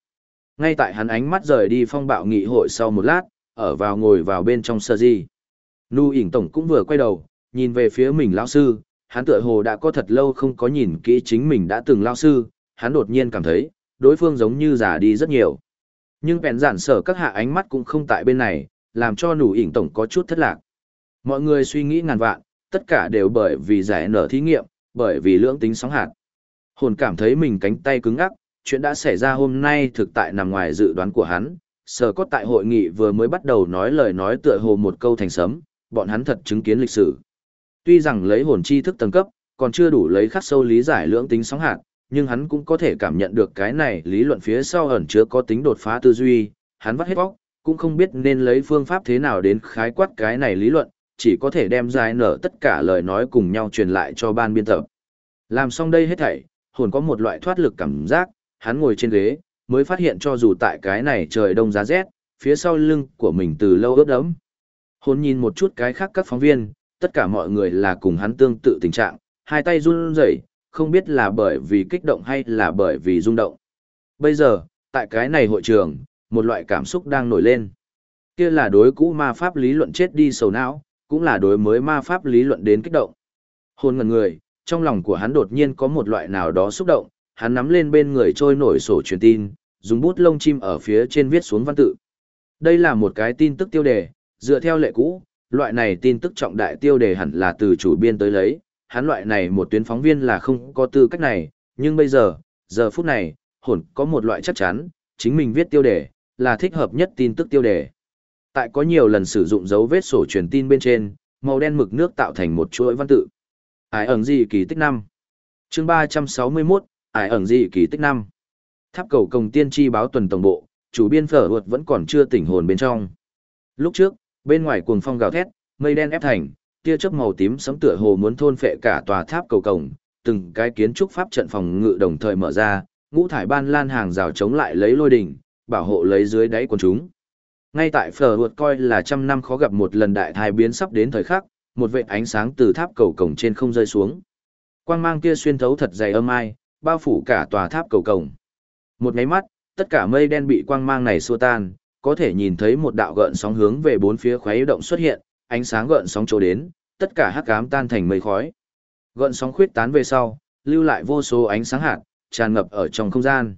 Ngay tại hắn ánh mắt rời đi phong bạo nghị hội sau một lát, ở vào ngồi vào bên trong sơ di. Nu ỉn tổng cũng vừa quay đầu, nhìn về phía mình lão sư, hắn tựa hồ đã có thật lâu không có nhìn kỹ chính mình đã từng lao sư, hắn đột nhiên cảm thấy, đối phương giống như già đi rất nhiều. Nhưng bèn giản sở các hạ ánh mắt cũng không tại bên này, làm cho nụ ỉn tổng có chút thất lạc. Mọi người suy nghĩ ngàn vạn, tất cả đều bởi vì giải nở thí nghiệm, bởi vì lưỡng tính sóng hạt. Hồn cảm thấy mình cánh tay cứng ngắc, chuyện đã xảy ra hôm nay thực tại nằm ngoài dự đoán của hắn. Sở cốt tại hội nghị vừa mới bắt đầu nói lời nói tựa hồ một câu thành sấm, bọn hắn thật chứng kiến lịch sử. Tuy rằng lấy hồn chi thức tầng cấp, còn chưa đủ lấy khắc sâu lý giải lưỡng tính sóng hạt, nhưng hắn cũng có thể cảm nhận được cái này lý luận phía sau ẩn chứa có tính đột phá tư duy, hắn vắt hết bóc, cũng không biết nên lấy phương pháp thế nào đến khái quát cái này lý luận, chỉ có thể đem giải nở tất cả lời nói cùng nhau truyền lại cho ban biên tập. Làm xong đây hết thảy, hồn có một loại thoát lực cảm giác, hắn ngồi trên ghế, mới phát hiện cho dù tại cái này trời đông giá rét, phía sau lưng của mình từ lâu ướt đẫm. Hồn nhìn một chút cái khác các phóng viên, tất cả mọi người là cùng hắn tương tự tình trạng, hai tay run rẩy, không biết là bởi vì kích động hay là bởi vì rung động. Bây giờ, tại cái này hội trường, một loại cảm xúc đang nổi lên. Kia là đối cũ ma pháp lý luận chết đi sầu não, cũng là đối mới ma pháp lý luận đến kích động. Hôn ngần người, trong lòng của hắn đột nhiên có một loại nào đó xúc động, hắn nắm lên bên người trôi nổi sổ truyền tin, dùng bút lông chim ở phía trên viết xuống văn tự. Đây là một cái tin tức tiêu đề, dựa theo lệ cũ, loại này tin tức trọng đại tiêu đề hẳn là từ chủ biên tới lấy, hắn loại này một tuyến phóng viên là không có tư cách này, nhưng bây giờ, giờ phút này, hồn có một loại chắc chắn, chính mình viết tiêu đề, là thích hợp nhất tin tức tiêu đề. Tại có nhiều lần sử dụng dấu vết sổ truyền tin bên trên, màu đen mực nước tạo thành một chuỗi văn tự. Ải ẩn gì kỳ tích năm chương 361, ải ẩn gì kỳ tích năm Tháp cầu công tiên tri báo tuần tổng bộ, chủ biên phở vượt vẫn còn chưa tỉnh hồn bên trong. Lúc trước, bên ngoài cuồng phong gào thét, mây đen ép thành, tia chớp màu tím sấm tựa hồ muốn thôn phệ cả tòa tháp cầu cổng, từng cái kiến trúc pháp trận phòng ngự đồng thời mở ra, ngũ thải ban lan hàng rào chống lại lấy lôi đỉnh, bảo hộ lấy dưới đáy quần chúng. Ngay tại phở luật coi là trăm năm khó gặp một lần đại thai biến sắp đến thời khắc, một vệt ánh sáng từ tháp cầu cổng trên không rơi xuống. Quang mang kia xuyên thấu thật dày âm ai, bao phủ cả tòa tháp cầu cổng. Một máy mắt, tất cả mây đen bị quang mang này xua tan, có thể nhìn thấy một đạo gợn sóng hướng về bốn phía khuấy động xuất hiện, ánh sáng gợn sóng chỗ đến, tất cả hắc ám tan thành mây khói. Gợn sóng khuyết tán về sau, lưu lại vô số ánh sáng hạt, tràn ngập ở trong không gian.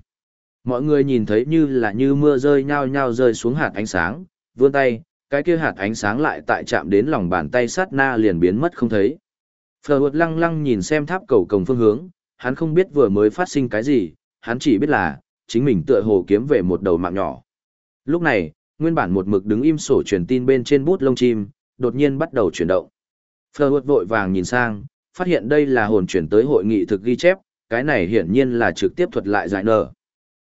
Mọi người nhìn thấy như là như mưa rơi nhao nhao rơi xuống hạt ánh sáng, vươn tay, cái kia hạt ánh sáng lại tại chạm đến lòng bàn tay sát na liền biến mất không thấy. Phờ hụt lăng lăng nhìn xem tháp cầu cổng phương hướng, hắn không biết vừa mới phát sinh cái gì, hắn chỉ biết là, chính mình tựa hồ kiếm về một đầu mạng nhỏ. Lúc này, nguyên bản một mực đứng im sổ truyền tin bên trên bút lông chim, đột nhiên bắt đầu chuyển động. Phờ hụt vội vàng nhìn sang, phát hiện đây là hồn chuyển tới hội nghị thực ghi chép, cái này hiển nhiên là trực tiếp thuật lại giải nở.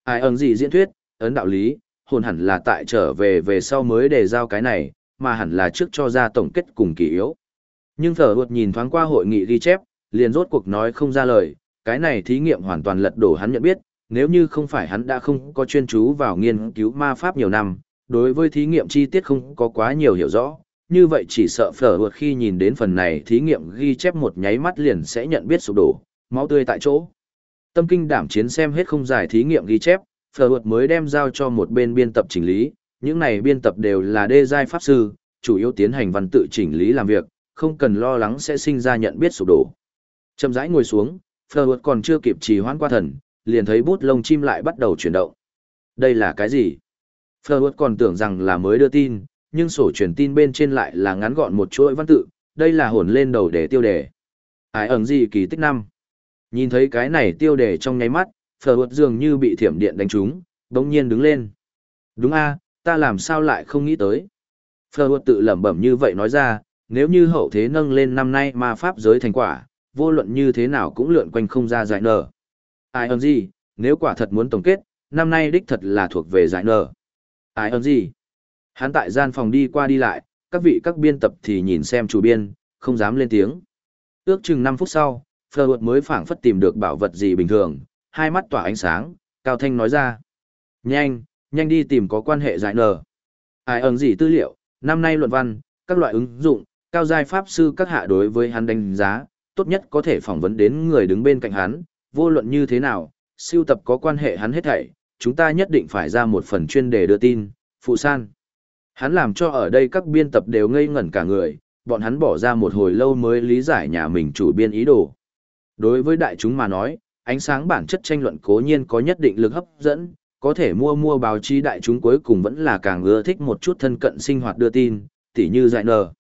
Ai ấn gì diễn thuyết, ấn đạo lý, hồn hẳn là tại trở về về sau mới đề giao cái này, mà hẳn là trước cho ra tổng kết cùng kỳ yếu. Nhưng thở hụt nhìn thoáng qua hội nghị ghi chép, liền rốt cuộc nói không ra lời, cái này thí nghiệm hoàn toàn lật đổ hắn nhận biết, nếu như không phải hắn đã không có chuyên chú vào nghiên cứu ma pháp nhiều năm, đối với thí nghiệm chi tiết không có quá nhiều hiểu rõ, như vậy chỉ sợ phở vượt khi nhìn đến phần này thí nghiệm ghi chép một nháy mắt liền sẽ nhận biết sụp đổ, máu tươi tại chỗ. Tâm kinh đảm chiến xem hết không giải thí nghiệm ghi chép, phở vượt mới đem giao cho một bên biên tập chỉnh lý, những này biên tập đều là đê giai pháp sư, chủ yếu tiến hành văn tự chỉnh lý làm việc, không cần lo lắng sẽ sinh ra nhận biết sụp đổ. Chậm rãi ngồi xuống, phở vượt còn chưa kịp trì hoãn qua thần, liền thấy bút lông chim lại bắt đầu chuyển động. Đây là cái gì? Phở còn tưởng rằng là mới đưa tin, nhưng sổ truyền tin bên trên lại là ngắn gọn một chuỗi văn tự, đây là hồn lên đầu để tiêu đề. Ai ẩn gì kỳ tích năm? Nhìn thấy cái này tiêu đề trong nháy mắt, phở dường như bị thiểm điện đánh trúng, đống nhiên đứng lên. Đúng a, ta làm sao lại không nghĩ tới. Phở tự lẩm bẩm như vậy nói ra, nếu như hậu thế nâng lên năm nay ma pháp giới thành quả, vô luận như thế nào cũng lượn quanh không ra giải nở. Ai ơn gì, nếu quả thật muốn tổng kết, năm nay đích thật là thuộc về giải nở. Ai ơn gì? Hắn tại gian phòng đi qua đi lại, các vị các biên tập thì nhìn xem chủ biên, không dám lên tiếng. Ước chừng 5 phút sau, Fleur mới phảng phất tìm được bảo vật gì bình thường, hai mắt tỏa ánh sáng, Cao Thanh nói ra. Nhanh, nhanh đi tìm có quan hệ giải nở. Ai ẩn gì tư liệu, năm nay luận văn, các loại ứng dụng, cao giai pháp sư các hạ đối với hắn đánh giá, tốt nhất có thể phỏng vấn đến người đứng bên cạnh hắn, vô luận như thế nào, siêu tập có quan hệ hắn hết thảy, chúng ta nhất định phải ra một phần chuyên đề đưa tin, phụ san. Hắn làm cho ở đây các biên tập đều ngây ngẩn cả người, bọn hắn bỏ ra một hồi lâu mới lý giải nhà mình chủ biên ý đồ. Đối với đại chúng mà nói, ánh sáng bản chất tranh luận cố nhiên có nhất định lực hấp dẫn, có thể mua mua báo chí đại chúng cuối cùng vẫn là càng ưa thích một chút thân cận sinh hoạt đưa tin, tỉ như dạy nờ.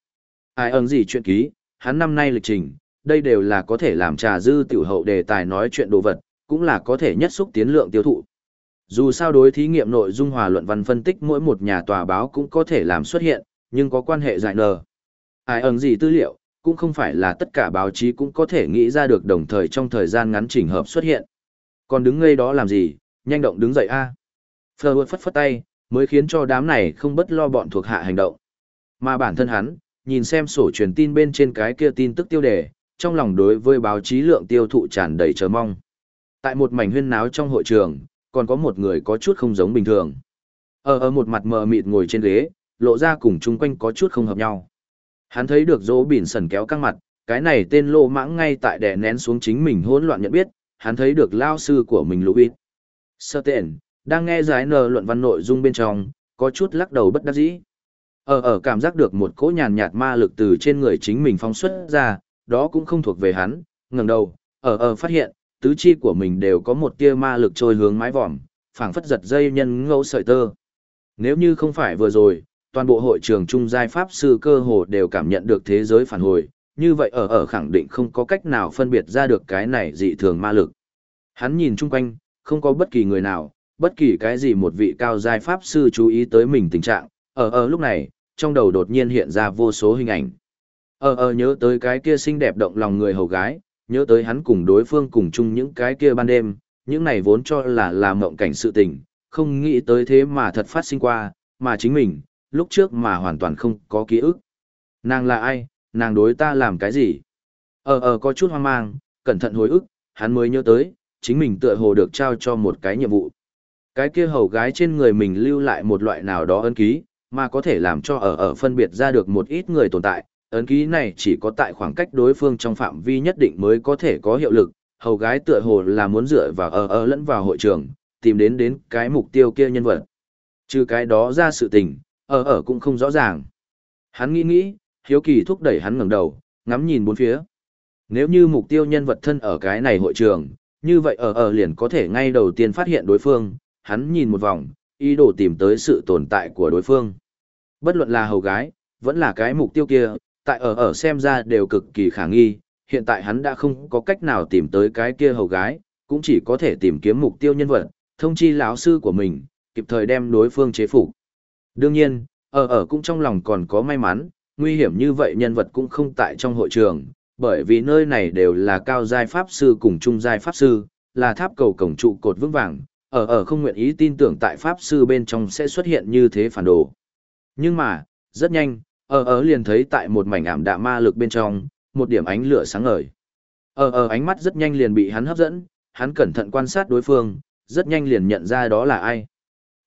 Ai ơn gì chuyện ký, hắn năm nay lịch trình, đây đều là có thể làm trà dư tiểu hậu đề tài nói chuyện đồ vật, cũng là có thể nhất xúc tiến lượng tiêu thụ. Dù sao đối thí nghiệm nội dung hòa luận văn phân tích mỗi một nhà tòa báo cũng có thể làm xuất hiện, nhưng có quan hệ giải nờ. Ai ẩn gì tư liệu, cũng không phải là tất cả báo chí cũng có thể nghĩ ra được đồng thời trong thời gian ngắn chỉnh hợp xuất hiện. Còn đứng ngây đó làm gì, nhanh động đứng dậy a. À. Phờ phất phất tay, mới khiến cho đám này không bất lo bọn thuộc hạ hành động. Mà bản thân hắn, nhìn xem sổ truyền tin bên trên cái kia tin tức tiêu đề, trong lòng đối với báo chí lượng tiêu thụ tràn đầy chờ mong. Tại một mảnh huyên náo trong hội trường, còn có một người có chút không giống bình thường. Ở ở một mặt mờ mịt ngồi trên ghế, lộ ra cùng chung quanh có chút không hợp nhau. Hắn thấy được dỗ bỉn sần kéo căng mặt, cái này tên lô mãng ngay tại đè nén xuống chính mình hỗn loạn nhận biết, hắn thấy được lao sư của mình Louis. Sơ tiện, đang nghe giải nờ luận văn nội dung bên trong, có chút lắc đầu bất đắc dĩ. Ở ở cảm giác được một cỗ nhàn nhạt ma lực từ trên người chính mình phóng xuất ra, đó cũng không thuộc về hắn, ngẩng đầu, ở ở phát hiện, tứ chi của mình đều có một tia ma lực trôi hướng mái vòm, phảng phất giật dây nhân ngẫu sợi tơ. Nếu như không phải vừa rồi, toàn bộ hội trường trung giai pháp sư cơ hồ đều cảm nhận được thế giới phản hồi, như vậy ở ở khẳng định không có cách nào phân biệt ra được cái này dị thường ma lực. Hắn nhìn chung quanh, không có bất kỳ người nào, bất kỳ cái gì một vị cao giai pháp sư chú ý tới mình tình trạng, ở ở lúc này, trong đầu đột nhiên hiện ra vô số hình ảnh. Ở ờ nhớ tới cái kia xinh đẹp động lòng người hầu gái, nhớ tới hắn cùng đối phương cùng chung những cái kia ban đêm, những này vốn cho là là mộng cảnh sự tình, không nghĩ tới thế mà thật phát sinh qua, mà chính mình, lúc trước mà hoàn toàn không có ký ức. Nàng là ai, nàng đối ta làm cái gì? Ờ ờ có chút hoang mang, cẩn thận hồi ức, hắn mới nhớ tới, chính mình tựa hồ được trao cho một cái nhiệm vụ. Cái kia hầu gái trên người mình lưu lại một loại nào đó ấn ký, mà có thể làm cho ở ở phân biệt ra được một ít người tồn tại. Ấn ký này chỉ có tại khoảng cách đối phương trong phạm vi nhất định mới có thể có hiệu lực. Hầu gái tựa hồ là muốn dựa vào ở ở lẫn vào hội trường, tìm đến đến cái mục tiêu kia nhân vật. Trừ cái đó ra sự tình, ở ở cũng không rõ ràng. Hắn nghĩ nghĩ, hiếu kỳ thúc đẩy hắn ngẩng đầu, ngắm nhìn bốn phía. Nếu như mục tiêu nhân vật thân ở cái này hội trường, như vậy ở ở liền có thể ngay đầu tiên phát hiện đối phương, hắn nhìn một vòng, ý đồ tìm tới sự tồn tại của đối phương. Bất luận là hầu gái, vẫn là cái mục tiêu kia, tại ở ở xem ra đều cực kỳ khả nghi, hiện tại hắn đã không có cách nào tìm tới cái kia hầu gái, cũng chỉ có thể tìm kiếm mục tiêu nhân vật, thông chi lão sư của mình, kịp thời đem đối phương chế phục. Đương nhiên, ở ở cũng trong lòng còn có may mắn, nguy hiểm như vậy nhân vật cũng không tại trong hội trường, bởi vì nơi này đều là cao giai pháp sư cùng trung giai pháp sư, là tháp cầu cổng trụ cột vững vàng, ở ở không nguyện ý tin tưởng tại pháp sư bên trong sẽ xuất hiện như thế phản đồ. Nhưng mà, rất nhanh, ở ở liền thấy tại một mảnh ảm đạm ma lực bên trong, một điểm ánh lửa sáng ngời. Ở ở ánh mắt rất nhanh liền bị hắn hấp dẫn, hắn cẩn thận quan sát đối phương, rất nhanh liền nhận ra đó là ai.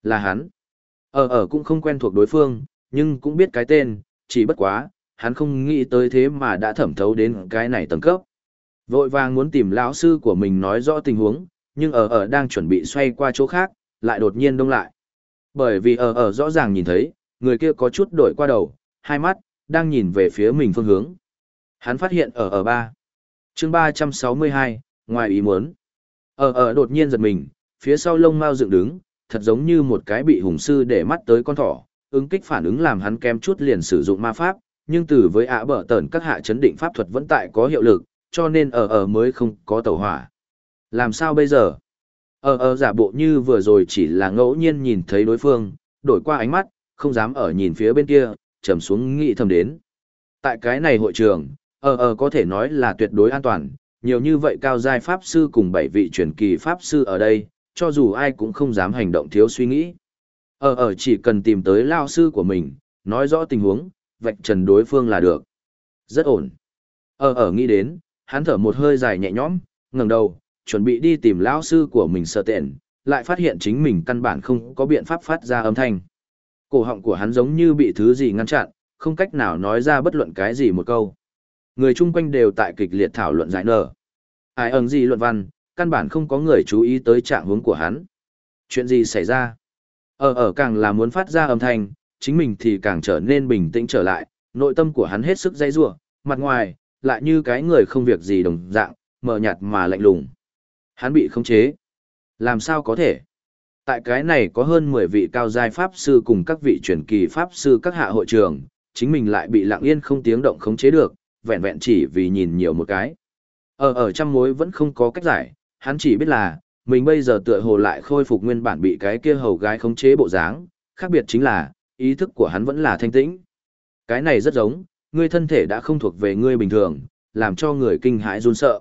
Là hắn. Ở ở cũng không quen thuộc đối phương, nhưng cũng biết cái tên, chỉ bất quá, hắn không nghĩ tới thế mà đã thẩm thấu đến cái này tầng cấp. Vội vàng muốn tìm lão sư của mình nói rõ tình huống, nhưng ở ở đang chuẩn bị xoay qua chỗ khác, lại đột nhiên đông lại. Bởi vì ở ở rõ ràng nhìn thấy, người kia có chút đổi qua đầu, hai mắt, đang nhìn về phía mình phương hướng. Hắn phát hiện ở ở ba. chương 362, ngoài ý muốn. Ở ở đột nhiên giật mình, phía sau lông mau dựng đứng, thật giống như một cái bị hùng sư để mắt tới con thỏ, ứng kích phản ứng làm hắn kém chút liền sử dụng ma pháp, nhưng từ với ạ bở tẩn các hạ chấn định pháp thuật vẫn tại có hiệu lực, cho nên ở ở mới không có tàu hỏa. Làm sao bây giờ? Ở ở giả bộ như vừa rồi chỉ là ngẫu nhiên nhìn thấy đối phương, đổi qua ánh mắt, không dám ở nhìn phía bên kia, trầm xuống nghĩ thầm đến. Tại cái này hội trường, ở ở có thể nói là tuyệt đối an toàn, nhiều như vậy cao giai pháp sư cùng bảy vị truyền kỳ pháp sư ở đây, cho dù ai cũng không dám hành động thiếu suy nghĩ. Ở ở chỉ cần tìm tới lao sư của mình, nói rõ tình huống, vạch trần đối phương là được. Rất ổn. Ở ở nghĩ đến, hắn thở một hơi dài nhẹ nhõm, ngẩng đầu, chuẩn bị đi tìm lão sư của mình sợ tiện, lại phát hiện chính mình căn bản không có biện pháp phát ra âm thanh. Cổ họng của hắn giống như bị thứ gì ngăn chặn, không cách nào nói ra bất luận cái gì một câu. Người chung quanh đều tại kịch liệt thảo luận giải nở. Ai ẩn gì luận văn, căn bản không có người chú ý tới trạng hướng của hắn. Chuyện gì xảy ra? Ở ở càng là muốn phát ra âm thanh, chính mình thì càng trở nên bình tĩnh trở lại, nội tâm của hắn hết sức dây rủa, mặt ngoài lại như cái người không việc gì đồng dạng, mờ nhạt mà lạnh lùng. Hắn bị khống chế. Làm sao có thể? Tại cái này có hơn 10 vị cao giai pháp sư cùng các vị truyền kỳ pháp sư các hạ hội trường, chính mình lại bị lặng yên không tiếng động khống chế được, vẹn vẹn chỉ vì nhìn nhiều một cái. Ở ở trăm mối vẫn không có cách giải, hắn chỉ biết là, mình bây giờ tựa hồ lại khôi phục nguyên bản bị cái kia hầu gái khống chế bộ dáng, khác biệt chính là, ý thức của hắn vẫn là thanh tĩnh. Cái này rất giống, ngươi thân thể đã không thuộc về ngươi bình thường, làm cho người kinh hãi run sợ.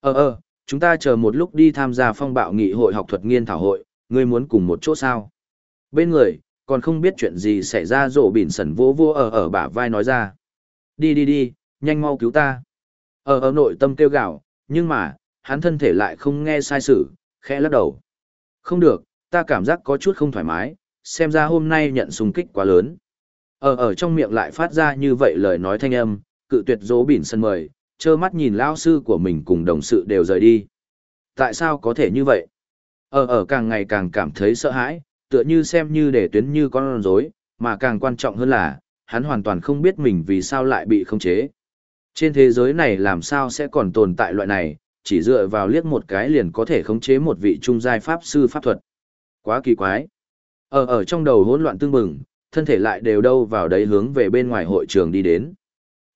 Ờ ờ, chúng ta chờ một lúc đi tham gia phong bạo nghị hội học thuật nghiên thảo hội, ngươi muốn cùng một chỗ sao? Bên người, còn không biết chuyện gì xảy ra rộ bỉn sần vô vô ở ở bả vai nói ra. Đi đi đi, nhanh mau cứu ta. Ở ở nội tâm kêu gào, nhưng mà, hắn thân thể lại không nghe sai sự, khẽ lắc đầu. Không được, ta cảm giác có chút không thoải mái, xem ra hôm nay nhận xung kích quá lớn. Ở ở trong miệng lại phát ra như vậy lời nói thanh âm, cự tuyệt rỗ bỉn sân mời, trơ mắt nhìn lao sư của mình cùng đồng sự đều rời đi. Tại sao có thể như vậy? Ở ở càng ngày càng cảm thấy sợ hãi, tựa như xem như để tuyến như con rối, mà càng quan trọng hơn là, hắn hoàn toàn không biết mình vì sao lại bị khống chế. Trên thế giới này làm sao sẽ còn tồn tại loại này, chỉ dựa vào liếc một cái liền có thể khống chế một vị trung giai pháp sư pháp thuật. Quá kỳ quái. Ở ở trong đầu hỗn loạn tương bừng, thân thể lại đều đâu vào đấy hướng về bên ngoài hội trường đi đến.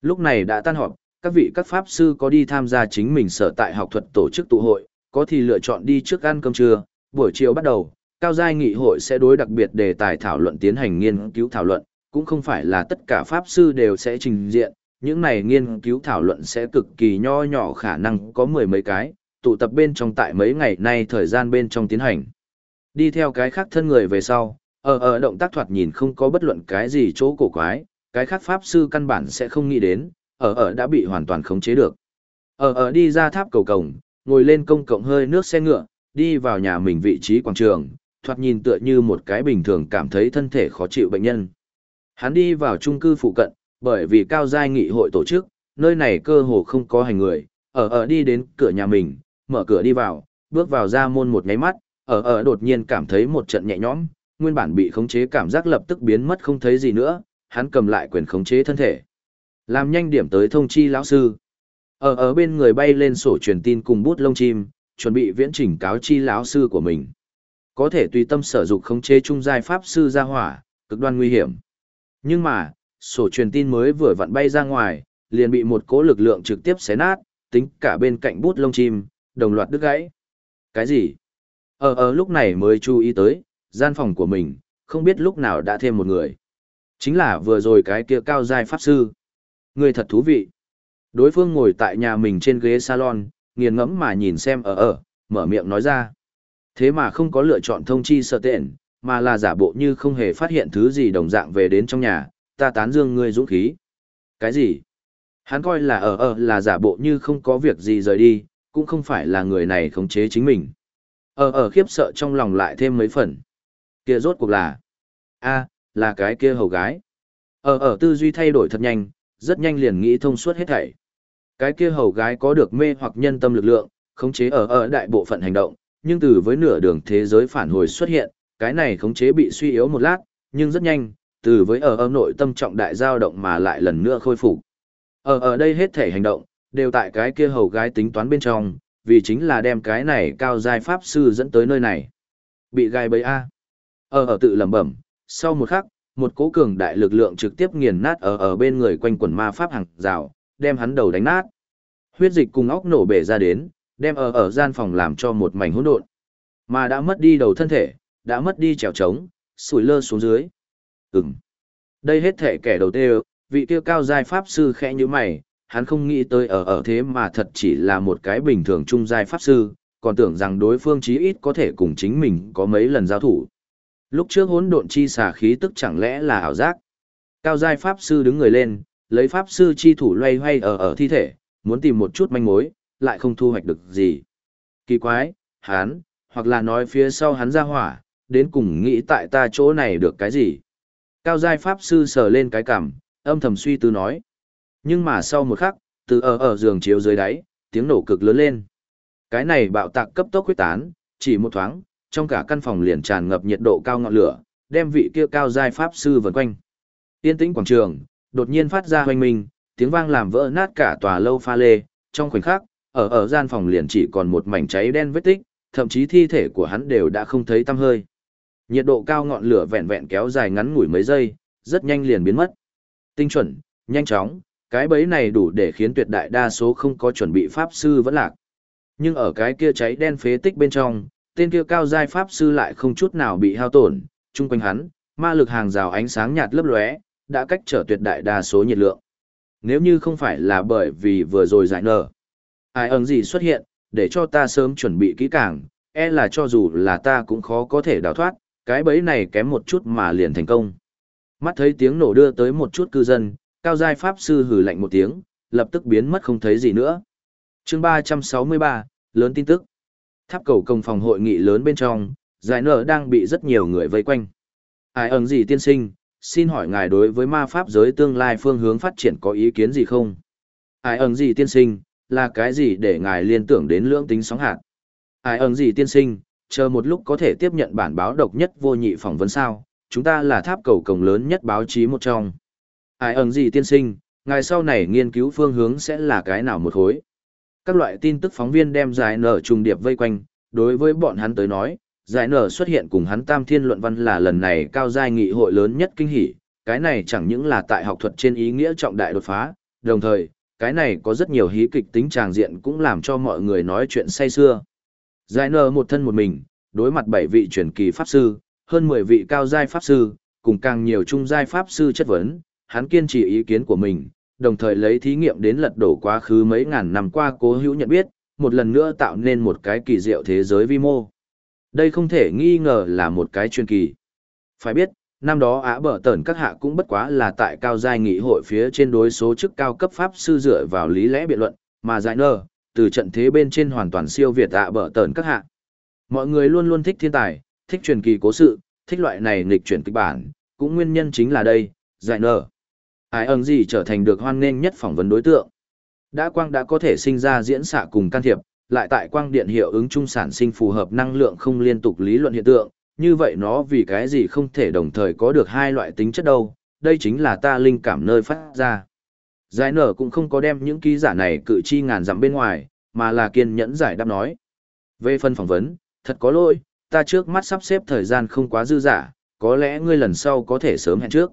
Lúc này đã tan họp, các vị các pháp sư có đi tham gia chính mình sở tại học thuật tổ chức tụ hội, có thì lựa chọn đi trước ăn cơm trưa, buổi chiều bắt đầu, cao giai nghị hội sẽ đối đặc biệt đề tài thảo luận tiến hành nghiên cứu thảo luận, cũng không phải là tất cả pháp sư đều sẽ trình diện, những này nghiên cứu thảo luận sẽ cực kỳ nho nhỏ khả năng có mười mấy cái, tụ tập bên trong tại mấy ngày nay thời gian bên trong tiến hành. Đi theo cái khác thân người về sau, ở ở động tác thoạt nhìn không có bất luận cái gì chỗ cổ quái, cái khác pháp sư căn bản sẽ không nghĩ đến, ở ở đã bị hoàn toàn khống chế được. Ở ở đi ra tháp cầu cổng, ngồi lên công cộng hơi nước xe ngựa, đi vào nhà mình vị trí quảng trường, thoạt nhìn tựa như một cái bình thường cảm thấy thân thể khó chịu bệnh nhân. Hắn đi vào trung cư phụ cận, bởi vì cao giai nghị hội tổ chức, nơi này cơ hồ không có hành người, ở ở đi đến cửa nhà mình, mở cửa đi vào, bước vào ra môn một nháy mắt, ở ở đột nhiên cảm thấy một trận nhẹ nhõm, nguyên bản bị khống chế cảm giác lập tức biến mất không thấy gì nữa, hắn cầm lại quyền khống chế thân thể. Làm nhanh điểm tới thông chi lão sư. Ở ở bên người bay lên sổ truyền tin cùng bút lông chim, chuẩn bị viễn chỉnh cáo chi lão sư của mình. Có thể tùy tâm sở dụng khống chế trung giai pháp sư ra hỏa, cực đoan nguy hiểm. Nhưng mà, sổ truyền tin mới vừa vặn bay ra ngoài, liền bị một cỗ lực lượng trực tiếp xé nát, tính cả bên cạnh bút lông chim, đồng loạt đứt gãy. Cái gì? Ở ở lúc này mới chú ý tới, gian phòng của mình, không biết lúc nào đã thêm một người. Chính là vừa rồi cái kia cao giai pháp sư. Người thật thú vị. Đối phương ngồi tại nhà mình trên ghế salon, nghiền ngẫm mà nhìn xem ở ở, mở miệng nói ra. Thế mà không có lựa chọn thông chi sợ tiện, mà là giả bộ như không hề phát hiện thứ gì đồng dạng về đến trong nhà, ta tán dương ngươi dũng khí. Cái gì? Hắn coi là ở ở là giả bộ như không có việc gì rời đi, cũng không phải là người này khống chế chính mình. Ở ở khiếp sợ trong lòng lại thêm mấy phần. Kia rốt cuộc là... a là cái kia hầu gái. Ở ở tư duy thay đổi thật nhanh, rất nhanh liền nghĩ thông suốt hết thảy. Cái kia hầu gái có được mê hoặc nhân tâm lực lượng, khống chế ở ở đại bộ phận hành động, nhưng từ với nửa đường thế giới phản hồi xuất hiện, cái này khống chế bị suy yếu một lát, nhưng rất nhanh, từ với ở ở nội tâm trọng đại dao động mà lại lần nữa khôi phục. Ở ở đây hết thể hành động, đều tại cái kia hầu gái tính toán bên trong, vì chính là đem cái này cao giai pháp sư dẫn tới nơi này. Bị gai bấy A. Ở ở tự lẩm bẩm, sau một khắc, một cố cường đại lực lượng trực tiếp nghiền nát ở ở bên người quanh quần ma pháp hàng rào, đem hắn đầu đánh nát. Huyết dịch cùng óc nổ bể ra đến, đem ở ở gian phòng làm cho một mảnh hỗn độn. Mà đã mất đi đầu thân thể, đã mất đi trèo trống, sủi lơ xuống dưới. Ừm. Đây hết thể kẻ đầu tiên, vị kia cao giai pháp sư khẽ như mày, hắn không nghĩ tới ở ở thế mà thật chỉ là một cái bình thường trung giai pháp sư, còn tưởng rằng đối phương chí ít có thể cùng chính mình có mấy lần giao thủ. Lúc trước hỗn độn chi xà khí tức chẳng lẽ là ảo giác. Cao giai pháp sư đứng người lên, lấy pháp sư chi thủ loay hoay ở ở thi thể, muốn tìm một chút manh mối, lại không thu hoạch được gì. Kỳ quái, hắn, hoặc là nói phía sau hắn ra hỏa, đến cùng nghĩ tại ta chỗ này được cái gì. Cao giai pháp sư sờ lên cái cằm, âm thầm suy tư nói. Nhưng mà sau một khắc, từ ở ở giường chiếu dưới đáy, tiếng nổ cực lớn lên. Cái này bạo tạc cấp tốc huyết tán, chỉ một thoáng, trong cả căn phòng liền tràn ngập nhiệt độ cao ngọn lửa, đem vị kia cao giai pháp sư vần quanh. Tiên tĩnh quảng trường, đột nhiên phát ra hoành minh, tiếng vang làm vỡ nát cả tòa lâu pha lê, trong khoảnh khắc, ở ở gian phòng liền chỉ còn một mảnh cháy đen vết tích, thậm chí thi thể của hắn đều đã không thấy tăm hơi. Nhiệt độ cao ngọn lửa vẹn vẹn kéo dài ngắn ngủi mấy giây, rất nhanh liền biến mất. Tinh chuẩn, nhanh chóng, cái bẫy này đủ để khiến tuyệt đại đa số không có chuẩn bị pháp sư vẫn lạc. Nhưng ở cái kia cháy đen phế tích bên trong, tên kia cao giai pháp sư lại không chút nào bị hao tổn, chung quanh hắn, ma lực hàng rào ánh sáng nhạt lấp lóe, đã cách trở tuyệt đại đa số nhiệt lượng. Nếu như không phải là bởi vì vừa rồi giải nở, ai ẩn gì xuất hiện, để cho ta sớm chuẩn bị kỹ càng, e là cho dù là ta cũng khó có thể đào thoát, Cái bẫy này kém một chút mà liền thành công. Mắt thấy tiếng nổ đưa tới một chút cư dân, cao giai pháp sư hừ lạnh một tiếng, lập tức biến mất không thấy gì nữa. Chương 363, lớn tin tức. Tháp cầu công phòng hội nghị lớn bên trong, giải nở đang bị rất nhiều người vây quanh. Ai ẩn gì tiên sinh, xin hỏi ngài đối với ma pháp giới tương lai phương hướng phát triển có ý kiến gì không? Ai ẩn gì tiên sinh, là cái gì để ngài liên tưởng đến lưỡng tính sóng hạt? Ai ẩn gì tiên sinh, chờ một lúc có thể tiếp nhận bản báo độc nhất vô nhị phỏng vấn sao, chúng ta là tháp cầu cổng lớn nhất báo chí một trong. Ai ẩn gì tiên sinh, ngài sau này nghiên cứu phương hướng sẽ là cái nào một hối? Các loại tin tức phóng viên đem dài nở trùng điệp vây quanh, đối với bọn hắn tới nói, giải nở xuất hiện cùng hắn tam thiên luận văn là lần này cao giai nghị hội lớn nhất kinh hỉ, cái này chẳng những là tại học thuật trên ý nghĩa trọng đại đột phá, đồng thời, cái này có rất nhiều hí kịch tính tràng diện cũng làm cho mọi người nói chuyện say sưa. Giải nở một thân một mình, đối mặt bảy vị truyền kỳ pháp sư, hơn 10 vị cao giai pháp sư, cùng càng nhiều trung giai pháp sư chất vấn, hắn kiên trì ý kiến của mình, đồng thời lấy thí nghiệm đến lật đổ quá khứ mấy ngàn năm qua cố hữu nhận biết, một lần nữa tạo nên một cái kỳ diệu thế giới vi mô. Đây không thể nghi ngờ là một cái truyền kỳ. Phải biết, năm đó Á Bở Tẩn các hạ cũng bất quá là tại cao giai nghị hội phía trên đối số chức cao cấp pháp sư dựa vào lý lẽ biện luận, mà giải nơ, từ trận thế bên trên hoàn toàn siêu việt Á Bở Tẩn các hạ. Mọi người luôn luôn thích thiên tài, thích truyền kỳ cố sự, thích loại này nghịch chuyển kịch bản, cũng nguyên nhân chính là đây, giải nơ. Ai ẩn gì trở thành được hoan nghênh nhất phỏng vấn đối tượng. Đã quang đã có thể sinh ra diễn xạ cùng can thiệp, lại tại quang điện hiệu ứng trung sản sinh phù hợp năng lượng không liên tục lý luận hiện tượng, như vậy nó vì cái gì không thể đồng thời có được hai loại tính chất đâu, đây chính là ta linh cảm nơi phát ra. Giải nở cũng không có đem những ký giả này cự chi ngàn dặm bên ngoài, mà là kiên nhẫn giải đáp nói. Về phần phỏng vấn, thật có lỗi, ta trước mắt sắp xếp thời gian không quá dư giả, có lẽ ngươi lần sau có thể sớm hẹn trước.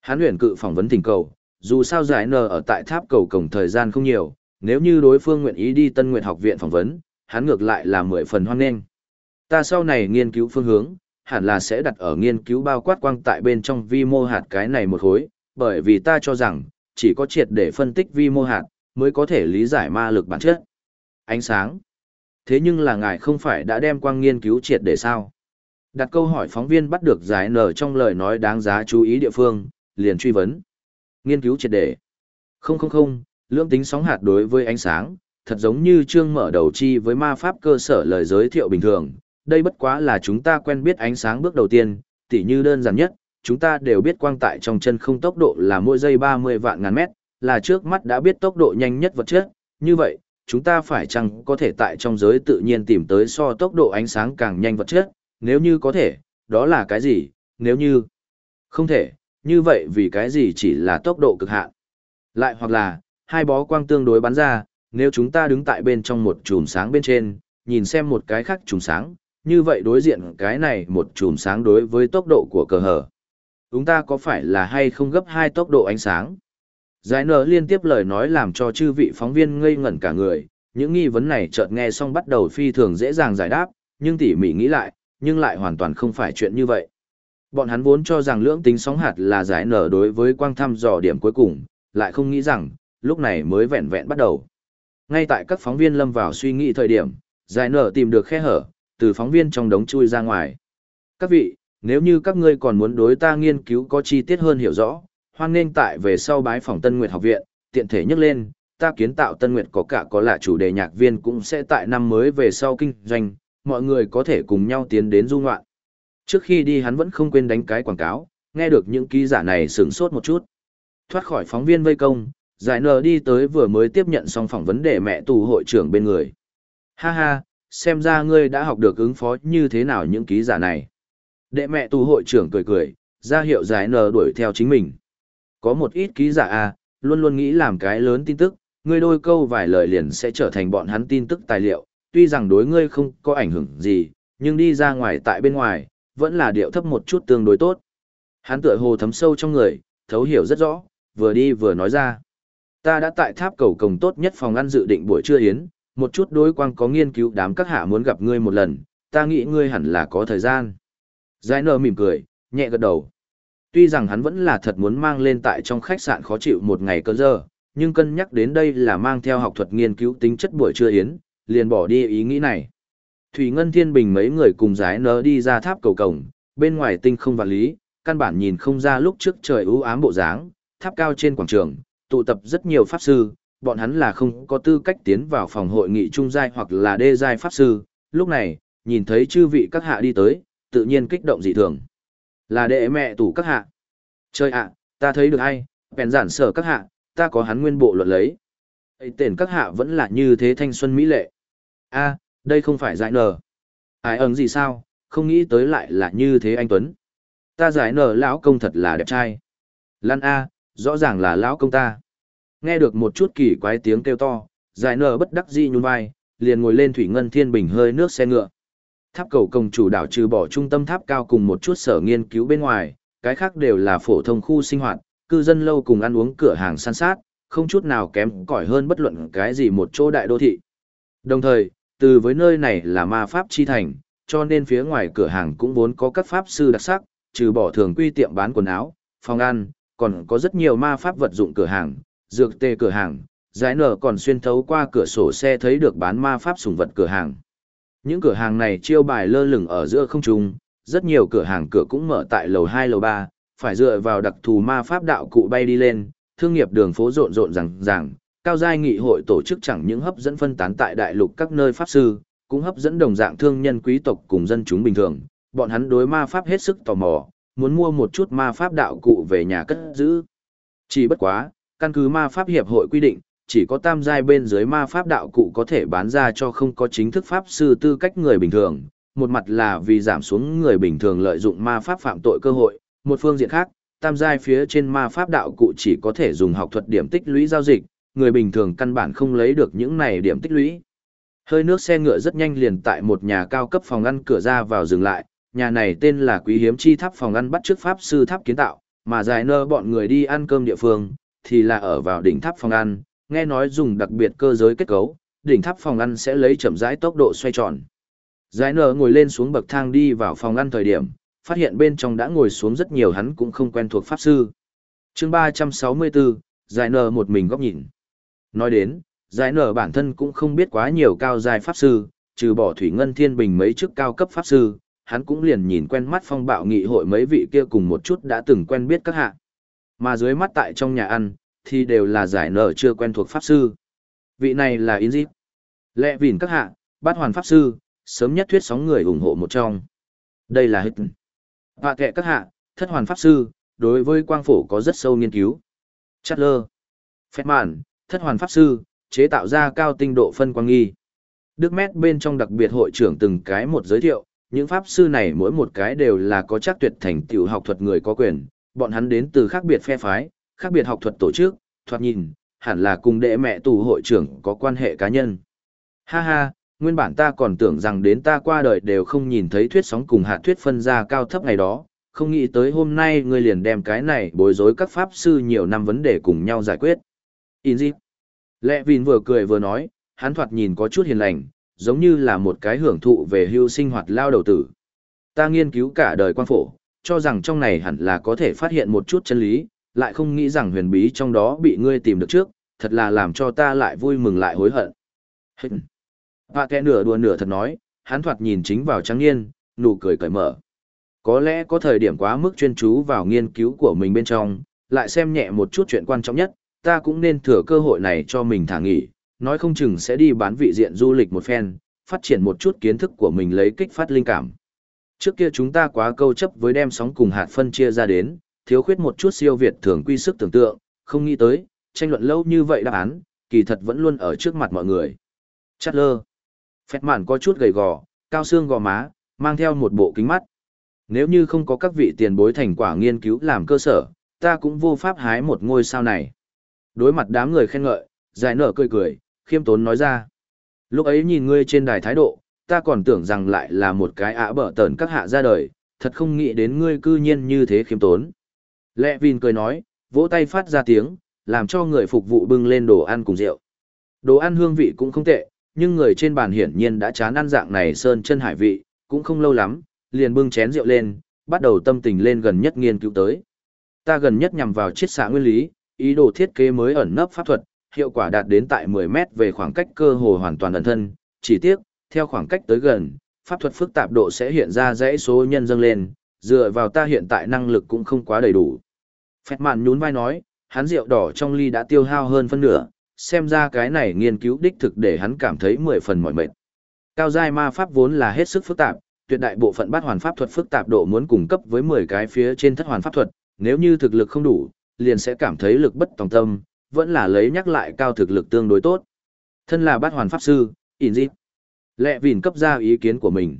Hán luyện cự phỏng vấn thỉnh cầu, dù sao giải nở ở tại tháp cầu cổng thời gian không nhiều, nếu như đối phương nguyện ý đi Tân Nguyệt học viện phỏng vấn, hắn ngược lại là mười phần hoan nghênh. Ta sau này nghiên cứu phương hướng, hẳn là sẽ đặt ở nghiên cứu bao quát quang tại bên trong vi mô hạt cái này một khối, bởi vì ta cho rằng, chỉ có triệt để phân tích vi mô hạt, mới có thể lý giải ma lực bản chất. Ánh sáng. Thế nhưng là ngài không phải đã đem quang nghiên cứu triệt để sao? Đặt câu hỏi phóng viên bắt được giải nở trong lời nói đáng giá chú ý địa phương, liền truy vấn. Nghiên cứu triệt để. Không không không, lưỡng tính sóng hạt đối với ánh sáng, thật giống như chương mở đầu chi với ma pháp cơ sở lời giới thiệu bình thường. Đây bất quá là chúng ta quen biết ánh sáng bước đầu tiên, tỉ như đơn giản nhất, chúng ta đều biết quang tại trong chân không tốc độ là mỗi giây 30 vạn ngàn mét, là trước mắt đã biết tốc độ nhanh nhất vật chất. Như vậy, chúng ta phải chăng có thể tại trong giới tự nhiên tìm tới so tốc độ ánh sáng càng nhanh vật chất, nếu như có thể, đó là cái gì, nếu như không thể, như vậy vì cái gì chỉ là tốc độ cực hạn. Lại hoặc là, hai bó quang tương đối bắn ra, nếu chúng ta đứng tại bên trong một chùm sáng bên trên, nhìn xem một cái khác chùm sáng, như vậy đối diện cái này một chùm sáng đối với tốc độ của cờ hở. Chúng ta có phải là hay không gấp hai tốc độ ánh sáng? Giải nở liên tiếp lời nói làm cho chư vị phóng viên ngây ngẩn cả người, những nghi vấn này chợt nghe xong bắt đầu phi thường dễ dàng giải đáp, nhưng tỉ mỉ nghĩ lại, nhưng lại hoàn toàn không phải chuyện như vậy. Bọn hắn vốn cho rằng lưỡng tính sóng hạt là giải nở đối với quang thăm dò điểm cuối cùng, lại không nghĩ rằng, lúc này mới vẹn vẹn bắt đầu. Ngay tại các phóng viên lâm vào suy nghĩ thời điểm, giải nở tìm được khe hở, từ phóng viên trong đống chui ra ngoài. Các vị, nếu như các ngươi còn muốn đối ta nghiên cứu có chi tiết hơn hiểu rõ, hoan nên tại về sau bái phòng Tân Nguyệt học viện, tiện thể nhắc lên, ta kiến tạo Tân Nguyệt có cả có là chủ đề nhạc viên cũng sẽ tại năm mới về sau kinh doanh, mọi người có thể cùng nhau tiến đến du ngoạn. Trước khi đi hắn vẫn không quên đánh cái quảng cáo, nghe được những ký giả này sửng sốt một chút. Thoát khỏi phóng viên vây công, giải nờ đi tới vừa mới tiếp nhận xong phỏng vấn đề mẹ tù hội trưởng bên người. Ha ha, xem ra ngươi đã học được ứng phó như thế nào những ký giả này. Đệ mẹ tù hội trưởng cười cười, ra hiệu giải nờ đuổi theo chính mình. Có một ít ký giả à, luôn luôn nghĩ làm cái lớn tin tức, ngươi đôi câu vài lời liền sẽ trở thành bọn hắn tin tức tài liệu, tuy rằng đối ngươi không có ảnh hưởng gì, nhưng đi ra ngoài tại bên ngoài, vẫn là điệu thấp một chút tương đối tốt. Hắn tựa hồ thấm sâu trong người, thấu hiểu rất rõ, vừa đi vừa nói ra. Ta đã tại tháp cầu cổng tốt nhất phòng ăn dự định buổi trưa yến, một chút đối quang có nghiên cứu đám các hạ muốn gặp ngươi một lần, ta nghĩ ngươi hẳn là có thời gian. Giải nở mỉm cười, nhẹ gật đầu. Tuy rằng hắn vẫn là thật muốn mang lên tại trong khách sạn khó chịu một ngày cơn giờ, nhưng cân nhắc đến đây là mang theo học thuật nghiên cứu tính chất buổi trưa yến, liền bỏ đi ý nghĩ này. Thủy Ngân Thiên Bình mấy người cùng giải nở đi ra tháp cầu cổng, bên ngoài tinh không vạn lý, căn bản nhìn không ra lúc trước trời u ám bộ dáng, tháp cao trên quảng trường, tụ tập rất nhiều pháp sư, bọn hắn là không có tư cách tiến vào phòng hội nghị trung giai hoặc là đê giai pháp sư, lúc này, nhìn thấy chư vị các hạ đi tới, tự nhiên kích động dị thường. Là đệ mẹ tủ các hạ. Chơi ạ, ta thấy được ai, bèn giản sở các hạ, ta có hắn nguyên bộ luật lấy. Ấy tên các hạ vẫn là như thế thanh xuân mỹ lệ. a đây không phải giải nở. Ai ẩn gì sao, không nghĩ tới lại là như thế anh Tuấn. Ta giải nở lão công thật là đẹp trai. Lan A, rõ ràng là lão công ta. Nghe được một chút kỳ quái tiếng kêu to, giải nở bất đắc dĩ nhún vai, liền ngồi lên thủy ngân thiên bình hơi nước xe ngựa. Tháp cầu công chủ đảo trừ bỏ trung tâm tháp cao cùng một chút sở nghiên cứu bên ngoài, cái khác đều là phổ thông khu sinh hoạt, cư dân lâu cùng ăn uống cửa hàng san sát, không chút nào kém cỏi hơn bất luận cái gì một chỗ đại đô thị. Đồng thời, từ với nơi này là ma pháp chi thành, cho nên phía ngoài cửa hàng cũng vốn có các pháp sư đặc sắc, trừ bỏ thường quy tiệm bán quần áo, phòng ăn, còn có rất nhiều ma pháp vật dụng cửa hàng, dược tê cửa hàng, giải nở còn xuyên thấu qua cửa sổ xe thấy được bán ma pháp sùng vật cửa hàng. Những cửa hàng này chiêu bài lơ lửng ở giữa không trung, rất nhiều cửa hàng cửa cũng mở tại lầu 2 lầu 3, phải dựa vào đặc thù ma pháp đạo cụ bay đi lên, thương nghiệp đường phố rộn rộn rằng rằng, cao giai nghị hội tổ chức chẳng những hấp dẫn phân tán tại đại lục các nơi pháp sư, cũng hấp dẫn đồng dạng thương nhân quý tộc cùng dân chúng bình thường, bọn hắn đối ma pháp hết sức tò mò, muốn mua một chút ma pháp đạo cụ về nhà cất giữ. Chỉ bất quá, căn cứ ma pháp hiệp hội quy định, chỉ có tam giai bên dưới ma pháp đạo cụ có thể bán ra cho không có chính thức pháp sư tư cách người bình thường, một mặt là vì giảm xuống người bình thường lợi dụng ma pháp phạm tội cơ hội, một phương diện khác, tam giai phía trên ma pháp đạo cụ chỉ có thể dùng học thuật điểm tích lũy giao dịch, người bình thường căn bản không lấy được những này điểm tích lũy. Hơi nước xe ngựa rất nhanh liền tại một nhà cao cấp phòng ăn cửa ra vào dừng lại, nhà này tên là Quý Hiếm Chi Tháp phòng ăn bắt trước pháp sư tháp kiến tạo, mà dài nơ bọn người đi ăn cơm địa phương, thì là ở vào đỉnh tháp phòng ăn, nghe nói dùng đặc biệt cơ giới kết cấu, đỉnh tháp phòng ăn sẽ lấy chậm rãi tốc độ xoay tròn. Giải Nơ ngồi lên xuống bậc thang đi vào phòng ăn thời điểm, phát hiện bên trong đã ngồi xuống rất nhiều hắn cũng không quen thuộc pháp sư. chương 364, giải Nơ một mình góc nhìn. Nói đến, giải nở bản thân cũng không biết quá nhiều cao dài pháp sư, trừ bỏ thủy ngân thiên bình mấy chức cao cấp pháp sư, hắn cũng liền nhìn quen mắt phong bạo nghị hội mấy vị kia cùng một chút đã từng quen biết các hạ. Mà dưới mắt tại trong nhà ăn, thì đều là giải nở chưa quen thuộc pháp sư. Vị này là Inzip. lẹ vỉn các hạ, bát hoàn pháp sư, sớm nhất thuyết sóng người ủng hộ một trong. Đây là Hitten. Họa kệ các hạ, thất hoàn pháp sư, đối với quang phổ có rất sâu nghiên cứu. Chatler. Phép mạn, thất hoàn pháp sư, chế tạo ra cao tinh độ phân quang nghi. Đức Mét bên trong đặc biệt hội trưởng từng cái một giới thiệu, những pháp sư này mỗi một cái đều là có chắc tuyệt thành tiểu học thuật người có quyền, bọn hắn đến từ khác biệt phe phái, khác biệt học thuật tổ chức, thoạt nhìn, hẳn là cùng đệ mẹ tù hội trưởng có quan hệ cá nhân. Ha ha, nguyên bản ta còn tưởng rằng đến ta qua đời đều không nhìn thấy thuyết sóng cùng hạt thuyết phân ra cao thấp ngày đó, không nghĩ tới hôm nay ngươi liền đem cái này bối rối các pháp sư nhiều năm vấn đề cùng nhau giải quyết. In dịp. Lẹ Vin vừa cười vừa nói, hắn thoạt nhìn có chút hiền lành, giống như là một cái hưởng thụ về hưu sinh hoạt lao đầu tử. Ta nghiên cứu cả đời quan phổ, cho rằng trong này hẳn là có thể phát hiện một chút chân lý, lại không nghĩ rằng huyền bí trong đó bị ngươi tìm được trước, thật là làm cho ta lại vui mừng lại hối hận. Họa kẽ nửa đùa nửa thật nói, hắn thoạt nhìn chính vào trắng niên, nụ cười cởi mở. Có lẽ có thời điểm quá mức chuyên chú vào nghiên cứu của mình bên trong, lại xem nhẹ một chút chuyện quan trọng nhất, ta cũng nên thừa cơ hội này cho mình thả nghỉ, nói không chừng sẽ đi bán vị diện du lịch một phen, phát triển một chút kiến thức của mình lấy kích phát linh cảm. Trước kia chúng ta quá câu chấp với đem sóng cùng hạt phân chia ra đến, thiếu khuyết một chút siêu việt thường quy sức tưởng tượng, không nghĩ tới, tranh luận lâu như vậy đáp án, kỳ thật vẫn luôn ở trước mặt mọi người. Chát lơ. Phẹt mạn có chút gầy gò, cao xương gò má, mang theo một bộ kính mắt. Nếu như không có các vị tiền bối thành quả nghiên cứu làm cơ sở, ta cũng vô pháp hái một ngôi sao này. Đối mặt đám người khen ngợi, giải nở cười cười, khiêm tốn nói ra. Lúc ấy nhìn ngươi trên đài thái độ, ta còn tưởng rằng lại là một cái ả bở tờn các hạ ra đời, thật không nghĩ đến ngươi cư nhiên như thế khiêm tốn. Lệ Vin cười nói, vỗ tay phát ra tiếng, làm cho người phục vụ bưng lên đồ ăn cùng rượu. Đồ ăn hương vị cũng không tệ, nhưng người trên bàn hiển nhiên đã chán ăn dạng này sơn chân hải vị, cũng không lâu lắm, liền bưng chén rượu lên, bắt đầu tâm tình lên gần nhất nghiên cứu tới. Ta gần nhất nhằm vào chiết xạ nguyên lý, ý đồ thiết kế mới ẩn nấp pháp thuật, hiệu quả đạt đến tại 10 mét về khoảng cách cơ hồ hoàn toàn ẩn thân, chỉ tiếc, theo khoảng cách tới gần, pháp thuật phức tạp độ sẽ hiện ra dãy số nhân dâng lên, dựa vào ta hiện tại năng lực cũng không quá đầy đủ. Phẹt mạn nhún vai nói, hắn rượu đỏ trong ly đã tiêu hao hơn phân nửa, xem ra cái này nghiên cứu đích thực để hắn cảm thấy mười phần mỏi mệt. Cao giai ma pháp vốn là hết sức phức tạp, tuyệt đại bộ phận bát hoàn pháp thuật phức tạp độ muốn cung cấp với 10 cái phía trên thất hoàn pháp thuật, nếu như thực lực không đủ, liền sẽ cảm thấy lực bất tòng tâm, vẫn là lấy nhắc lại cao thực lực tương đối tốt. Thân là bát hoàn pháp sư, in dịp. Lẹ vỉn cấp ra ý kiến của mình.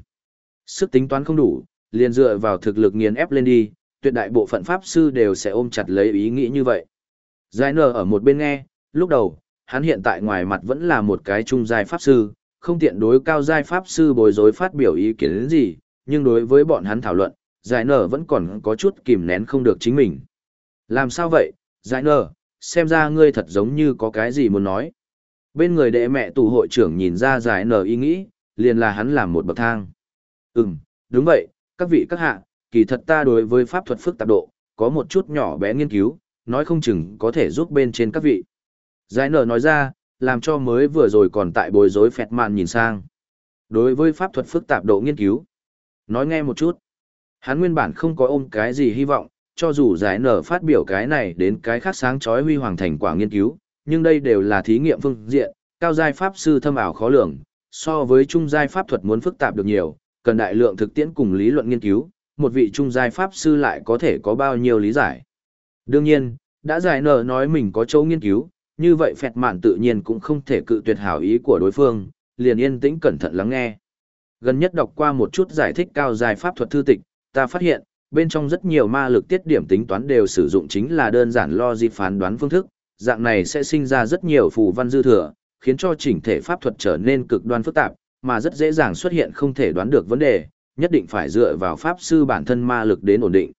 Sức tính toán không đủ, liền dựa vào thực lực nghiền ép lên đi, tuyệt đại bộ phận pháp sư đều sẽ ôm chặt lấy ý nghĩ như vậy. Giải nở ở một bên nghe, lúc đầu, hắn hiện tại ngoài mặt vẫn là một cái trung giai pháp sư, không tiện đối cao giai pháp sư bồi dối phát biểu ý kiến đến gì, nhưng đối với bọn hắn thảo luận, giải nở vẫn còn có chút kìm nén không được chính mình. Làm sao vậy, giải nở, xem ra ngươi thật giống như có cái gì muốn nói. Bên người đệ mẹ tù hội trưởng nhìn ra giải nở ý nghĩ, liền là hắn làm một bậc thang. Ừm, đúng vậy, các vị các hạ, kỳ thật ta đối với pháp thuật phức tạp độ, có một chút nhỏ bé nghiên cứu, nói không chừng có thể giúp bên trên các vị. Giải nở nói ra, làm cho mới vừa rồi còn tại bối rối phẹt mạn nhìn sang. Đối với pháp thuật phức tạp độ nghiên cứu, nói nghe một chút. Hắn nguyên bản không có ôm cái gì hy vọng, cho dù giải nở phát biểu cái này đến cái khác sáng chói huy hoàng thành quả nghiên cứu, nhưng đây đều là thí nghiệm phương diện, cao giai pháp sư thâm ảo khó lường, so với trung giai pháp thuật muốn phức tạp được nhiều, cần đại lượng thực tiễn cùng lý luận nghiên cứu, một vị trung giai pháp sư lại có thể có bao nhiêu lý giải. Đương nhiên, đã giải nở nói mình có chỗ nghiên cứu, như vậy phẹt mạn tự nhiên cũng không thể cự tuyệt hảo ý của đối phương, liền yên tĩnh cẩn thận lắng nghe. Gần nhất đọc qua một chút giải thích cao giai pháp thuật thư tịch, ta phát hiện, bên trong rất nhiều ma lực tiết điểm tính toán đều sử dụng chính là đơn giản logic phán đoán phương thức, dạng này sẽ sinh ra rất nhiều phù văn dư thừa, khiến cho chỉnh thể pháp thuật trở nên cực đoan phức tạp, mà rất dễ dàng xuất hiện không thể đoán được vấn đề, nhất định phải dựa vào pháp sư bản thân ma lực đến ổn định.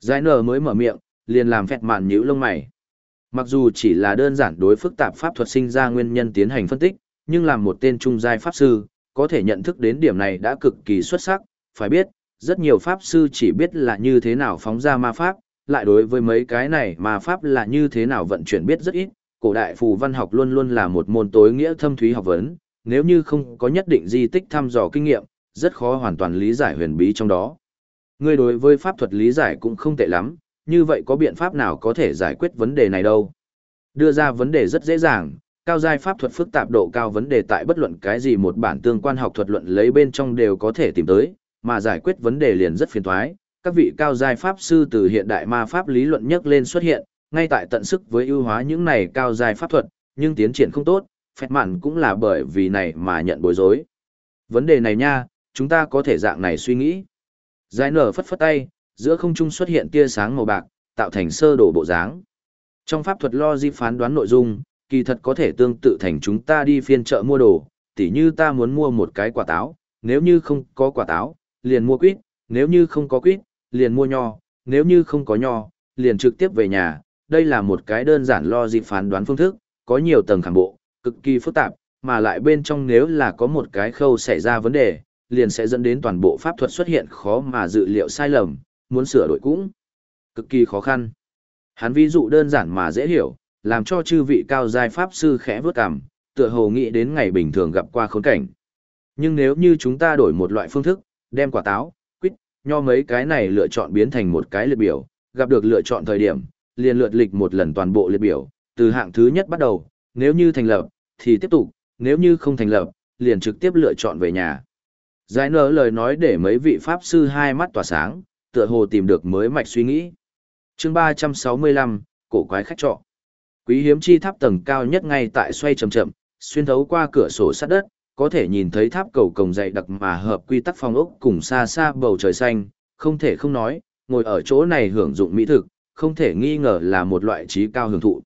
Giải nở mới mở miệng, liền làm phẹt mạn nhíu lông mày. Mặc dù chỉ là đơn giản đối phức tạp pháp thuật sinh ra nguyên nhân tiến hành phân tích, nhưng làm một tên trung giai pháp sư, có thể nhận thức đến điểm này đã cực kỳ xuất sắc, phải biết, rất nhiều pháp sư chỉ biết là như thế nào phóng ra ma pháp, lại đối với mấy cái này ma pháp là như thế nào vận chuyển biết rất ít, cổ đại phù văn học luôn luôn là một môn tối nghĩa thâm thúy học vấn, nếu như không có nhất định di tích thăm dò kinh nghiệm, rất khó hoàn toàn lý giải huyền bí trong đó. Người đối với pháp thuật lý giải cũng không tệ lắm, như vậy có biện pháp nào có thể giải quyết vấn đề này đâu? Đưa ra vấn đề rất dễ dàng, cao giai pháp thuật phức tạp độ cao vấn đề tại bất luận cái gì một bản tương quan học thuật luận lấy bên trong đều có thể tìm tới, mà giải quyết vấn đề liền rất phiền toái. Các vị cao giai pháp sư từ hiện đại ma pháp lý luận nhất lên xuất hiện, ngay tại tận sức với ưu hóa những này cao giai pháp thuật, nhưng tiến triển không tốt, phẹt mạn cũng là bởi vì này mà nhận bối rối. Vấn đề này nha, chúng ta có thể dạng này suy nghĩ. Giải nở phất phất tay, giữa không trung xuất hiện tia sáng màu bạc, tạo thành sơ đồ bộ dáng. Trong pháp thuật logic phán đoán nội dung, kỳ thật có thể tương tự thành chúng ta đi phiên chợ mua đồ, tỉ như ta muốn mua một cái quả táo, nếu như không có quả táo, liền mua quýt, nếu như không có quýt, liền mua nho, nếu như không có nho, liền trực tiếp về nhà. Đây là một cái đơn giản lo dịp phán đoán phương thức, có nhiều tầng khảm bộ, cực kỳ phức tạp, mà lại bên trong nếu là có một cái khâu xảy ra vấn đề, liền sẽ dẫn đến toàn bộ pháp thuật xuất hiện khó mà dự liệu sai lầm, muốn sửa đổi cũng cực kỳ khó khăn. Hắn ví dụ đơn giản mà dễ hiểu, làm cho chư vị cao giai pháp sư khẽ vớt cằm, tựa hồ nghĩ đến ngày bình thường gặp qua khốn cảnh. Nhưng nếu như chúng ta đổi một loại phương thức, đem quả táo, quýt, nho mấy cái này lựa chọn biến thành một cái liệt biểu, gặp được lựa chọn thời điểm, liền lượt lịch một lần toàn bộ liệt biểu, từ hạng thứ nhất bắt đầu, nếu như thành lập, thì tiếp tục, nếu như không thành lập, liền trực tiếp lựa chọn về nhà. Giải nở lời nói để mấy vị pháp sư hai mắt tỏa sáng, tựa hồ tìm được mới mạch suy nghĩ. chương 365, cổ quái khách trọ. Quý hiếm chi tháp tầng cao nhất ngay tại xoay chậm chậm, xuyên thấu qua cửa sổ sát đất, có thể nhìn thấy tháp cầu cổng dày đặc mà hợp quy tắc phong ốc cùng xa xa bầu trời xanh, không thể không nói, ngồi ở chỗ này hưởng dụng mỹ thực, không thể nghi ngờ là một loại trí cao hưởng thụ.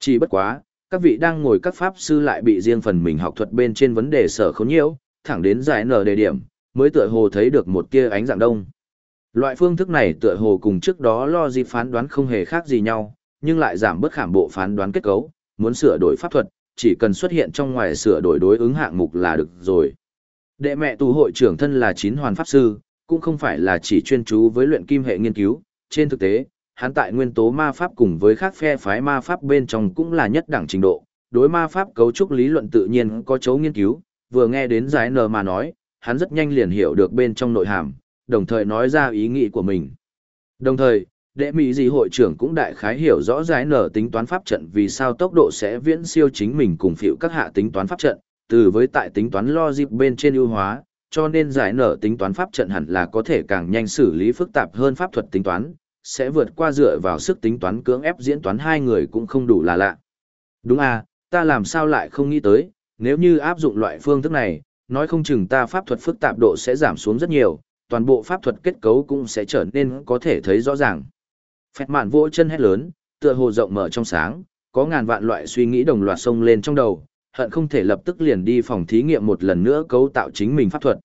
Chỉ bất quá, các vị đang ngồi các pháp sư lại bị riêng phần mình học thuật bên trên vấn đề sở khốn nhiễu, thẳng đến giải nở đề điểm, mới tựa hồ thấy được một kia ánh dạng đông. Loại phương thức này tựa hồ cùng trước đó lo gì phán đoán không hề khác gì nhau, nhưng lại giảm bớt khảm bộ phán đoán kết cấu, muốn sửa đổi pháp thuật, chỉ cần xuất hiện trong ngoài sửa đổi đối ứng hạng mục là được rồi. Đệ mẹ tù hội trưởng thân là chín hoàn pháp sư, cũng không phải là chỉ chuyên chú với luyện kim hệ nghiên cứu, trên thực tế, hắn tại nguyên tố ma pháp cùng với các phe phái ma pháp bên trong cũng là nhất đẳng trình độ, đối ma pháp cấu trúc lý luận tự nhiên có chấu nghiên cứu, vừa nghe đến giải nờ mà nói, hắn rất nhanh liền hiểu được bên trong nội hàm, đồng thời nói ra ý nghĩ của mình. Đồng thời, đệ mỹ gì hội trưởng cũng đại khái hiểu rõ giải nở tính toán pháp trận vì sao tốc độ sẽ viễn siêu chính mình cùng phiệu các hạ tính toán pháp trận, từ với tại tính toán logic bên trên ưu hóa, cho nên giải nở tính toán pháp trận hẳn là có thể càng nhanh xử lý phức tạp hơn pháp thuật tính toán, sẽ vượt qua dựa vào sức tính toán cưỡng ép diễn toán hai người cũng không đủ là lạ. Đúng à, ta làm sao lại không nghĩ tới, nếu như áp dụng loại phương thức này, nói không chừng ta pháp thuật phức tạp độ sẽ giảm xuống rất nhiều, toàn bộ pháp thuật kết cấu cũng sẽ trở nên có thể thấy rõ ràng. Phẹt mạn vỗ chân hét lớn, tựa hồ rộng mở trong sáng, có ngàn vạn loại suy nghĩ đồng loạt xông lên trong đầu, hận không thể lập tức liền đi phòng thí nghiệm một lần nữa cấu tạo chính mình pháp thuật.